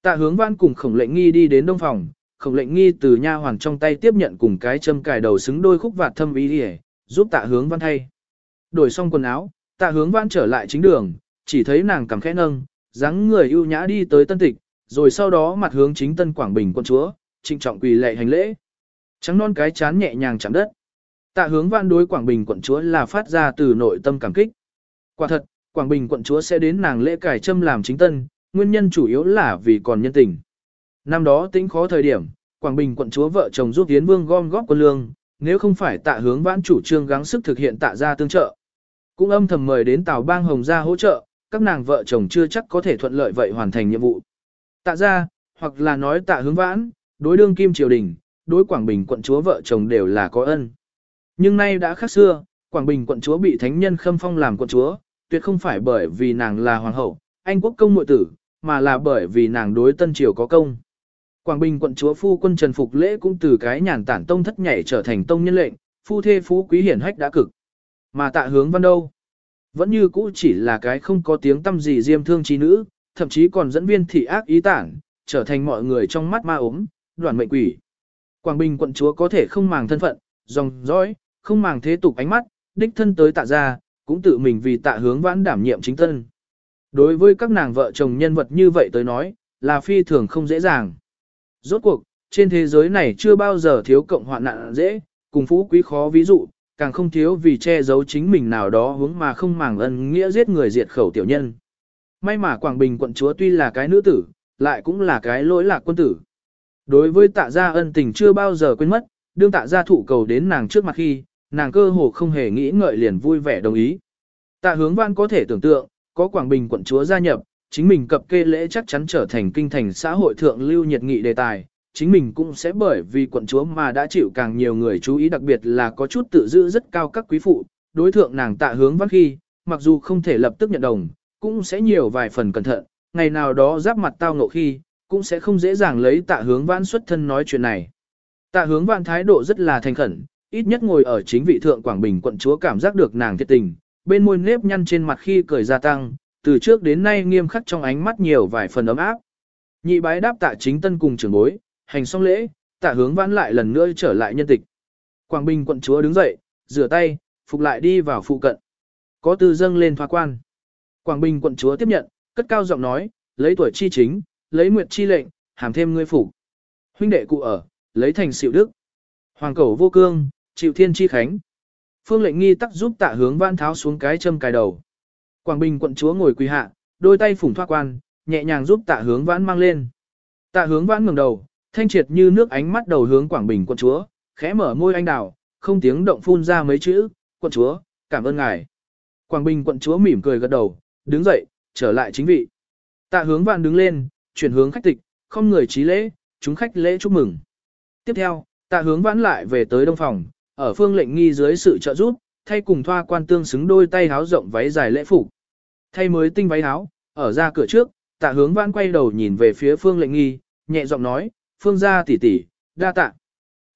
Tạ hướng Văn cùng khổng lệnh nghi đi đến đông phòng, khổng lệnh nghi từ nha hoàn trong tay tiếp nhận cùng cái châm cài đầu xứng đôi khúc vạt thâm ý đi giúp tạ hướng Văn thay. Đổi xong quần áo, tạ hướng Văn trở lại chính đường, chỉ thấy nàng cầm khẽ nâng, dáng người ưu nhã đi tới tân tịch, rồi sau đó mặt hướng chính tân Quảng Bình quận chúa, trịnh trọng quỳ lệ hành lễ. Trắng non cái chán nhẹ nhàng chạm đất. Tạ hướng vãn đối Quảng Bình quận chúa là phát ra từ nội tâm cảm kích. Quả thật, Quảng Bình quận chúa sẽ đến nàng lễ cải châm làm chính tân, nguyên nhân chủ yếu là vì còn nhân tình. Năm đó tính khó thời điểm, Quảng Bình quận chúa vợ chồng giúp Yến Vương gom góp quân lương, nếu không phải tạ hướng vãn chủ trương gắng sức thực hiện tạ gia tương trợ. Cũng âm thầm mời đến Tào Bang Hồng gia hỗ trợ, các nàng vợ chồng chưa chắc có thể thuận lợi vậy hoàn thành nhiệm vụ. Tạ gia, hoặc là nói tạ hướng vãn, đối đương kim triều đình, đối Quảng Bình quận chúa vợ chồng đều là có ân. Nhưng nay đã khác xưa, Quảng Bình quận chúa bị thánh nhân khâm phong làm quận chúa, tuyệt không phải bởi vì nàng là hoàng hậu, anh quốc công muội tử, mà là bởi vì nàng đối tân triều có công. Quảng Bình quận chúa phu quân Trần Phục Lễ cũng từ cái nhàn tản tông thất nhảy trở thành tông nhân lệnh, phu thê phú quý hiển hách đã cực. Mà tạ hướng văn đâu? Vẫn như cũ chỉ là cái không có tiếng tâm gì diêm thương trí nữ, thậm chí còn dẫn viên thị ác ý tản, trở thành mọi người trong mắt ma ốm, đoàn mệnh quỷ. Quảng Bình quận chúa có thể không màng thân phận, dòng dõi, không màng thế tục ánh mắt, đích thân tới tạ ra, cũng tự mình vì tạ hướng vãn đảm nhiệm chính thân. Đối với các nàng vợ chồng nhân vật như vậy tới nói, là phi thường không dễ dàng. Rốt cuộc, trên thế giới này chưa bao giờ thiếu cộng hoạn nạn dễ, cùng phú quý khó ví dụ, càng không thiếu vì che giấu chính mình nào đó hướng mà không màng ân nghĩa giết người diệt khẩu tiểu nhân. May mà Quảng Bình quận chúa tuy là cái nữ tử, lại cũng là cái lỗi lạc quân tử. Đối với tạ gia ân tình chưa bao giờ quên mất, đương tạ gia thụ cầu đến nàng trước mặt khi, nàng cơ hồ không hề nghĩ ngợi liền vui vẻ đồng ý. Tạ hướng văn có thể tưởng tượng, có Quảng Bình quận chúa gia nhập, chính mình cập kê lễ chắc chắn trở thành kinh thành xã hội thượng lưu nhiệt nghị đề tài, chính mình cũng sẽ bởi vì quận chúa mà đã chịu càng nhiều người chú ý đặc biệt là có chút tự giữ rất cao các quý phụ, đối thượng nàng tạ hướng văn khi, mặc dù không thể lập tức nhận đồng, cũng sẽ nhiều vài phần cẩn thận, ngày nào đó giáp mặt tao ngộ khi, cũng sẽ không dễ dàng lấy tạ hướng vãn xuất thân nói chuyện này. Tạ hướng vãn thái độ rất là thành khẩn, ít nhất ngồi ở chính vị thượng Quảng Bình quận chúa cảm giác được nàng thiệt tình, bên môi nếp nhăn trên mặt khi cười gia tăng, từ trước đến nay nghiêm khắc trong ánh mắt nhiều vài phần ấm áp. Nhị bái đáp tạ chính tân cùng trưởng bối, hành xong lễ, tạ hướng vãn lại lần nữa trở lại nhân tịch. Quảng Bình quận chúa đứng dậy, rửa tay, phục lại đi vào phụ cận. Có tư dâng lên thoa quan. Quảng Bình quận chúa tiếp nhận, cất cao giọng nói, lấy tuổi chi chính, lấy nguyệt chi lệnh, hàm thêm ngươi phủ. Huynh đệ cụ ở, lấy thành xịu đức. Hoàng cầu vô cương, chịu thiên chi khánh. Phương lệnh nghi tắc giúp tạ hướng vãn tháo xuống cái châm cài đầu. Quảng Bình quận chúa ngồi quỳ hạ, đôi tay phủng thoa quan, nhẹ nhàng giúp tạ hướng vãn mang lên. Tạ hướng vãn ngẩng đầu, thanh triệt như nước ánh mắt đầu hướng Quảng Bình quận chúa, khẽ mở môi anh đào, không tiếng động phun ra mấy chữ, quận chúa, cảm ơn ngài. Quảng Bình quận chúa mỉm cười gật đầu, đứng dậy, trở lại chính vị. Tạ hướng vạn đứng lên, chuyển hướng khách tịch, không người trí lễ, chúng khách lễ chúc mừng. Tiếp theo, tạ hướng vãn lại về tới đông phòng, ở phương lệnh nghi dưới sự trợ giúp, thay cùng thoa quan tương xứng đôi tay háo rộng váy dài lễ phục. Thay mới tinh váy áo, ở ra cửa trước, tạ hướng vãn quay đầu nhìn về phía phương lệnh nghi, nhẹ giọng nói, phương gia tỷ tỷ, đa tạ.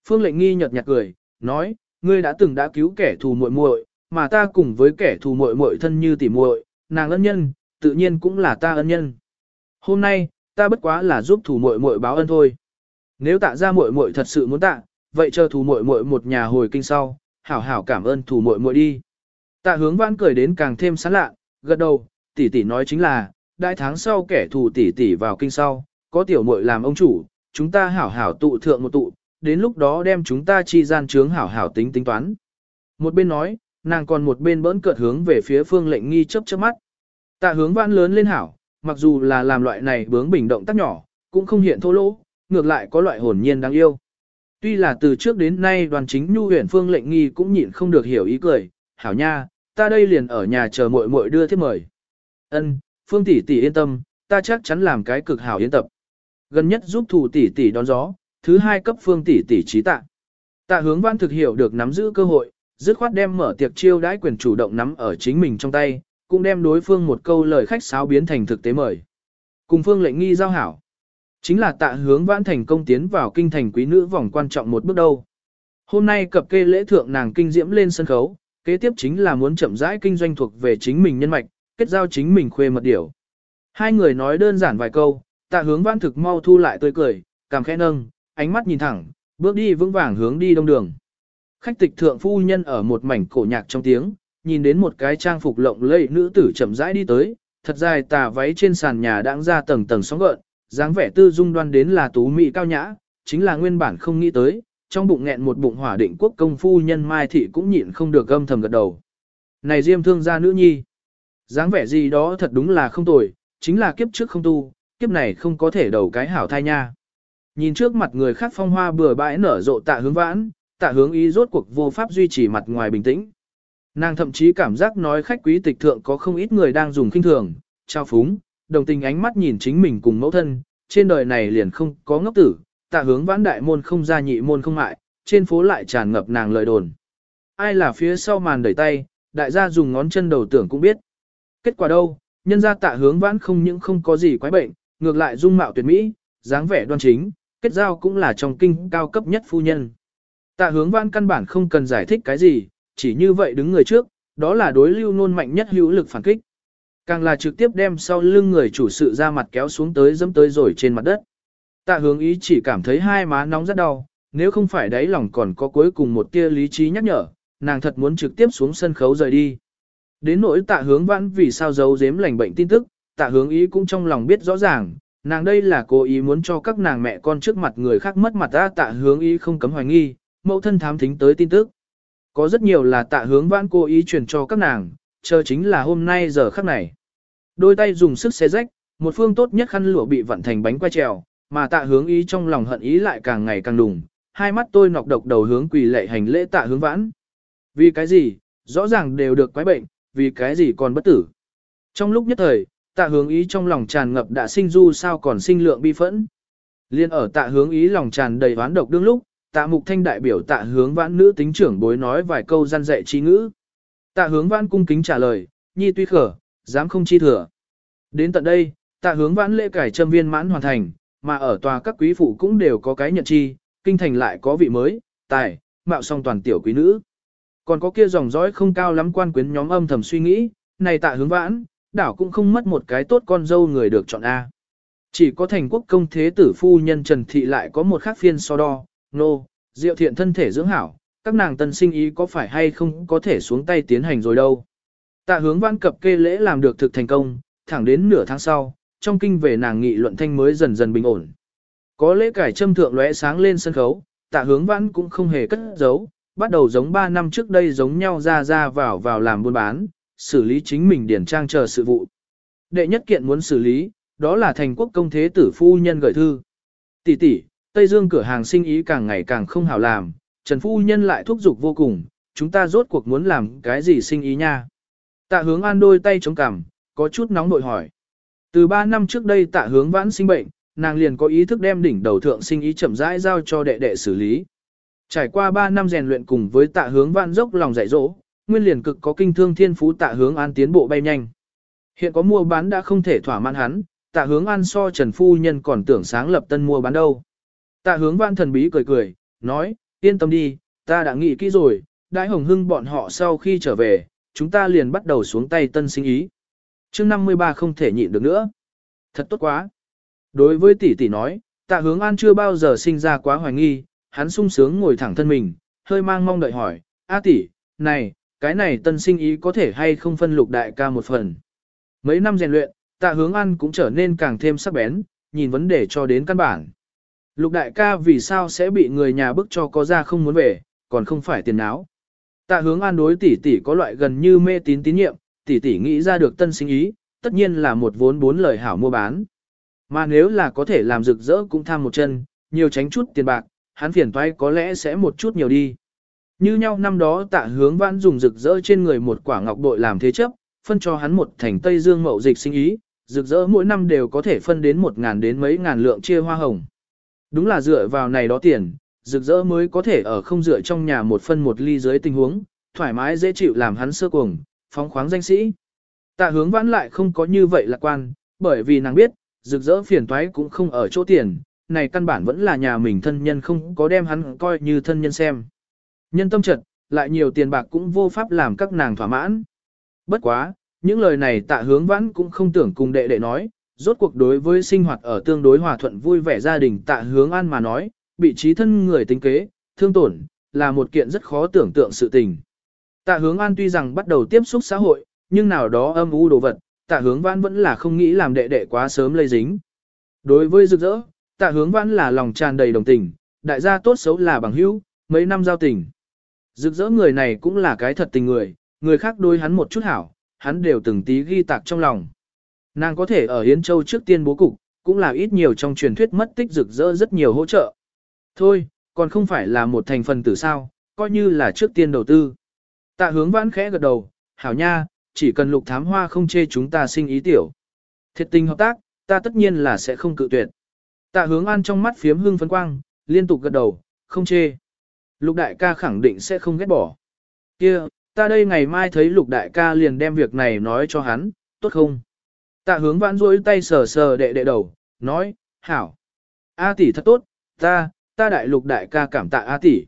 Phương lệnh nghi nhợt nhạt cười, nói, ngươi đã từng đã cứu kẻ thù muội muội, mà ta cùng với kẻ thù muội muội thân như tỷ muội, nàng ân nhân, tự nhiên cũng là ta ân nhân. Hôm nay, ta bất quá là giúp thù muội muội báo ân thôi. Nếu tạ ra muội muội thật sự muốn tạ, vậy chờ thù muội muội một nhà hồi kinh sau, hảo hảo cảm ơn thù muội muội đi. Tạ hướng vãn cười đến càng thêm sán lạ, gật đầu, tỷ tỷ nói chính là, đại tháng sau kẻ thù tỷ tỷ vào kinh sau, có tiểu muội làm ông chủ, chúng ta hảo hảo tụ thượng một tụ, đến lúc đó đem chúng ta chi gian trướng hảo hảo tính tính toán. Một bên nói, nàng còn một bên bỡn cợt hướng về phía phương lệnh nghi chớp chớp mắt. Tạ hướng vãn lớn lên hảo, mặc dù là làm loại này bướng bình động tác nhỏ, cũng không hiện thô lỗ, ngược lại có loại hồn nhiên đáng yêu. Tuy là từ trước đến nay đoàn chính nhu huyện phương lệnh nghi cũng nhịn không được hiểu ý cười, hảo nha, ta đây liền ở nhà chờ muội muội đưa thiếp mời. Ân, phương tỷ tỷ yên tâm, ta chắc chắn làm cái cực hảo yên tập. Gần nhất giúp thủ tỷ tỷ đón gió, thứ hai cấp phương tỷ tỷ trí tạ. Tạ hướng văn thực hiểu được nắm giữ cơ hội, dứt khoát đem mở tiệc chiêu đãi quyền chủ động nắm ở chính mình trong tay, cũng đem đối phương một câu lời khách sáo biến thành thực tế mời. Cùng phương lệnh nghi giao hảo. Chính là tạ hướng vãn thành công tiến vào kinh thành quý nữ vòng quan trọng một bước đâu. Hôm nay cập kê lễ thượng nàng kinh diễm lên sân khấu, kế tiếp chính là muốn chậm rãi kinh doanh thuộc về chính mình nhân mạch, kết giao chính mình khuê mật điểu. Hai người nói đơn giản vài câu, tạ hướng vãn thực mau thu lại tươi cười, cảm khẽ nâng, ánh mắt nhìn thẳng, bước đi vững vàng hướng đi đông đường. Khách tịch thượng phu nhân ở một mảnh cổ nhạc trong tiếng, nhìn đến một cái trang phục lộng lẫy nữ tử chậm rãi đi tới, thật dài tà váy trên sàn nhà đang ra tầng tầng sóng gợn, dáng vẻ tư dung đoan đến là tú mỹ cao nhã, chính là nguyên bản không nghĩ tới, trong bụng nghẹn một bụng hỏa định quốc công phu nhân Mai thị cũng nhịn không được gâm thầm gật đầu. Này Diêm thương gia nữ nhi, dáng vẻ gì đó thật đúng là không tồi, chính là kiếp trước không tu, kiếp này không có thể đầu cái hảo thai nha. Nhìn trước mặt người khác phong hoa bừa bãi nở rộ tạ hướng vãn, tạ hướng ý rốt cuộc vô pháp duy trì mặt ngoài bình tĩnh. Nàng thậm chí cảm giác nói khách quý tịch thượng có không ít người đang dùng kinh thường, trao phúng, đồng tình ánh mắt nhìn chính mình cùng mẫu thân, trên đời này liền không có ngốc tử, tạ hướng vãn đại môn không ra nhị môn không mại, trên phố lại tràn ngập nàng lời đồn. Ai là phía sau màn đẩy tay, đại gia dùng ngón chân đầu tưởng cũng biết. Kết quả đâu, nhân gia tạ hướng vãn không những không có gì quái bệnh, ngược lại dung mạo tuyệt mỹ, dáng vẻ đoan chính, kết giao cũng là trong kinh cao cấp nhất phu nhân. Tạ hướng vãn căn bản không cần giải thích cái gì, chỉ như vậy đứng người trước, đó là đối lưu nôn mạnh nhất hữu lực phản kích. Càng là trực tiếp đem sau lưng người chủ sự ra mặt kéo xuống tới dẫm tới rồi trên mặt đất. Tạ hướng ý chỉ cảm thấy hai má nóng rất đau, nếu không phải đáy lòng còn có cuối cùng một tia lý trí nhắc nhở, nàng thật muốn trực tiếp xuống sân khấu rời đi. Đến nỗi tạ hướng vãn vì sao giấu giếm lành bệnh tin tức, tạ hướng ý cũng trong lòng biết rõ ràng, nàng đây là cố ý muốn cho các nàng mẹ con trước mặt người khác mất mặt ta tạ hướng ý không cấm hoài nghi, mẫu thân thám thính tới tin tức. Có rất nhiều là tạ hướng vãn cố ý truyền cho các nàng, chờ chính là hôm nay giờ khắc này. Đôi tay dùng sức xé rách, một phương tốt nhất khăn lụa bị vặn thành bánh quay trèo, mà tạ hướng ý trong lòng hận ý lại càng ngày càng đùng, hai mắt tôi nọc độc đầu hướng quỳ lệ hành lễ tạ hướng vãn. Vì cái gì, rõ ràng đều được quái bệnh, vì cái gì còn bất tử. Trong lúc nhất thời, tạ hướng ý trong lòng tràn ngập đã sinh du sao còn sinh lượng bi phẫn. Liên ở tạ hướng ý lòng tràn đầy oán độc đương lúc, tạ mục thanh đại biểu tạ hướng vãn nữ tính trưởng bối nói vài câu gian dạy trí ngữ. Tạ hướng vãn cung kính trả lời, nhi tuy khở, dám không chi thừa. Đến tận đây, tạ hướng vãn lễ cải châm viên mãn hoàn thành, mà ở tòa các quý phụ cũng đều có cái nhận chi, kinh thành lại có vị mới, tài, mạo song toàn tiểu quý nữ. Còn có kia dòng dõi không cao lắm quan quyến nhóm âm thầm suy nghĩ, này tạ hướng vãn, đảo cũng không mất một cái tốt con dâu người được chọn A. Chỉ có thành quốc công thế tử phu nhân Trần Thị lại có một khác phiên so đo, nô, no, diệu thiện thân thể dưỡng hảo, các nàng tân sinh ý có phải hay không có thể xuống tay tiến hành rồi đâu. Tạ hướng văn cập kê lễ làm được thực thành công, thẳng đến nửa tháng sau, trong kinh về nàng nghị luận thanh mới dần dần bình ổn. Có lễ cải châm thượng lóe sáng lên sân khấu, tạ hướng văn cũng không hề cất giấu, bắt đầu giống 3 năm trước đây giống nhau ra ra vào vào làm buôn bán, xử lý chính mình điển trang chờ sự vụ. Đệ nhất kiện muốn xử lý, đó là thành quốc công thế tử phu nhân gửi thư. Tỷ tỷ, Tây Dương cửa hàng sinh ý càng ngày càng không hảo làm, Trần phu nhân lại thúc giục vô cùng, chúng ta rốt cuộc muốn làm cái gì sinh ý nha. Tạ hướng an đôi tay chống cằm, có chút nóng nội hỏi. Từ 3 năm trước đây tạ hướng vãn sinh bệnh, nàng liền có ý thức đem đỉnh đầu thượng sinh ý chậm rãi giao cho đệ đệ xử lý. Trải qua 3 năm rèn luyện cùng với tạ hướng vãn dốc lòng dạy dỗ, nguyên liền cực có kinh thương thiên phú tạ hướng an tiến bộ bay nhanh. Hiện có mua bán đã không thể thỏa mãn hắn, tạ hướng an so Trần Phu Nhân còn tưởng sáng lập tân mua bán đâu. Tạ hướng vãn thần bí cười cười, nói, yên tâm đi, ta đã nghĩ kỹ rồi, đại hồng hưng bọn họ sau khi trở về, chúng ta liền bắt đầu xuống tay tân sinh ý. chương 53 không thể nhịn được nữa. Thật tốt quá. Đối với tỷ tỷ nói, tạ hướng an chưa bao giờ sinh ra quá hoài nghi, hắn sung sướng ngồi thẳng thân mình, hơi mang mong đợi hỏi, A tỷ, này, cái này tân sinh ý có thể hay không phân lục đại ca một phần. Mấy năm rèn luyện, tạ hướng an cũng trở nên càng thêm sắc bén, nhìn vấn đề cho đến căn bản. Lục đại ca vì sao sẽ bị người nhà bức cho có ra không muốn về, còn không phải tiền áo. Tạ hướng an đối tỷ tỷ có loại gần như mê tín tín nhiệm, tỷ tỷ nghĩ ra được tân sinh ý, tất nhiên là một vốn bốn lời hảo mua bán. Mà nếu là có thể làm rực rỡ cũng tham một chân, nhiều tránh chút tiền bạc, hắn phiền toái có lẽ sẽ một chút nhiều đi. Như nhau năm đó tạ hướng vãn dùng rực rỡ trên người một quả ngọc bội làm thế chấp, phân cho hắn một thành Tây Dương mậu dịch sinh ý, rực rỡ mỗi năm đều có thể phân đến một ngàn đến mấy ngàn lượng chia hoa hồng. Đúng là dựa vào này đó tiền, rực rỡ mới có thể ở không dựa trong nhà một phân một ly dưới tình huống, thoải mái dễ chịu làm hắn sơ cuồng, phóng khoáng danh sĩ. Tạ hướng vãn lại không có như vậy lạc quan, bởi vì nàng biết, rực rỡ phiền toái cũng không ở chỗ tiền, này căn bản vẫn là nhà mình thân nhân không có đem hắn coi như thân nhân xem. Nhân tâm trật, lại nhiều tiền bạc cũng vô pháp làm các nàng thỏa mãn. Bất quá, những lời này tạ hướng vãn cũng không tưởng cùng đệ đệ nói, rốt cuộc đối với sinh hoạt ở tương đối hòa thuận vui vẻ gia đình tạ hướng an mà nói, bị trí thân người tính kế, thương tổn, là một kiện rất khó tưởng tượng sự tình. Tạ hướng an tuy rằng bắt đầu tiếp xúc xã hội, nhưng nào đó âm u đồ vật, tạ hướng vãn vẫn là không nghĩ làm đệ đệ quá sớm lây dính. Đối với rực rỡ, tạ hướng vãn là lòng tràn đầy đồng tình, đại gia tốt xấu là bằng hữu, mấy năm giao tình. Rực rỡ người này cũng là cái thật tình người, người khác đối hắn một chút hảo, hắn đều từng tí ghi tạc trong lòng. Nàng có thể ở Hiến Châu trước tiên bố cục, cũng là ít nhiều trong truyền thuyết mất tích rực rỡ rất nhiều hỗ trợ. Thôi, còn không phải là một thành phần tử sao, coi như là trước tiên đầu tư. Tạ hướng vãn khẽ gật đầu, hảo nha, chỉ cần lục thám hoa không chê chúng ta sinh ý tiểu. Thiệt tình hợp tác, ta tất nhiên là sẽ không cự tuyệt. Tạ hướng an trong mắt phiếm hương phấn quang, liên tục gật đầu, không chê. Lục đại ca khẳng định sẽ không ghét bỏ. kia ta đây ngày mai thấy lục đại ca liền đem việc này nói cho hắn, tốt không? Tạ hướng vãn rối tay sờ sờ đệ đệ đầu, nói, hảo. A tỷ thật tốt, ta, ta đại lục đại ca cảm tạ A tỷ.